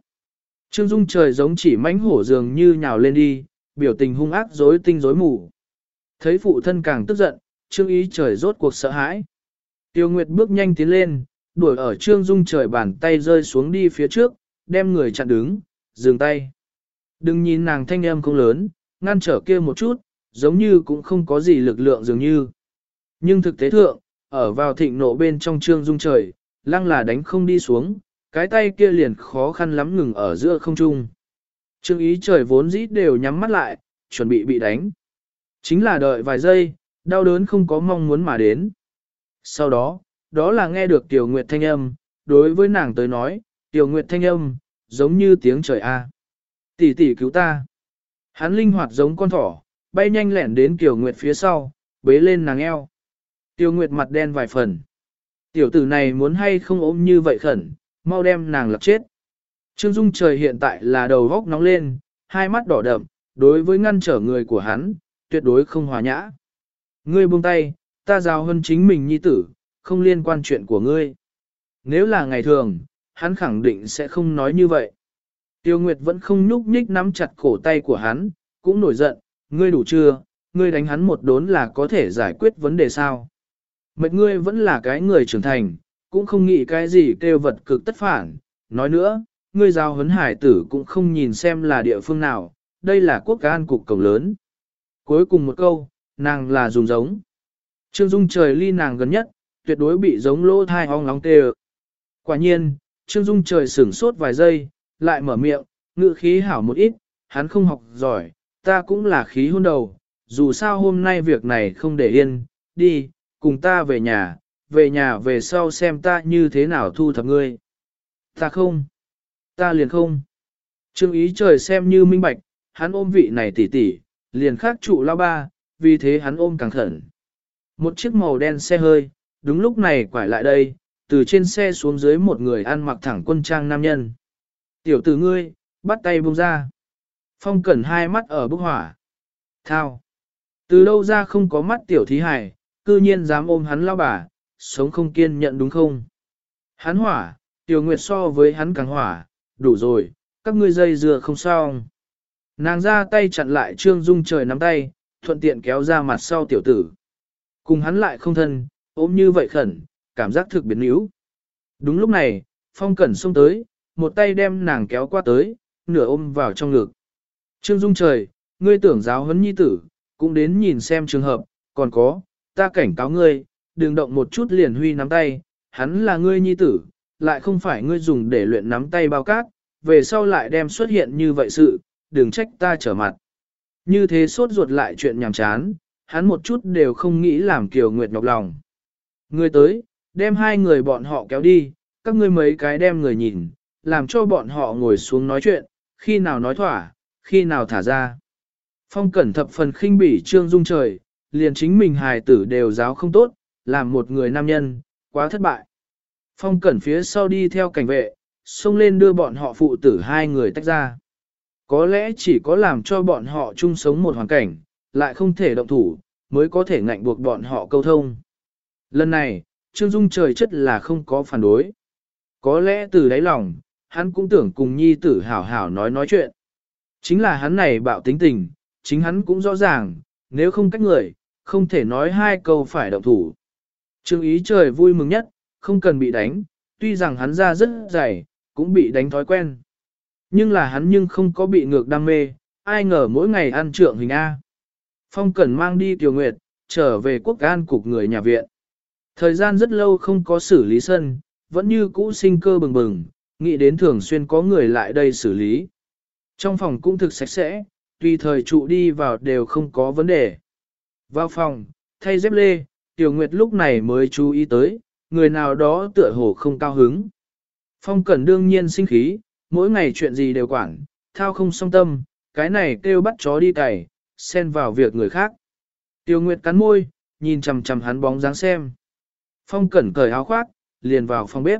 Trương Dung trời giống chỉ mãnh hổ dường như nhào lên đi, biểu tình hung ác rối tinh rối mù. Thấy phụ thân càng tức giận, Trương Ý trời rốt cuộc sợ hãi. Tiêu Nguyệt bước nhanh tiến lên, đuổi ở Trương Dung trời bàn tay rơi xuống đi phía trước, đem người chặn đứng, dừng tay. Đừng nhìn nàng thanh âm không lớn, ngăn trở kia một chút, giống như cũng không có gì lực lượng dường như. Nhưng thực tế thượng, ở vào thịnh nộ bên trong Trương Dung trời, lăng là đánh không đi xuống, cái tay kia liền khó khăn lắm ngừng ở giữa không trung. Trương ý trời vốn dĩ đều nhắm mắt lại, chuẩn bị bị đánh. Chính là đợi vài giây, đau đớn không có mong muốn mà đến. Sau đó, đó là nghe được Tiểu Nguyệt thanh âm, đối với nàng tới nói, Tiểu Nguyệt thanh âm, giống như tiếng trời A. Tỷ tỷ cứu ta. Hắn linh hoạt giống con thỏ, bay nhanh lẻn đến Tiểu Nguyệt phía sau, bế lên nàng eo. Tiểu Nguyệt mặt đen vài phần. Tiểu tử này muốn hay không ôm như vậy khẩn, mau đem nàng lập chết. Trương Dung trời hiện tại là đầu góc nóng lên, hai mắt đỏ đậm, đối với ngăn trở người của hắn, tuyệt đối không hòa nhã. Ngươi buông tay, ta giao hơn chính mình nhi tử, không liên quan chuyện của ngươi. Nếu là ngày thường, hắn khẳng định sẽ không nói như vậy. Tiêu Nguyệt vẫn không nhúc nhích nắm chặt cổ tay của hắn, cũng nổi giận, ngươi đủ chưa, ngươi đánh hắn một đốn là có thể giải quyết vấn đề sao. Mệt ngươi vẫn là cái người trưởng thành, cũng không nghĩ cái gì kêu vật cực tất phản. Nói nữa, ngươi giao huấn hải tử cũng không nhìn xem là địa phương nào, đây là quốc an cục cổng lớn. Cuối cùng một câu, nàng là dùng giống. Trương Dung trời ly nàng gần nhất, tuyệt đối bị giống lỗ thai ong lóng tê Quả nhiên, Trương Dung trời sửng sốt vài giây, lại mở miệng, ngự khí hảo một ít, hắn không học giỏi, ta cũng là khí hôn đầu, dù sao hôm nay việc này không để yên, đi, cùng ta về nhà, về nhà về sau xem ta như thế nào thu thập ngươi. Ta không, ta liền không. Trương ý trời xem như minh bạch, hắn ôm vị này tỉ tỉ, liền khác trụ lao ba, vì thế hắn ôm càng khẩn. Một chiếc màu đen xe hơi, đúng lúc này quải lại đây, từ trên xe xuống dưới một người ăn mặc thẳng quân trang nam nhân. Tiểu tử ngươi, bắt tay buông ra. Phong cẩn hai mắt ở bức hỏa. Thao. Từ đâu ra không có mắt tiểu thí hải, cư nhiên dám ôm hắn lao bà, sống không kiên nhận đúng không? Hắn hỏa, tiểu nguyệt so với hắn càng hỏa, đủ rồi, các ngươi dây dừa không sao. Nàng ra tay chặn lại Trương Dung trời nắm tay, thuận tiện kéo ra mặt sau tiểu tử. Cùng hắn lại không thân, ôm như vậy khẩn, cảm giác thực biến yếu. Đúng lúc này, Phong Cẩn xông tới, một tay đem nàng kéo qua tới, nửa ôm vào trong ngực. Trương Dung trời, ngươi tưởng giáo huấn nhi tử, cũng đến nhìn xem trường hợp, còn có, ta cảnh cáo ngươi, đừng động một chút liền huy nắm tay, hắn là ngươi nhi tử, lại không phải ngươi dùng để luyện nắm tay bao cát, về sau lại đem xuất hiện như vậy sự, đừng trách ta trở mặt. Như thế sốt ruột lại chuyện nhàm chán, hắn một chút đều không nghĩ làm Kiều Nguyệt nhọc lòng. Ngươi tới, đem hai người bọn họ kéo đi, các ngươi mấy cái đem người nhìn, làm cho bọn họ ngồi xuống nói chuyện, khi nào nói thỏa, khi nào thả ra. Phong cẩn thập phần khinh bỉ trương dung trời, liền chính mình hài tử đều giáo không tốt, làm một người nam nhân, quá thất bại. Phong cẩn phía sau đi theo cảnh vệ, xông lên đưa bọn họ phụ tử hai người tách ra. Có lẽ chỉ có làm cho bọn họ chung sống một hoàn cảnh, lại không thể động thủ, mới có thể ngạnh buộc bọn họ câu thông. Lần này, Trương Dung trời chất là không có phản đối. Có lẽ từ đáy lòng, hắn cũng tưởng cùng nhi tử hảo hảo nói nói chuyện. Chính là hắn này bạo tính tình, chính hắn cũng rõ ràng, nếu không cách người, không thể nói hai câu phải động thủ. Trương ý trời vui mừng nhất, không cần bị đánh, tuy rằng hắn ra rất dày, cũng bị đánh thói quen. Nhưng là hắn nhưng không có bị ngược đam mê, ai ngờ mỗi ngày ăn trượng hình A. Phong Cẩn mang đi tiểu Nguyệt, trở về quốc an cục người nhà viện. Thời gian rất lâu không có xử lý sân, vẫn như cũ sinh cơ bừng bừng, nghĩ đến thường xuyên có người lại đây xử lý. Trong phòng cũng thực sạch sẽ, tùy thời trụ đi vào đều không có vấn đề. Vào phòng, thay dép lê, Tiểu Nguyệt lúc này mới chú ý tới, người nào đó tựa hồ không cao hứng. Phong Cẩn đương nhiên sinh khí, mỗi ngày chuyện gì đều quản, thao không song tâm, cái này kêu bắt chó đi cày, xen vào việc người khác. Tiêu Nguyệt cắn môi, nhìn chằm chằm hắn bóng dáng xem. Phong Cẩn cởi áo khoác, liền vào phòng bếp.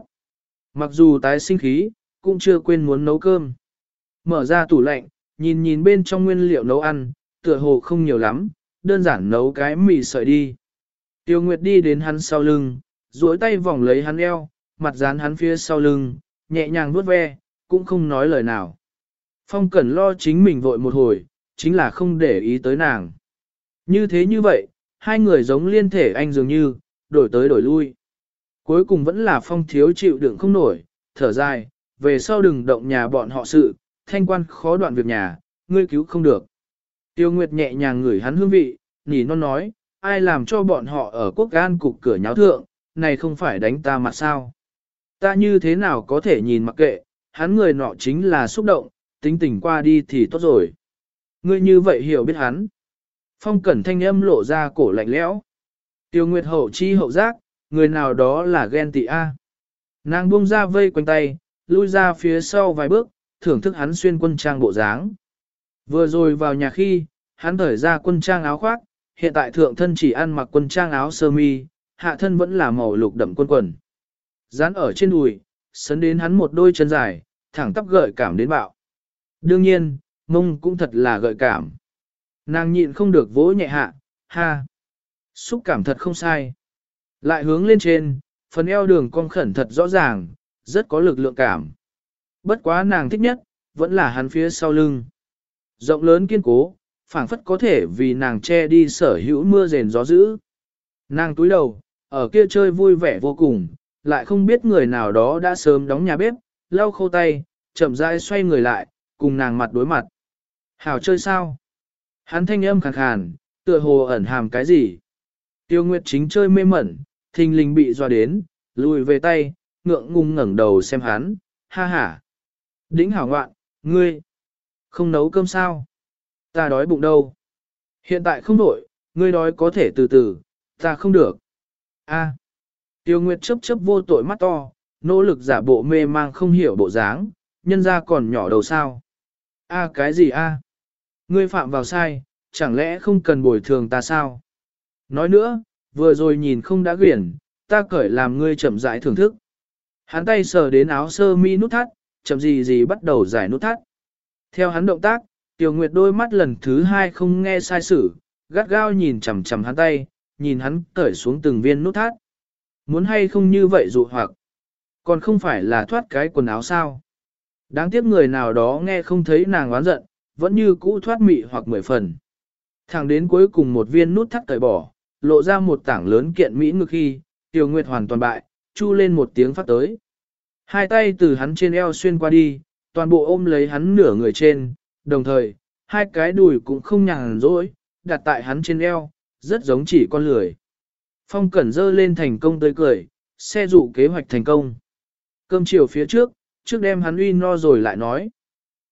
Mặc dù tái sinh khí, cũng chưa quên muốn nấu cơm. Mở ra tủ lạnh, nhìn nhìn bên trong nguyên liệu nấu ăn, tựa hồ không nhiều lắm, đơn giản nấu cái mì sợi đi. Tiêu Nguyệt đi đến hắn sau lưng, duỗi tay vòng lấy hắn eo, mặt dán hắn phía sau lưng, nhẹ nhàng vuốt ve, cũng không nói lời nào. Phong Cẩn lo chính mình vội một hồi, chính là không để ý tới nàng. Như thế như vậy, hai người giống liên thể anh dường như, đổi tới đổi lui. Cuối cùng vẫn là Phong thiếu chịu đựng không nổi, thở dài, về sau đừng động nhà bọn họ sự, thanh quan khó đoạn việc nhà, ngươi cứu không được. Tiêu Nguyệt nhẹ nhàng ngửi hắn hương vị, nỉ non nói, ai làm cho bọn họ ở quốc gan cục cửa nháo thượng, này không phải đánh ta mặt sao. Ta như thế nào có thể nhìn mặc kệ, hắn người nọ chính là xúc động, tính tình qua đi thì tốt rồi. Ngươi như vậy hiểu biết hắn. Phong cẩn thanh âm lộ ra cổ lạnh lẽo. Tiêu Nguyệt hậu chi hậu giác, người nào đó là ghen tị A. Nàng buông ra vây quanh tay, lui ra phía sau vài bước, thưởng thức hắn xuyên quân trang bộ dáng. Vừa rồi vào nhà khi, hắn thởi ra quân trang áo khoác, hiện tại thượng thân chỉ ăn mặc quân trang áo sơ mi, hạ thân vẫn là màu lục đậm quân quần. Dán ở trên đùi, sấn đến hắn một đôi chân dài, thẳng tắp gợi cảm đến bạo. Đương nhiên, mông cũng thật là gợi cảm. Nàng nhịn không được vỗ nhẹ hạ, ha. Xúc cảm thật không sai. Lại hướng lên trên, phần eo đường cong khẩn thật rõ ràng, rất có lực lượng cảm. Bất quá nàng thích nhất, vẫn là hắn phía sau lưng. Rộng lớn kiên cố, phảng phất có thể vì nàng che đi sở hữu mưa rền gió dữ. Nàng túi đầu, ở kia chơi vui vẻ vô cùng, lại không biết người nào đó đã sớm đóng nhà bếp, lau khô tay, chậm rãi xoay người lại, cùng nàng mặt đối mặt. Hảo chơi sao? Hắn thanh âm khàn khàn, tựa hồ ẩn hàm cái gì? Tiêu Nguyệt chính chơi mê mẩn, thình lình bị dọa đến, lùi về tay, ngượng ngùng ngẩng đầu xem hắn, ha ha. Đĩnh hảo ngoạn, ngươi, không nấu cơm sao? Ta đói bụng đâu? Hiện tại không đổi, ngươi đói có thể từ từ, ta không được. A. Tiêu Nguyệt chớp chớp vô tội mắt to, nỗ lực giả bộ mê mang không hiểu bộ dáng, nhân ra còn nhỏ đầu sao. A cái gì a? Ngươi phạm vào sai, chẳng lẽ không cần bồi thường ta sao? Nói nữa, vừa rồi nhìn không đã quyển, ta cởi làm ngươi chậm rãi thưởng thức. Hắn tay sờ đến áo sơ mi nút thắt, chậm gì gì bắt đầu giải nút thắt. Theo hắn động tác, Tiêu Nguyệt đôi mắt lần thứ hai không nghe sai sử, gắt gao nhìn chằm chằm hắn tay, nhìn hắn cởi xuống từng viên nút thắt. Muốn hay không như vậy dụ hoặc, còn không phải là thoát cái quần áo sao. Đáng tiếc người nào đó nghe không thấy nàng oán giận, vẫn như cũ thoát mị hoặc mười phần. Thẳng đến cuối cùng một viên nút thắt cởi bỏ, lộ ra một tảng lớn kiện mỹ ngực khi, Tiểu Nguyệt hoàn toàn bại, chu lên một tiếng phát tới. Hai tay từ hắn trên eo xuyên qua đi, toàn bộ ôm lấy hắn nửa người trên, đồng thời, hai cái đùi cũng không nhàn rỗi, đặt tại hắn trên eo, rất giống chỉ con lười. Phong cẩn dơ lên thành công tới cười, xe dụ kế hoạch thành công. Cơm chiều phía trước, trước đêm hắn uy no rồi lại nói.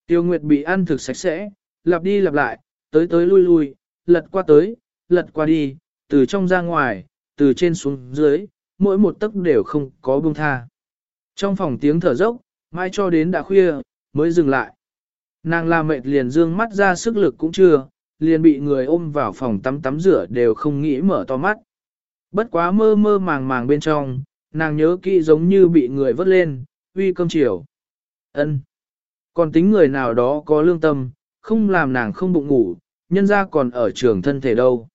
Tiêu Nguyệt bị ăn thực sạch sẽ, lặp đi lặp lại, tới tới lui lui, lật qua tới, lật qua đi, từ trong ra ngoài, từ trên xuống dưới, mỗi một tấc đều không có buông tha. Trong phòng tiếng thở dốc, mai cho đến đã khuya, mới dừng lại. Nàng la mệt liền dương mắt ra sức lực cũng chưa, liền bị người ôm vào phòng tắm tắm rửa đều không nghĩ mở to mắt. Bất quá mơ mơ màng màng bên trong, nàng nhớ kỹ giống như bị người vớt lên, uy cơm chiều. ân Còn tính người nào đó có lương tâm, không làm nàng không bụng ngủ, nhân ra còn ở trường thân thể đâu.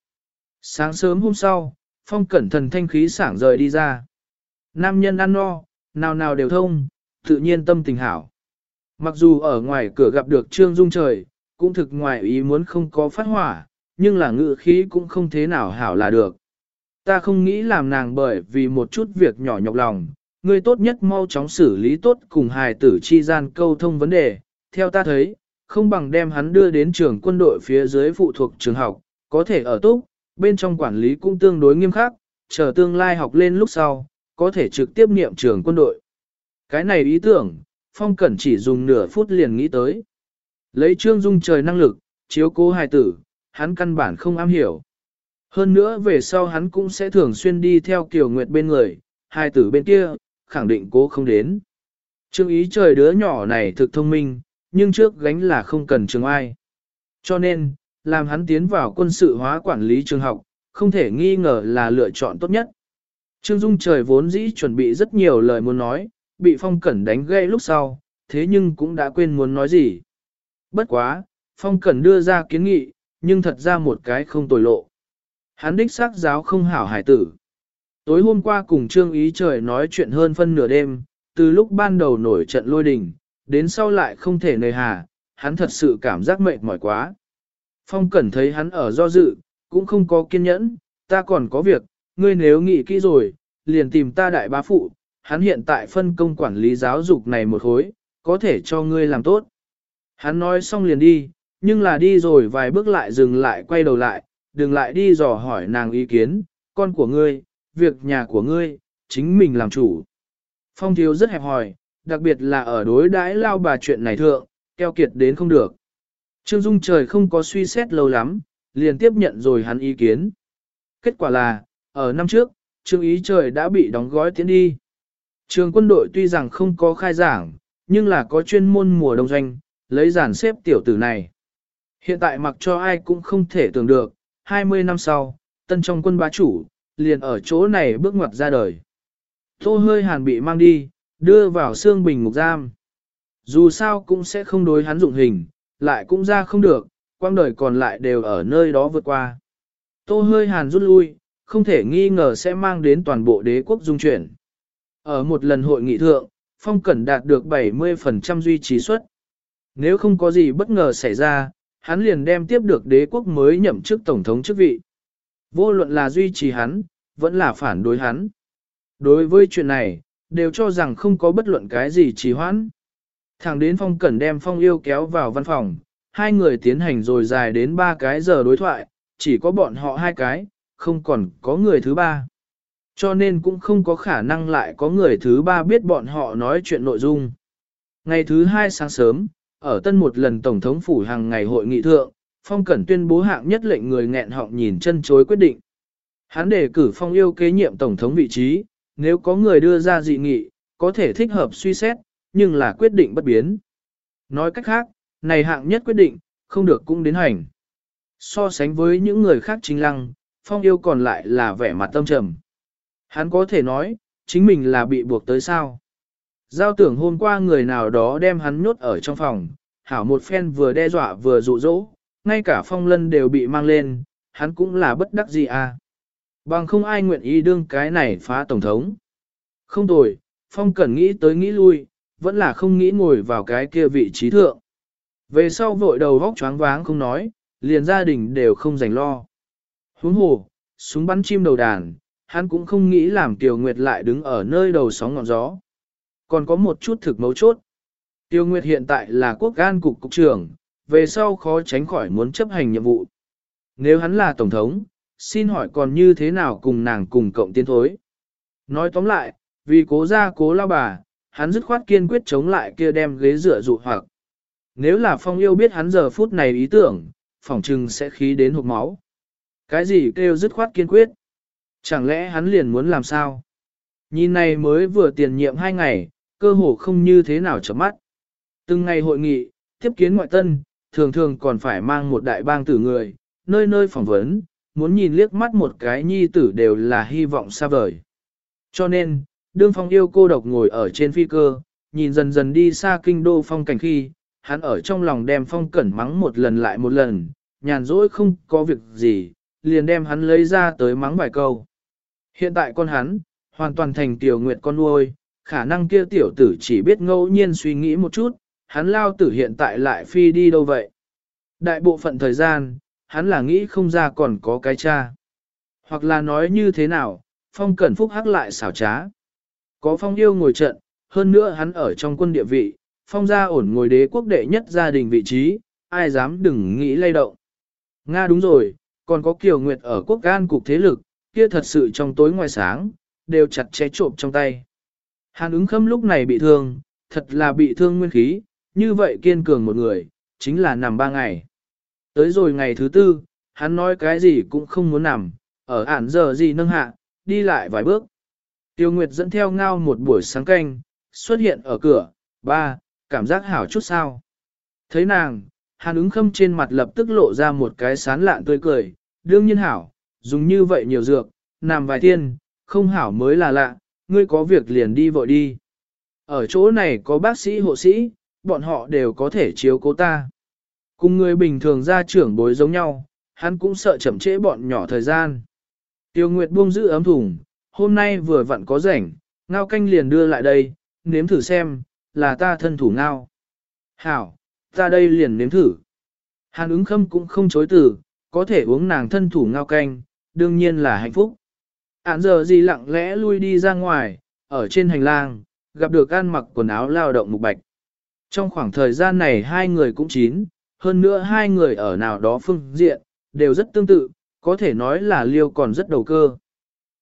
Sáng sớm hôm sau, phong cẩn thần thanh khí sảng rời đi ra. Nam nhân ăn no, nào nào đều thông, tự nhiên tâm tình hảo. Mặc dù ở ngoài cửa gặp được Trương Dung trời, cũng thực ngoài ý muốn không có phát hỏa, nhưng là ngự khí cũng không thế nào hảo là được. Ta không nghĩ làm nàng bởi vì một chút việc nhỏ nhọc lòng, ngươi tốt nhất mau chóng xử lý tốt cùng hài tử chi gian câu thông vấn đề. Theo ta thấy, không bằng đem hắn đưa đến trường quân đội phía dưới phụ thuộc trường học, có thể ở túc, bên trong quản lý cũng tương đối nghiêm khắc, chờ tương lai học lên lúc sau, có thể trực tiếp niệm trường quân đội. Cái này ý tưởng, Phong Cẩn chỉ dùng nửa phút liền nghĩ tới. Lấy Trương Dung trời năng lực, chiếu cố hài tử, hắn căn bản không am hiểu. Hơn nữa về sau hắn cũng sẽ thường xuyên đi theo Kiều Nguyệt bên người, hai tử bên kia, khẳng định cố không đến. Trương ý trời đứa nhỏ này thực thông minh, nhưng trước gánh là không cần trường ai. Cho nên, làm hắn tiến vào quân sự hóa quản lý trường học, không thể nghi ngờ là lựa chọn tốt nhất. Trương Dung trời vốn dĩ chuẩn bị rất nhiều lời muốn nói, bị Phong Cẩn đánh gây lúc sau, thế nhưng cũng đã quên muốn nói gì. Bất quá, Phong Cẩn đưa ra kiến nghị, nhưng thật ra một cái không tồi lộ. Hắn đích xác giáo không hảo hải tử. Tối hôm qua cùng Trương Ý trời nói chuyện hơn phân nửa đêm, từ lúc ban đầu nổi trận lôi đình, đến sau lại không thể nơi hà, hắn thật sự cảm giác mệt mỏi quá. Phong Cẩn thấy hắn ở do dự, cũng không có kiên nhẫn, ta còn có việc, ngươi nếu nghĩ kỹ rồi, liền tìm ta đại bá phụ, hắn hiện tại phân công quản lý giáo dục này một hối, có thể cho ngươi làm tốt. Hắn nói xong liền đi, nhưng là đi rồi vài bước lại dừng lại quay đầu lại, đừng lại đi dò hỏi nàng ý kiến, con của ngươi, việc nhà của ngươi, chính mình làm chủ. Phong thiếu rất hẹp hòi, đặc biệt là ở đối đãi lao bà chuyện này thượng, keo kiệt đến không được. Trương Dung trời không có suy xét lâu lắm, liền tiếp nhận rồi hắn ý kiến. Kết quả là, ở năm trước, Trương Ý trời đã bị đóng gói tiến đi. Trường quân đội tuy rằng không có khai giảng, nhưng là có chuyên môn mùa đông doanh, lấy giản xếp tiểu tử này. Hiện tại mặc cho ai cũng không thể tưởng được, 20 năm sau, tân trong quân bá chủ, liền ở chỗ này bước ngoặt ra đời. Tô hơi hàn bị mang đi, đưa vào xương bình ngục giam. Dù sao cũng sẽ không đối hắn dụng hình, lại cũng ra không được, quang đời còn lại đều ở nơi đó vượt qua. Tô hơi hàn rút lui, không thể nghi ngờ sẽ mang đến toàn bộ đế quốc dung chuyển. Ở một lần hội nghị thượng, Phong Cẩn đạt được 70% duy trì suất. Nếu không có gì bất ngờ xảy ra, hắn liền đem tiếp được đế quốc mới nhậm chức tổng thống chức vị. Vô luận là duy trì hắn, vẫn là phản đối hắn. Đối với chuyện này, đều cho rằng không có bất luận cái gì trì hoãn. Thẳng đến Phong Cẩn đem Phong yêu kéo vào văn phòng, hai người tiến hành rồi dài đến ba cái giờ đối thoại, chỉ có bọn họ hai cái, không còn có người thứ ba. Cho nên cũng không có khả năng lại có người thứ ba biết bọn họ nói chuyện nội dung. Ngày thứ hai sáng sớm, ở tân một lần Tổng thống phủ hàng ngày hội nghị thượng, Phong Cẩn tuyên bố hạng nhất lệnh người nghẹn họng nhìn chân chối quyết định. Hắn đề cử Phong yêu kế nhiệm Tổng thống vị trí, nếu có người đưa ra dị nghị, có thể thích hợp suy xét, nhưng là quyết định bất biến. Nói cách khác, này hạng nhất quyết định, không được cũng đến hành. So sánh với những người khác chính lăng, phong yêu còn lại là vẻ mặt tâm trầm. Hắn có thể nói, chính mình là bị buộc tới sao. Giao tưởng hôm qua người nào đó đem hắn nhốt ở trong phòng, hảo một phen vừa đe dọa vừa dụ dỗ, ngay cả phong lân đều bị mang lên, hắn cũng là bất đắc gì à. Bằng không ai nguyện ý đương cái này phá tổng thống. Không tồi, phong cần nghĩ tới nghĩ lui, vẫn là không nghĩ ngồi vào cái kia vị trí thượng. Về sau vội đầu vóc choáng váng không nói, liền gia đình đều không dành lo. Huống hồ, súng bắn chim đầu đàn, hắn cũng không nghĩ làm Tiểu Nguyệt lại đứng ở nơi đầu sóng ngọn gió. Còn có một chút thực mấu chốt. Tiêu Nguyệt hiện tại là quốc an cục cục trưởng, về sau khó tránh khỏi muốn chấp hành nhiệm vụ. Nếu hắn là tổng thống, xin hỏi còn như thế nào cùng nàng cùng cộng tiến thối. Nói tóm lại, vì cố ra cố lao bà, hắn dứt khoát kiên quyết chống lại kia đem ghế dựa dụ hoặc. Nếu là phong yêu biết hắn giờ phút này ý tưởng, phỏng trừng sẽ khí đến hộp máu. Cái gì kêu dứt khoát kiên quyết? Chẳng lẽ hắn liền muốn làm sao? Nhìn này mới vừa tiền nhiệm hai ngày, cơ hồ không như thế nào chấm mắt. Từng ngày hội nghị, tiếp kiến ngoại tân, thường thường còn phải mang một đại bang tử người, nơi nơi phỏng vấn, muốn nhìn liếc mắt một cái nhi tử đều là hy vọng xa vời. Cho nên, đương phong yêu cô độc ngồi ở trên phi cơ, nhìn dần dần đi xa kinh đô phong cảnh khi, hắn ở trong lòng đem phong cẩn mắng một lần lại một lần, nhàn rỗi không có việc gì, liền đem hắn lấy ra tới mắng vài câu. Hiện tại con hắn, hoàn toàn thành tiểu nguyệt con nuôi, khả năng kia tiểu tử chỉ biết ngẫu nhiên suy nghĩ một chút, hắn lao tử hiện tại lại phi đi đâu vậy. Đại bộ phận thời gian, hắn là nghĩ không ra còn có cái cha. Hoặc là nói như thế nào, phong cẩn phúc hắc lại xảo trá. Có phong yêu ngồi trận, hơn nữa hắn ở trong quân địa vị, phong gia ổn ngồi đế quốc đệ nhất gia đình vị trí, ai dám đừng nghĩ lay động. Nga đúng rồi, còn có Kiều Nguyệt ở quốc gan cục thế lực, kia thật sự trong tối ngoài sáng, đều chặt chẽ trộm trong tay. Hàn ứng khâm lúc này bị thương, thật là bị thương nguyên khí, như vậy kiên cường một người, chính là nằm ba ngày. Tới rồi ngày thứ tư, hắn nói cái gì cũng không muốn nằm, ở ản giờ gì nâng hạ, đi lại vài bước. Tiêu Nguyệt dẫn theo ngao một buổi sáng canh, xuất hiện ở cửa, ba, cảm giác hảo chút sao. Thấy nàng, hàn ứng khâm trên mặt lập tức lộ ra một cái sán lạn tươi cười, đương nhiên hảo, dùng như vậy nhiều dược, nằm vài thiên, không hảo mới là lạ, ngươi có việc liền đi vội đi. Ở chỗ này có bác sĩ hộ sĩ, bọn họ đều có thể chiếu cố ta. Cùng người bình thường ra trưởng bối giống nhau, hắn cũng sợ chậm trễ bọn nhỏ thời gian. Tiêu Nguyệt buông giữ ấm thùng, hôm nay vừa vặn có rảnh, ngao canh liền đưa lại đây, nếm thử xem, là ta thân thủ ngao. Hảo, ta đây liền nếm thử. Hàn ứng khâm cũng không chối từ, có thể uống nàng thân thủ ngao canh, đương nhiên là hạnh phúc. Án giờ gì lặng lẽ lui đi ra ngoài, ở trên hành lang, gặp được ăn mặc quần áo lao động mục bạch. Trong khoảng thời gian này hai người cũng chín, hơn nữa hai người ở nào đó phương diện, đều rất tương tự, có thể nói là liêu còn rất đầu cơ.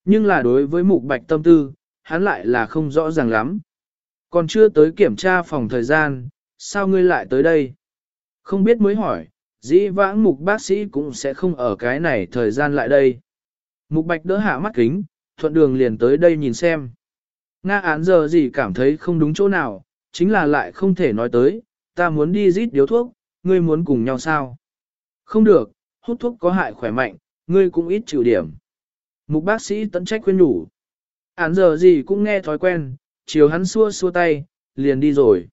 Nhưng là đối với mục bạch tâm tư, hắn lại là không rõ ràng lắm. Còn chưa tới kiểm tra phòng thời gian, sao ngươi lại tới đây? Không biết mới hỏi, dĩ vãng mục bác sĩ cũng sẽ không ở cái này thời gian lại đây. Mục bạch đỡ hạ mắt kính, thuận đường liền tới đây nhìn xem. Nga án giờ gì cảm thấy không đúng chỗ nào, chính là lại không thể nói tới, ta muốn đi rít điếu thuốc, ngươi muốn cùng nhau sao? Không được, hút thuốc có hại khỏe mạnh, ngươi cũng ít chịu điểm. Mục bác sĩ tận trách khuyên nhủ. Án giờ gì cũng nghe thói quen, chiều hắn xua xua tay, liền đi rồi.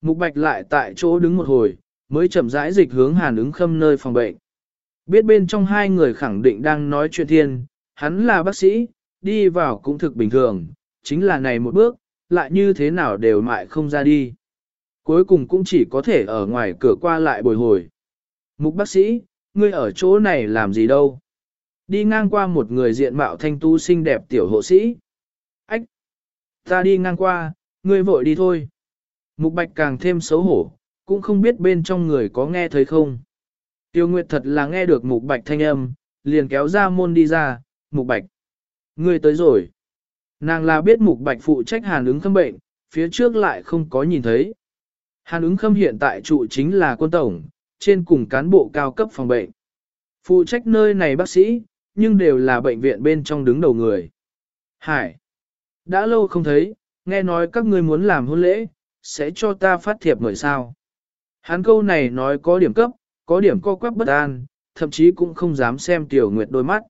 Mục bạch lại tại chỗ đứng một hồi, mới chậm rãi dịch hướng hàn ứng khâm nơi phòng bệnh. Biết bên trong hai người khẳng định đang nói chuyện thiên, hắn là bác sĩ, đi vào cũng thực bình thường, chính là này một bước, lại như thế nào đều mại không ra đi. Cuối cùng cũng chỉ có thể ở ngoài cửa qua lại bồi hồi. Mục bác sĩ, ngươi ở chỗ này làm gì đâu? Đi ngang qua một người diện mạo thanh tu xinh đẹp tiểu hộ sĩ. Ách! Ta đi ngang qua, ngươi vội đi thôi. Mục bạch càng thêm xấu hổ, cũng không biết bên trong người có nghe thấy không. Tiêu Nguyệt thật là nghe được mục bạch thanh âm, liền kéo ra môn đi ra, mục bạch. Ngươi tới rồi. Nàng là biết mục bạch phụ trách hàn ứng khâm bệnh, phía trước lại không có nhìn thấy. Hàn ứng khâm hiện tại trụ chính là quân tổng, trên cùng cán bộ cao cấp phòng bệnh. Phụ trách nơi này bác sĩ, nhưng đều là bệnh viện bên trong đứng đầu người. Hải! Đã lâu không thấy, nghe nói các ngươi muốn làm hôn lễ, sẽ cho ta phát thiệp mời sao. Hắn câu này nói có điểm cấp, có điểm co quắp bất an, thậm chí cũng không dám xem Tiểu Nguyệt đôi mắt.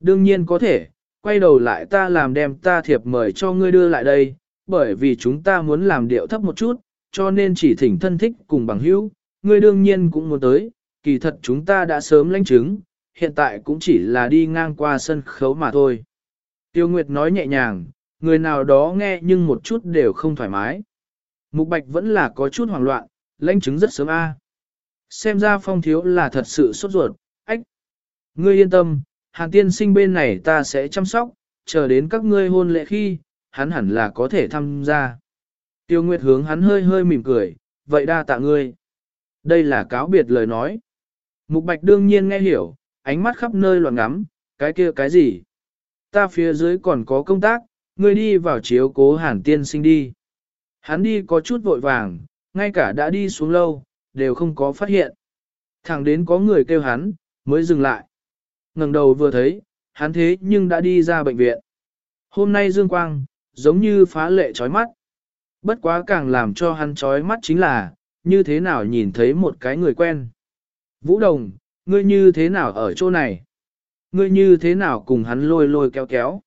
Đương nhiên có thể, quay đầu lại ta làm đem ta thiệp mời cho ngươi đưa lại đây, bởi vì chúng ta muốn làm điệu thấp một chút, cho nên chỉ thỉnh thân thích cùng bằng hữu, ngươi đương nhiên cũng muốn tới, kỳ thật chúng ta đã sớm lãnh chứng, hiện tại cũng chỉ là đi ngang qua sân khấu mà thôi. Tiêu Nguyệt nói nhẹ nhàng, người nào đó nghe nhưng một chút đều không thoải mái. Mục Bạch vẫn là có chút hoảng loạn, lãnh chứng rất sớm a. Xem ra phong thiếu là thật sự sốt ruột, ách. Ngươi yên tâm, hàng tiên sinh bên này ta sẽ chăm sóc, chờ đến các ngươi hôn lễ khi, hắn hẳn là có thể tham gia. Tiêu Nguyệt hướng hắn hơi hơi mỉm cười, vậy đa tạ ngươi. Đây là cáo biệt lời nói. Mục Bạch đương nhiên nghe hiểu, ánh mắt khắp nơi loạn ngắm, cái kia cái gì? Ta phía dưới còn có công tác, ngươi đi vào chiếu cố hàn tiên sinh đi. Hắn đi có chút vội vàng, ngay cả đã đi xuống lâu, đều không có phát hiện. Thẳng đến có người kêu hắn, mới dừng lại. ngẩng đầu vừa thấy, hắn thế nhưng đã đi ra bệnh viện. Hôm nay Dương Quang, giống như phá lệ chói mắt. Bất quá càng làm cho hắn chói mắt chính là, như thế nào nhìn thấy một cái người quen. Vũ Đồng, ngươi như thế nào ở chỗ này? Ngươi như thế nào cùng hắn lôi lôi kéo kéo?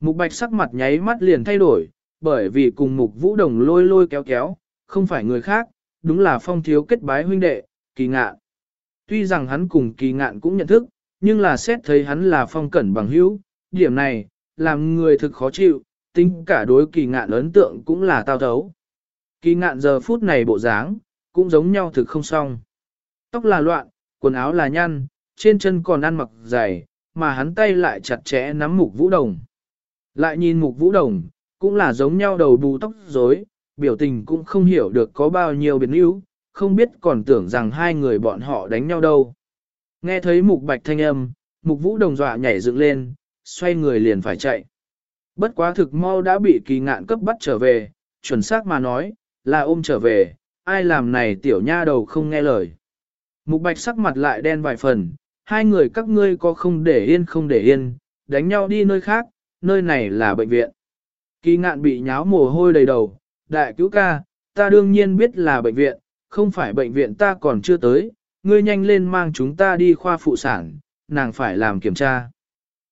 Mục Bạch sắc mặt nháy mắt liền thay đổi, bởi vì cùng Mục Vũ Đồng lôi lôi kéo kéo, không phải người khác, đúng là phong thiếu kết bái huynh đệ, kỳ ngạn. Tuy rằng hắn cùng kỳ ngạn cũng nhận thức, nhưng là xét thấy hắn là phong cẩn bằng hữu, điểm này, làm người thực khó chịu, tính cả đối kỳ ngạn ấn tượng cũng là tao thấu. Kỳ ngạn giờ phút này bộ dáng, cũng giống nhau thực không xong. Tóc là loạn, quần áo là nhăn, trên chân còn ăn mặc dày, mà hắn tay lại chặt chẽ nắm mục vũ đồng. Lại nhìn mục vũ đồng, cũng là giống nhau đầu bù tóc rối, biểu tình cũng không hiểu được có bao nhiêu biến yếu, không biết còn tưởng rằng hai người bọn họ đánh nhau đâu. Nghe thấy mục bạch thanh âm, mục vũ đồng dọa nhảy dựng lên, xoay người liền phải chạy. Bất quá thực mau đã bị kỳ ngạn cấp bắt trở về, chuẩn xác mà nói, là ôm trở về, ai làm này tiểu nha đầu không nghe lời. Mục bạch sắc mặt lại đen vài phần, hai người các ngươi có không để yên không để yên, đánh nhau đi nơi khác, nơi này là bệnh viện. Kỳ ngạn bị nháo mồ hôi đầy đầu, đại cứu ca, ta đương nhiên biết là bệnh viện, không phải bệnh viện ta còn chưa tới, ngươi nhanh lên mang chúng ta đi khoa phụ sản, nàng phải làm kiểm tra.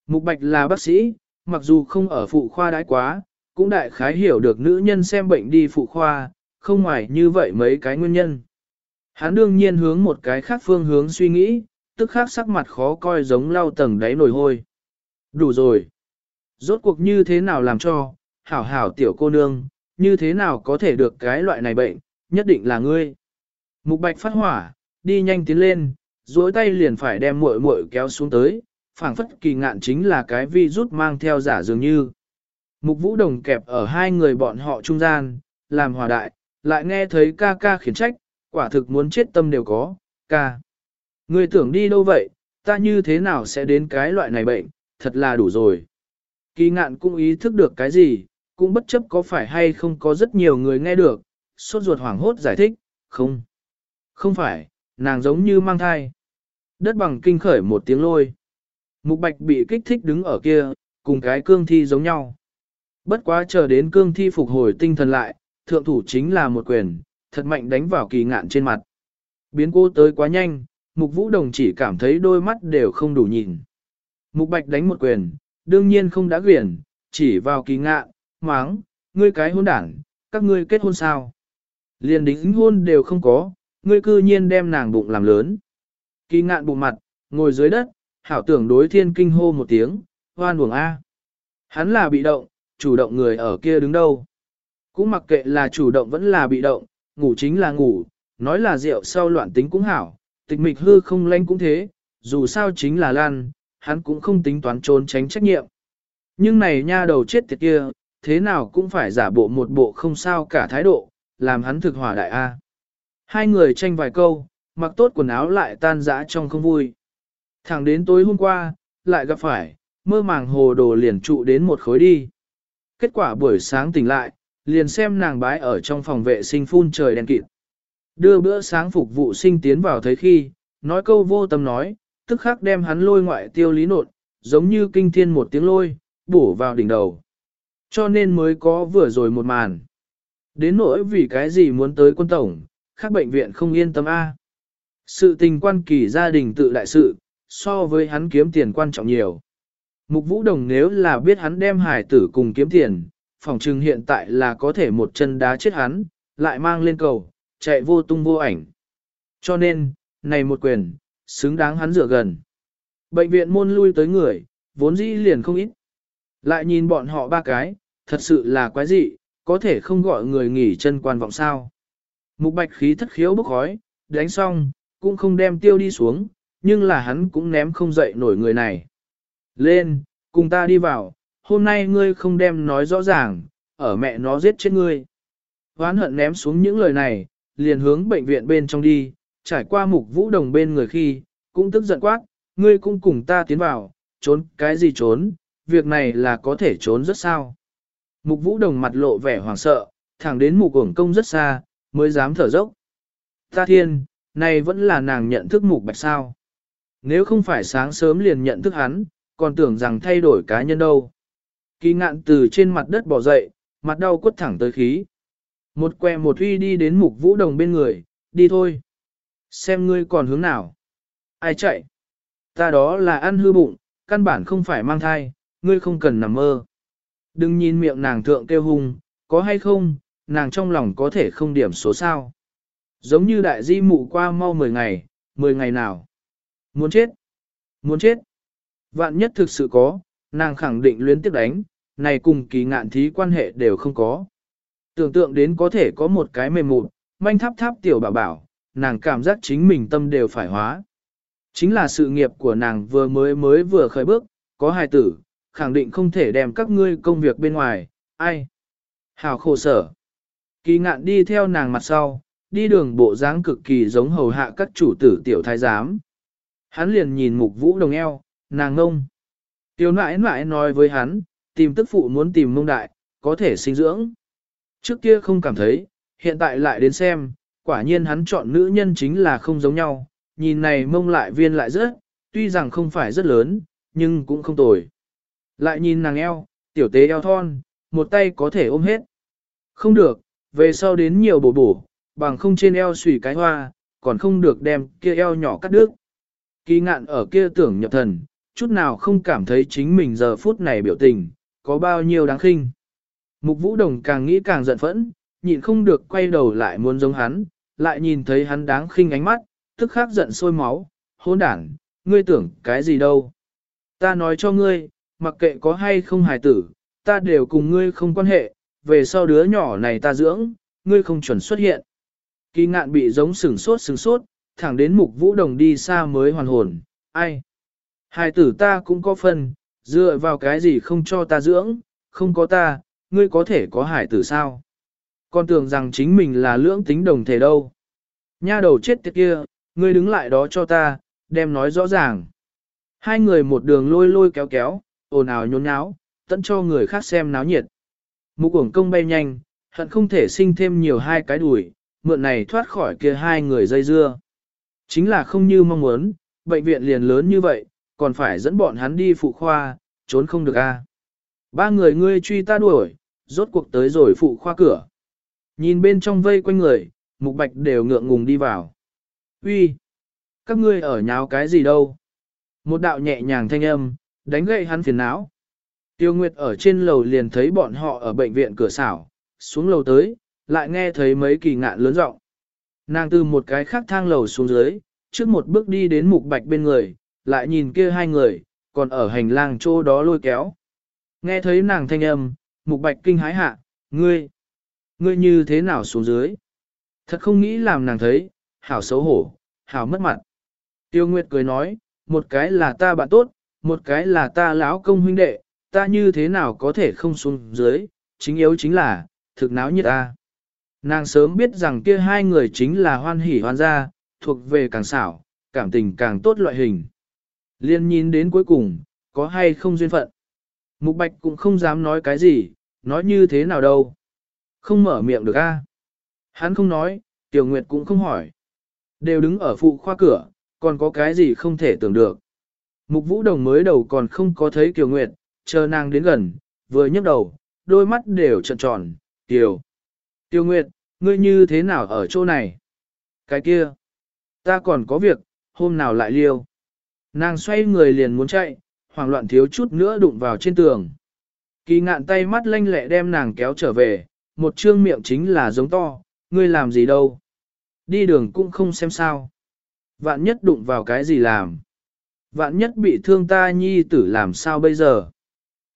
Mục Bạch là bác sĩ, mặc dù không ở phụ khoa đãi quá, cũng đại khái hiểu được nữ nhân xem bệnh đi phụ khoa, không ngoài như vậy mấy cái nguyên nhân. Hắn đương nhiên hướng một cái khác phương hướng suy nghĩ, tức khác sắc mặt khó coi giống lau tầng đáy nồi hôi. Đủ rồi. Rốt cuộc như thế nào làm cho, hảo hảo tiểu cô nương, như thế nào có thể được cái loại này bệnh, nhất định là ngươi. Mục bạch phát hỏa, đi nhanh tiến lên, duỗi tay liền phải đem muội muội kéo xuống tới, phảng phất kỳ ngạn chính là cái vi rút mang theo giả dường như. Mục vũ đồng kẹp ở hai người bọn họ trung gian, làm hòa đại, lại nghe thấy ca ca khiển trách, quả thực muốn chết tâm đều có, ca. Người tưởng đi đâu vậy, ta như thế nào sẽ đến cái loại này bệnh, thật là đủ rồi. Kỳ ngạn cũng ý thức được cái gì, cũng bất chấp có phải hay không có rất nhiều người nghe được, sốt ruột hoảng hốt giải thích, không. Không phải, nàng giống như mang thai. Đất bằng kinh khởi một tiếng lôi. Mục bạch bị kích thích đứng ở kia, cùng cái cương thi giống nhau. Bất quá chờ đến cương thi phục hồi tinh thần lại, thượng thủ chính là một quyền, thật mạnh đánh vào kỳ ngạn trên mặt. Biến cô tới quá nhanh, mục vũ đồng chỉ cảm thấy đôi mắt đều không đủ nhìn. Mục bạch đánh một quyền, đương nhiên không đã quyền, chỉ vào kỳ ngạn, máng, ngươi cái hôn đảng, các ngươi kết hôn sao? Liền đính hôn đều không có, ngươi cư nhiên đem nàng bụng làm lớn. Kỳ ngạn bụng mặt, ngồi dưới đất, hảo tưởng đối thiên kinh hô một tiếng, hoan buồng A. Hắn là bị động, chủ động người ở kia đứng đâu. Cũng mặc kệ là chủ động vẫn là bị động, ngủ chính là ngủ, nói là rượu sau loạn tính cũng hảo, tịch mịch hư không lanh cũng thế, dù sao chính là lan, hắn cũng không tính toán trốn tránh trách nhiệm. Nhưng này nha đầu chết tiệt kia, thế nào cũng phải giả bộ một bộ không sao cả thái độ, làm hắn thực hỏa đại A. Hai người tranh vài câu, mặc tốt quần áo lại tan rã trong không vui. Thẳng đến tối hôm qua, lại gặp phải, mơ màng hồ đồ liền trụ đến một khối đi. Kết quả buổi sáng tỉnh lại, liền xem nàng bái ở trong phòng vệ sinh phun trời đen kịt. Đưa bữa sáng phục vụ sinh tiến vào thấy khi, nói câu vô tâm nói, tức khắc đem hắn lôi ngoại tiêu lý nột, giống như kinh thiên một tiếng lôi, bổ vào đỉnh đầu. Cho nên mới có vừa rồi một màn. Đến nỗi vì cái gì muốn tới quân tổng, khác bệnh viện không yên tâm A. Sự tình quan kỳ gia đình tự đại sự, so với hắn kiếm tiền quan trọng nhiều. Mục Vũ Đồng nếu là biết hắn đem hải tử cùng kiếm tiền, phòng trừng hiện tại là có thể một chân đá chết hắn, lại mang lên cầu, chạy vô tung vô ảnh. Cho nên, này một quyền, xứng đáng hắn dựa gần. Bệnh viện môn lui tới người, vốn dĩ liền không ít. Lại nhìn bọn họ ba cái, thật sự là quái dị, có thể không gọi người nghỉ chân quan vọng sao. Mục bạch khí thất khiếu bốc khói, đánh xong, cũng không đem tiêu đi xuống, nhưng là hắn cũng ném không dậy nổi người này. Lên, cùng ta đi vào, hôm nay ngươi không đem nói rõ ràng, ở mẹ nó giết chết ngươi. Hoán hận ném xuống những lời này, liền hướng bệnh viện bên trong đi, trải qua mục vũ đồng bên người khi, cũng tức giận quát, ngươi cũng cùng ta tiến vào, trốn cái gì trốn, việc này là có thể trốn rất sao. Mục vũ đồng mặt lộ vẻ hoảng sợ, thẳng đến mục ổng công rất xa, mới dám thở dốc. Ta thiên, này vẫn là nàng nhận thức mục bạch sao. Nếu không phải sáng sớm liền nhận thức hắn, còn tưởng rằng thay đổi cá nhân đâu. Kỳ ngạn từ trên mặt đất bỏ dậy, mặt đau quất thẳng tới khí. Một que một huy đi đến mục vũ đồng bên người, đi thôi. Xem ngươi còn hướng nào. Ai chạy? Ta đó là ăn hư bụng, căn bản không phải mang thai, ngươi không cần nằm mơ. Đừng nhìn miệng nàng thượng kêu hung, có hay không, nàng trong lòng có thể không điểm số sao. Giống như đại di mụ qua mau 10 ngày, 10 ngày nào. Muốn chết, muốn chết. Vạn nhất thực sự có, nàng khẳng định luyến tiếp đánh, này cùng kỳ ngạn thí quan hệ đều không có. Tưởng tượng đến có thể có một cái mềm mụn, manh tháp tháp tiểu bảo bảo, nàng cảm giác chính mình tâm đều phải hóa. Chính là sự nghiệp của nàng vừa mới mới vừa khởi bước, có hài tử, khẳng định không thể đem các ngươi công việc bên ngoài, ai. Hào khổ sở. Kỳ ngạn đi theo nàng mặt sau, đi đường bộ dáng cực kỳ giống hầu hạ các chủ tử tiểu thái giám. Hắn liền nhìn mục vũ đồng eo, nàng ngông. Tiểu nãi nãi nói với hắn, tìm tức phụ muốn tìm mông đại, có thể sinh dưỡng. Trước kia không cảm thấy, hiện tại lại đến xem, quả nhiên hắn chọn nữ nhân chính là không giống nhau, nhìn này mông lại viên lại rất, tuy rằng không phải rất lớn, nhưng cũng không tồi. Lại nhìn nàng eo, tiểu tế eo thon, một tay có thể ôm hết. Không được, về sau đến nhiều bổ bổ, bằng không trên eo xùy cái hoa, còn không được đem kia eo nhỏ cắt đứt. Kỳ ngạn ở kia tưởng nhập thần, chút nào không cảm thấy chính mình giờ phút này biểu tình, có bao nhiêu đáng khinh. Mục vũ đồng càng nghĩ càng giận phẫn, nhịn không được quay đầu lại muốn giống hắn, lại nhìn thấy hắn đáng khinh ánh mắt, tức khắc giận sôi máu, hôn đảng, ngươi tưởng cái gì đâu. Ta nói cho ngươi, mặc kệ có hay không hài tử, ta đều cùng ngươi không quan hệ, về sau đứa nhỏ này ta dưỡng, ngươi không chuẩn xuất hiện. Kỳ ngạn bị giống sừng sốt sừng sốt, thẳng đến mục vũ đồng đi xa mới hoàn hồn, ai? Hài tử ta cũng có phần, dựa vào cái gì không cho ta dưỡng, không có ta, ngươi có thể có hải tử sao? Con tưởng rằng chính mình là lưỡng tính đồng thể đâu. Nha đầu chết tiệt kia, ngươi đứng lại đó cho ta, đem nói rõ ràng. Hai người một đường lôi lôi kéo kéo, ồn ào nhốn nháo, tận cho người khác xem náo nhiệt. Mục uổng công bay nhanh, hận không thể sinh thêm nhiều hai cái đùi, mượn này thoát khỏi kia hai người dây dưa. Chính là không như mong muốn, bệnh viện liền lớn như vậy, còn phải dẫn bọn hắn đi phụ khoa, trốn không được a. Ba người ngươi truy ta đuổi, rốt cuộc tới rồi phụ khoa cửa. Nhìn bên trong vây quanh người, mục bạch đều ngượng ngùng đi vào. Uy, Các ngươi ở nháo cái gì đâu? Một đạo nhẹ nhàng thanh âm, đánh gậy hắn phiền não. Tiêu Nguyệt ở trên lầu liền thấy bọn họ ở bệnh viện cửa xảo, xuống lầu tới, lại nghe thấy mấy kỳ ngạn lớn giọng. Nàng từ một cái khác thang lầu xuống dưới, trước một bước đi đến mục bạch bên người, lại nhìn kia hai người, còn ở hành lang chỗ đó lôi kéo. Nghe thấy nàng thanh âm, mục bạch kinh hái hạ, ngươi, ngươi như thế nào xuống dưới? Thật không nghĩ làm nàng thấy, hảo xấu hổ, hảo mất mặt. Tiêu Nguyệt cười nói, một cái là ta bạn tốt, một cái là ta lão công huynh đệ, ta như thế nào có thể không xuống dưới, chính yếu chính là, thực náo như ta. Nàng sớm biết rằng kia hai người chính là hoan hỉ hoan gia, thuộc về càng xảo, cảm tình càng tốt loại hình. Liên nhìn đến cuối cùng, có hay không duyên phận. Mục Bạch cũng không dám nói cái gì, nói như thế nào đâu. Không mở miệng được a. Hắn không nói, Tiểu Nguyệt cũng không hỏi. Đều đứng ở phụ khoa cửa, còn có cái gì không thể tưởng được. Mục Vũ Đồng mới đầu còn không có thấy Kiều Nguyệt, chờ nàng đến gần, vừa nhấc đầu, đôi mắt đều trợn tròn, Kiều. Tiêu Nguyệt, ngươi như thế nào ở chỗ này? Cái kia, ta còn có việc, hôm nào lại liêu. Nàng xoay người liền muốn chạy, hoảng loạn thiếu chút nữa đụng vào trên tường. Kỳ ngạn tay mắt lanh lẹ đem nàng kéo trở về, một trương miệng chính là giống to, ngươi làm gì đâu. Đi đường cũng không xem sao. Vạn nhất đụng vào cái gì làm. Vạn nhất bị thương ta nhi tử làm sao bây giờ.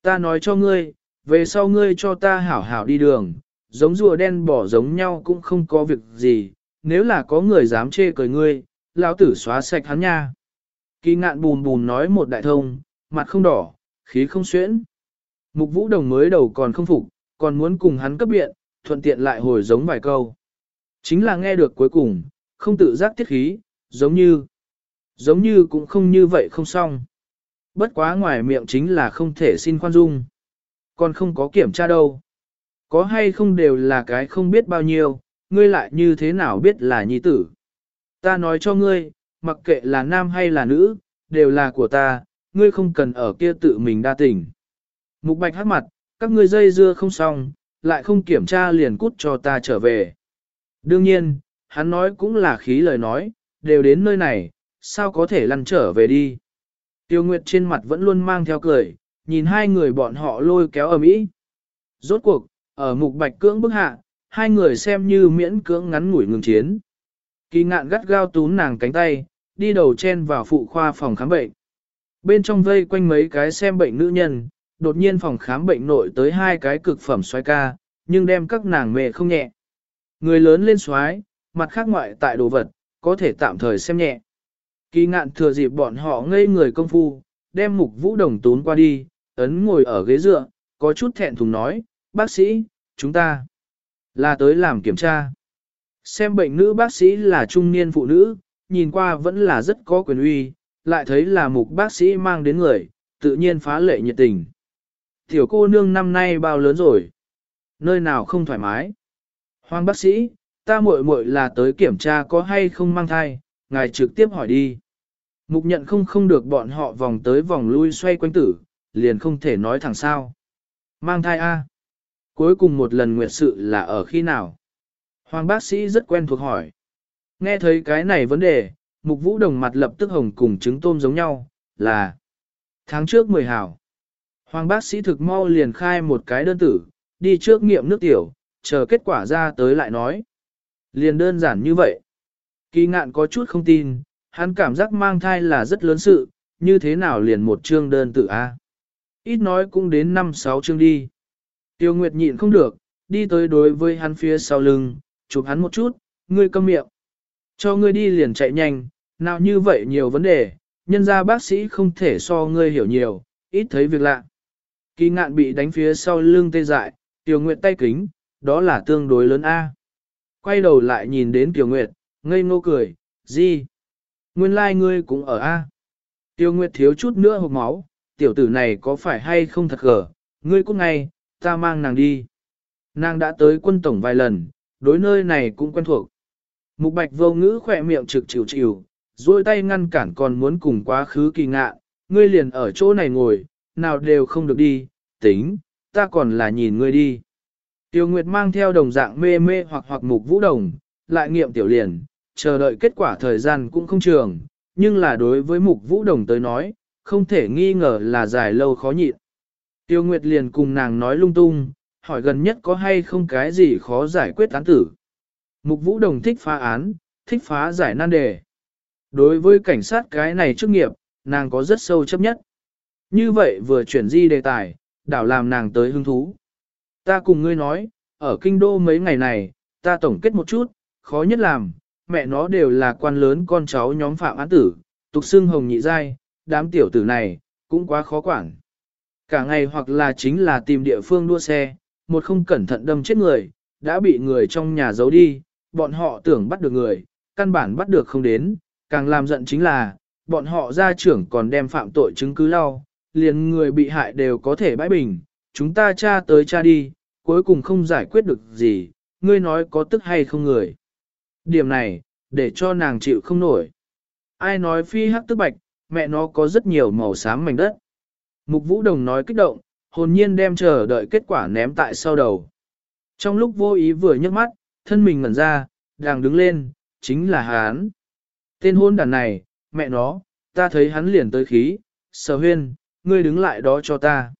Ta nói cho ngươi, về sau ngươi cho ta hảo hảo đi đường, giống rùa đen bỏ giống nhau cũng không có việc gì, nếu là có người dám chê cười ngươi, lão tử xóa sạch hắn nha. Kỳ ngạn bùn bùn nói một đại thông, mặt không đỏ, khí không xuyễn. Mục vũ đồng mới đầu còn không phục, còn muốn cùng hắn cấp biện, thuận tiện lại hồi giống vài câu. Chính là nghe được cuối cùng, không tự giác tiết khí, giống như, giống như cũng không như vậy không xong. Bất quá ngoài miệng chính là không thể xin khoan dung. Còn không có kiểm tra đâu. Có hay không đều là cái không biết bao nhiêu, ngươi lại như thế nào biết là nhi tử. Ta nói cho ngươi, mặc kệ là nam hay là nữ, đều là của ta, ngươi không cần ở kia tự mình đa tình. Mục bạch hát mặt, các ngươi dây dưa không xong, lại không kiểm tra liền cút cho ta trở về. Đương nhiên, hắn nói cũng là khí lời nói, đều đến nơi này, sao có thể lăn trở về đi. Tiêu Nguyệt trên mặt vẫn luôn mang theo cười, nhìn hai người bọn họ lôi kéo ở mỹ. Rốt cuộc, ở mục bạch cưỡng bức hạ, hai người xem như miễn cưỡng ngắn ngủi ngừng chiến. Kỳ ngạn gắt gao tún nàng cánh tay, đi đầu chen vào phụ khoa phòng khám bệnh. Bên trong vây quanh mấy cái xem bệnh nữ nhân, đột nhiên phòng khám bệnh nội tới hai cái cực phẩm xoay ca, nhưng đem các nàng mẹ không nhẹ. Người lớn lên xoái, mặt khác ngoại tại đồ vật, có thể tạm thời xem nhẹ. Kỳ ngạn thừa dịp bọn họ ngây người công phu, đem mục vũ đồng tún qua đi, ấn ngồi ở ghế dựa, có chút thẹn thùng nói, bác sĩ, chúng ta là tới làm kiểm tra. Xem bệnh nữ bác sĩ là trung niên phụ nữ, nhìn qua vẫn là rất có quyền uy, lại thấy là mục bác sĩ mang đến người, tự nhiên phá lệ nhiệt tình. Tiểu cô nương năm nay bao lớn rồi? Nơi nào không thoải mái? Hoàng bác sĩ, ta muội muội là tới kiểm tra có hay không mang thai, ngài trực tiếp hỏi đi. Mục nhận không không được bọn họ vòng tới vòng lui xoay quanh tử, liền không thể nói thẳng sao. Mang thai A. Cuối cùng một lần nguyệt sự là ở khi nào? Hoàng bác sĩ rất quen thuộc hỏi. Nghe thấy cái này vấn đề, mục vũ đồng mặt lập tức hồng cùng trứng tôm giống nhau, là tháng trước 10 hảo. Hoàng bác sĩ thực mau liền khai một cái đơn tử, đi trước nghiệm nước tiểu, chờ kết quả ra tới lại nói. Liền đơn giản như vậy. Kỳ ngạn có chút không tin, hắn cảm giác mang thai là rất lớn sự, như thế nào liền một chương đơn tự A. Ít nói cũng đến 5-6 chương đi. Tiêu Nguyệt nhịn không được, đi tới đối với hắn phía sau lưng, chụp hắn một chút, ngươi câm miệng. Cho ngươi đi liền chạy nhanh, nào như vậy nhiều vấn đề, nhân ra bác sĩ không thể so ngươi hiểu nhiều, ít thấy việc lạ. Kỳ ngạn bị đánh phía sau lưng tê dại, Tiêu Nguyệt tay kính, đó là tương đối lớn A. Quay đầu lại nhìn đến Tiêu Nguyệt, ngây ngô cười, gì? Nguyên lai like ngươi cũng ở A. Tiêu Nguyệt thiếu chút nữa hộp máu, tiểu tử này có phải hay không thật gở, ngươi cũng ngay, ta mang nàng đi. Nàng đã tới quân tổng vài lần, đối nơi này cũng quen thuộc. Mục bạch vô ngữ khỏe miệng trực chịu chịu, duỗi tay ngăn cản còn muốn cùng quá khứ kỳ ngạ, ngươi liền ở chỗ này ngồi, nào đều không được đi, tính, ta còn là nhìn ngươi đi. Tiêu Nguyệt mang theo đồng dạng mê mê hoặc hoặc mục vũ đồng, lại nghiệm tiểu liền, chờ đợi kết quả thời gian cũng không trường, nhưng là đối với mục vũ đồng tới nói, không thể nghi ngờ là dài lâu khó nhịn. Tiêu Nguyệt liền cùng nàng nói lung tung, hỏi gần nhất có hay không cái gì khó giải quyết án tử. Mục Vũ Đồng thích phá án, thích phá giải nan đề. Đối với cảnh sát cái này chức nghiệp, nàng có rất sâu chấp nhất. Như vậy vừa chuyển di đề tài, đảo làm nàng tới hứng thú. Ta cùng ngươi nói, ở kinh đô mấy ngày này, ta tổng kết một chút, khó nhất làm, mẹ nó đều là quan lớn con cháu nhóm phạm án tử, tục xưng hồng nhị giai, đám tiểu tử này, cũng quá khó quản. Cả ngày hoặc là chính là tìm địa phương đua xe, một không cẩn thận đâm chết người, đã bị người trong nhà giấu đi, bọn họ tưởng bắt được người, căn bản bắt được không đến, càng làm giận chính là, bọn họ gia trưởng còn đem phạm tội chứng cứ lau, liền người bị hại đều có thể bãi bình, chúng ta tra tới tra đi, cuối cùng không giải quyết được gì, ngươi nói có tức hay không người. Điểm này, để cho nàng chịu không nổi. Ai nói phi hắc tức bạch, mẹ nó có rất nhiều màu xám mảnh đất. Mục Vũ Đồng nói kích động, hồn nhiên đem chờ đợi kết quả ném tại sau đầu. Trong lúc vô ý vừa nhấc mắt, thân mình ngẩn ra, đang đứng lên, chính là hắn. Tên hôn đàn này, mẹ nó, ta thấy hắn liền tới khí, sở huyên, ngươi đứng lại đó cho ta.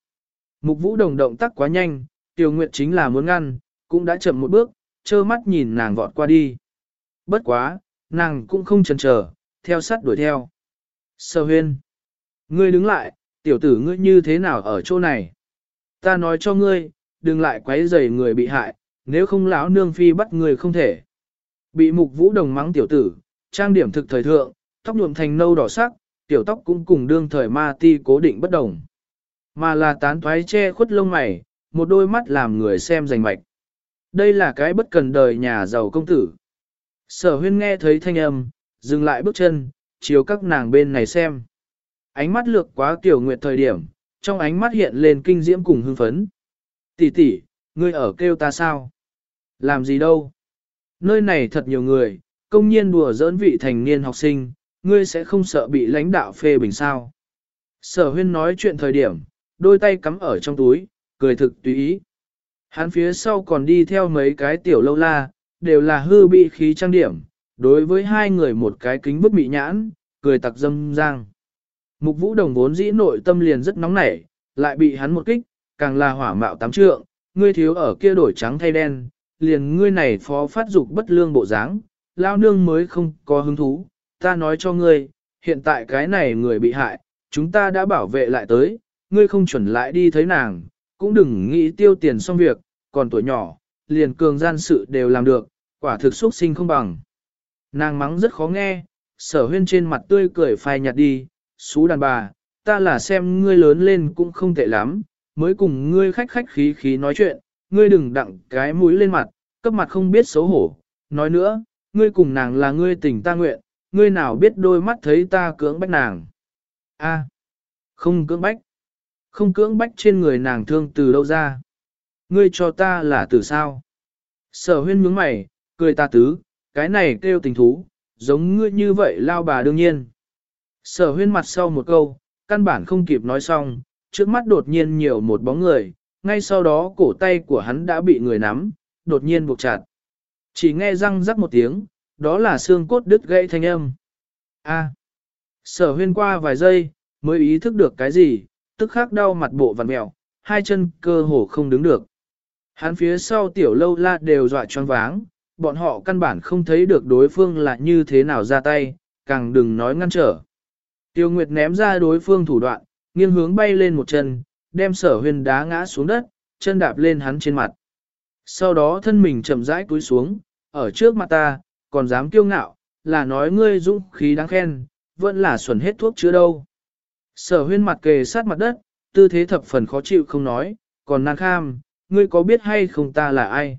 Mục vũ đồng động tác quá nhanh, Tiêu Nguyệt chính là muốn ngăn, cũng đã chậm một bước, trơ mắt nhìn nàng vọt qua đi. Bất quá, nàng cũng không chần chờ, theo sát đuổi theo. Sở huyên. Ngươi đứng lại, tiểu tử ngươi như thế nào ở chỗ này? Ta nói cho ngươi, đừng lại quấy rầy người bị hại, nếu không lão nương phi bắt người không thể. Bị mục vũ đồng mắng tiểu tử, trang điểm thực thời thượng, tóc nhuộm thành nâu đỏ sắc, tiểu tóc cũng cùng đương thời ma ti cố định bất đồng. Mà là tán thoái che khuất lông mày, một đôi mắt làm người xem rành mạch. Đây là cái bất cần đời nhà giàu công tử. Sở huyên nghe thấy thanh âm, dừng lại bước chân, chiếu các nàng bên này xem. Ánh mắt lược quá tiểu nguyệt thời điểm, trong ánh mắt hiện lên kinh diễm cùng hưng phấn. Tỷ tỷ, ngươi ở kêu ta sao? Làm gì đâu? Nơi này thật nhiều người, công nhiên đùa giỡn vị thành niên học sinh, ngươi sẽ không sợ bị lãnh đạo phê bình sao? Sở huyên nói chuyện thời điểm, đôi tay cắm ở trong túi, cười thực tùy ý. Hắn phía sau còn đi theo mấy cái tiểu lâu la, đều là hư bị khí trang điểm, đối với hai người một cái kính vứt bị nhãn, cười tặc dâm giang. Mục vũ đồng vốn dĩ nội tâm liền rất nóng nảy, lại bị hắn một kích, càng là hỏa mạo tám trượng, ngươi thiếu ở kia đổi trắng thay đen, liền ngươi này phó phát dục bất lương bộ dáng, lao nương mới không có hứng thú, ta nói cho ngươi, hiện tại cái này người bị hại, chúng ta đã bảo vệ lại tới, ngươi không chuẩn lại đi thấy nàng, cũng đừng nghĩ tiêu tiền xong việc, còn tuổi nhỏ, liền cường gian sự đều làm được, quả thực xuất sinh không bằng. Nàng mắng rất khó nghe, sở huyên trên mặt tươi cười phai nhạt đi, xú đàn bà, ta là xem ngươi lớn lên cũng không tệ lắm, mới cùng ngươi khách khách khí khí nói chuyện, ngươi đừng đặng cái mũi lên mặt, cấp mặt không biết xấu hổ. Nói nữa, ngươi cùng nàng là ngươi tình ta nguyện, ngươi nào biết đôi mắt thấy ta cưỡng bách nàng. A, không cưỡng bách. Không cưỡng bách trên người nàng thương từ đâu ra. Ngươi cho ta là từ sao? Sở huyên nhướng mày, cười ta tứ, cái này kêu tình thú, giống ngươi như vậy lao bà đương nhiên. Sở huyên mặt sau một câu, căn bản không kịp nói xong, trước mắt đột nhiên nhiều một bóng người, ngay sau đó cổ tay của hắn đã bị người nắm, đột nhiên buộc chặt. Chỉ nghe răng rắc một tiếng, đó là xương cốt đứt gãy thanh âm. A. Sở huyên qua vài giây, mới ý thức được cái gì, tức khắc đau mặt bộ vằn mẹo, hai chân cơ hồ không đứng được. Hắn phía sau tiểu lâu la đều dọa choáng váng, bọn họ căn bản không thấy được đối phương là như thế nào ra tay, càng đừng nói ngăn trở. Tiêu Nguyệt ném ra đối phương thủ đoạn, nghiêng hướng bay lên một chân, đem sở huyền đá ngã xuống đất, chân đạp lên hắn trên mặt. Sau đó thân mình chậm rãi cúi xuống, ở trước mặt ta, còn dám kiêu ngạo, là nói ngươi dũng khí đáng khen, vẫn là xuẩn hết thuốc chữa đâu. Sở huyên mặt kề sát mặt đất, tư thế thập phần khó chịu không nói, còn nàng kham, ngươi có biết hay không ta là ai?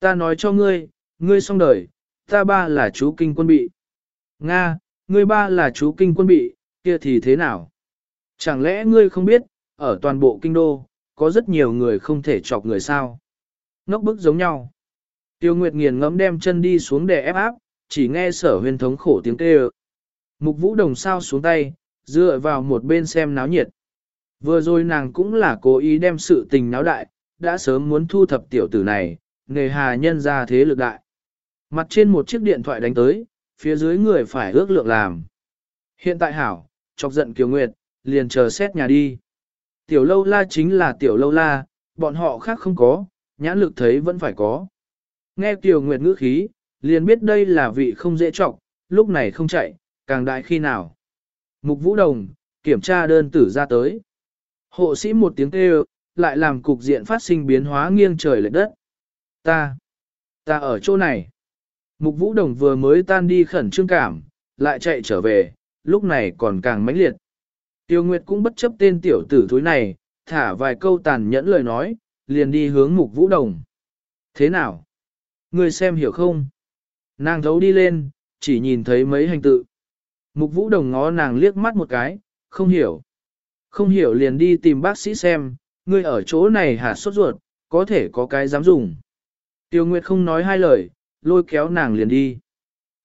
Ta nói cho ngươi, ngươi xong đời, ta ba là chú kinh quân bị. Nga, ngươi ba là chú kinh quân bị, kia thì thế nào? Chẳng lẽ ngươi không biết, ở toàn bộ kinh đô, có rất nhiều người không thể chọc người sao? Ngốc bức giống nhau. Tiêu Nguyệt nghiền ngẫm đem chân đi xuống để ép áp, chỉ nghe sở huyên thống khổ tiếng kêu. Mục vũ đồng sao xuống tay, dựa vào một bên xem náo nhiệt. Vừa rồi nàng cũng là cố ý đem sự tình náo đại, đã sớm muốn thu thập tiểu tử này, nghề hà nhân ra thế lực đại. Mặt trên một chiếc điện thoại đánh tới, phía dưới người phải ước lượng làm. Hiện tại hảo, chọc giận Kiều Nguyệt, liền chờ xét nhà đi. Tiểu lâu la chính là tiểu lâu la, bọn họ khác không có, nhãn lực thấy vẫn phải có. Nghe Kiều Nguyệt ngữ khí, liền biết đây là vị không dễ trọng, lúc này không chạy, càng đại khi nào. Mục Vũ Đồng, kiểm tra đơn tử ra tới. Hộ sĩ một tiếng kêu, lại làm cục diện phát sinh biến hóa nghiêng trời lệch đất. Ta, ta ở chỗ này. Mục Vũ Đồng vừa mới tan đi khẩn trương cảm, lại chạy trở về, lúc này còn càng mãnh liệt. Tiêu Nguyệt cũng bất chấp tên tiểu tử thúi này, thả vài câu tàn nhẫn lời nói, liền đi hướng Mục Vũ Đồng. Thế nào? Người xem hiểu không? Nàng thấu đi lên, chỉ nhìn thấy mấy hành tự. Mục Vũ Đồng ngó nàng liếc mắt một cái, không hiểu. Không hiểu liền đi tìm bác sĩ xem, ngươi ở chỗ này hạt sốt ruột, có thể có cái dám dùng. Tiêu Nguyệt không nói hai lời, lôi kéo nàng liền đi.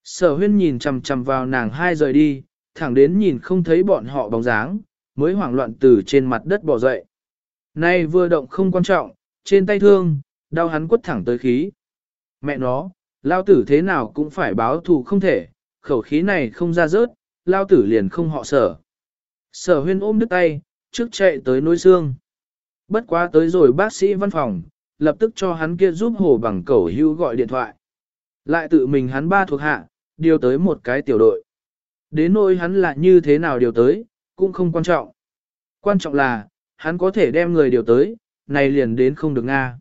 Sở huyên nhìn chằm chằm vào nàng hai rời đi, thẳng đến nhìn không thấy bọn họ bóng dáng, mới hoảng loạn từ trên mặt đất bỏ dậy. Nay vừa động không quan trọng, trên tay thương, đau hắn quất thẳng tới khí. Mẹ nó, lao tử thế nào cũng phải báo thù không thể, khẩu khí này không ra rớt, lao tử liền không họ sở. Sở huyên ôm đứt tay, trước chạy tới nối xương. Bất quá tới rồi bác sĩ văn phòng, lập tức cho hắn kia giúp hồ bằng cẩu hưu gọi điện thoại. Lại tự mình hắn ba thuộc hạ, điều tới một cái tiểu đội. Đến nỗi hắn là như thế nào điều tới, cũng không quan trọng. Quan trọng là, hắn có thể đem người điều tới, này liền đến không được Nga.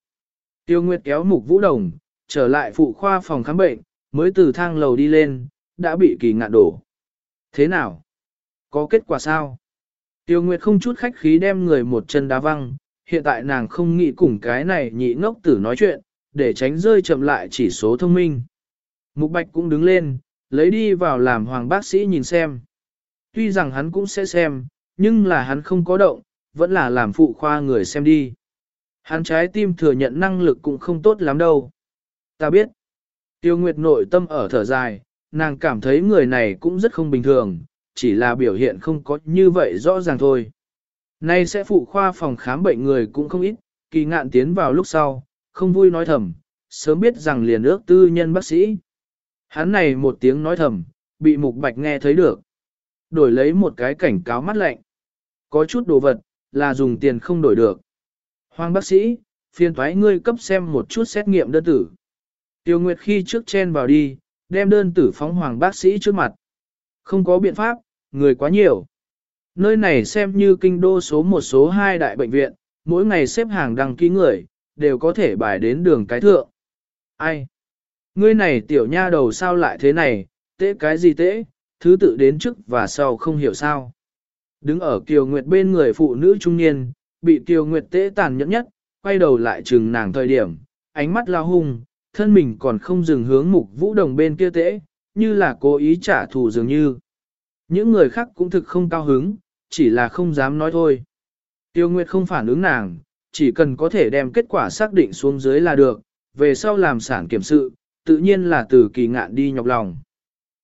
Tiêu Nguyệt kéo mục vũ đồng, trở lại phụ khoa phòng khám bệnh, mới từ thang lầu đi lên, đã bị kỳ ngạn đổ. Thế nào? Có kết quả sao? Tiêu Nguyệt không chút khách khí đem người một chân đá văng, hiện tại nàng không nghĩ cùng cái này nhị ngốc tử nói chuyện, để tránh rơi chậm lại chỉ số thông minh. Mục Bạch cũng đứng lên, lấy đi vào làm hoàng bác sĩ nhìn xem. Tuy rằng hắn cũng sẽ xem, nhưng là hắn không có động, vẫn là làm phụ khoa người xem đi. Hắn trái tim thừa nhận năng lực cũng không tốt lắm đâu. Ta biết. Tiêu Nguyệt nội tâm ở thở dài, nàng cảm thấy người này cũng rất không bình thường, chỉ là biểu hiện không có như vậy rõ ràng thôi. Nay sẽ phụ khoa phòng khám bệnh người cũng không ít, kỳ ngạn tiến vào lúc sau, không vui nói thầm, sớm biết rằng liền ước tư nhân bác sĩ. Hắn này một tiếng nói thầm, bị mục bạch nghe thấy được. Đổi lấy một cái cảnh cáo mắt lạnh. Có chút đồ vật, là dùng tiền không đổi được. Hoàng bác sĩ, phiền thoái ngươi cấp xem một chút xét nghiệm đơn tử. Tiêu Nguyệt khi trước chen vào đi, đem đơn tử phóng hoàng bác sĩ trước mặt. Không có biện pháp, người quá nhiều. Nơi này xem như kinh đô số một số hai đại bệnh viện, mỗi ngày xếp hàng đăng ký người, đều có thể bài đến đường cái thượng. Ai? Ngươi này tiểu nha đầu sao lại thế này, tế cái gì tế, thứ tự đến trước và sau không hiểu sao. Đứng ở Kiều Nguyệt bên người phụ nữ trung niên, bị Kiều Nguyệt tế tàn nhẫn nhất, quay đầu lại trừng nàng thời điểm, ánh mắt lao hung, thân mình còn không dừng hướng mục vũ đồng bên kia tế, như là cố ý trả thù dường như. Những người khác cũng thực không cao hứng, chỉ là không dám nói thôi. Tiêu Nguyệt không phản ứng nàng, chỉ cần có thể đem kết quả xác định xuống dưới là được, về sau làm sản kiểm sự, tự nhiên là từ kỳ ngạn đi nhọc lòng.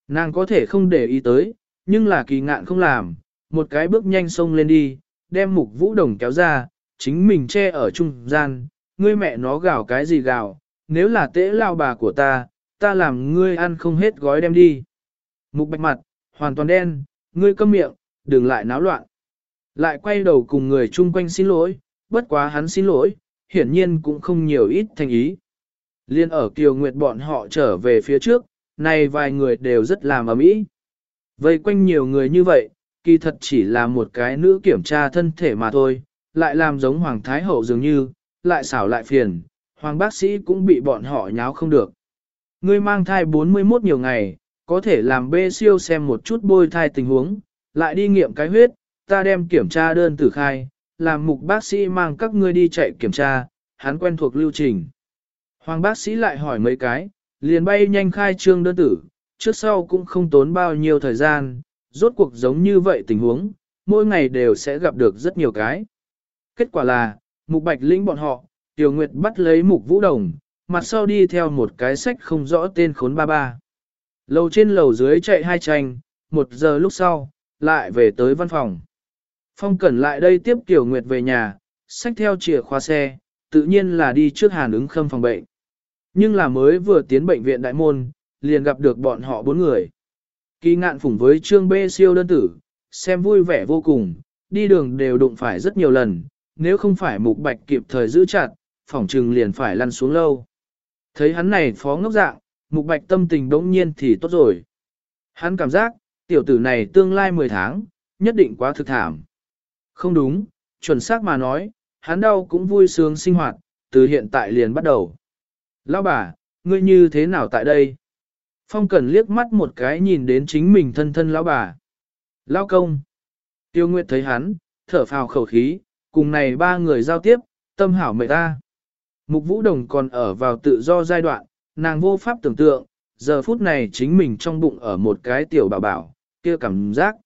Nàng có thể không để ý tới, nhưng là kỳ ngạn không làm, một cái bước nhanh xông lên đi, đem mục vũ đồng kéo ra, chính mình che ở trung gian, ngươi mẹ nó gào cái gì gào, nếu là tễ lao bà của ta, ta làm ngươi ăn không hết gói đem đi. Mục bạch mặt, hoàn toàn đen, ngươi câm miệng, đừng lại náo loạn. Lại quay đầu cùng người chung quanh xin lỗi, bất quá hắn xin lỗi, hiển nhiên cũng không nhiều ít thành ý. Liên ở Kiều Nguyệt bọn họ trở về phía trước, này vài người đều rất làm ấm ý. Vây quanh nhiều người như vậy, kỳ thật chỉ là một cái nữ kiểm tra thân thể mà thôi, lại làm giống Hoàng Thái Hậu dường như, lại xảo lại phiền, Hoàng bác sĩ cũng bị bọn họ nháo không được. Ngươi mang thai 41 nhiều ngày, có thể làm bê siêu xem một chút bôi thai tình huống, lại đi nghiệm cái huyết, ta đem kiểm tra đơn tử khai, làm mục bác sĩ mang các ngươi đi chạy kiểm tra, hắn quen thuộc lưu trình. Hoàng bác sĩ lại hỏi mấy cái, liền bay nhanh khai trương đơn tử, trước sau cũng không tốn bao nhiêu thời gian, rốt cuộc giống như vậy tình huống, mỗi ngày đều sẽ gặp được rất nhiều cái. Kết quả là, mục bạch lĩnh bọn họ, Tiểu Nguyệt bắt lấy mục vũ đồng, mặt sau đi theo một cái sách không rõ tên khốn ba ba. Lầu trên lầu dưới chạy hai tranh, một giờ lúc sau, lại về tới văn phòng. Phong Cẩn lại đây tiếp Tiểu Nguyệt về nhà, sách theo chìa khóa xe, tự nhiên là đi trước hàn ứng khâm phòng bệnh. Nhưng là mới vừa tiến bệnh viện đại môn, liền gặp được bọn họ bốn người. Kỳ ngạn phủng với trương bê siêu đơn tử, xem vui vẻ vô cùng, đi đường đều đụng phải rất nhiều lần, nếu không phải mục bạch kịp thời giữ chặt, phỏng trừng liền phải lăn xuống lâu. Thấy hắn này phó ngốc dạng, mục bạch tâm tình đống nhiên thì tốt rồi. Hắn cảm giác, tiểu tử này tương lai 10 tháng, nhất định quá thực thảm. Không đúng, chuẩn xác mà nói, hắn đau cũng vui sướng sinh hoạt, từ hiện tại liền bắt đầu. Lão bà, ngươi như thế nào tại đây? Phong Cẩn liếc mắt một cái nhìn đến chính mình thân thân lão bà. Lão công. Tiêu Nguyệt thấy hắn, thở phào khẩu khí, cùng này ba người giao tiếp, tâm hảo mệt ta. Mục Vũ Đồng còn ở vào tự do giai đoạn, nàng vô pháp tưởng tượng, giờ phút này chính mình trong bụng ở một cái tiểu bảo bảo, kia cảm giác.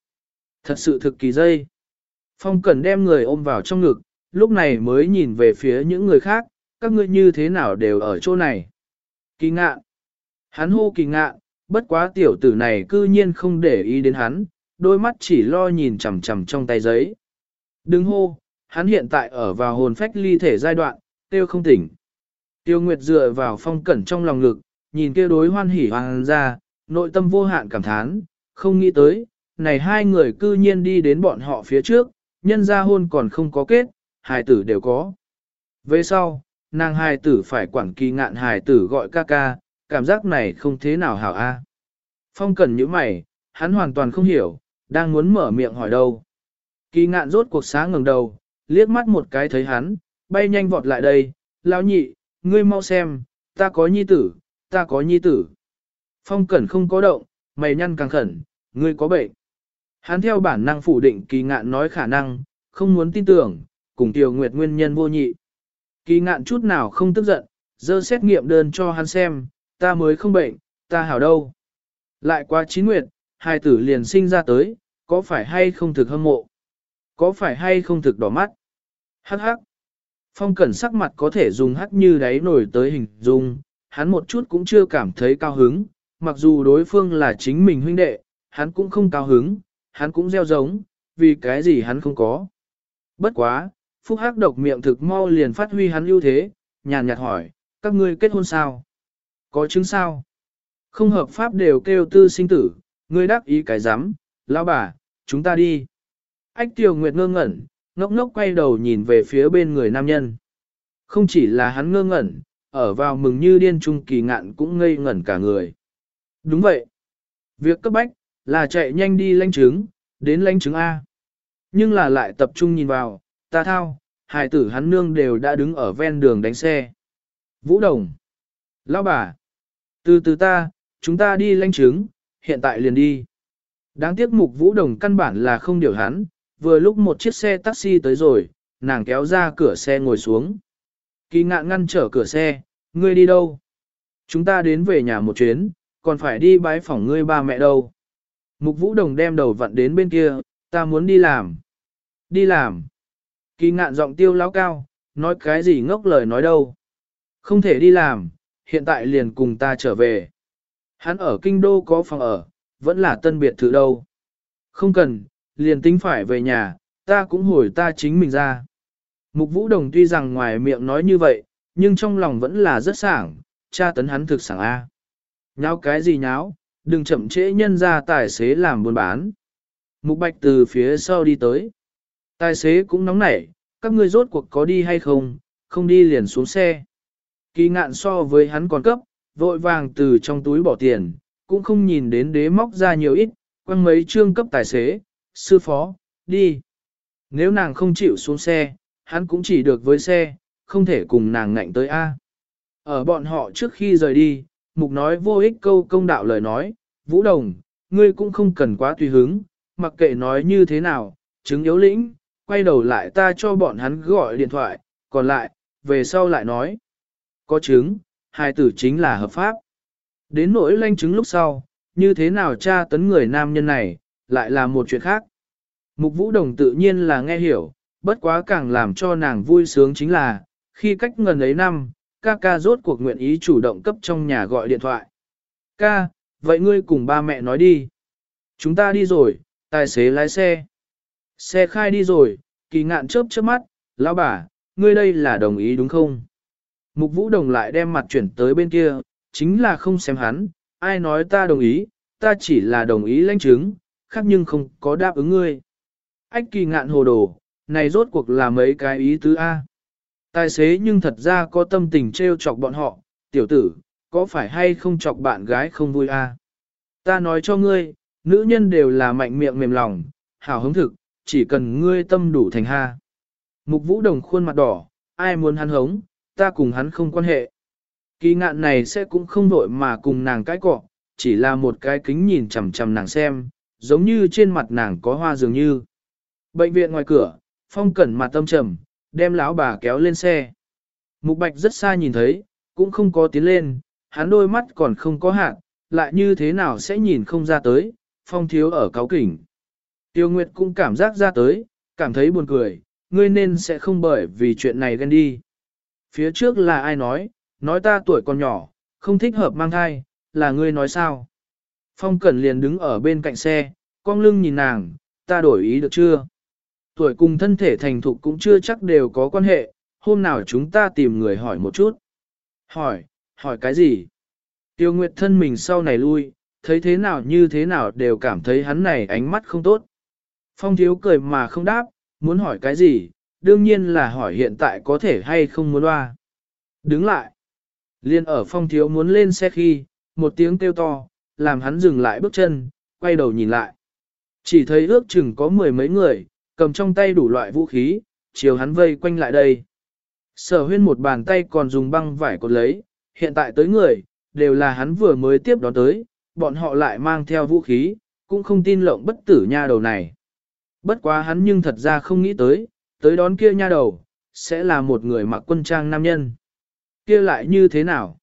Thật sự thực kỳ dây. Phong Cẩn đem người ôm vào trong ngực, lúc này mới nhìn về phía những người khác, các ngươi như thế nào đều ở chỗ này. Kỳ ngạn. Hắn hô kỳ ngạn, bất quá tiểu tử này cư nhiên không để ý đến hắn, đôi mắt chỉ lo nhìn chằm chằm trong tay giấy. Đừng hô, hắn hiện tại ở vào hồn phách ly thể giai đoạn, tiêu không tỉnh. Tiêu Nguyệt dựa vào phong cẩn trong lòng ngực, nhìn kia đối hoan hỉ hoàng ra, nội tâm vô hạn cảm thán, không nghĩ tới, này hai người cư nhiên đi đến bọn họ phía trước, nhân gia hôn còn không có kết, hài tử đều có. Về sau, nàng hài tử phải quản kỳ ngạn hài tử gọi ca ca, cảm giác này không thế nào hảo a. Phong cần những mày, hắn hoàn toàn không hiểu, đang muốn mở miệng hỏi đâu. Kỳ ngạn rốt cuộc sáng ngẩng đầu, liếc mắt một cái thấy hắn, bay nhanh vọt lại đây, lão nhị, ngươi mau xem, ta có nhi tử, ta có nhi tử. Phong cẩn không có động, mày nhăn càng khẩn, ngươi có bệnh. Hắn theo bản năng phủ định kỳ ngạn nói khả năng, không muốn tin tưởng, cùng tiểu nguyệt nguyên nhân vô nhị. Kỳ ngạn chút nào không tức giận, dơ xét nghiệm đơn cho hắn xem, ta mới không bệnh, ta hảo đâu. Lại qua chín nguyệt, hai tử liền sinh ra tới, có phải hay không thực hâm mộ? Có phải hay không thực đỏ mắt? Hắc hắc. Phong cẩn sắc mặt có thể dùng hắc như đáy nổi tới hình dung, hắn một chút cũng chưa cảm thấy cao hứng, mặc dù đối phương là chính mình huynh đệ, hắn cũng không cao hứng, hắn cũng gieo giống, vì cái gì hắn không có. Bất quá, phúc hắc độc miệng thực mau liền phát huy hắn ưu thế, nhàn nhạt hỏi, các ngươi kết hôn sao? Có chứng sao? Không hợp pháp đều kêu tư sinh tử, ngươi đắc ý cái dám, lão bà, chúng ta đi. Ách Tiêu Nguyệt ngơ ngẩn, ngốc ngốc quay đầu nhìn về phía bên người nam nhân. Không chỉ là hắn ngơ ngẩn, ở vào mừng như điên trung kỳ ngạn cũng ngây ngẩn cả người. Đúng vậy. Việc cấp bách, là chạy nhanh đi lãnh chứng, đến lãnh chứng A. Nhưng là lại tập trung nhìn vào, ta thao, hài tử hắn nương đều đã đứng ở ven đường đánh xe. Vũ Đồng. Lão bà. Từ từ ta, chúng ta đi lãnh chứng, hiện tại liền đi. Đáng tiếc mục Vũ Đồng căn bản là không điều hắn, vừa lúc một chiếc xe taxi tới rồi, nàng kéo ra cửa xe ngồi xuống. Kỳ ngạn ngăn trở cửa xe, ngươi đi đâu? Chúng ta đến về nhà một chuyến, còn phải đi bái phỏng ngươi ba mẹ đâu. Mục Vũ Đồng đem đầu vặn đến bên kia, ta muốn đi làm. Đi làm. Kỳ ngạn giọng tiêu lão cao, nói cái gì ngốc lời nói đâu. Không thể đi làm, hiện tại liền cùng ta trở về. Hắn ở kinh đô có phòng ở, vẫn là tân biệt thự đâu. Không cần, liền tính phải về nhà, ta cũng hồi ta chính mình ra. Mục Vũ Đồng tuy rằng ngoài miệng nói như vậy, nhưng trong lòng vẫn là rất sảng, cha tấn hắn thực sảng A. Nháo cái gì nháo, đừng chậm trễ nhân ra tài xế làm buôn bán. Mục Bạch từ phía sau đi tới. Tài xế cũng nóng nảy, các ngươi rốt cuộc có đi hay không, không đi liền xuống xe. Kỳ ngạn so với hắn còn cấp, vội vàng từ trong túi bỏ tiền, cũng không nhìn đến đế móc ra nhiều ít, quăng mấy trương cấp tài xế, sư phó, đi. Nếu nàng không chịu xuống xe, hắn cũng chỉ được với xe, không thể cùng nàng ngạnh tới A. Ở bọn họ trước khi rời đi, mục nói vô ích câu công đạo lời nói, Vũ Đồng, ngươi cũng không cần quá tùy hứng, mặc kệ nói như thế nào, chứng yếu lĩnh, quay đầu lại ta cho bọn hắn gọi điện thoại, còn lại, về sau lại nói. Có chứng, hai tử chính là hợp pháp. Đến nỗi lanh chứng lúc sau, như thế nào tra tấn người nam nhân này, lại là một chuyện khác. Mục Vũ Đồng tự nhiên là nghe hiểu, bất quá càng làm cho nàng vui sướng chính là, khi cách ngần ấy năm, ca ca rốt cuộc nguyện ý chủ động cấp trong nhà gọi điện thoại. Ca, vậy ngươi cùng ba mẹ nói đi. Chúng ta đi rồi, tài xế lái xe. Xe khai đi rồi, kỳ ngạn chớp chớp mắt, lão bà, ngươi đây là đồng ý đúng không? Mục Vũ Đồng lại đem mặt chuyển tới bên kia, chính là không xem hắn, ai nói ta đồng ý, ta chỉ là đồng ý lãnh chứng, khác nhưng không có đáp ứng ngươi. Ách kỳ ngạn hồ đồ, này rốt cuộc là mấy cái ý tứ A. Tài xế nhưng thật ra có tâm tình trêu chọc bọn họ, tiểu tử, có phải hay không chọc bạn gái không vui A. Ta nói cho ngươi, nữ nhân đều là mạnh miệng mềm lòng, hào hứng thực, chỉ cần ngươi tâm đủ thành ha. Mục vũ đồng khuôn mặt đỏ, ai muốn hắn hống, ta cùng hắn không quan hệ. Kỳ ngạn này sẽ cũng không vội mà cùng nàng cái cọ, chỉ là một cái kính nhìn chằm chằm nàng xem, giống như trên mặt nàng có hoa dường như. Bệnh viện ngoài cửa, phong cẩn mặt tâm trầm, đem lão bà kéo lên xe. Mục bạch rất xa nhìn thấy, cũng không có tiến lên, hắn đôi mắt còn không có hạn, lại như thế nào sẽ nhìn không ra tới, phong thiếu ở cáo kỉnh. Tiêu Nguyệt cũng cảm giác ra tới, cảm thấy buồn cười, ngươi nên sẽ không bởi vì chuyện này ghen đi. Phía trước là ai nói, nói ta tuổi còn nhỏ, không thích hợp mang thai, là ngươi nói sao? Phong Cẩn liền đứng ở bên cạnh xe, con lưng nhìn nàng, ta đổi ý được chưa? Tuổi cùng thân thể thành thục cũng chưa chắc đều có quan hệ, hôm nào chúng ta tìm người hỏi một chút. Hỏi, hỏi cái gì? Tiêu Nguyệt thân mình sau này lui, thấy thế nào như thế nào đều cảm thấy hắn này ánh mắt không tốt. Phong thiếu cười mà không đáp, muốn hỏi cái gì, đương nhiên là hỏi hiện tại có thể hay không muốn loa. Đứng lại. Liên ở phong thiếu muốn lên xe khi, một tiếng kêu to, làm hắn dừng lại bước chân, quay đầu nhìn lại. Chỉ thấy ước chừng có mười mấy người, cầm trong tay đủ loại vũ khí, chiều hắn vây quanh lại đây. Sở huyên một bàn tay còn dùng băng vải cột lấy, hiện tại tới người, đều là hắn vừa mới tiếp đón tới, bọn họ lại mang theo vũ khí, cũng không tin lộng bất tử nha đầu này. Bất quá hắn nhưng thật ra không nghĩ tới, tới đón kia nha đầu, sẽ là một người mặc quân trang nam nhân. Kia lại như thế nào?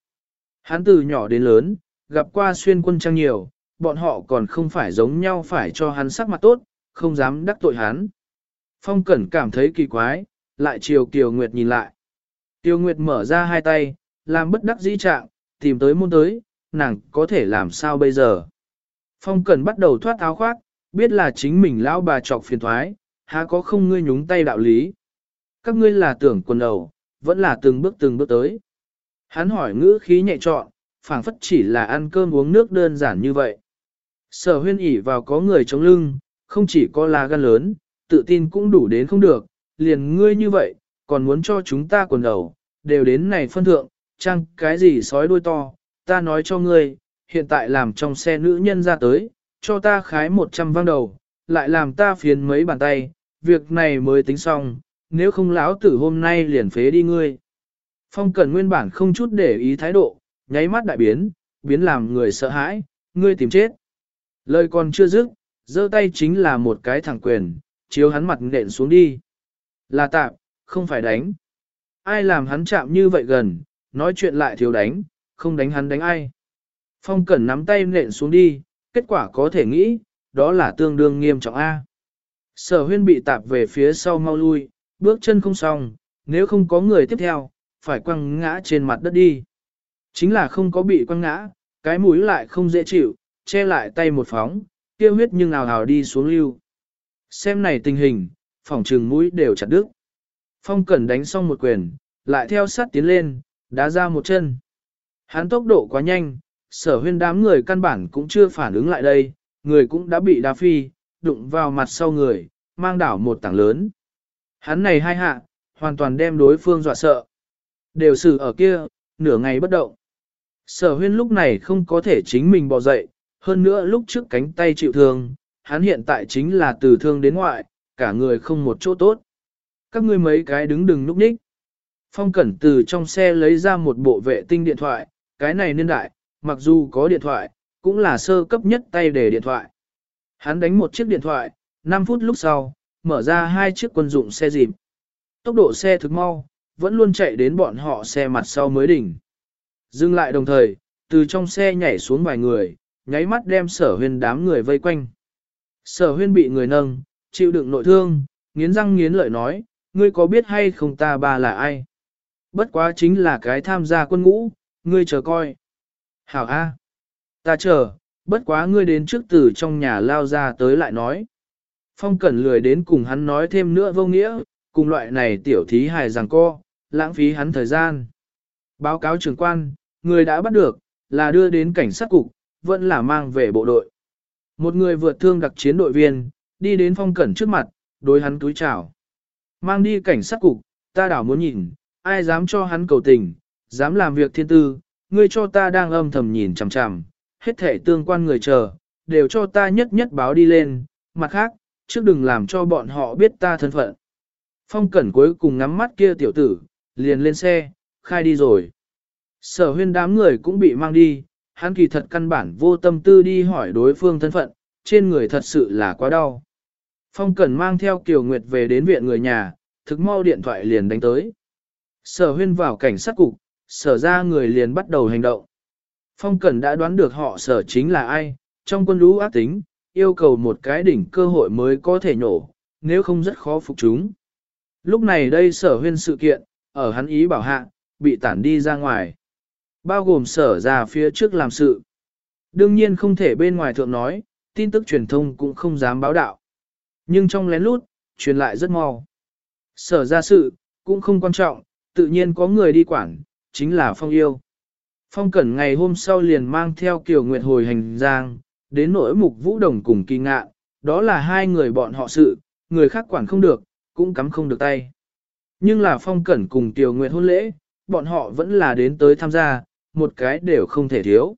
Hắn từ nhỏ đến lớn, gặp qua xuyên quân trang nhiều, bọn họ còn không phải giống nhau phải cho hắn sắc mặt tốt, không dám đắc tội hắn. Phong Cẩn cảm thấy kỳ quái, lại chiều Kiều Nguyệt nhìn lại. Kiều Nguyệt mở ra hai tay, làm bất đắc dĩ trạng, tìm tới môn tới, nàng có thể làm sao bây giờ. Phong Cẩn bắt đầu thoát áo khoác, biết là chính mình lão bà trọc phiền thoái, há có không ngươi nhúng tay đạo lý. Các ngươi là tưởng quần đầu, vẫn là từng bước từng bước tới. Hắn hỏi ngữ khí nhẹ trọn, phảng phất chỉ là ăn cơm uống nước đơn giản như vậy. Sở huyên ỉ vào có người chống lưng, không chỉ có là gan lớn, tự tin cũng đủ đến không được, liền ngươi như vậy, còn muốn cho chúng ta quần đầu, đều đến này phân thượng, chăng cái gì sói đuôi to, ta nói cho ngươi, hiện tại làm trong xe nữ nhân ra tới, cho ta khái 100 vang đầu, lại làm ta phiền mấy bàn tay, việc này mới tính xong, nếu không lão tử hôm nay liền phế đi ngươi. Phong Cẩn nguyên bản không chút để ý thái độ, nháy mắt đại biến, biến làm người sợ hãi, ngươi tìm chết. Lời còn chưa dứt, giơ tay chính là một cái thẳng quyền, chiếu hắn mặt nện xuống đi. Là tạm, không phải đánh. Ai làm hắn chạm như vậy gần, nói chuyện lại thiếu đánh, không đánh hắn đánh ai. Phong Cẩn nắm tay nện xuống đi, kết quả có thể nghĩ, đó là tương đương nghiêm trọng A. Sở huyên bị tạp về phía sau mau lui, bước chân không xong, nếu không có người tiếp theo, phải quăng ngã trên mặt đất đi. Chính là không có bị quăng ngã, cái mũi lại không dễ chịu, che lại tay một phóng, kia huyết nhưng nào hào đi xuống lưu. Xem này tình hình, phòng trừng mũi đều chặt đứt. Phong Cẩn đánh xong một quyền, lại theo sát tiến lên, đá ra một chân. Hắn tốc độ quá nhanh, sở huyên đám người căn bản cũng chưa phản ứng lại đây, người cũng đã bị đá phi, đụng vào mặt sau người, mang đảo một tảng lớn. Hắn này hai hạ, hoàn toàn đem đối phương dọa sợ. Đều xử ở kia, nửa ngày bất động. Sở huyên lúc này không có thể chính mình bò dậy, hơn nữa lúc trước cánh tay chịu thương, hắn hiện tại chính là từ thương đến ngoại, cả người không một chỗ tốt. Các ngươi mấy cái đứng đừng núp nhích. Phong Cẩn từ trong xe lấy ra một bộ vệ tinh điện thoại, cái này niên đại, mặc dù có điện thoại, cũng là sơ cấp nhất tay để điện thoại. Hắn đánh một chiếc điện thoại, 5 phút lúc sau, mở ra hai chiếc quân dụng xe dịp. Tốc độ xe thực mau, vẫn luôn chạy đến bọn họ xe mặt sau mới đỉnh. Dừng lại đồng thời, từ trong xe nhảy xuống vài người, nháy mắt đem sở huyền đám người vây quanh. Sở huyên bị người nâng, chịu đựng nội thương, nghiến răng nghiến lợi nói, ngươi có biết hay không ta bà là ai? Bất quá chính là cái tham gia quân ngũ, ngươi chờ coi. Hảo A. Ta chờ, bất quá ngươi đến trước từ trong nhà lao ra tới lại nói. Phong Cẩn lười đến cùng hắn nói thêm nữa vô nghĩa, cùng loại này tiểu thí hài rằng co, lãng phí hắn thời gian. Báo cáo trưởng quan, người đã bắt được, là đưa đến cảnh sát cục, vẫn là mang về bộ đội. Một người vượt thương đặc chiến đội viên, đi đến phong cẩn trước mặt, đối hắn túi chào. Mang đi cảnh sát cục, ta đảo muốn nhìn, ai dám cho hắn cầu tình, dám làm việc thiên tư, ngươi cho ta đang âm thầm nhìn chằm chằm, hết thể tương quan người chờ, đều cho ta nhất nhất báo đi lên, mặt khác, trước đừng làm cho bọn họ biết ta thân phận. Phong cẩn cuối cùng ngắm mắt kia tiểu tử, liền lên xe, khai đi rồi. Sở huyên đám người cũng bị mang đi, hắn kỳ thật căn bản vô tâm tư đi hỏi đối phương thân phận, trên người thật sự là quá đau. Phong Cẩn mang theo Kiều Nguyệt về đến viện người nhà, thực mau điện thoại liền đánh tới. Sở huyên vào cảnh sát cục, sở ra người liền bắt đầu hành động. Phong Cẩn đã đoán được họ sở chính là ai, trong quân lũ ác tính, yêu cầu một cái đỉnh cơ hội mới có thể nhổ, nếu không rất khó phục chúng. Lúc này đây sở huyên sự kiện, ở hắn ý bảo hạ, bị tản đi ra ngoài. Bao gồm sở ra phía trước làm sự. Đương nhiên không thể bên ngoài thượng nói, tin tức truyền thông cũng không dám báo đạo. Nhưng trong lén lút, truyền lại rất mau. Sở ra sự, cũng không quan trọng, tự nhiên có người đi quản, chính là Phong yêu. Phong Cẩn ngày hôm sau liền mang theo Kiều Nguyệt hồi hành giang, đến nỗi mục vũ đồng cùng kỳ ngạ, đó là hai người bọn họ sự, người khác quản không được, cũng cắm không được tay. Nhưng là phong cẩn cùng Tiểu Nguyệt hôn lễ, bọn họ vẫn là đến tới tham gia, một cái đều không thể thiếu.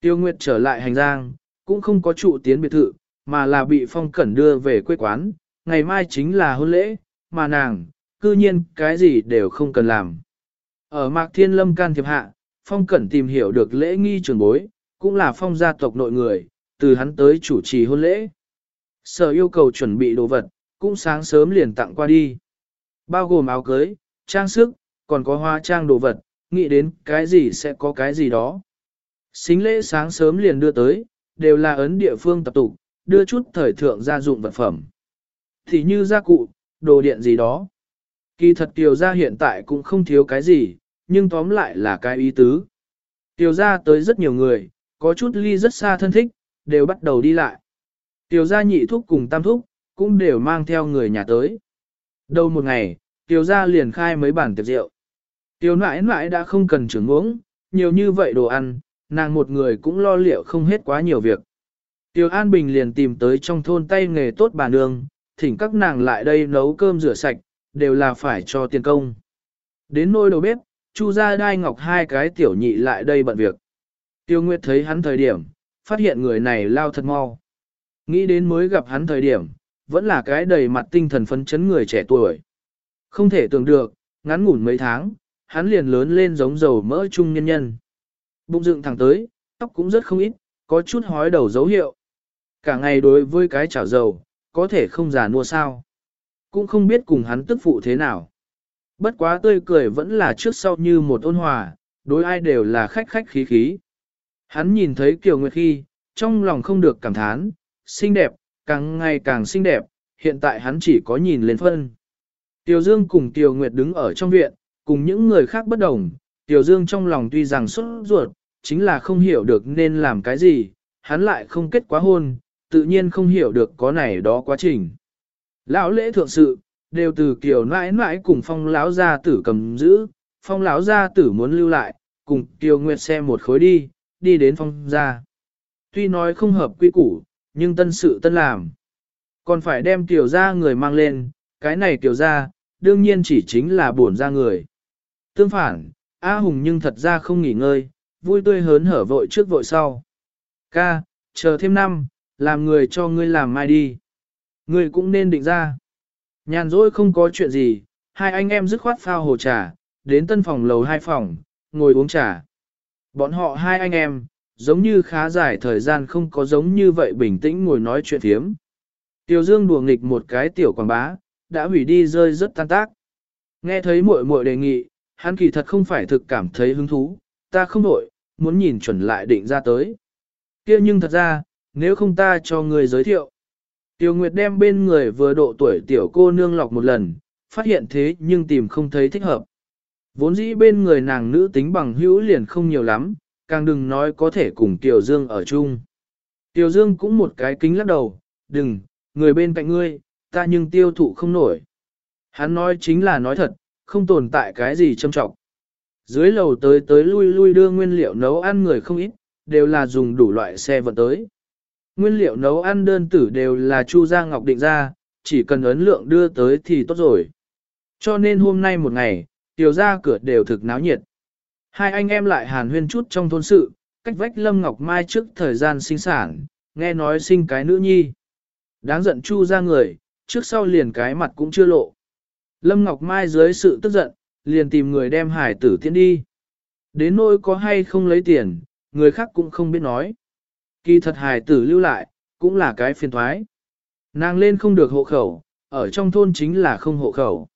Tiêu Nguyệt trở lại hành giang, cũng không có trụ tiến biệt thự, mà là bị phong cẩn đưa về quê quán, ngày mai chính là hôn lễ, mà nàng, cư nhiên cái gì đều không cần làm. Ở Mạc Thiên Lâm can thiệp hạ, phong cẩn tìm hiểu được lễ nghi trường bối, cũng là phong gia tộc nội người, từ hắn tới chủ trì hôn lễ. Sở yêu cầu chuẩn bị đồ vật, cũng sáng sớm liền tặng qua đi. Bao gồm áo cưới, trang sức, còn có hoa trang đồ vật, nghĩ đến cái gì sẽ có cái gì đó. Xính lễ sáng sớm liền đưa tới, đều là ấn địa phương tập tục, đưa chút thời thượng gia dụng vật phẩm. Thì như gia cụ, đồ điện gì đó. Kỳ thật tiểu gia hiện tại cũng không thiếu cái gì, nhưng tóm lại là cái ý tứ. Tiểu gia tới rất nhiều người, có chút ly rất xa thân thích, đều bắt đầu đi lại. Tiểu gia nhị thúc cùng tam thúc, cũng đều mang theo người nhà tới. Đầu một ngày, tiểu gia liền khai mấy bản tiệc rượu. Tiểu nãi nãi đã không cần trưởng uống, nhiều như vậy đồ ăn, nàng một người cũng lo liệu không hết quá nhiều việc. Tiểu An Bình liền tìm tới trong thôn tay nghề tốt bà nương, thỉnh các nàng lại đây nấu cơm rửa sạch, đều là phải cho tiền công. Đến nôi đầu bếp, Chu gia đai ngọc hai cái tiểu nhị lại đây bận việc. Tiêu Nguyệt thấy hắn thời điểm, phát hiện người này lao thật mau. Nghĩ đến mới gặp hắn thời điểm, vẫn là cái đầy mặt tinh thần phấn chấn người trẻ tuổi. Không thể tưởng được, ngắn ngủn mấy tháng, hắn liền lớn lên giống dầu mỡ trung nhân nhân. Bụng dựng thẳng tới, tóc cũng rất không ít, có chút hói đầu dấu hiệu. Cả ngày đối với cái chảo dầu, có thể không già mua sao. Cũng không biết cùng hắn tức phụ thế nào. Bất quá tươi cười vẫn là trước sau như một ôn hòa, đối ai đều là khách khách khí khí. Hắn nhìn thấy Kiều Nguyệt khi, trong lòng không được cảm thán, xinh đẹp, càng ngày càng xinh đẹp, hiện tại hắn chỉ có nhìn lên phân. Tiểu Dương cùng Tiểu Nguyệt đứng ở trong viện, cùng những người khác bất đồng, Tiểu Dương trong lòng tuy rằng xuất ruột, chính là không hiểu được nên làm cái gì, hắn lại không kết quá hôn, tự nhiên không hiểu được có này đó quá trình. Lão lễ thượng sự, đều từ Kiều nãi nãi cùng phong lão gia tử cầm giữ, phong lão gia tử muốn lưu lại, cùng Kiều Nguyệt xe một khối đi, đi đến phong gia. Tuy nói không hợp quy củ, nhưng tân sự tân làm. Còn phải đem Kiều gia người mang lên, cái này Kiều gia, đương nhiên chỉ chính là buồn gia người. Tương phản, A Hùng nhưng thật ra không nghỉ ngơi, vui tươi hớn hở vội trước vội sau. Ca, chờ thêm năm, làm người cho ngươi làm mai đi. Ngươi cũng nên định ra. Nhàn rỗi không có chuyện gì, hai anh em dứt khoát phao hồ trà, đến tân phòng lầu hai phòng, ngồi uống trà. Bọn họ hai anh em, giống như khá dài thời gian không có giống như vậy bình tĩnh ngồi nói chuyện thiếm. Tiểu Dương đùa nghịch một cái tiểu quảng bá, đã hủy đi rơi rất tan tác. Nghe thấy muội muội đề nghị, hắn kỳ thật không phải thực cảm thấy hứng thú, ta không đổi, muốn nhìn chuẩn lại định ra tới. kia nhưng thật ra, nếu không ta cho người giới thiệu. Tiêu Nguyệt đem bên người vừa độ tuổi tiểu cô nương lọc một lần, phát hiện thế nhưng tìm không thấy thích hợp. Vốn dĩ bên người nàng nữ tính bằng hữu liền không nhiều lắm, càng đừng nói có thể cùng Tiểu Dương ở chung. Tiểu Dương cũng một cái kính lắc đầu, đừng, người bên cạnh ngươi, ta nhưng tiêu thụ không nổi. Hắn nói chính là nói thật, không tồn tại cái gì châm trọng. Dưới lầu tới tới lui lui đưa nguyên liệu nấu ăn người không ít, đều là dùng đủ loại xe vận tới. Nguyên liệu nấu ăn đơn tử đều là Chu Gia Ngọc định ra, chỉ cần ấn lượng đưa tới thì tốt rồi. Cho nên hôm nay một ngày, tiểu ra cửa đều thực náo nhiệt. Hai anh em lại hàn huyên chút trong thôn sự, cách vách Lâm Ngọc Mai trước thời gian sinh sản, nghe nói sinh cái nữ nhi. Đáng giận Chu ra người, trước sau liền cái mặt cũng chưa lộ. Lâm Ngọc Mai dưới sự tức giận, liền tìm người đem hải tử tiễn đi. Đến nỗi có hay không lấy tiền, người khác cũng không biết nói. Kỳ thật Hải tử lưu lại, cũng là cái phiền thoái. Nàng lên không được hộ khẩu, ở trong thôn chính là không hộ khẩu.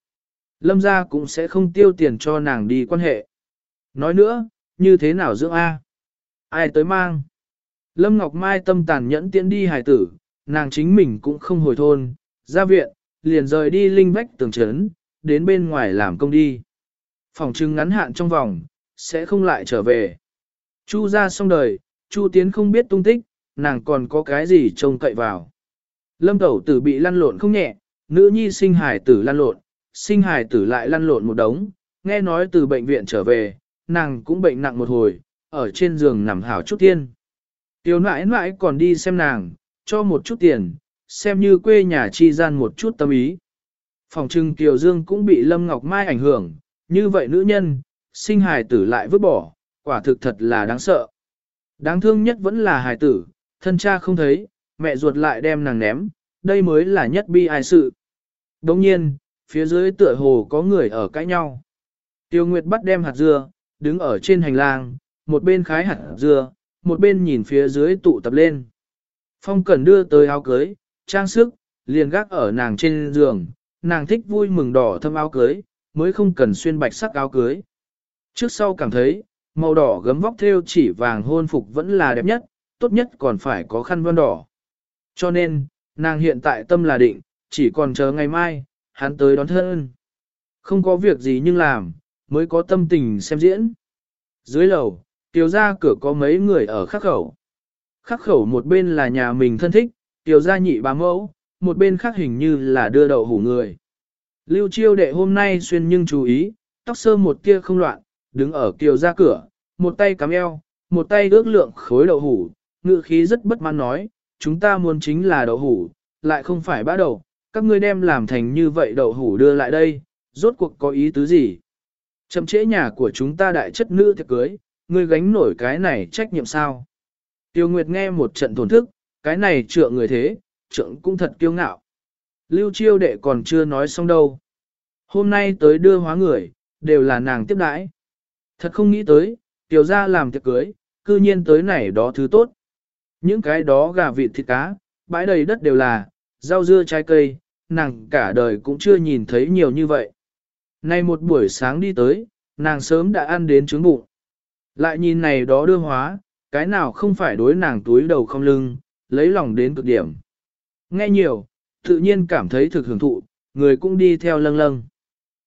Lâm gia cũng sẽ không tiêu tiền cho nàng đi quan hệ. Nói nữa, như thế nào dưỡng A? Ai tới mang? Lâm Ngọc Mai tâm tàn nhẫn tiễn đi Hải tử, nàng chính mình cũng không hồi thôn, ra viện, liền rời đi linh vách tường trấn, đến bên ngoài làm công đi. Phòng trưng ngắn hạn trong vòng, sẽ không lại trở về. Chu ra xong đời, Chu Tiến không biết tung tích, nàng còn có cái gì trông cậy vào. Lâm Tẩu tử bị lăn lộn không nhẹ, nữ nhi sinh hải tử lăn lộn, sinh hải tử lại lăn lộn một đống, nghe nói từ bệnh viện trở về, nàng cũng bệnh nặng một hồi, ở trên giường nằm hảo chút tiên. Tiểu nãi nãi còn đi xem nàng, cho một chút tiền, xem như quê nhà chi gian một chút tâm ý. Phòng trưng Kiều Dương cũng bị Lâm Ngọc Mai ảnh hưởng, như vậy nữ nhân, sinh hài tử lại vứt bỏ, quả thực thật là đáng sợ. Đáng thương nhất vẫn là hài tử, thân cha không thấy, mẹ ruột lại đem nàng ném, đây mới là nhất bi ai sự. Đồng nhiên, phía dưới tựa hồ có người ở cãi nhau. Tiêu Nguyệt bắt đem hạt dưa, đứng ở trên hành lang, một bên khái hạt dưa, một bên nhìn phía dưới tụ tập lên. Phong Cẩn đưa tới áo cưới, trang sức, liền gác ở nàng trên giường, nàng thích vui mừng đỏ thâm áo cưới, mới không cần xuyên bạch sắc áo cưới. Trước sau cảm thấy, màu đỏ gấm vóc thêu chỉ vàng hôn phục vẫn là đẹp nhất, tốt nhất còn phải có khăn vân đỏ. Cho nên, nàng hiện tại tâm là định, chỉ còn chờ ngày mai, hắn tới đón thân. Không có việc gì nhưng làm, mới có tâm tình xem diễn. Dưới lầu, tiểu ra cửa có mấy người ở khắc khẩu. Khắc khẩu một bên là nhà mình thân thích, tiểu gia nhị bá mẫu, một bên khác hình như là đưa đậu hủ người. Lưu chiêu đệ hôm nay xuyên nhưng chú ý, tóc sơ một tia không loạn, đứng ở kiều ra cửa, một tay cắm eo, một tay ước lượng khối đậu hủ, ngự khí rất bất mãn nói, chúng ta muốn chính là đậu hủ, lại không phải bã đậu, các ngươi đem làm thành như vậy đậu hủ đưa lại đây, rốt cuộc có ý tứ gì? Chậm trễ nhà của chúng ta đại chất nữ thiệt cưới, ngươi gánh nổi cái này trách nhiệm sao? Tiêu Nguyệt nghe một trận thổn thức, cái này trượng người thế, trượng cũng thật kiêu ngạo. Lưu chiêu đệ còn chưa nói xong đâu. Hôm nay tới đưa hóa người, đều là nàng tiếp đãi. Thật không nghĩ tới, tiểu ra làm tiệc cưới, cư nhiên tới này đó thứ tốt. Những cái đó gà vịt thịt cá, bãi đầy đất đều là, rau dưa trái cây, nàng cả đời cũng chưa nhìn thấy nhiều như vậy. Nay một buổi sáng đi tới, nàng sớm đã ăn đến trứng bụng. Lại nhìn này đó đưa hóa, cái nào không phải đối nàng túi đầu không lưng, lấy lòng đến cực điểm. Nghe nhiều, tự nhiên cảm thấy thực hưởng thụ, người cũng đi theo lâng lâng.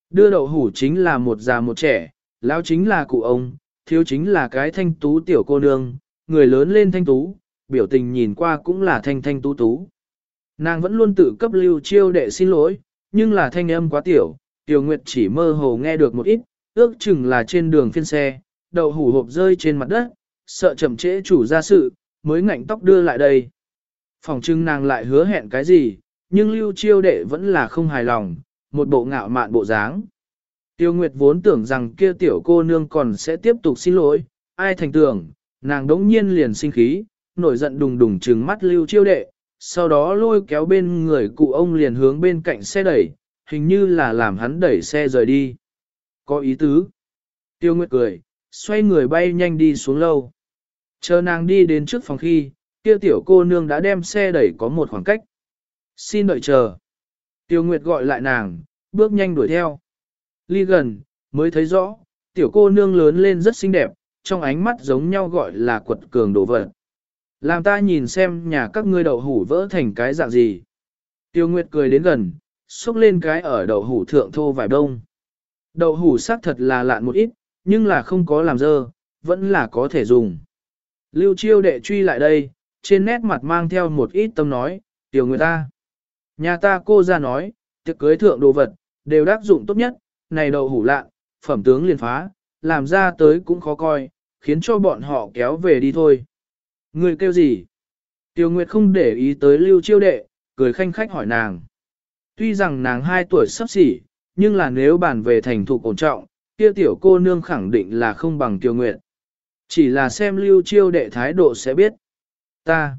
Đưa đậu hủ chính là một già một trẻ, lão chính là cụ ông, thiếu chính là cái thanh tú tiểu cô nương, người lớn lên thanh tú, biểu tình nhìn qua cũng là thanh thanh tú tú. Nàng vẫn luôn tự cấp lưu chiêu đệ xin lỗi, nhưng là thanh âm quá tiểu, tiểu nguyệt chỉ mơ hồ nghe được một ít, ước chừng là trên đường phiên xe, đậu hủ hộp rơi trên mặt đất, sợ chậm trễ chủ ra sự, mới ngạnh tóc đưa lại đây. Phòng trưng nàng lại hứa hẹn cái gì, nhưng lưu chiêu đệ vẫn là không hài lòng, một bộ ngạo mạn bộ dáng. Tiêu Nguyệt vốn tưởng rằng kia tiểu cô nương còn sẽ tiếp tục xin lỗi, ai thành tưởng, nàng đống nhiên liền sinh khí, nổi giận đùng đùng trừng mắt lưu chiêu đệ, sau đó lôi kéo bên người cụ ông liền hướng bên cạnh xe đẩy, hình như là làm hắn đẩy xe rời đi. Có ý tứ. Tiêu Nguyệt cười, xoay người bay nhanh đi xuống lâu. Chờ nàng đi đến trước phòng khi, kia tiểu cô nương đã đem xe đẩy có một khoảng cách. Xin đợi chờ. Tiêu Nguyệt gọi lại nàng, bước nhanh đuổi theo. Ly gần, mới thấy rõ, tiểu cô nương lớn lên rất xinh đẹp, trong ánh mắt giống nhau gọi là quật cường đổ vật. Làm ta nhìn xem nhà các ngươi đậu hủ vỡ thành cái dạng gì. Tiêu Nguyệt cười đến gần, xúc lên cái ở đậu hủ thượng thô vài đông. Đậu hủ xác thật là lạn một ít, nhưng là không có làm dơ, vẫn là có thể dùng. Lưu chiêu đệ truy lại đây, trên nét mặt mang theo một ít tâm nói, tiểu người ta. Nhà ta cô ra nói, tiệc cưới thượng đồ vật, đều đáp dụng tốt nhất, này đậu hủ lạ, phẩm tướng liền phá, làm ra tới cũng khó coi, khiến cho bọn họ kéo về đi thôi. Người kêu gì? Tiêu Nguyệt không để ý tới lưu chiêu đệ, cười khanh khách hỏi nàng. Tuy rằng nàng 2 tuổi sắp xỉ, nhưng là nếu bàn về thành thục ổn trọng, kia tiểu cô nương khẳng định là không bằng Tiêu Nguyệt. Chỉ là xem lưu chiêu đệ thái độ sẽ biết. Ta,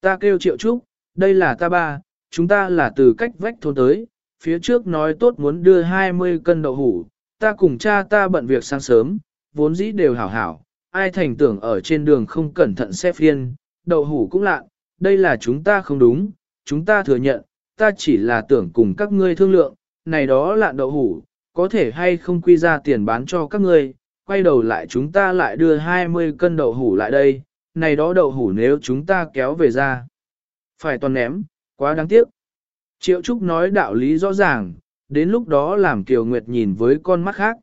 ta kêu triệu trúc, đây là ta ba, chúng ta là từ cách vách thôn tới, phía trước nói tốt muốn đưa 20 cân đậu hủ, ta cùng cha ta bận việc sáng sớm, vốn dĩ đều hảo hảo, ai thành tưởng ở trên đường không cẩn thận xe phiên, đậu hủ cũng lạ, đây là chúng ta không đúng, chúng ta thừa nhận, ta chỉ là tưởng cùng các ngươi thương lượng, này đó là đậu hủ, có thể hay không quy ra tiền bán cho các ngươi, quay đầu lại chúng ta lại đưa 20 cân đậu hủ lại đây, này đó đậu hủ nếu chúng ta kéo về ra. Phải toàn ném, quá đáng tiếc. Triệu Trúc nói đạo lý rõ ràng, đến lúc đó làm Kiều Nguyệt nhìn với con mắt khác.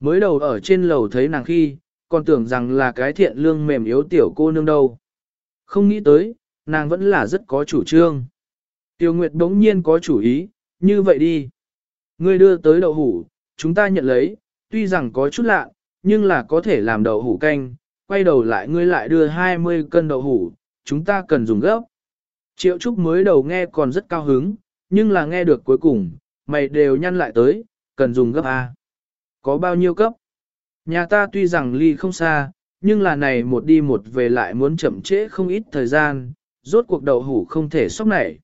Mới đầu ở trên lầu thấy nàng khi, còn tưởng rằng là cái thiện lương mềm yếu tiểu cô nương đâu. Không nghĩ tới, nàng vẫn là rất có chủ trương. Tiêu Nguyệt đống nhiên có chủ ý, như vậy đi. Ngươi đưa tới đậu hủ, chúng ta nhận lấy, tuy rằng có chút lạ, nhưng là có thể làm đậu hủ canh, quay đầu lại ngươi lại đưa 20 cân đậu hủ, chúng ta cần dùng gấp. Triệu Trúc mới đầu nghe còn rất cao hứng, nhưng là nghe được cuối cùng, mày đều nhăn lại tới, cần dùng gấp A. Có bao nhiêu cấp? Nhà ta tuy rằng ly không xa, nhưng là này một đi một về lại muốn chậm trễ không ít thời gian, rốt cuộc đậu hủ không thể sốc nảy.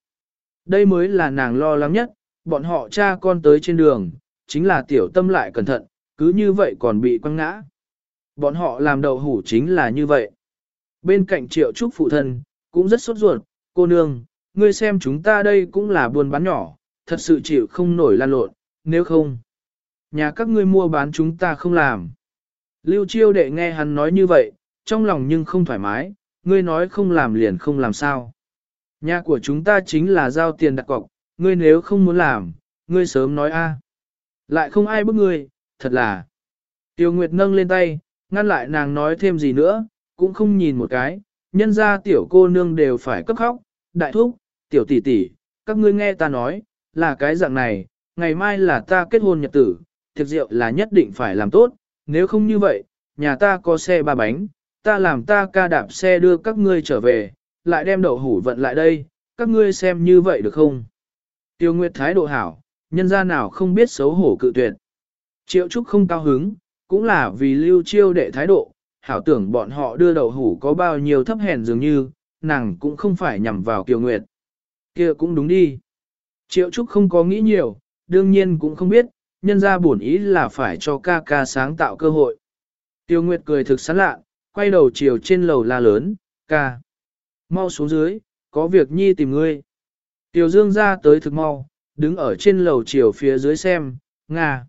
Đây mới là nàng lo lắng nhất, bọn họ cha con tới trên đường, chính là tiểu tâm lại cẩn thận, cứ như vậy còn bị quăng ngã. Bọn họ làm đậu hủ chính là như vậy. Bên cạnh triệu trúc phụ thân, cũng rất sốt ruột, cô nương, ngươi xem chúng ta đây cũng là buôn bán nhỏ, thật sự chịu không nổi lan lộn, nếu không. Nhà các ngươi mua bán chúng ta không làm. Lưu chiêu đệ nghe hắn nói như vậy, trong lòng nhưng không thoải mái, ngươi nói không làm liền không làm sao. Nhà của chúng ta chính là giao tiền đặt cọc, ngươi nếu không muốn làm, ngươi sớm nói a. Lại không ai bức ngươi, thật là. Tiêu Nguyệt nâng lên tay, ngăn lại nàng nói thêm gì nữa, cũng không nhìn một cái, nhân ra tiểu cô nương đều phải cấp khóc, đại thúc, tiểu tỷ tỷ, các ngươi nghe ta nói, là cái dạng này, ngày mai là ta kết hôn nhật tử, thực rượu là nhất định phải làm tốt, nếu không như vậy, nhà ta có xe ba bánh, ta làm ta ca đạp xe đưa các ngươi trở về, lại đem đậu hủ vận lại đây, các ngươi xem như vậy được không? Tiêu Nguyệt thái độ hảo, nhân gia nào không biết xấu hổ cự tuyệt. Triệu Trúc không cao hứng, cũng là vì lưu chiêu đệ thái độ, hảo tưởng bọn họ đưa đậu hủ có bao nhiêu thấp hèn dường như, nàng cũng không phải nhằm vào Kiều Nguyệt. kia cũng đúng đi. Triệu Trúc không có nghĩ nhiều, đương nhiên cũng không biết, nhân ra bổn ý là phải cho ca ca sáng tạo cơ hội. Tiêu Nguyệt cười thực sán lạ, quay đầu chiều trên lầu la lớn, ca. Mau xuống dưới, có việc nhi tìm ngươi. Tiêu Dương ra tới thực mau, đứng ở trên lầu chiều phía dưới xem, Nga.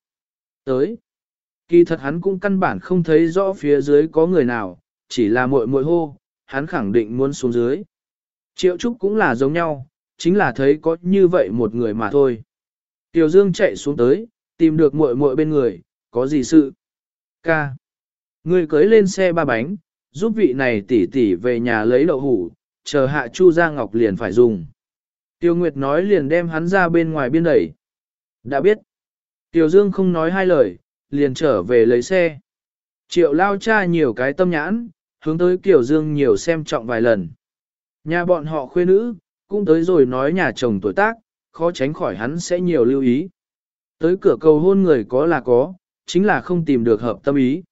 Tới. Kỳ thật hắn cũng căn bản không thấy rõ phía dưới có người nào, chỉ là muội muội hô, hắn khẳng định muốn xuống dưới. Triệu Trúc cũng là giống nhau, chính là thấy có như vậy một người mà thôi. Tiểu Dương chạy xuống tới, tìm được muội muội bên người, có gì sự? Ca. Người cưới lên xe ba bánh, giúp vị này tỷ tỷ về nhà lấy đậu hủ, chờ hạ Chu Gia Ngọc liền phải dùng. Tiêu Nguyệt nói liền đem hắn ra bên ngoài biên đẩy. Đã biết. Tiểu Dương không nói hai lời, liền trở về lấy xe. Triệu lao cha nhiều cái tâm nhãn, hướng tới Kiều Dương nhiều xem trọng vài lần. Nhà bọn họ khuê nữ, cũng tới rồi nói nhà chồng tuổi tác, khó tránh khỏi hắn sẽ nhiều lưu ý. Tới cửa cầu hôn người có là có, chính là không tìm được hợp tâm ý.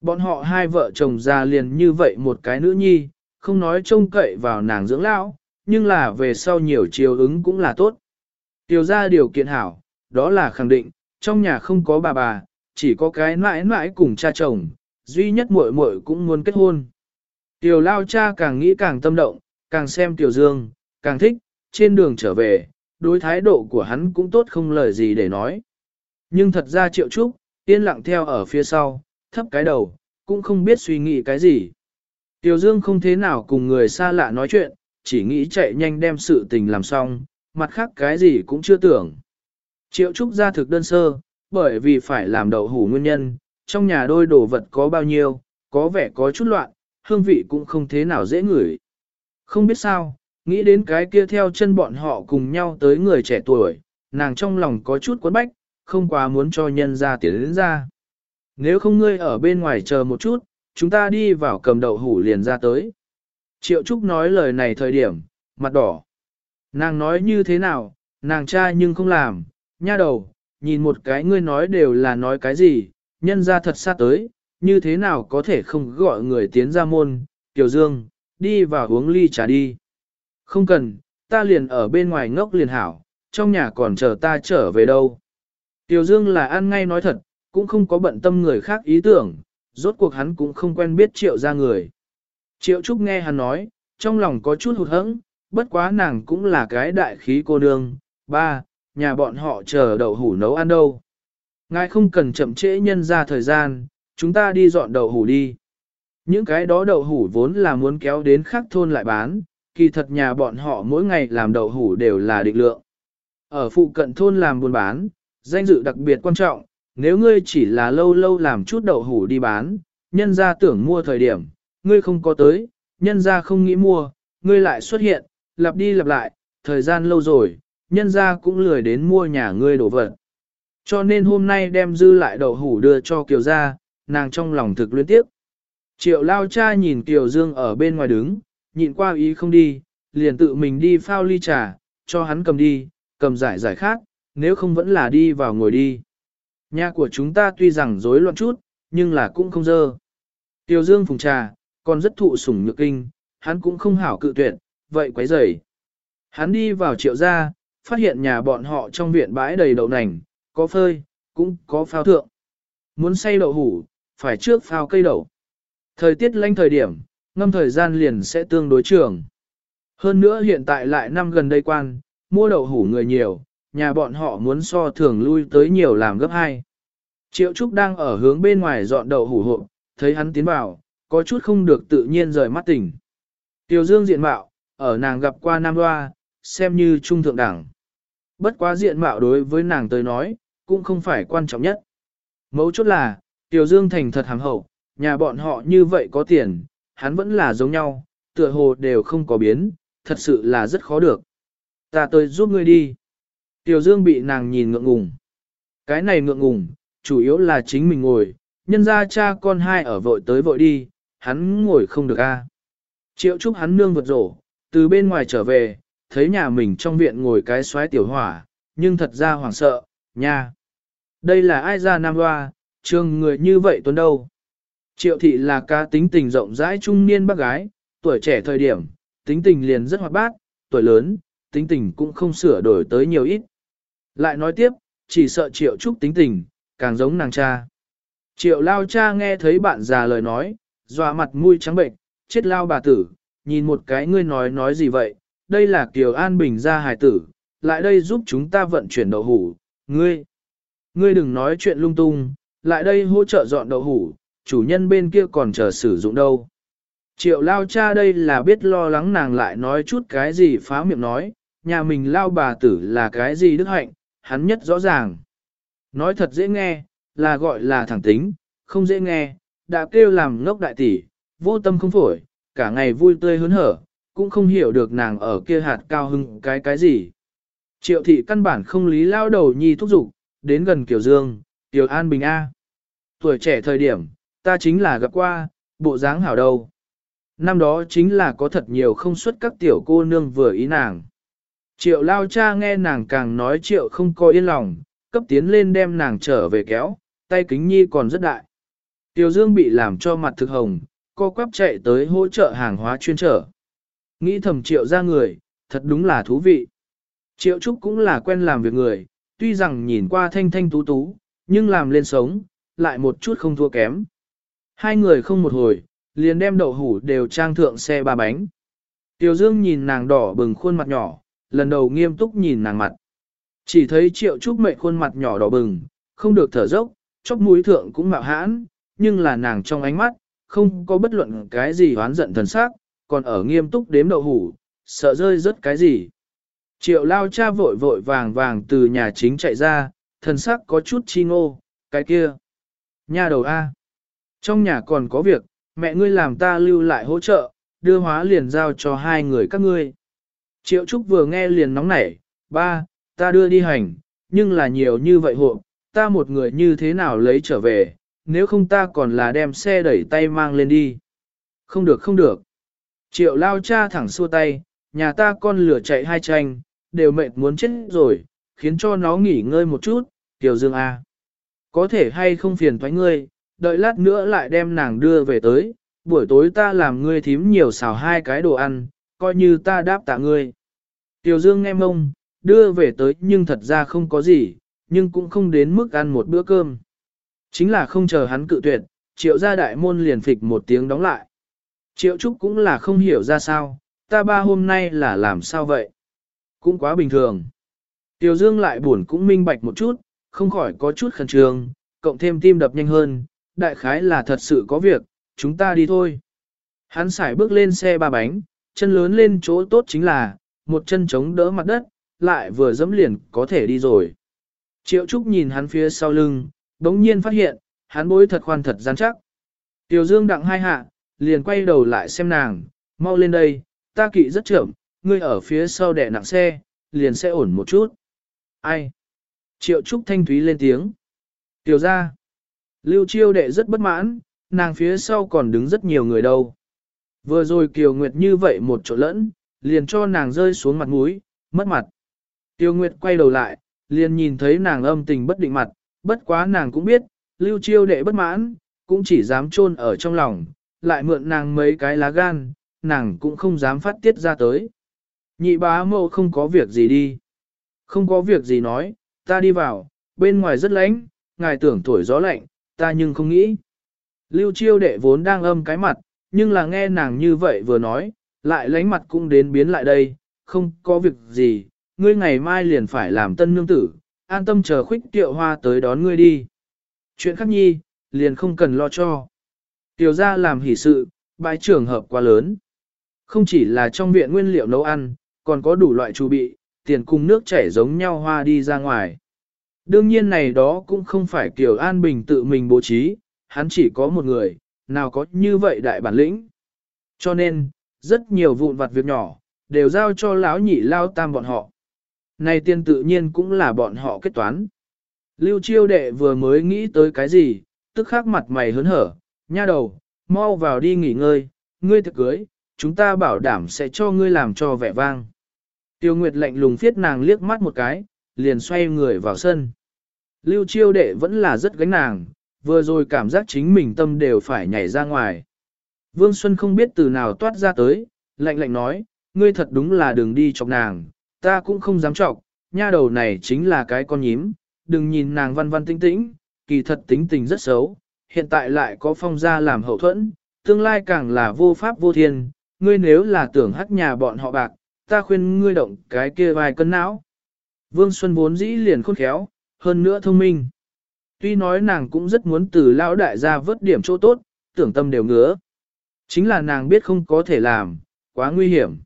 Bọn họ hai vợ chồng già liền như vậy một cái nữ nhi, không nói trông cậy vào nàng dưỡng lão, nhưng là về sau nhiều chiều ứng cũng là tốt. Tiểu ra điều kiện hảo, đó là khẳng định, trong nhà không có bà bà, chỉ có cái mãi mãi cùng cha chồng, duy nhất muội muội cũng muốn kết hôn. Tiểu lao cha càng nghĩ càng tâm động, càng xem tiểu dương, càng thích, trên đường trở về, đối thái độ của hắn cũng tốt không lời gì để nói. Nhưng thật ra triệu trúc, yên lặng theo ở phía sau, thấp cái đầu, cũng không biết suy nghĩ cái gì. Tiểu Dương không thế nào cùng người xa lạ nói chuyện, chỉ nghĩ chạy nhanh đem sự tình làm xong, mặt khác cái gì cũng chưa tưởng. Triệu Trúc ra thực đơn sơ, bởi vì phải làm đậu hủ nguyên nhân, trong nhà đôi đồ vật có bao nhiêu, có vẻ có chút loạn, hương vị cũng không thế nào dễ ngửi. Không biết sao, nghĩ đến cái kia theo chân bọn họ cùng nhau tới người trẻ tuổi, nàng trong lòng có chút quấn bách, không quá muốn cho nhân ra tiến đến ra. Nếu không ngươi ở bên ngoài chờ một chút, chúng ta đi vào cầm đậu hủ liền ra tới. Triệu Trúc nói lời này thời điểm, mặt đỏ. Nàng nói như thế nào, nàng cha nhưng không làm, nha đầu, nhìn một cái ngươi nói đều là nói cái gì, nhân ra thật xa tới, như thế nào có thể không gọi người tiến ra môn, Tiểu Dương, đi vào uống ly trà đi. Không cần, ta liền ở bên ngoài ngốc liền hảo, trong nhà còn chờ ta trở về đâu. Tiểu Dương là ăn ngay nói thật, cũng không có bận tâm người khác ý tưởng, rốt cuộc hắn cũng không quen biết triệu ra người. Triệu Trúc nghe hắn nói, trong lòng có chút hụt hẫng, bất quá nàng cũng là cái đại khí cô nương, ba, nhà bọn họ chờ đậu hủ nấu ăn đâu. Ngài không cần chậm trễ nhân ra thời gian, chúng ta đi dọn đậu hủ đi. Những cái đó đậu hủ vốn là muốn kéo đến khác thôn lại bán, kỳ thật nhà bọn họ mỗi ngày làm đậu hủ đều là định lượng. Ở phụ cận thôn làm buôn bán, danh dự đặc biệt quan trọng, nếu ngươi chỉ là lâu lâu làm chút đậu hủ đi bán, nhân ra tưởng mua thời điểm, ngươi không có tới, nhân ra không nghĩ mua, ngươi lại xuất hiện, lặp đi lặp lại, thời gian lâu rồi, nhân ra cũng lười đến mua nhà ngươi đổ vật. Cho nên hôm nay đem dư lại đậu hủ đưa cho Kiều ra, nàng trong lòng thực luyến tiếp. Triệu lao cha nhìn Kiều Dương ở bên ngoài đứng, nhịn qua ý không đi, liền tự mình đi phao ly trà, cho hắn cầm đi, cầm giải giải khác, nếu không vẫn là đi vào ngồi đi. Nhà của chúng ta tuy rằng rối loạn chút, nhưng là cũng không dơ. Tiêu Dương phùng trà, còn rất thụ sủng nhược kinh, hắn cũng không hảo cự tuyệt, vậy quấy rầy. Hắn đi vào triệu gia, phát hiện nhà bọn họ trong viện bãi đầy đậu nành, có phơi, cũng có phao thượng. Muốn xay đậu hủ, phải trước phao cây đậu. Thời tiết lanh thời điểm, ngâm thời gian liền sẽ tương đối trường. Hơn nữa hiện tại lại năm gần đây quan, mua đậu hủ người nhiều, nhà bọn họ muốn so thường lui tới nhiều làm gấp hai. Triệu Trúc đang ở hướng bên ngoài dọn đậu hủ hộp, thấy hắn tiến vào, có chút không được tự nhiên rời mắt tỉnh. Tiểu Dương diện mạo, ở nàng gặp qua Nam Loa, xem như trung thượng đẳng. Bất quá diện mạo đối với nàng tới nói, cũng không phải quan trọng nhất. Mấu chốt là, Tiểu Dương thành thật hàng hậu, nhà bọn họ như vậy có tiền, hắn vẫn là giống nhau, tựa hồ đều không có biến, thật sự là rất khó được. Ta tới giúp ngươi đi. Tiểu Dương bị nàng nhìn ngượng ngùng. Cái này ngượng ngùng, chủ yếu là chính mình ngồi, nhân ra cha con hai ở vội tới vội đi, hắn ngồi không được a. Triệu Trúc hắn nương vượt rổ, từ bên ngoài trở về, thấy nhà mình trong viện ngồi cái xoáy tiểu hỏa, nhưng thật ra hoảng sợ, nha. Đây là ai ra nam hoa, trường người như vậy tuấn đâu. Triệu thị là ca tính tình rộng rãi trung niên bác gái, tuổi trẻ thời điểm, tính tình liền rất hoạt bát, tuổi lớn, tính tình cũng không sửa đổi tới nhiều ít. Lại nói tiếp, chỉ sợ triệu trúc tính tình, càng giống nàng cha. Triệu lao cha nghe thấy bạn già lời nói, dọa mặt mũi trắng bệnh, chết lao bà tử, nhìn một cái ngươi nói nói gì vậy, đây là Kiều An Bình gia hài tử, lại đây giúp chúng ta vận chuyển đậu hủ, ngươi. Ngươi đừng nói chuyện lung tung, lại đây hỗ trợ dọn đậu hủ, chủ nhân bên kia còn chờ sử dụng đâu. Triệu lao cha đây là biết lo lắng nàng lại nói chút cái gì phá miệng nói, nhà mình lao bà tử là cái gì đức hạnh, hắn nhất rõ ràng. Nói thật dễ nghe, là gọi là thẳng tính, không dễ nghe, đã kêu làm ngốc đại tỷ, vô tâm không phổi, cả ngày vui tươi hớn hở, cũng không hiểu được nàng ở kia hạt cao hưng cái cái gì. Triệu thị căn bản không lý lao đầu nhi thúc giục, đến gần Kiều Dương, Kiều An Bình A. Tuổi trẻ thời điểm, ta chính là gặp qua, bộ dáng hảo đầu. Năm đó chính là có thật nhiều không xuất các tiểu cô nương vừa ý nàng. Triệu lao cha nghe nàng càng nói triệu không có yên lòng, cấp tiến lên đem nàng trở về kéo, tay kính nhi còn rất đại. Tiểu Dương bị làm cho mặt thực hồng, co quắp chạy tới hỗ trợ hàng hóa chuyên trở. Nghĩ thầm triệu ra người, thật đúng là thú vị. Triệu Trúc cũng là quen làm việc người, tuy rằng nhìn qua thanh thanh tú tú, nhưng làm lên sống, lại một chút không thua kém. Hai người không một hồi, liền đem đậu hủ đều trang thượng xe ba bánh. Tiểu Dương nhìn nàng đỏ bừng khuôn mặt nhỏ, lần đầu nghiêm túc nhìn nàng mặt. Chỉ thấy triệu trúc mệnh khuôn mặt nhỏ đỏ bừng, không được thở dốc, chóp mũi thượng cũng mạo hãn, nhưng là nàng trong ánh mắt, không có bất luận cái gì hoán giận thần sắc, còn ở nghiêm túc đếm đậu hủ, sợ rơi rớt cái gì. Triệu lao cha vội vội vàng vàng từ nhà chính chạy ra, thần sắc có chút chi ngô, cái kia. Nhà đầu A. Trong nhà còn có việc, mẹ ngươi làm ta lưu lại hỗ trợ, đưa hóa liền giao cho hai người các ngươi. Triệu Trúc vừa nghe liền nóng nảy, ba, ta đưa đi hành, nhưng là nhiều như vậy hộ, ta một người như thế nào lấy trở về, nếu không ta còn là đem xe đẩy tay mang lên đi. Không được không được. Triệu lao cha thẳng xua tay, nhà ta con lửa chạy hai tranh, đều mệt muốn chết rồi, khiến cho nó nghỉ ngơi một chút, Tiểu Dương A. Có thể hay không phiền thoái ngươi, đợi lát nữa lại đem nàng đưa về tới, buổi tối ta làm ngươi thím nhiều xào hai cái đồ ăn, coi như ta đáp tạ ngươi. Tiểu Dương nghe mông, đưa về tới nhưng thật ra không có gì, nhưng cũng không đến mức ăn một bữa cơm. Chính là không chờ hắn cự tuyệt, triệu gia đại môn liền phịch một tiếng đóng lại. Triệu Trúc cũng là không hiểu ra sao, ta ba hôm nay là làm sao vậy? Cũng quá bình thường. Tiểu Dương lại buồn cũng minh bạch một chút, không khỏi có chút khẩn trương, cộng thêm tim đập nhanh hơn, đại khái là thật sự có việc, chúng ta đi thôi. Hắn xài bước lên xe ba bánh, chân lớn lên chỗ tốt chính là, một chân chống đỡ mặt đất, lại vừa dẫm liền có thể đi rồi. Triệu Trúc nhìn hắn phía sau lưng, đống nhiên phát hiện, hắn bối thật khoan thật gian chắc. Tiểu Dương đặng hai hạ, liền quay đầu lại xem nàng, mau lên đây, ta kỵ rất chậm, ngươi ở phía sau đè nặng xe, liền sẽ ổn một chút. Ai? Triệu Trúc thanh thúy lên tiếng. Tiểu ra. Lưu chiêu đệ rất bất mãn, nàng phía sau còn đứng rất nhiều người đâu. Vừa rồi Kiều Nguyệt như vậy một chỗ lẫn, liền cho nàng rơi xuống mặt mũi, mất mặt. Tiêu Nguyệt quay đầu lại, liền nhìn thấy nàng âm tình bất định mặt, bất quá nàng cũng biết, lưu chiêu đệ bất mãn, cũng chỉ dám chôn ở trong lòng, lại mượn nàng mấy cái lá gan, nàng cũng không dám phát tiết ra tới. Nhị bá mẫu không có việc gì đi. Không có việc gì nói, ta đi vào, bên ngoài rất lạnh, ngài tưởng thổi gió lạnh, ta nhưng không nghĩ. Lưu chiêu đệ vốn đang âm cái mặt, nhưng là nghe nàng như vậy vừa nói, lại lánh mặt cũng đến biến lại đây, không có việc gì, ngươi ngày mai liền phải làm tân nương tử, an tâm chờ khuyết tiệu hoa tới đón ngươi đi. Chuyện khác nhi, liền không cần lo cho. Tiểu ra làm hỷ sự, bãi trường hợp quá lớn. Không chỉ là trong viện nguyên liệu nấu ăn, còn có đủ loại chu bị, tiền cùng nước chảy giống nhau hoa đi ra ngoài. Đương nhiên này đó cũng không phải Kiều An Bình tự mình bố trí, hắn chỉ có một người, nào có như vậy đại bản lĩnh. Cho nên, rất nhiều vụn vặt việc nhỏ, đều giao cho lão nhị lao tam bọn họ. Này tiền tự nhiên cũng là bọn họ kết toán. Lưu chiêu đệ vừa mới nghĩ tới cái gì, tức khắc mặt mày hớn hở, nha đầu, mau vào đi nghỉ ngơi, ngươi thật cưới, chúng ta bảo đảm sẽ cho ngươi làm cho vẻ vang. Tiêu Nguyệt lạnh lùng phiết nàng liếc mắt một cái, liền xoay người vào sân. Lưu chiêu đệ vẫn là rất gánh nàng, vừa rồi cảm giác chính mình tâm đều phải nhảy ra ngoài. Vương Xuân không biết từ nào toát ra tới, lạnh lạnh nói, ngươi thật đúng là đừng đi chọc nàng, ta cũng không dám chọc, nha đầu này chính là cái con nhím, đừng nhìn nàng văn văn tinh tĩnh, kỳ thật tính tình rất xấu, hiện tại lại có phong gia làm hậu thuẫn, tương lai càng là vô pháp vô thiên, ngươi nếu là tưởng hắc nhà bọn họ bạc, ta khuyên ngươi động cái kia vài cân não. Vương Xuân vốn dĩ liền khôn khéo, hơn nữa thông minh. Tuy nói nàng cũng rất muốn từ lão đại gia vớt điểm chỗ tốt, tưởng tâm đều ngứa. Chính là nàng biết không có thể làm, quá nguy hiểm.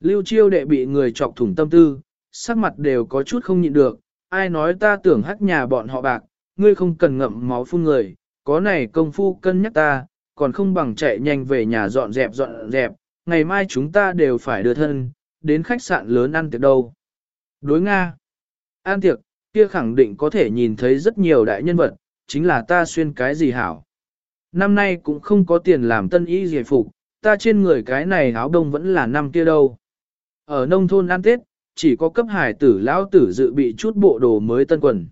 Lưu chiêu đệ bị người chọc thủng tâm tư, sắc mặt đều có chút không nhịn được, ai nói ta tưởng hắc nhà bọn họ bạc, ngươi không cần ngậm máu phun người, có này công phu cân nhắc ta, còn không bằng chạy nhanh về nhà dọn dẹp dọn dẹp, ngày mai chúng ta đều phải đưa thân, đến khách sạn lớn ăn tiệc đâu. Đối Nga, ăn tiệc, kia khẳng định có thể nhìn thấy rất nhiều đại nhân vật, chính là ta xuyên cái gì hảo. Năm nay cũng không có tiền làm tân y giải phục, ta trên người cái này áo đông vẫn là năm kia đâu. Ở nông thôn ăn Tết, chỉ có cấp hải tử lão tử dự bị chút bộ đồ mới tân quần.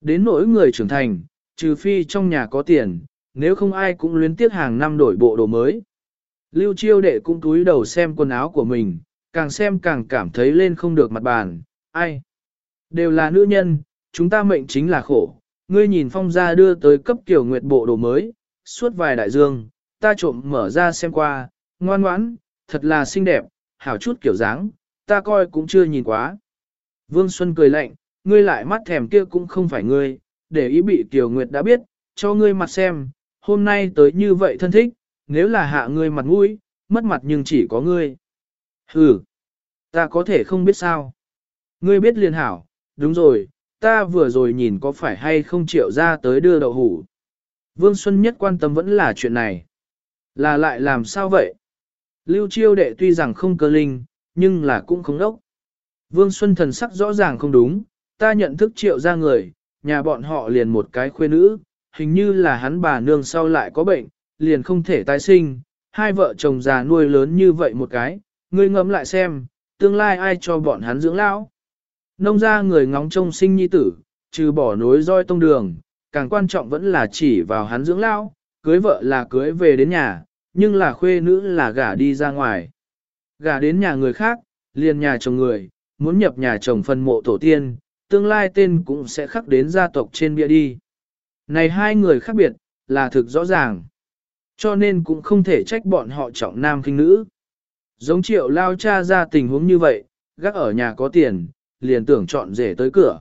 Đến nỗi người trưởng thành, trừ phi trong nhà có tiền, nếu không ai cũng luyến tiếc hàng năm đổi bộ đồ mới. Lưu chiêu đệ cũng túi đầu xem quần áo của mình, càng xem càng cảm thấy lên không được mặt bàn, ai. Đều là nữ nhân, chúng ta mệnh chính là khổ, ngươi nhìn phong gia đưa tới cấp kiểu nguyệt bộ đồ mới, suốt vài đại dương, ta trộm mở ra xem qua, ngoan ngoãn, thật là xinh đẹp, hảo chút kiểu dáng, ta coi cũng chưa nhìn quá. Vương Xuân cười lạnh, ngươi lại mắt thèm kia cũng không phải ngươi, để ý bị Tiểu Nguyệt đã biết, cho ngươi mặt xem, hôm nay tới như vậy thân thích, nếu là hạ ngươi mặt mũi, mất mặt nhưng chỉ có ngươi. Hừ, ta có thể không biết sao. Ngươi biết liền hảo, đúng rồi, ta vừa rồi nhìn có phải hay không chịu ra tới đưa đậu hủ. Vương Xuân nhất quan tâm vẫn là chuyện này. Là lại làm sao vậy? Lưu chiêu đệ tuy rằng không cơ linh, nhưng là cũng không đốc. Vương Xuân thần sắc rõ ràng không đúng, ta nhận thức triệu ra người, nhà bọn họ liền một cái khuê nữ, hình như là hắn bà nương sau lại có bệnh, liền không thể tái sinh, hai vợ chồng già nuôi lớn như vậy một cái, ngươi ngẫm lại xem, tương lai ai cho bọn hắn dưỡng lão. Nông gia người ngóng trông sinh nhi tử, trừ bỏ nối roi tông đường, càng quan trọng vẫn là chỉ vào hắn dưỡng lão, cưới vợ là cưới về đến nhà, nhưng là khuê nữ là gả đi ra ngoài. Gả đến nhà người khác, liền nhà chồng người, muốn nhập nhà chồng phân mộ tổ tiên, tương lai tên cũng sẽ khắc đến gia tộc trên bia đi. Này hai người khác biệt, là thực rõ ràng. Cho nên cũng không thể trách bọn họ trọng nam kinh nữ. Giống triệu lao cha ra tình huống như vậy, gác ở nhà có tiền, liền tưởng chọn rể tới cửa.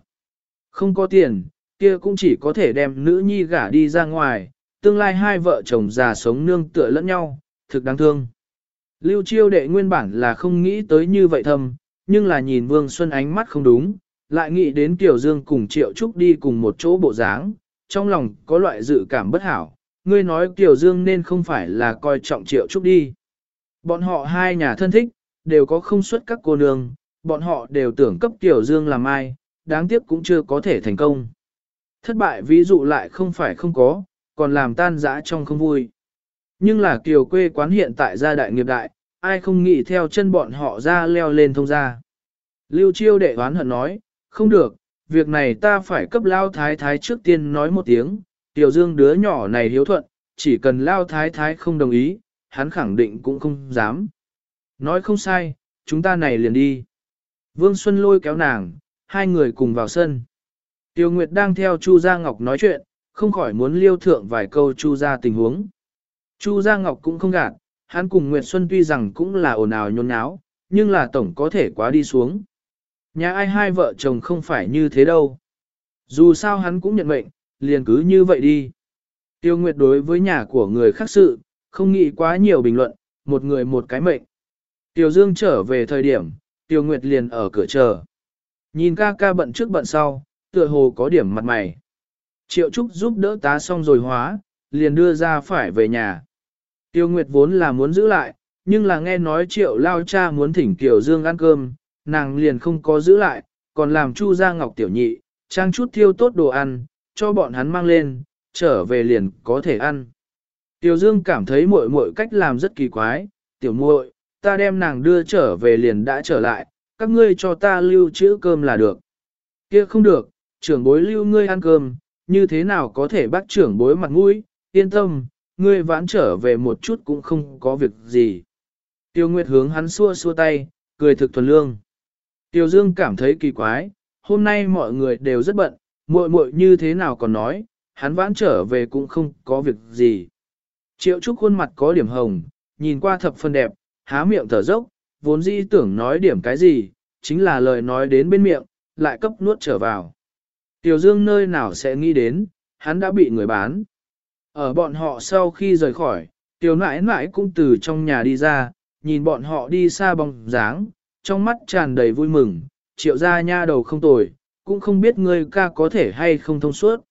Không có tiền, kia cũng chỉ có thể đem nữ nhi gả đi ra ngoài, tương lai hai vợ chồng già sống nương tựa lẫn nhau, thực đáng thương. Lưu chiêu đệ nguyên bản là không nghĩ tới như vậy thầm, nhưng là nhìn Vương Xuân ánh mắt không đúng, lại nghĩ đến Tiểu Dương cùng Triệu Trúc đi cùng một chỗ bộ dáng, trong lòng có loại dự cảm bất hảo. Ngươi nói Tiểu Dương nên không phải là coi trọng Triệu Trúc đi. Bọn họ hai nhà thân thích, đều có không xuất các cô nương, bọn họ đều tưởng cấp Tiểu Dương làm ai, đáng tiếc cũng chưa có thể thành công. Thất bại ví dụ lại không phải không có, còn làm tan dã trong không vui. Nhưng là Kiều quê quán hiện tại gia đại nghiệp đại, ai không nghĩ theo chân bọn họ ra leo lên thông gia Lưu chiêu đệ oán hận nói, không được, việc này ta phải cấp lao thái thái trước tiên nói một tiếng, tiểu dương đứa nhỏ này hiếu thuận, chỉ cần lao thái thái không đồng ý, hắn khẳng định cũng không dám. Nói không sai, chúng ta này liền đi. Vương Xuân lôi kéo nàng, hai người cùng vào sân. Tiêu Nguyệt đang theo Chu Gia Ngọc nói chuyện, không khỏi muốn liêu thượng vài câu Chu Gia tình huống. Chu Gia Ngọc cũng không gạt, hắn cùng Nguyệt Xuân tuy rằng cũng là ồn ào nhôn nháo, nhưng là tổng có thể quá đi xuống. Nhà ai hai vợ chồng không phải như thế đâu. Dù sao hắn cũng nhận mệnh, liền cứ như vậy đi. Tiêu Nguyệt đối với nhà của người khác sự, không nghĩ quá nhiều bình luận, một người một cái mệnh. Tiêu Dương trở về thời điểm, Tiêu Nguyệt liền ở cửa chờ. Nhìn ca ca bận trước bận sau, tựa hồ có điểm mặt mày. Triệu Trúc giúp đỡ tá xong rồi hóa, liền đưa ra phải về nhà. Tiêu Nguyệt vốn là muốn giữ lại, nhưng là nghe nói Triệu Lao Cha muốn thỉnh Tiểu Dương ăn cơm, nàng liền không có giữ lại, còn làm Chu Gia Ngọc tiểu nhị, trang chút thiêu tốt đồ ăn, cho bọn hắn mang lên, trở về liền có thể ăn. Tiểu Dương cảm thấy muội muội cách làm rất kỳ quái, tiểu muội, ta đem nàng đưa trở về liền đã trở lại, các ngươi cho ta lưu trữ cơm là được. Kia không được, trưởng bối lưu ngươi ăn cơm, như thế nào có thể bắt trưởng bối mặt mũi, yên tâm, ngươi vãn trở về một chút cũng không có việc gì. Tiêu Nguyệt hướng hắn xua xua tay, cười thực thuần lương. Tiêu Dương cảm thấy kỳ quái, hôm nay mọi người đều rất bận, muội muội như thế nào còn nói, hắn vãn trở về cũng không có việc gì. Triệu Trúc khuôn mặt có điểm hồng, nhìn qua thập phần đẹp, há miệng thở dốc, vốn dĩ tưởng nói điểm cái gì, chính là lời nói đến bên miệng, lại cấp nuốt trở vào. Tiểu Dương nơi nào sẽ nghĩ đến, hắn đã bị người bán. Ở bọn họ sau khi rời khỏi, tiểu nãi nãi cũng từ trong nhà đi ra, nhìn bọn họ đi xa bóng dáng, trong mắt tràn đầy vui mừng, triệu ra nha đầu không tồi, cũng không biết ngươi ca có thể hay không thông suốt.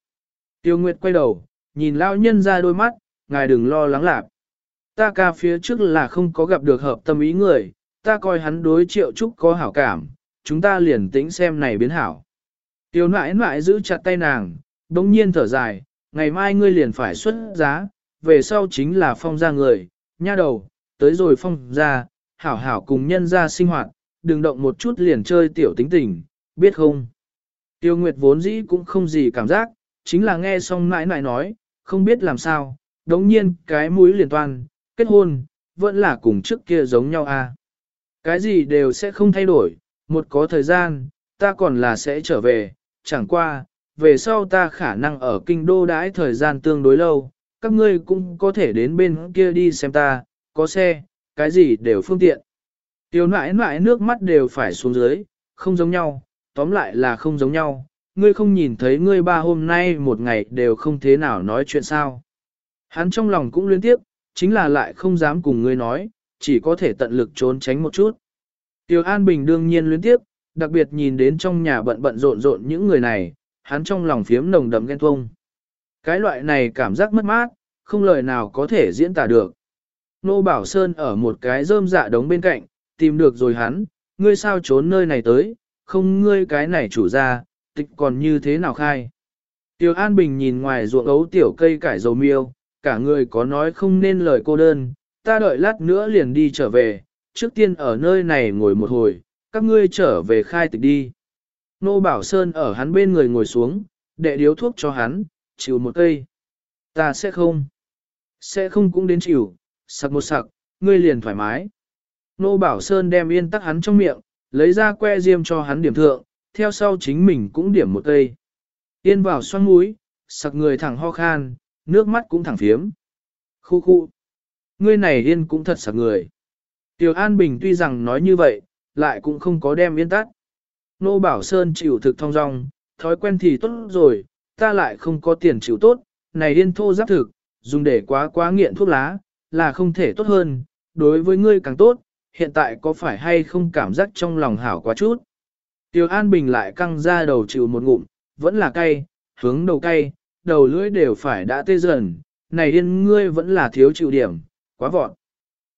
Tiêu Nguyệt quay đầu, nhìn lao nhân ra đôi mắt, ngài đừng lo lắng lạc. Ta ca phía trước là không có gặp được hợp tâm ý người, ta coi hắn đối triệu trúc có hảo cảm, chúng ta liền tĩnh xem này biến hảo. Tiêu nãi nãi giữ chặt tay nàng, đống nhiên thở dài, ngày mai ngươi liền phải xuất giá, về sau chính là phong ra người, nha đầu, tới rồi phong ra, hảo hảo cùng nhân ra sinh hoạt, đừng động một chút liền chơi tiểu tính tình, biết không? Tiêu Nguyệt vốn dĩ cũng không gì cảm giác, chính là nghe xong nãi nãi nói, không biết làm sao, đống nhiên cái mũi liền toan, kết hôn, vẫn là cùng trước kia giống nhau à. Cái gì đều sẽ không thay đổi, một có thời gian, ta còn là sẽ trở về, chẳng qua, về sau ta khả năng ở kinh đô đãi thời gian tương đối lâu, các ngươi cũng có thể đến bên kia đi xem ta, có xe, cái gì đều phương tiện. Tiểu nãi nãi nước mắt đều phải xuống dưới, không giống nhau, tóm lại là không giống nhau, ngươi không nhìn thấy ngươi ba hôm nay một ngày đều không thế nào nói chuyện sao. Hắn trong lòng cũng liên tiếp, chính là lại không dám cùng ngươi nói, chỉ có thể tận lực trốn tránh một chút. Tiêu An Bình đương nhiên liên tiếp, đặc biệt nhìn đến trong nhà bận bận rộn rộn những người này, hắn trong lòng phiếm nồng đậm ghen tuông. Cái loại này cảm giác mất mát, không lời nào có thể diễn tả được. Nô Bảo Sơn ở một cái rơm dạ đống bên cạnh, tìm được rồi hắn, ngươi sao trốn nơi này tới, không ngươi cái này chủ ra, tịch còn như thế nào khai. Tiêu An Bình nhìn ngoài ruộng ấu tiểu cây cải dầu miêu, cả người có nói không nên lời cô đơn, ta đợi lát nữa liền đi trở về, trước tiên ở nơi này ngồi một hồi, các ngươi trở về khai tịch đi. Nô Bảo Sơn ở hắn bên người ngồi xuống, đệ điếu thuốc cho hắn, chịu một cây. Ta sẽ không. Sẽ không cũng đến chịu, sặc một sặc, ngươi liền thoải mái. Nô Bảo Sơn đem yên tắc hắn trong miệng, lấy ra que diêm cho hắn điểm thượng, theo sau chính mình cũng điểm một cây. Yên vào xoăn mũi, sặc người thẳng ho khan, nước mắt cũng thẳng phiếm. Khu khu. Ngươi này yên cũng thật sặc người. Tiểu An Bình tuy rằng nói như vậy, lại cũng không có đem yên tắt. Nô Bảo Sơn chịu thực thong dong, thói quen thì tốt rồi, ta lại không có tiền chịu tốt, này yên thô giáp thực, dùng để quá quá nghiện thuốc lá, là không thể tốt hơn, đối với ngươi càng tốt, hiện tại có phải hay không cảm giác trong lòng hảo quá chút. Tiêu An Bình lại căng ra đầu chịu một ngụm, vẫn là cay, hướng đầu cay, đầu lưỡi đều phải đã tê dần, này yên ngươi vẫn là thiếu chịu điểm, quá vọt.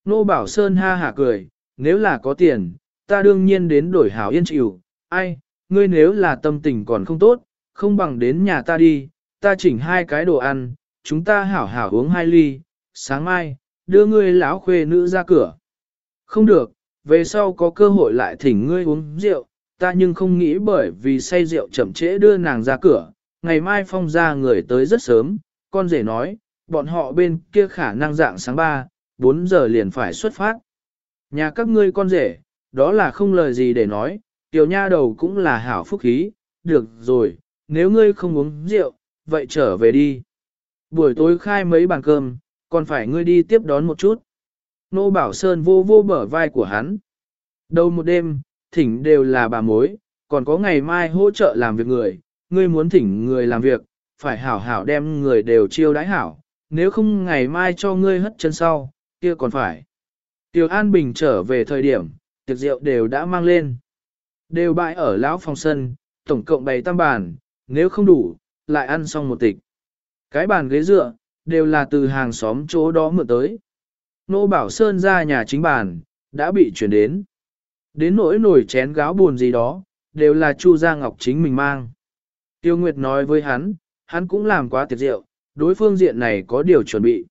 Nô Bảo Sơn ha hả cười, nếu là có tiền, ta đương nhiên đến đổi hảo yên chịu, ai, ngươi nếu là tâm tình còn không tốt, không bằng đến nhà ta đi, ta chỉnh hai cái đồ ăn, chúng ta hảo hảo uống hai ly, sáng mai, đưa ngươi lão khuê nữ ra cửa. Không được, về sau có cơ hội lại thỉnh ngươi uống rượu, ta nhưng không nghĩ bởi vì say rượu chậm trễ đưa nàng ra cửa, ngày mai phong ra người tới rất sớm, con rể nói, bọn họ bên kia khả năng dạng sáng 3, 4 giờ liền phải xuất phát. Nhà các ngươi con rể, đó là không lời gì để nói, tiểu nha đầu cũng là hảo phúc khí, được rồi, nếu ngươi không uống rượu, vậy trở về đi. Buổi tối khai mấy bàn cơm, còn phải ngươi đi tiếp đón một chút. Nô Bảo Sơn vô vô bở vai của hắn. Đầu một đêm, thỉnh đều là bà mối, còn có ngày mai hỗ trợ làm việc người, ngươi muốn thỉnh người làm việc, phải hảo hảo đem người đều chiêu đãi hảo, nếu không ngày mai cho ngươi hất chân sau, kia còn phải. Tiểu An Bình trở về thời điểm, tiệc rượu đều đã mang lên. Đều bại ở lão phòng sân, tổng cộng bày tam bàn, nếu không đủ, lại ăn xong một tịch. Cái bàn ghế dựa, đều là từ hàng xóm chỗ đó mượn tới. Nô Bảo Sơn ra nhà chính bàn, đã bị chuyển đến. Đến nỗi nổi chén gáo buồn gì đó, đều là Chu Gia Ngọc chính mình mang. Tiêu Nguyệt nói với hắn, hắn cũng làm quá tiệc rượu, đối phương diện này có điều chuẩn bị.